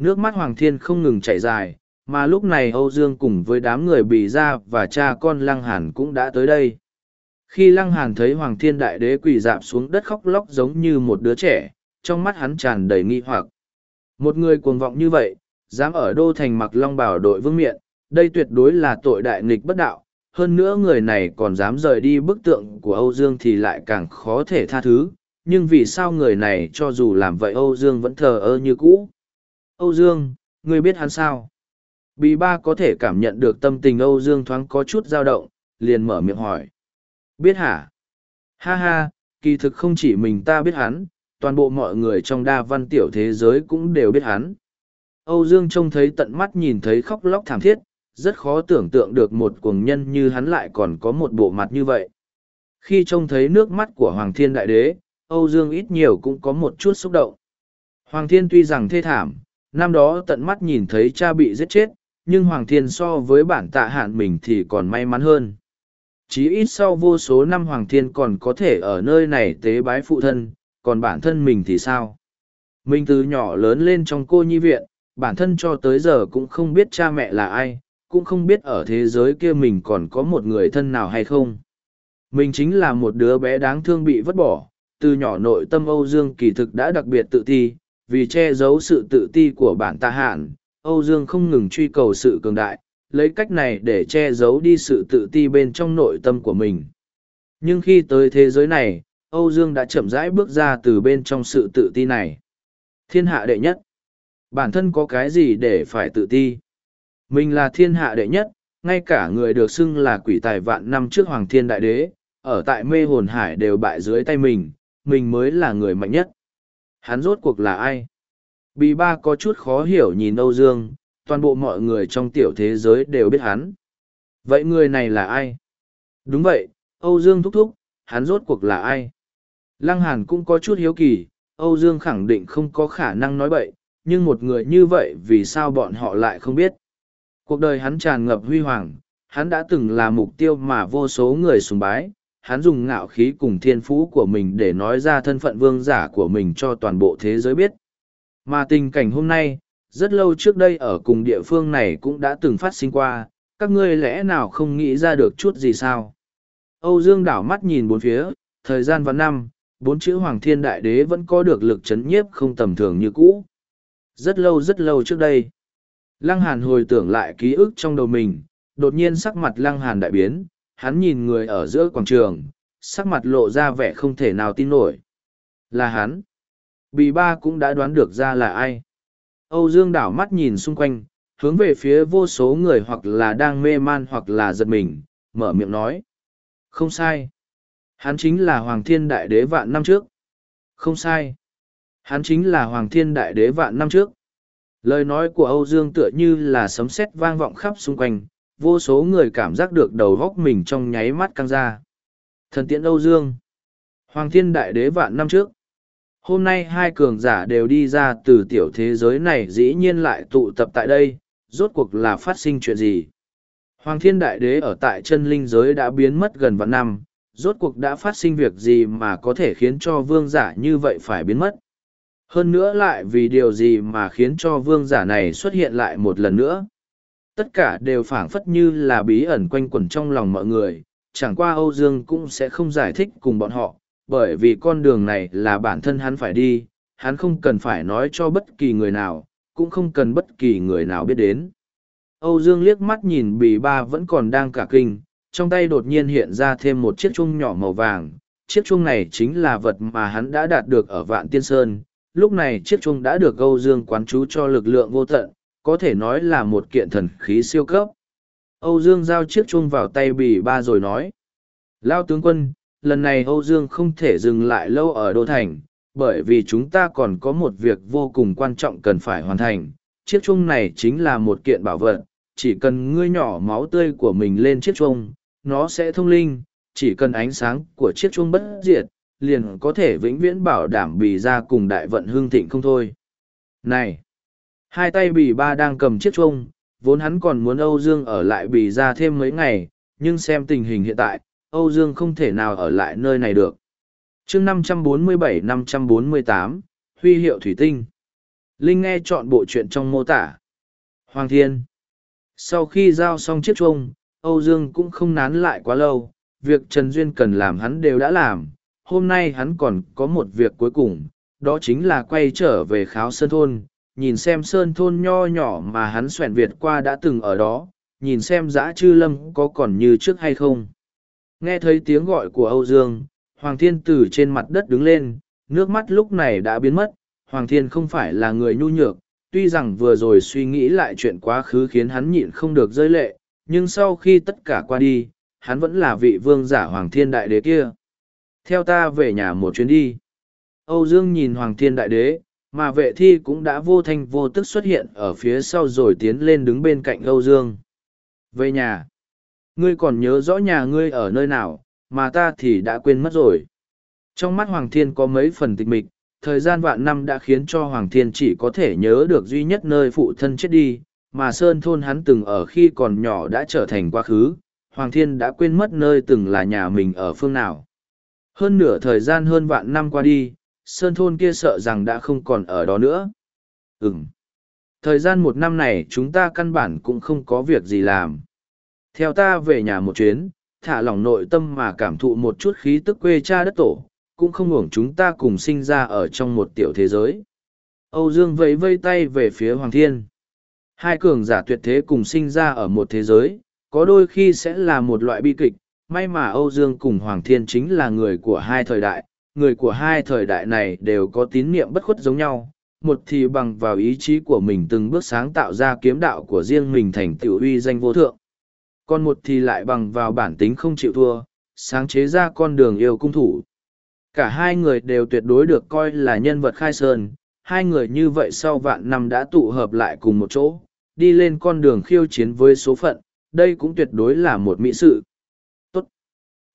nước mắt hoàng thiên không ngừng chảy dài, mà lúc này âu dương cùng với đám người bì ra và cha con lăng hàn cũng đã tới đây. Khi lăng hàn thấy hoàng thiên đại đế quỳ dạp xuống đất khóc lóc giống như một đứa trẻ, trong mắt hắn tràn đầy nghi hoặc. Một người cuồng vọng như vậy, dám ở đô thành mặc long bảo đội vương miện, đây tuyệt đối là tội đại nghịch bất đạo, hơn nữa người này còn dám rời đi bức tượng của âu dương thì lại càng khó thể tha thứ, nhưng vì sao người này cho dù làm vậy âu dương vẫn thờ ơ như cũ? Âu dương ngươi biết hắn sao Bì ba có thể cảm nhận được tâm tình âu dương thoáng có chút dao động liền mở miệng hỏi Biết hả? Ha ha, kỳ thực không chỉ mình ta biết hắn, toàn bộ mọi người trong đa văn tiểu thế giới cũng đều biết hắn. Âu Dương trông thấy tận mắt nhìn thấy khóc lóc thảm thiết, rất khó tưởng tượng được một cuồng nhân như hắn lại còn có một bộ mặt như vậy. Khi trông thấy nước mắt của Hoàng Thiên Đại Đế, Âu Dương ít nhiều cũng có một chút xúc động. Hoàng Thiên tuy rằng thê thảm, năm đó tận mắt nhìn thấy cha bị giết chết, nhưng Hoàng Thiên so với bản tạ hạn mình thì còn may mắn hơn. Chí ít sau vô số năm Hoàng Thiên còn có thể ở nơi này tế bái phụ thân, còn bản thân mình thì sao? Mình từ nhỏ lớn lên trong cô nhi viện, bản thân cho tới giờ cũng không biết cha mẹ là ai, cũng không biết ở thế giới kia mình còn có một người thân nào hay không. Mình chính là một đứa bé đáng thương bị vứt bỏ, từ nhỏ nội tâm Âu Dương kỳ thực đã đặc biệt tự ti, vì che giấu sự tự ti của bản ta hạn, Âu Dương không ngừng truy cầu sự cường đại, lấy cách này để che giấu đi sự tự ti bên trong nội tâm của mình. Nhưng khi tới thế giới này, Âu Dương đã chậm rãi bước ra từ bên trong sự tự ti này. Thiên hạ đệ nhất. Bản thân có cái gì để phải tự ti? Mình là thiên hạ đệ nhất, ngay cả người được xưng là quỷ tài vạn năm trước Hoàng Thiên Đại Đế, ở tại mê hồn hải đều bại dưới tay mình, mình mới là người mạnh nhất. Hắn rốt cuộc là ai? Bì ba có chút khó hiểu nhìn Âu Dương, toàn bộ mọi người trong tiểu thế giới đều biết hắn. Vậy người này là ai? Đúng vậy, Âu Dương thúc thúc, hắn rốt cuộc là ai? Lăng Hàn cũng có chút hiếu kỳ, Âu Dương khẳng định không có khả năng nói bậy, nhưng một người như vậy vì sao bọn họ lại không biết? Cuộc đời hắn tràn ngập huy hoàng, hắn đã từng là mục tiêu mà vô số người sùng bái, hắn dùng ngạo khí cùng thiên phú của mình để nói ra thân phận vương giả của mình cho toàn bộ thế giới biết. Mà tình cảnh hôm nay, rất lâu trước đây ở cùng địa phương này cũng đã từng phát sinh qua, các ngươi lẽ nào không nghĩ ra được chút gì sao? Âu Dương đảo mắt nhìn bốn phía, thời gian và năm, bốn chữ Hoàng Thiên Đại Đế vẫn có được lực chấn nhiếp không tầm thường như cũ. Rất lâu rất lâu trước đây, Lăng Hàn hồi tưởng lại ký ức trong đầu mình, đột nhiên sắc mặt Lăng Hàn đại biến, hắn nhìn người ở giữa quảng trường, sắc mặt lộ ra vẻ không thể nào tin nổi. Là hắn. Bì ba cũng đã đoán được ra là ai. Âu Dương đảo mắt nhìn xung quanh, hướng về phía vô số người hoặc là đang mê man hoặc là giật mình, mở miệng nói. Không sai. Hắn chính là Hoàng Thiên Đại Đế vạn năm trước. Không sai. Hắn chính là Hoàng Thiên Đại Đế vạn năm trước. Lời nói của Âu Dương tựa như là sấm sét vang vọng khắp xung quanh, vô số người cảm giác được đầu góc mình trong nháy mắt căng ra. Thần tiễn Âu Dương. Hoàng Thiên Đại Đế vạn năm trước. Hôm nay hai cường giả đều đi ra từ tiểu thế giới này dĩ nhiên lại tụ tập tại đây, rốt cuộc là phát sinh chuyện gì? Hoàng Thiên Đại Đế ở tại chân linh giới đã biến mất gần vạn năm, rốt cuộc đã phát sinh việc gì mà có thể khiến cho vương giả như vậy phải biến mất? Hơn nữa lại vì điều gì mà khiến cho vương giả này xuất hiện lại một lần nữa? Tất cả đều phảng phất như là bí ẩn quanh quẩn trong lòng mọi người, chẳng qua Âu Dương cũng sẽ không giải thích cùng bọn họ, bởi vì con đường này là bản thân hắn phải đi, hắn không cần phải nói cho bất kỳ người nào, cũng không cần bất kỳ người nào biết đến. Âu Dương liếc mắt nhìn bì ba vẫn còn đang cả kinh, trong tay đột nhiên hiện ra thêm một chiếc chuông nhỏ màu vàng. Chiếc chuông này chính là vật mà hắn đã đạt được ở Vạn Tiên Sơn. Lúc này chiếc chuông đã được Âu Dương quán chú cho lực lượng vô tận, có thể nói là một kiện thần khí siêu cấp. Âu Dương giao chiếc chuông vào tay bì ba rồi nói. Lao tướng quân, lần này Âu Dương không thể dừng lại lâu ở Đô Thành, bởi vì chúng ta còn có một việc vô cùng quan trọng cần phải hoàn thành. Chiếc chuông này chính là một kiện bảo vật, chỉ cần ngươi nhỏ máu tươi của mình lên chiếc chuông, nó sẽ thông linh, chỉ cần ánh sáng của chiếc chuông bất diệt, liền có thể vĩnh viễn bảo đảm bì ra cùng đại vận hương thịnh không thôi. Này! Hai tay bì ba đang cầm chiếc chuông, vốn hắn còn muốn Âu Dương ở lại bì ra thêm mấy ngày, nhưng xem tình hình hiện tại, Âu Dương không thể nào ở lại nơi này được. chương 547-548, Huy hiệu Thủy Tinh. Linh nghe chọn bộ chuyện trong mô tả. Hoàng Thiên. Sau khi giao xong chiếc chuông, Âu Dương cũng không nán lại quá lâu, việc Trần Duyên cần làm hắn đều đã làm. Hôm nay hắn còn có một việc cuối cùng, đó chính là quay trở về kháo sơn thôn, nhìn xem sơn thôn nho nhỏ mà hắn xoẹn Việt qua đã từng ở đó, nhìn xem dã chư lâm có còn như trước hay không. Nghe thấy tiếng gọi của Âu Dương, Hoàng Thiên từ trên mặt đất đứng lên, nước mắt lúc này đã biến mất, Hoàng Thiên không phải là người nhu nhược, tuy rằng vừa rồi suy nghĩ lại chuyện quá khứ khiến hắn nhịn không được rơi lệ, nhưng sau khi tất cả qua đi, hắn vẫn là vị vương giả Hoàng Thiên Đại Đế kia. Theo ta về nhà một chuyến đi. Âu Dương nhìn Hoàng Thiên Đại Đế, mà vệ thi cũng đã vô thanh vô tức xuất hiện ở phía sau rồi tiến lên đứng bên cạnh Âu Dương. Về nhà ngươi còn nhớ rõ nhà ngươi ở nơi nào, mà ta thì đã quên mất rồi. Trong mắt Hoàng Thiên có mấy phần tịch mịch, thời gian vạn năm đã khiến cho Hoàng Thiên chỉ có thể nhớ được duy nhất nơi phụ thân chết đi, mà sơn thôn hắn từng ở khi còn nhỏ đã trở thành quá khứ, Hoàng Thiên đã quên mất nơi từng là nhà mình ở phương nào. Hơn nửa thời gian hơn vạn năm qua đi, sơn thôn kia sợ rằng đã không còn ở đó nữa. Ừm. Thời gian một năm này chúng ta căn bản cũng không có việc gì làm. Theo ta về nhà một chuyến, thả lỏng nội tâm mà cảm thụ một chút khí tức quê cha đất tổ, cũng không ngủng chúng ta cùng sinh ra ở trong một tiểu thế giới. Âu Dương vẫy vây tay về phía Hoàng Thiên. Hai cường giả tuyệt thế cùng sinh ra ở một thế giới, có đôi khi sẽ là một loại bi kịch. May mà Âu Dương cùng Hoàng Thiên chính là người của hai thời đại, người của hai thời đại này đều có tín niệm bất khuất giống nhau. Một thì bằng vào ý chí của mình từng bước sáng tạo ra kiếm đạo của riêng mình thành tiểu uy danh vô thượng. Còn một thì lại bằng vào bản tính không chịu thua, sáng chế ra con đường yêu cung thủ. Cả hai người đều tuyệt đối được coi là nhân vật khai sơn, hai người như vậy sau vạn năm đã tụ hợp lại cùng một chỗ, đi lên con đường khiêu chiến với số phận, đây cũng tuyệt đối là một mỹ sự.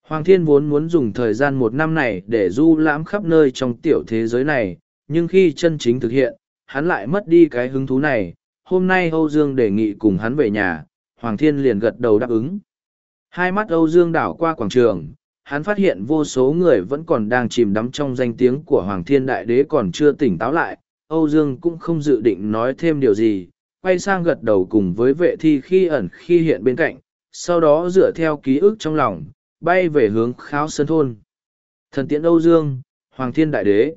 Hoàng Thiên vốn muốn dùng thời gian một năm này để du lãm khắp nơi trong tiểu thế giới này, nhưng khi chân chính thực hiện, hắn lại mất đi cái hứng thú này. Hôm nay Âu Dương đề nghị cùng hắn về nhà, Hoàng Thiên liền gật đầu đáp ứng. Hai mắt Âu Dương đảo qua quảng trường, hắn phát hiện vô số người vẫn còn đang chìm đắm trong danh tiếng của Hoàng Thiên Đại Đế còn chưa tỉnh táo lại. Âu Dương cũng không dự định nói thêm điều gì, quay sang gật đầu cùng với vệ thi khi ẩn khi hiện bên cạnh, sau đó dựa theo ký ức trong lòng, bay về hướng kháo sơn thôn. Thần tiễn Âu Dương, Hoàng Thiên Đại Đế.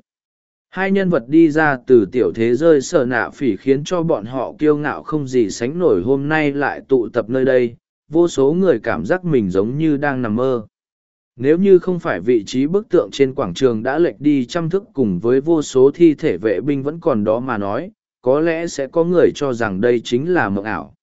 Hai nhân vật đi ra từ tiểu thế rơi sở nạ phỉ khiến cho bọn họ kiêu ngạo không gì sánh nổi hôm nay lại tụ tập nơi đây, vô số người cảm giác mình giống như đang nằm mơ. Nếu như không phải vị trí bức tượng trên quảng trường đã lệch đi chăm thức cùng với vô số thi thể vệ binh vẫn còn đó mà nói, có lẽ sẽ có người cho rằng đây chính là mộng ảo.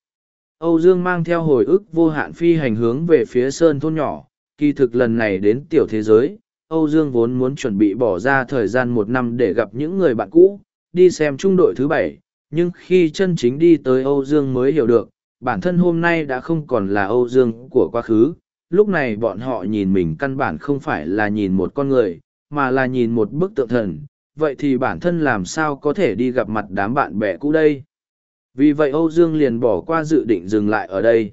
Âu Dương mang theo hồi ức vô hạn phi hành hướng về phía sơn thôn nhỏ, kỳ thực lần này đến tiểu thế giới, Âu Dương vốn muốn chuẩn bị bỏ ra thời gian một năm để gặp những người bạn cũ, đi xem trung đội thứ bảy, nhưng khi chân chính đi tới Âu Dương mới hiểu được, bản thân hôm nay đã không còn là Âu Dương của quá khứ, lúc này bọn họ nhìn mình căn bản không phải là nhìn một con người, mà là nhìn một bức tượng thần, vậy thì bản thân làm sao có thể đi gặp mặt đám bạn bè cũ đây. Vì vậy Âu Dương liền bỏ qua dự định dừng lại ở đây.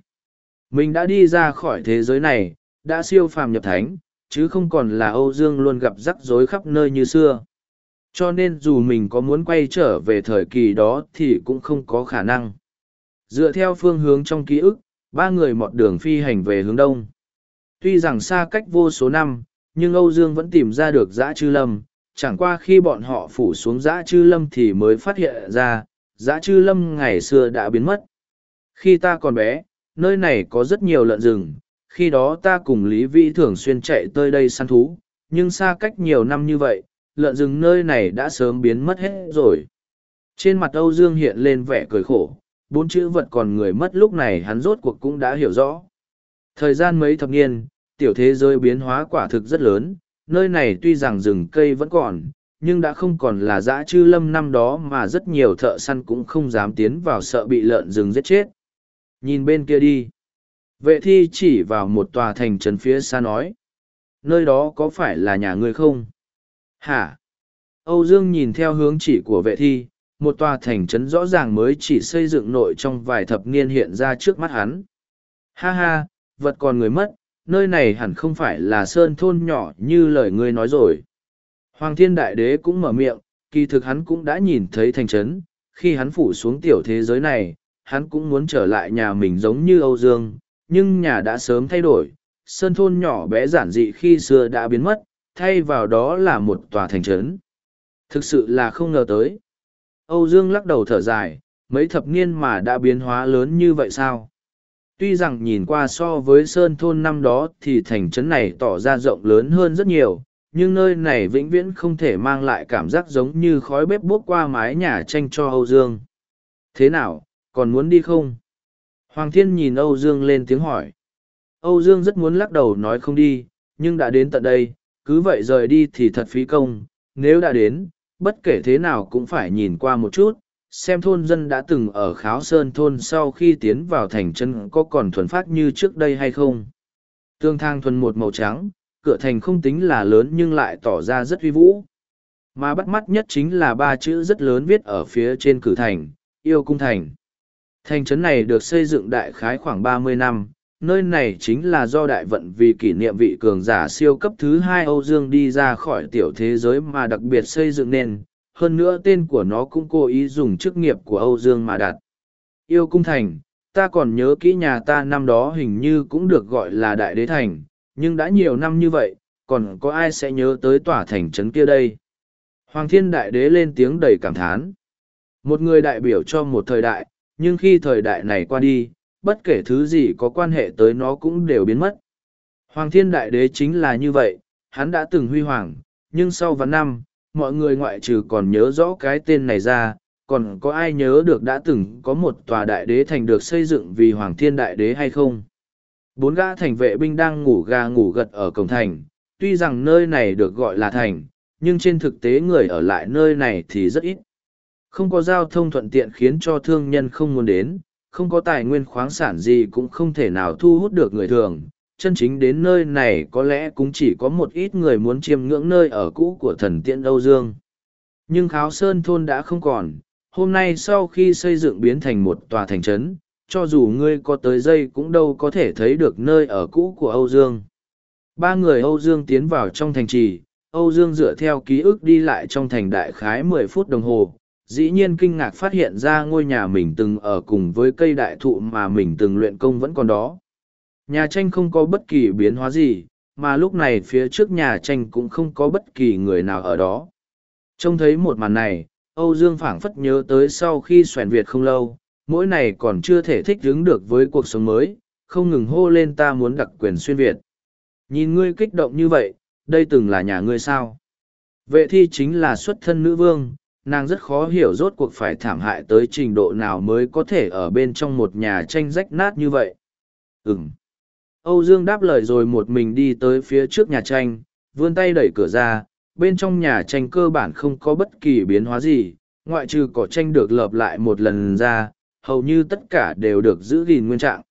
Mình đã đi ra khỏi thế giới này, đã siêu phàm nhập thánh, chứ không còn là Âu Dương luôn gặp rắc rối khắp nơi như xưa. Cho nên dù mình có muốn quay trở về thời kỳ đó thì cũng không có khả năng. Dựa theo phương hướng trong ký ức, ba người mọt đường phi hành về hướng đông. Tuy rằng xa cách vô số năm, nhưng Âu Dương vẫn tìm ra được dã chư lâm, chẳng qua khi bọn họ phủ xuống dã chư lâm thì mới phát hiện ra, dã chư lâm ngày xưa đã biến mất. Khi ta còn bé, nơi này có rất nhiều lợn rừng, khi đó ta cùng Lý Vĩ thường xuyên chạy tới đây săn thú, nhưng xa cách nhiều năm như vậy, lợn rừng nơi này đã sớm biến mất hết rồi. Trên mặt Âu Dương hiện lên vẻ cười khổ, bốn chữ vật còn người mất lúc này hắn rốt cuộc cũng đã hiểu rõ. Thời gian mấy thập niên, tiểu thế giới biến hóa quả thực rất lớn, nơi này tuy rằng rừng cây vẫn còn, nhưng đã không còn là dã chư lâm năm đó mà rất nhiều thợ săn cũng không dám tiến vào sợ bị lợn rừng giết chết. Nhìn bên kia đi. Vệ thi chỉ vào một tòa thành trấn phía xa nói. Nơi đó có phải là nhà ngươi không? Hả? Âu Dương nhìn theo hướng chỉ của vệ thi, một tòa thành trấn rõ ràng mới chỉ xây dựng nội trong vài thập niên hiện ra trước mắt hắn. Ha ha, vật còn người mất, nơi này hẳn không phải là sơn thôn nhỏ như lời ngươi nói rồi. Hoàng thiên đại đế cũng mở miệng, kỳ thực hắn cũng đã nhìn thấy thành trấn, khi hắn phủ xuống tiểu thế giới này, hắn cũng muốn trở lại nhà mình giống như Âu Dương, nhưng nhà đã sớm thay đổi, sơn thôn nhỏ bé giản dị khi xưa đã biến mất, thay vào đó là một tòa thành trấn. Thực sự là không ngờ tới. Âu Dương lắc đầu thở dài, mấy thập niên mà đã biến hóa lớn như vậy sao? Tuy rằng nhìn qua so với sơn thôn năm đó thì thành trấn này tỏ ra rộng lớn hơn rất nhiều, nhưng nơi này vĩnh viễn không thể mang lại cảm giác giống như khói bếp buốc qua mái nhà tranh cho Âu Dương. Thế nào, còn muốn đi không? Hoàng Thiên nhìn Âu Dương lên tiếng hỏi. Âu Dương rất muốn lắc đầu nói không đi, nhưng đã đến tận đây, cứ vậy rời đi thì thật phí công, nếu đã đến, bất kể thế nào cũng phải nhìn qua một chút, xem thôn dân đã từng ở kháo sơn thôn sau khi tiến vào thành chân có còn thuần phát như trước đây hay không. Tương thang thuần một màu trắng, cửa thành không tính là lớn nhưng lại tỏ ra rất uy vũ. Mà bắt mắt nhất chính là ba chữ rất lớn viết ở phía trên cử thành, yêu cung thành. Thành trấn này được xây dựng đại khái khoảng ba mươi năm, nơi này chính là do đại vận vì kỷ niệm vị cường giả siêu cấp thứ hai Âu Dương đi ra khỏi tiểu thế giới mà đặc biệt xây dựng nên, hơn nữa tên của nó cũng cố ý dùng chức nghiệp của Âu Dương mà đặt. Yêu Cung Thành, ta còn nhớ kỹ nhà ta năm đó hình như cũng được gọi là Đại Đế Thành, nhưng đã nhiều năm như vậy, còn có ai sẽ nhớ tới tòa thành trấn kia đây? Hoàng Thiên Đại Đế lên tiếng đầy cảm thán. Một người đại biểu cho một thời đại, nhưng khi thời đại này qua đi, bất kể thứ gì có quan hệ tới nó cũng đều biến mất. Hoàng Thiên Đại Đế chính là như vậy, hắn đã từng huy hoàng, nhưng sau vạn năm, mọi người ngoại trừ còn nhớ rõ cái tên này ra, còn có ai nhớ được đã từng có một tòa đại đế thành được xây dựng vì Hoàng Thiên Đại Đế hay không? Bốn gã thành vệ binh đang ngủ gà ngủ gật ở cổng thành, tuy rằng nơi này được gọi là thành, nhưng trên thực tế người ở lại nơi này thì rất ít. Không có giao thông thuận tiện khiến cho thương nhân không muốn đến, không có tài nguyên khoáng sản gì cũng không thể nào thu hút được người thường. Chân chính đến nơi này có lẽ cũng chỉ có một ít người muốn chiêm ngưỡng nơi ở cũ của thần tiện Âu Dương. Nhưng Kháo Sơn Thôn đã không còn, hôm nay sau khi xây dựng biến thành một tòa thành trấn, cho dù ngươi có tới dây cũng đâu có thể thấy được nơi ở cũ của Âu Dương. Ba người Âu Dương tiến vào trong thành trì, Âu Dương dựa theo ký ức đi lại trong thành đại khái mười phút đồng hồ, dĩ nhiên kinh ngạc phát hiện ra ngôi nhà mình từng ở cùng với cây đại thụ mà mình từng luyện công vẫn còn đó. Nhà tranh không có bất kỳ biến hóa gì, mà lúc này phía trước nhà tranh cũng không có bất kỳ người nào ở đó. Trông thấy một màn này, Âu Dương phảng phất nhớ tới sau khi xoèn Việt không lâu, mỗi này còn chưa thể thích ứng được với cuộc sống mới, không ngừng hô lên ta muốn đặc quyền xuyên Việt. Nhìn ngươi kích động như vậy, đây từng là nhà ngươi sao? Vệ thi chính là xuất thân nữ vương, nàng rất khó hiểu rốt cuộc phải thảm hại tới trình độ nào mới có thể ở bên trong một nhà tranh rách nát như vậy. Ừm. Âu Dương đáp lời rồi một mình đi tới phía trước nhà tranh, vươn tay đẩy cửa ra, bên trong nhà tranh cơ bản không có bất kỳ biến hóa gì, ngoại trừ cỏ tranh được lợp lại một lần ra, hầu như tất cả đều được giữ gìn nguyên trạng.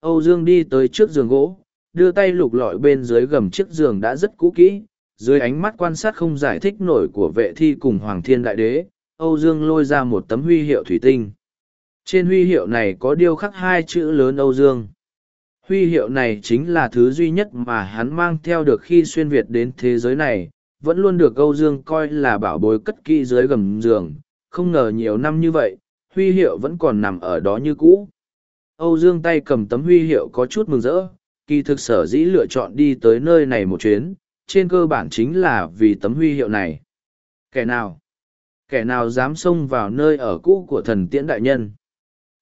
Âu Dương đi tới trước giường gỗ, đưa tay lục lọi bên dưới gầm chiếc giường đã rất cũ kỹ, dưới ánh mắt quan sát không giải thích nổi của vệ thi cùng Hoàng Thiên Đại Đế, Âu Dương lôi ra một tấm huy hiệu thủy tinh. Trên huy hiệu này có điêu khắc hai chữ lớn Âu Dương. Huy hiệu này chính là thứ duy nhất mà hắn mang theo được khi xuyên Việt đến thế giới này, vẫn luôn được Âu Dương coi là bảo bối cất kỹ dưới gầm giường, không ngờ nhiều năm như vậy, huy hiệu vẫn còn nằm ở đó như cũ. Âu Dương tay cầm tấm huy hiệu có chút mừng rỡ, kỳ thực sở dĩ lựa chọn đi tới nơi này một chuyến, trên cơ bản chính là vì tấm huy hiệu này. Kẻ nào? Kẻ nào dám xông vào nơi ở cũ của thần tiễn đại nhân?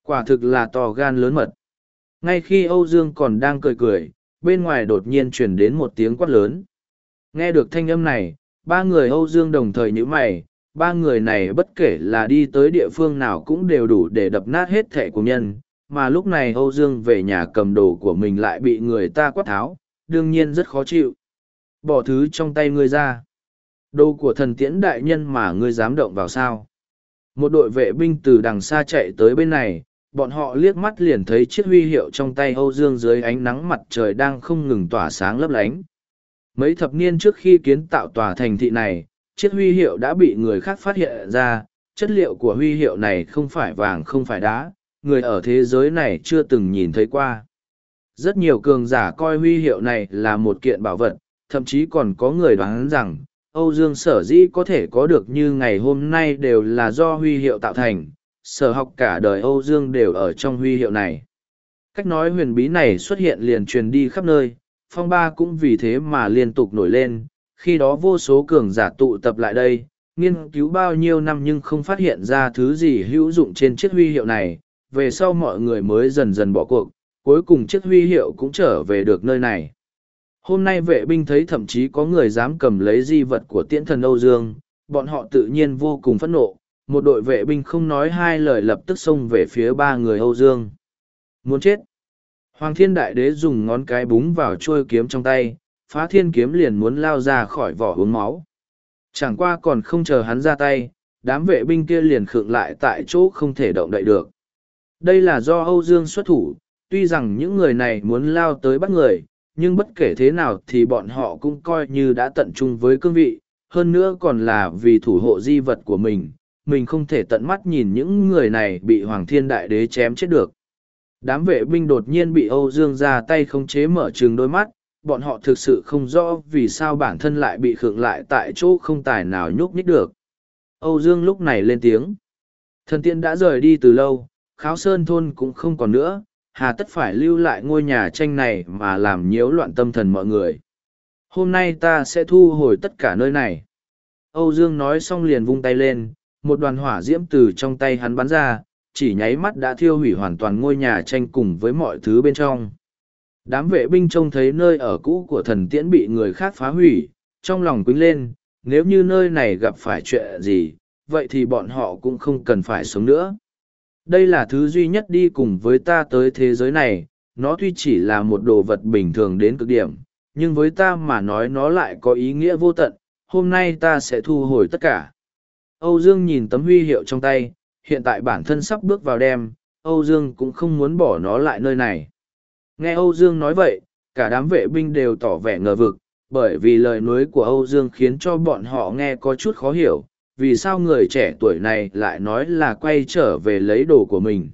Quả thực là to gan lớn mật. Ngay khi Âu Dương còn đang cười cười, bên ngoài đột nhiên truyền đến một tiếng quát lớn. Nghe được thanh âm này, ba người Âu Dương đồng thời nhíu mày, ba người này bất kể là đi tới địa phương nào cũng đều đủ để đập nát hết thẻ của nhân, mà lúc này Âu Dương về nhà cầm đồ của mình lại bị người ta quát tháo, đương nhiên rất khó chịu. Bỏ thứ trong tay ngươi ra. Đồ của thần tiễn đại nhân mà ngươi dám động vào sao. Một đội vệ binh từ đằng xa chạy tới bên này, bọn họ liếc mắt liền thấy chiếc huy hiệu trong tay Âu Dương dưới ánh nắng mặt trời đang không ngừng tỏa sáng lấp lánh. Mấy thập niên trước khi kiến tạo tòa thành thị này, chiếc huy hiệu đã bị người khác phát hiện ra, chất liệu của huy hiệu này không phải vàng không phải đá, người ở thế giới này chưa từng nhìn thấy qua. Rất nhiều cường giả coi huy hiệu này là một kiện bảo vật, thậm chí còn có người đoán rằng, Âu Dương sở dĩ có thể có được như ngày hôm nay đều là do huy hiệu tạo thành, sở học cả đời Âu Dương đều ở trong huy hiệu này. Cách nói huyền bí này xuất hiện liền truyền đi khắp nơi, phong ba cũng vì thế mà liên tục nổi lên, khi đó vô số cường giả tụ tập lại đây, nghiên cứu bao nhiêu năm nhưng không phát hiện ra thứ gì hữu dụng trên chiếc huy hiệu này, về sau mọi người mới dần dần bỏ cuộc, cuối cùng chiếc huy hiệu cũng trở về được nơi này. Hôm nay vệ binh thấy thậm chí có người dám cầm lấy di vật của tiễn thần Âu Dương, bọn họ tự nhiên vô cùng phẫn nộ, một đội vệ binh không nói hai lời lập tức xông về phía ba người Âu Dương. Muốn chết! Hoàng thiên đại đế dùng ngón cái búng vào trôi kiếm trong tay, phá thiên kiếm liền muốn lao ra khỏi vỏ uống máu. Chẳng qua còn không chờ hắn ra tay, đám vệ binh kia liền khựng lại tại chỗ không thể động đậy được. Đây là do Âu Dương xuất thủ, tuy rằng những người này muốn lao tới bắt người, nhưng bất kể thế nào thì bọn họ cũng coi như đã tận trung với cương vị, hơn nữa còn là vì thủ hộ di vật của mình, mình không thể tận mắt nhìn những người này bị Hoàng Thiên Đại Đế chém chết được. Đám vệ binh đột nhiên bị Âu Dương ra tay khống chế mở trường đôi mắt, bọn họ thực sự không rõ vì sao bản thân lại bị khượng lại tại chỗ không tài nào nhúc nhích được. Âu Dương lúc này lên tiếng. Thần tiên đã rời đi từ lâu, kháo sơn thôn cũng không còn nữa, hà tất phải lưu lại ngôi nhà tranh này mà làm nhiễu loạn tâm thần mọi người. Hôm nay ta sẽ thu hồi tất cả nơi này. Âu Dương nói xong liền vung tay lên, một đoàn hỏa diễm từ trong tay hắn bắn ra, chỉ nháy mắt đã thiêu hủy hoàn toàn ngôi nhà tranh cùng với mọi thứ bên trong. Đám vệ binh trông thấy nơi ở cũ của thần tiễn bị người khác phá hủy, trong lòng quýnh lên, nếu như nơi này gặp phải chuyện gì, vậy thì bọn họ cũng không cần phải sống nữa. Đây là thứ duy nhất đi cùng với ta tới thế giới này, nó tuy chỉ là một đồ vật bình thường đến cực điểm, nhưng với ta mà nói nó lại có ý nghĩa vô tận, hôm nay ta sẽ thu hồi tất cả. Âu Dương nhìn tấm huy hiệu trong tay, hiện tại bản thân sắp bước vào đêm, Âu Dương cũng không muốn bỏ nó lại nơi này. Nghe Âu Dương nói vậy, cả đám vệ binh đều tỏ vẻ ngờ vực, bởi vì lời nói của Âu Dương khiến cho bọn họ nghe có chút khó hiểu, vì sao người trẻ tuổi này lại nói là quay trở về lấy đồ của mình.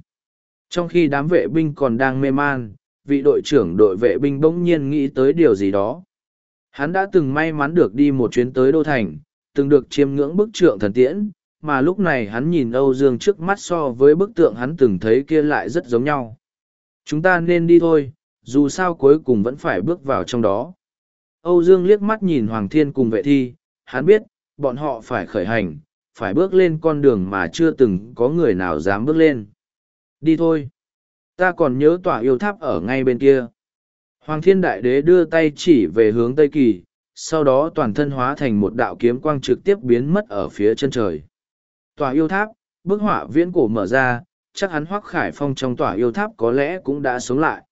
Trong khi đám vệ binh còn đang mê man, vị đội trưởng đội vệ binh bỗng nhiên nghĩ tới điều gì đó. Hắn đã từng may mắn được đi một chuyến tới Đô Thành, từng được chiêm ngưỡng bức trượng thần tiễn, mà lúc này hắn nhìn Âu Dương trước mắt so với bức tượng hắn từng thấy kia lại rất giống nhau. Chúng ta nên đi thôi, dù sao cuối cùng vẫn phải bước vào trong đó. Âu Dương liếc mắt nhìn Hoàng Thiên cùng vệ thi, hắn biết, bọn họ phải khởi hành, phải bước lên con đường mà chưa từng có người nào dám bước lên. Đi thôi. Ta còn nhớ tòa yêu tháp ở ngay bên kia. Hoàng Thiên Đại Đế đưa tay chỉ về hướng Tây Kỳ, sau đó toàn thân hóa thành một đạo kiếm quang trực tiếp biến mất ở phía chân trời. Tòa yêu tháp, bức họa viễn cổ mở ra, chắc hắn hoắc khải phong trong tòa yêu tháp có lẽ cũng đã sống lại.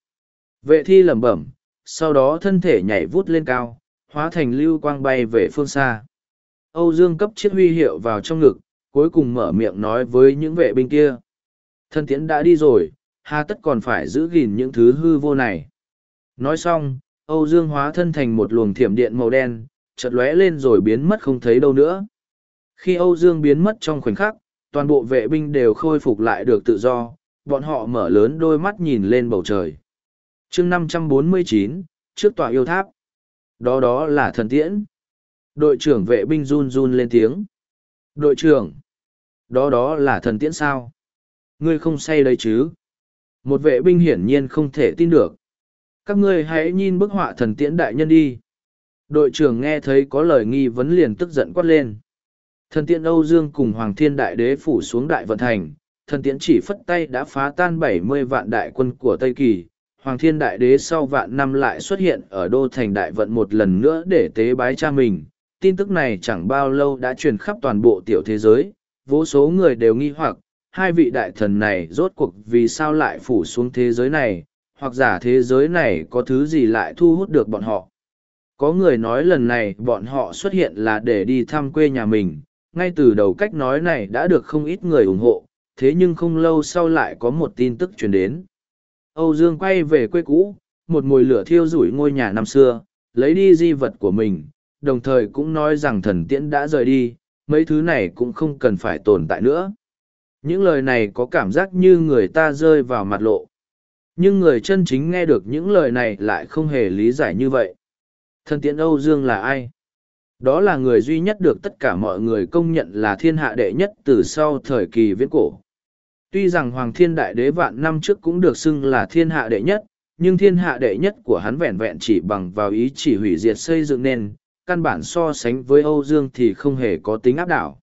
Vệ thi lẩm bẩm, sau đó thân thể nhảy vút lên cao, hóa thành lưu quang bay về phương xa. Âu Dương cấp chiếc huy hiệu vào trong ngực, cuối cùng mở miệng nói với những vệ binh kia. Thân tiễn đã đi rồi, hà tất còn phải giữ gìn những thứ hư vô này. Nói xong, Âu Dương hóa thân thành một luồng thiểm điện màu đen, chợt lóe lên rồi biến mất không thấy đâu nữa. Khi Âu Dương biến mất trong khoảnh khắc, toàn bộ vệ binh đều khôi phục lại được tự do, bọn họ mở lớn đôi mắt nhìn lên bầu trời. chương 549, trước tòa yêu tháp. Đó đó là thần tiễn. Đội trưởng vệ binh run run lên tiếng. Đội trưởng, đó đó là thần tiễn sao? Ngươi không say đấy chứ? Một vệ binh hiển nhiên không thể tin được. Các ngươi hãy nhìn bức họa thần tiễn đại nhân đi. Đội trưởng nghe thấy có lời nghi vấn liền tức giận quát lên. Thần tiễn Âu Dương cùng Hoàng Thiên Đại Đế phủ xuống Đại Vận Thành, thần tiễn chỉ phất tay đã phá tan bảy mươi vạn đại quân của Tây Kỳ. Hoàng Thiên Đại Đế sau vạn năm lại xuất hiện ở Đô Thành Đại Vận một lần nữa để tế bái cha mình. Tin tức này chẳng bao lâu đã truyền khắp toàn bộ tiểu thế giới, vô số người đều nghi hoặc, hai vị đại thần này rốt cuộc vì sao lại phủ xuống thế giới này, hoặc giả thế giới này có thứ gì lại thu hút được bọn họ. Có người nói lần này bọn họ xuất hiện là để đi thăm quê nhà mình, ngay từ đầu cách nói này đã được không ít người ủng hộ, thế nhưng không lâu sau lại có một tin tức truyền đến. Âu Dương quay về quê cũ, một mồi lửa thiêu rủi ngôi nhà năm xưa, lấy đi di vật của mình, đồng thời cũng nói rằng thần tiễn đã rời đi, mấy thứ này cũng không cần phải tồn tại nữa. Những lời này có cảm giác như người ta rơi vào mặt lộ. Nhưng người chân chính nghe được những lời này lại không hề lý giải như vậy. Thần tiễn Âu Dương là ai? Đó là người duy nhất được tất cả mọi người công nhận là thiên hạ đệ nhất từ sau thời kỳ viễn cổ. Tuy rằng Hoàng Thiên Đại Đế vạn năm trước cũng được xưng là thiên hạ đệ nhất, nhưng thiên hạ đệ nhất của hắn vẹn vẹn chỉ bằng vào ý chỉ hủy diệt xây dựng nên, căn bản so sánh với Âu Dương thì không hề có tính áp đảo.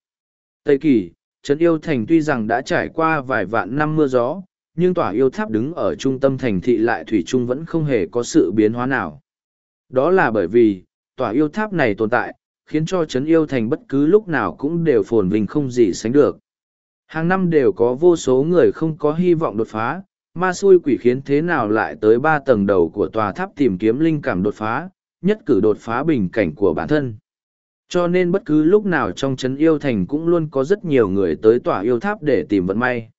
Tây Kỳ, Trấn Yêu Thành tuy rằng đã trải qua vài vạn năm mưa gió, nhưng tòa yêu tháp đứng ở trung tâm thành thị lại thủy chung vẫn không hề có sự biến hóa nào. Đó là bởi vì, tòa yêu tháp này tồn tại, khiến cho Trấn Yêu Thành bất cứ lúc nào cũng đều phồn vinh không gì sánh được. Hàng năm đều có vô số người không có hy vọng đột phá, ma xui quỷ khiến thế nào lại tới ba tầng đầu của tòa tháp tìm kiếm linh cảm đột phá, nhất cử đột phá bình cảnh của bản thân. Cho nên bất cứ lúc nào trong trấn yêu thành cũng luôn có rất nhiều người tới tòa yêu tháp để tìm vận may.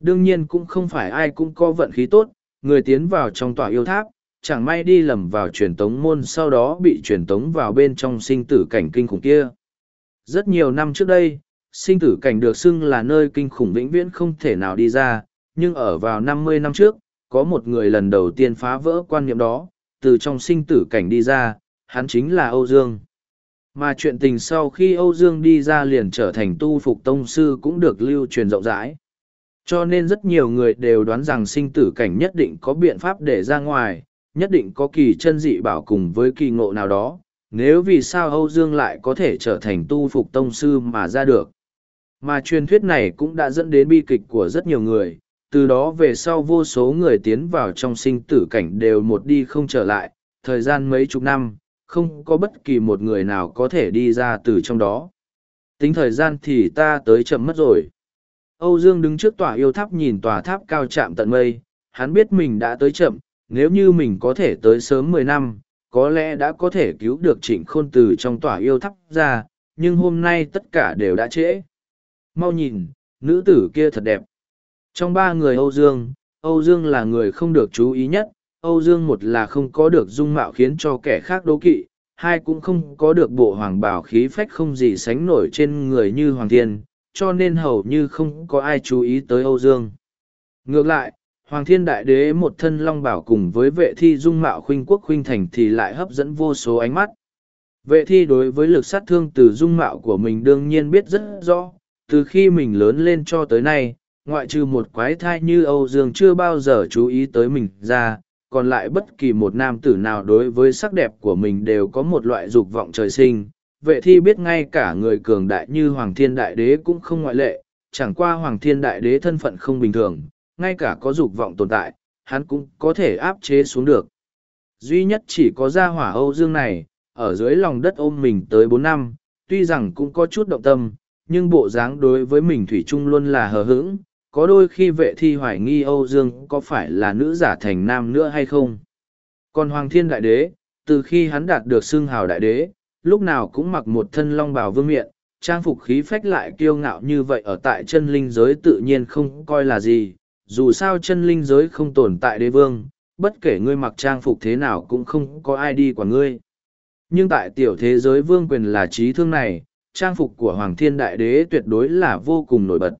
Đương nhiên cũng không phải ai cũng có vận khí tốt, người tiến vào trong tòa yêu tháp, chẳng may đi lầm vào truyền tống môn sau đó bị truyền tống vào bên trong sinh tử cảnh kinh khủng kia. Rất nhiều năm trước đây, sinh tử cảnh được xưng là nơi kinh khủng vĩnh viễn không thể nào đi ra, nhưng ở vào năm mươi năm trước, có một người lần đầu tiên phá vỡ quan niệm đó, từ trong sinh tử cảnh đi ra, hắn chính là Âu Dương. Mà chuyện tình sau khi Âu Dương đi ra liền trở thành tu phục tông sư cũng được lưu truyền rộng rãi. Cho nên rất nhiều người đều đoán rằng sinh tử cảnh nhất định có biện pháp để ra ngoài, nhất định có kỳ chân dị bảo cùng với kỳ ngộ nào đó, nếu vì sao Âu Dương lại có thể trở thành tu phục tông sư mà ra được. Mà truyền thuyết này cũng đã dẫn đến bi kịch của rất nhiều người, từ đó về sau vô số người tiến vào trong sinh tử cảnh đều một đi không trở lại, thời gian mấy chục năm, không có bất kỳ một người nào có thể đi ra từ trong đó. Tính thời gian thì ta tới chậm mất rồi. Âu Dương đứng trước tòa yêu tháp nhìn tòa tháp cao chạm tận mây, hắn biết mình đã tới chậm, nếu như mình có thể tới sớm mười năm, có lẽ đã có thể cứu được trịnh khôn từ trong tòa yêu tháp ra, nhưng hôm nay tất cả đều đã trễ. Mau nhìn, nữ tử kia thật đẹp. Trong ba người Âu Dương, Âu Dương là người không được chú ý nhất, Âu Dương một là không có được dung mạo khiến cho kẻ khác đố kỵ, hai cũng không có được bộ hoàng bảo khí phách không gì sánh nổi trên người như Hoàng Thiên, cho nên hầu như không có ai chú ý tới Âu Dương. Ngược lại, Hoàng Thiên Đại Đế một thân long bảo cùng với vệ thi dung mạo khuynh quốc khuynh thành thì lại hấp dẫn vô số ánh mắt. Vệ thi đối với lực sát thương từ dung mạo của mình đương nhiên biết rất rõ, từ khi mình lớn lên cho tới nay, ngoại trừ một quái thai như Âu Dương chưa bao giờ chú ý tới mình ra, còn lại bất kỳ một nam tử nào đối với sắc đẹp của mình đều có một loại dục vọng trời sinh. Vệ thi biết ngay cả người cường đại như Hoàng Thiên Đại Đế cũng không ngoại lệ, chẳng qua Hoàng Thiên Đại Đế thân phận không bình thường, ngay cả có dục vọng tồn tại, hắn cũng có thể áp chế xuống được. Duy nhất chỉ có gia hỏa Âu Dương này, ở dưới lòng đất ôm mình tới bốn năm, tuy rằng cũng có chút động tâm, nhưng bộ dáng đối với mình Thủy Trung luôn là hờ hững, có đôi khi vệ thi hoài nghi Âu Dương có phải là nữ giả thành nam nữa hay không. Còn Hoàng Thiên Đại Đế, từ khi hắn đạt được xưng hào Đại Đế, lúc nào cũng mặc một thân long bào vương miện, trang phục khí phách lại kiêu ngạo như vậy ở tại chân linh giới tự nhiên không coi là gì, dù sao chân linh giới không tồn tại đế vương, bất kể ngươi mặc trang phục thế nào cũng không có ai đi quả ngươi. Nhưng tại tiểu thế giới vương quyền là trí thương này, trang phục của Hoàng Thiên Đại Đế tuyệt đối là vô cùng nổi bật.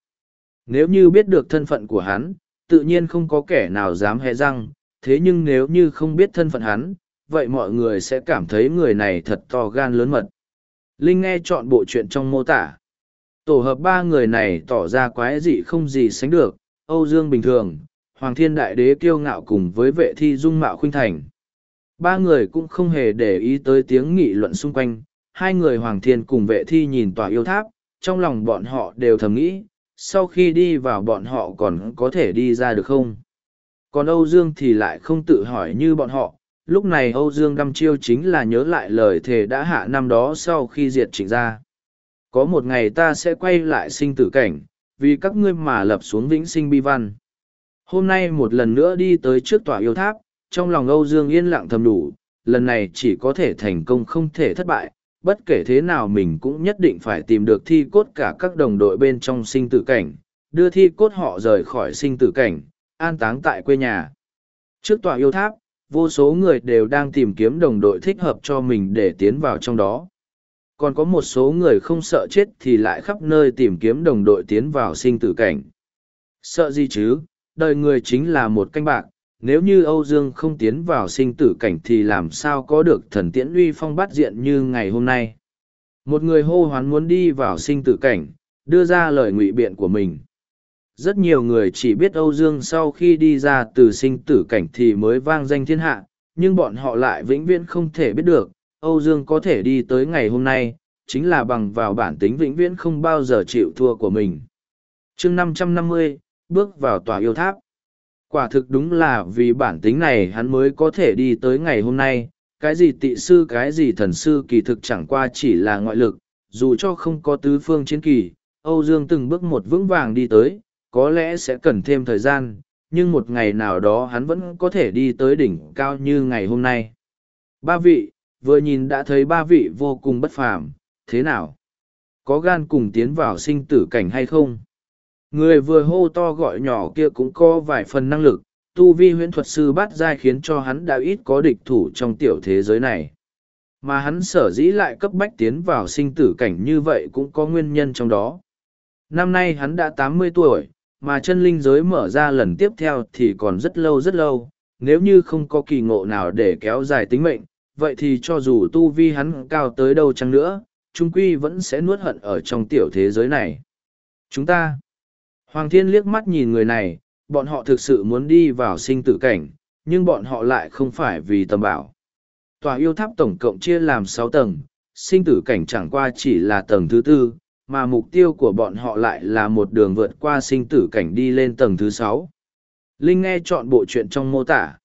Nếu như biết được thân phận của hắn, tự nhiên không có kẻ nào dám hé răng, thế nhưng nếu như không biết thân phận hắn, vậy mọi người sẽ cảm thấy người này thật to gan lớn mật. Linh nghe chọn bộ chuyện trong mô tả. Tổ hợp ba người này tỏ ra quái dị không gì sánh được, Âu Dương bình thường, Hoàng Thiên Đại Đế kiêu ngạo cùng với vệ thi dung mạo khuynh thành. Ba người cũng không hề để ý tới tiếng nghị luận xung quanh, hai người Hoàng Thiên cùng vệ thi nhìn tòa yêu tháp, trong lòng bọn họ đều thầm nghĩ, sau khi đi vào bọn họ còn có thể đi ra được không? Còn Âu Dương thì lại không tự hỏi như bọn họ, lúc này Âu Dương đăm chiêu chính là nhớ lại lời thề đã hạ năm đó sau khi diệt trịnh ra. Có một ngày ta sẽ quay lại sinh tử cảnh, vì các ngươi mà lập xuống vĩnh sinh bi văn. Hôm nay một lần nữa đi tới trước tòa yêu tháp, trong lòng Âu Dương yên lặng thầm đủ, lần này chỉ có thể thành công không thể thất bại, bất kể thế nào mình cũng nhất định phải tìm được thi cốt cả các đồng đội bên trong sinh tử cảnh, đưa thi cốt họ rời khỏi sinh tử cảnh, an táng tại quê nhà. Trước tòa yêu tháp, vô số người đều đang tìm kiếm đồng đội thích hợp cho mình để tiến vào trong đó. Còn có một số người không sợ chết thì lại khắp nơi tìm kiếm đồng đội tiến vào sinh tử cảnh. Sợ gì chứ, đời người chính là một canh bạc, nếu như Âu Dương không tiến vào sinh tử cảnh thì làm sao có được thần tiễn uy phong bắt diện như ngày hôm nay. Một người hô hoán muốn đi vào sinh tử cảnh, đưa ra lời ngụy biện của mình. Rất nhiều người chỉ biết Âu Dương sau khi đi ra từ sinh tử cảnh thì mới vang danh thiên hạ, nhưng bọn họ lại vĩnh viễn không thể biết được, Âu Dương có thể đi tới ngày hôm nay, chính là bằng vào bản tính vĩnh viễn không bao giờ chịu thua của mình. chương 550, bước vào tòa yêu tháp. Quả thực đúng là vì bản tính này hắn mới có thể đi tới ngày hôm nay, cái gì tị sư cái gì thần sư kỳ thực chẳng qua chỉ là ngoại lực, dù cho không có tứ phương chiến kỳ, Âu Dương từng bước một vững vàng đi tới, có lẽ sẽ cần thêm thời gian, nhưng một ngày nào đó hắn vẫn có thể đi tới đỉnh cao như ngày hôm nay. Ba vị, vừa nhìn đã thấy ba vị vô cùng bất phàm, thế nào? Có gan cùng tiến vào sinh tử cảnh hay không? Người vừa hô to gọi nhỏ kia cũng có vài phần năng lực, tu vi huyễn thuật sư bát giai khiến cho hắn đã ít có địch thủ trong tiểu thế giới này. Mà hắn sở dĩ lại cấp bách tiến vào sinh tử cảnh như vậy cũng có nguyên nhân trong đó. Năm nay hắn đã tám mươi tuổi, mà chân linh giới mở ra lần tiếp theo thì còn rất lâu rất lâu, nếu như không có kỳ ngộ nào để kéo dài tính mệnh, vậy thì cho dù tu vi hắn cao tới đâu chăng nữa, trung quy vẫn sẽ nuốt hận ở trong tiểu thế giới này. Chúng ta, Hoàng Thiên liếc mắt nhìn người này, bọn họ thực sự muốn đi vào sinh tử cảnh, nhưng bọn họ lại không phải vì tầm bảo. Tòa yêu tháp tổng cộng chia làm sáu tầng, sinh tử cảnh chẳng qua chỉ là tầng thứ tư, mà mục tiêu của bọn họ lại là một đường vượt qua sinh tử cảnh đi lên tầng thứ sáu. Linh nghe chọn bộ chuyện trong mô tả.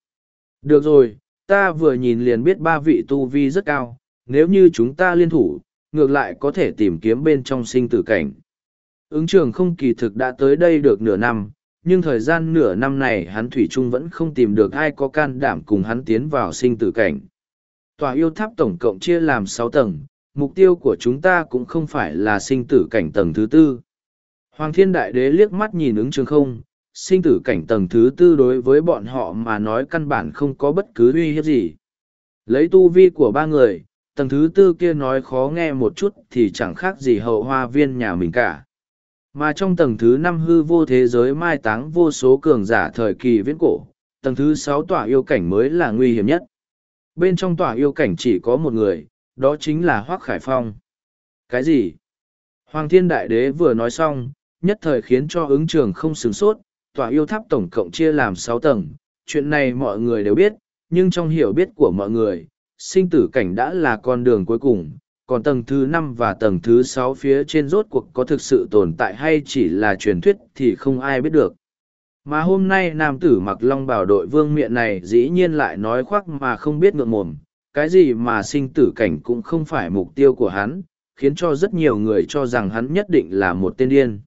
Được rồi, ta vừa nhìn liền biết ba vị tu vi rất cao, nếu như chúng ta liên thủ, ngược lại có thể tìm kiếm bên trong sinh tử cảnh. Ứng trường không kỳ thực đã tới đây được nửa năm, nhưng thời gian nửa năm này hắn Thủy Trung vẫn không tìm được ai có can đảm cùng hắn tiến vào sinh tử cảnh. Tòa yêu tháp tổng cộng chia làm sáu tầng, mục tiêu của chúng ta cũng không phải là sinh tử cảnh tầng thứ tư. Hoàng thiên đại đế liếc mắt nhìn ứng trường không, sinh tử cảnh tầng thứ tư đối với bọn họ mà nói căn bản không có bất cứ uy hiếp gì. Lấy tu vi của ba người, tầng thứ tư kia nói khó nghe một chút thì chẳng khác gì hậu hoa viên nhà mình cả. Mà trong tầng thứ năm hư vô thế giới mai táng vô số cường giả thời kỳ viễn cổ, tầng thứ sáu tỏa yêu cảnh mới là nguy hiểm nhất. Bên trong tỏa yêu cảnh chỉ có một người, đó chính là Hoác Khải Phong. Cái gì? Hoàng thiên đại đế vừa nói xong, nhất thời khiến cho ứng trường không sửng sốt, tòa yêu tháp tổng cộng chia làm sáu tầng, chuyện này mọi người đều biết, nhưng trong hiểu biết của mọi người, sinh tử cảnh đã là con đường cuối cùng, còn tầng thứ năm và tầng thứ sáu phía trên rốt cuộc có thực sự tồn tại hay chỉ là truyền thuyết thì không ai biết được. Mà hôm nay nam tử mặc long bảo đội vương miện này dĩ nhiên lại nói khoác mà không biết ngượng mồm, cái gì mà sinh tử cảnh cũng không phải mục tiêu của hắn, khiến cho rất nhiều người cho rằng hắn nhất định là một tên điên.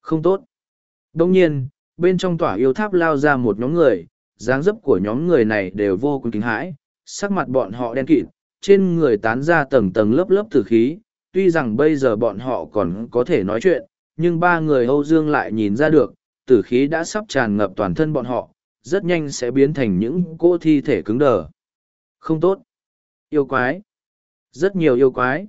Không tốt. Đông nhiên, bên trong tỏa yêu tháp lao ra một nhóm người, dáng dấp của nhóm người này đều vô cùng kính hãi, sắc mặt bọn họ đen kịt, trên người tán ra tầng tầng lớp lớp tử khí, tuy rằng bây giờ bọn họ còn có thể nói chuyện, nhưng ba người Âu Dương lại nhìn ra được, tử khí đã sắp tràn ngập toàn thân bọn họ, rất nhanh sẽ biến thành những cỗ thi thể cứng đờ. Không tốt. Yêu quái. Rất nhiều yêu quái.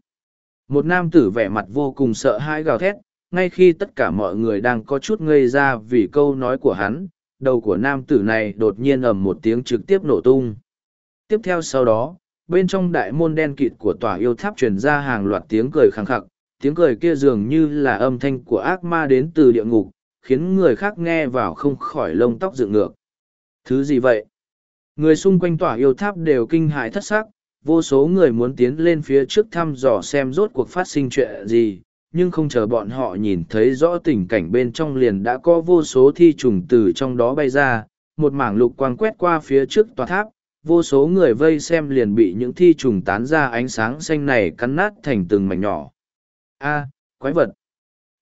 Một nam tử vẻ mặt vô cùng sợ hãi gào thét, ngay khi tất cả mọi người đang có chút ngây ra vì câu nói của hắn, đầu của nam tử này đột nhiên ầm một tiếng trực tiếp nổ tung. Tiếp theo sau đó, bên trong đại môn đen kịt của tòa yêu tháp truyền ra hàng loạt tiếng cười khẳng khặc, tiếng cười kia dường như là âm thanh của ác ma đến từ địa ngục, khiến người khác nghe vào không khỏi lông tóc dựng ngược. Thứ gì vậy? Người xung quanh tòa yêu tháp đều kinh hãi thất sắc, vô số người muốn tiến lên phía trước thăm dò xem rốt cuộc phát sinh chuyện gì, nhưng không chờ bọn họ nhìn thấy rõ tình cảnh bên trong liền đã có vô số thi trùng từ trong đó bay ra, một mảng lục quang quét qua phía trước tòa tháp, vô số người vây xem liền bị những thi trùng tán ra ánh sáng xanh này cắn nát thành từng mảnh nhỏ. A, quái vật!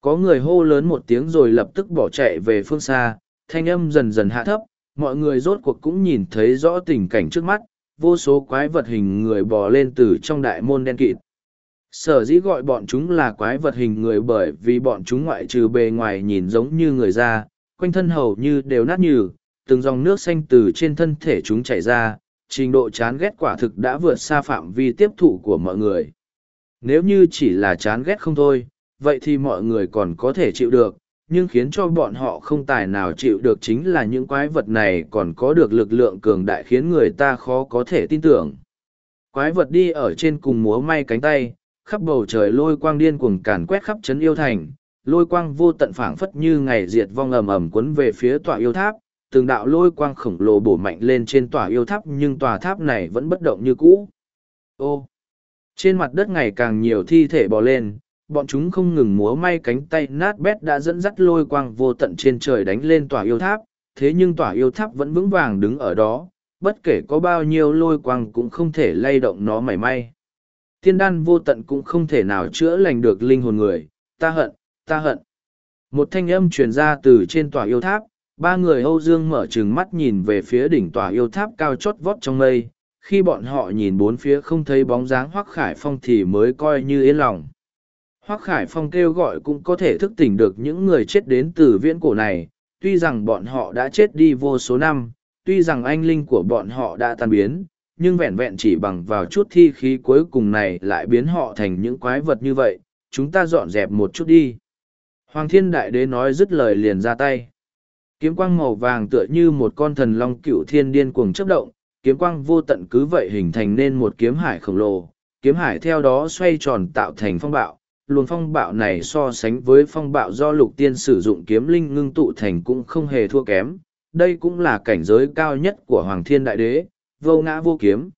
Có người hô lớn một tiếng rồi lập tức bỏ chạy về phương xa, thanh âm dần dần hạ thấp, mọi người rốt cuộc cũng nhìn thấy rõ tình cảnh trước mắt, vô số quái vật hình người bò lên từ trong đại môn đen kịt. Sở dĩ gọi bọn chúng là quái vật hình người bởi vì bọn chúng ngoại trừ bề ngoài nhìn giống như người da, quanh thân hầu như đều nát nhừ, từng dòng nước xanh từ trên thân thể chúng chảy ra, trình độ chán ghét quả thực đã vượt xa phạm vi tiếp thụ của mọi người. Nếu như chỉ là chán ghét không thôi, vậy thì mọi người còn có thể chịu được, nhưng khiến cho bọn họ không tài nào chịu được chính là những quái vật này còn có được lực lượng cường đại khiến người ta khó có thể tin tưởng. Quái vật đi ở trên cùng múa may cánh tay, khắp bầu trời lôi quang điên cuồng càn quét khắp trấn yêu thành, lôi quang vô tận phảng phất như ngày diệt vong ầm ầm cuốn về phía tòa yêu tháp, từng đạo lôi quang khổng lồ bổ mạnh lên trên tòa yêu tháp nhưng tòa tháp này vẫn bất động như cũ. Ô! Trên mặt đất ngày càng nhiều thi thể bò lên, bọn chúng không ngừng múa may cánh tay nát bét đã dẫn dắt lôi quang vô tận trên trời đánh lên tòa yêu tháp, thế nhưng tòa yêu tháp vẫn vững vàng đứng ở đó, bất kể có bao nhiêu lôi quang cũng không thể lay động nó mảy may. Thiên đan vô tận cũng không thể nào chữa lành được linh hồn người, ta hận, ta hận. Một thanh âm truyền ra từ trên tòa yêu tháp, ba người Âu Dương mở trừng mắt nhìn về phía đỉnh tòa yêu tháp cao chót vót trong mây, khi bọn họ nhìn bốn phía không thấy bóng dáng Hoắc Khải Phong thì mới coi như yên lòng. Hoắc Khải Phong kêu gọi cũng có thể thức tỉnh được những người chết đến từ viễn cổ này, tuy rằng bọn họ đã chết đi vô số năm, tuy rằng anh linh của bọn họ đã tan biến, nhưng vẹn vẹn chỉ bằng vào chút thi khí cuối cùng này lại biến họ thành những quái vật như vậy, chúng ta dọn dẹp một chút đi. Hoàng thiên đại đế nói dứt lời liền ra tay. Kiếm quang màu vàng tựa như một con thần long cựu thiên điên cuồng chấp động, kiếm quang vô tận cứ vậy hình thành nên một kiếm hải khổng lồ, kiếm hải theo đó xoay tròn tạo thành phong bạo. Luồng phong bạo này so sánh với phong bạo do lục tiên sử dụng kiếm linh ngưng tụ thành cũng không hề thua kém. Đây cũng là cảnh giới cao nhất của Hoàng Thiên Đại Đế, vô ngã vô kiếm.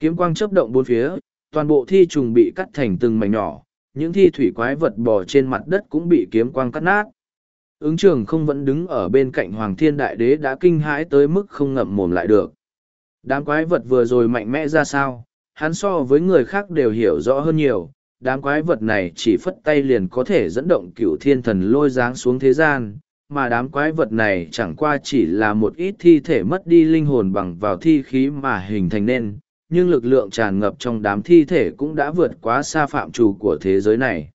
Kiếm quang chấp động bốn phía, toàn bộ thi trùng bị cắt thành từng mảnh nhỏ, những thi thủy quái vật bò trên mặt đất cũng bị kiếm quang cắt nát. Ứng trường không vẫn đứng ở bên cạnh Hoàng Thiên Đại Đế đã kinh hãi tới mức không ngậm mồm lại được. Đám quái vật vừa rồi mạnh mẽ ra sao, hắn so với người khác đều hiểu rõ hơn nhiều. Đám quái vật này chỉ phất tay liền có thể dẫn động cửu thiên thần lôi dáng xuống thế gian, mà đám quái vật này chẳng qua chỉ là một ít thi thể mất đi linh hồn bằng vào thi khí mà hình thành nên, nhưng lực lượng tràn ngập trong đám thi thể cũng đã vượt quá xa phạm trù của thế giới này.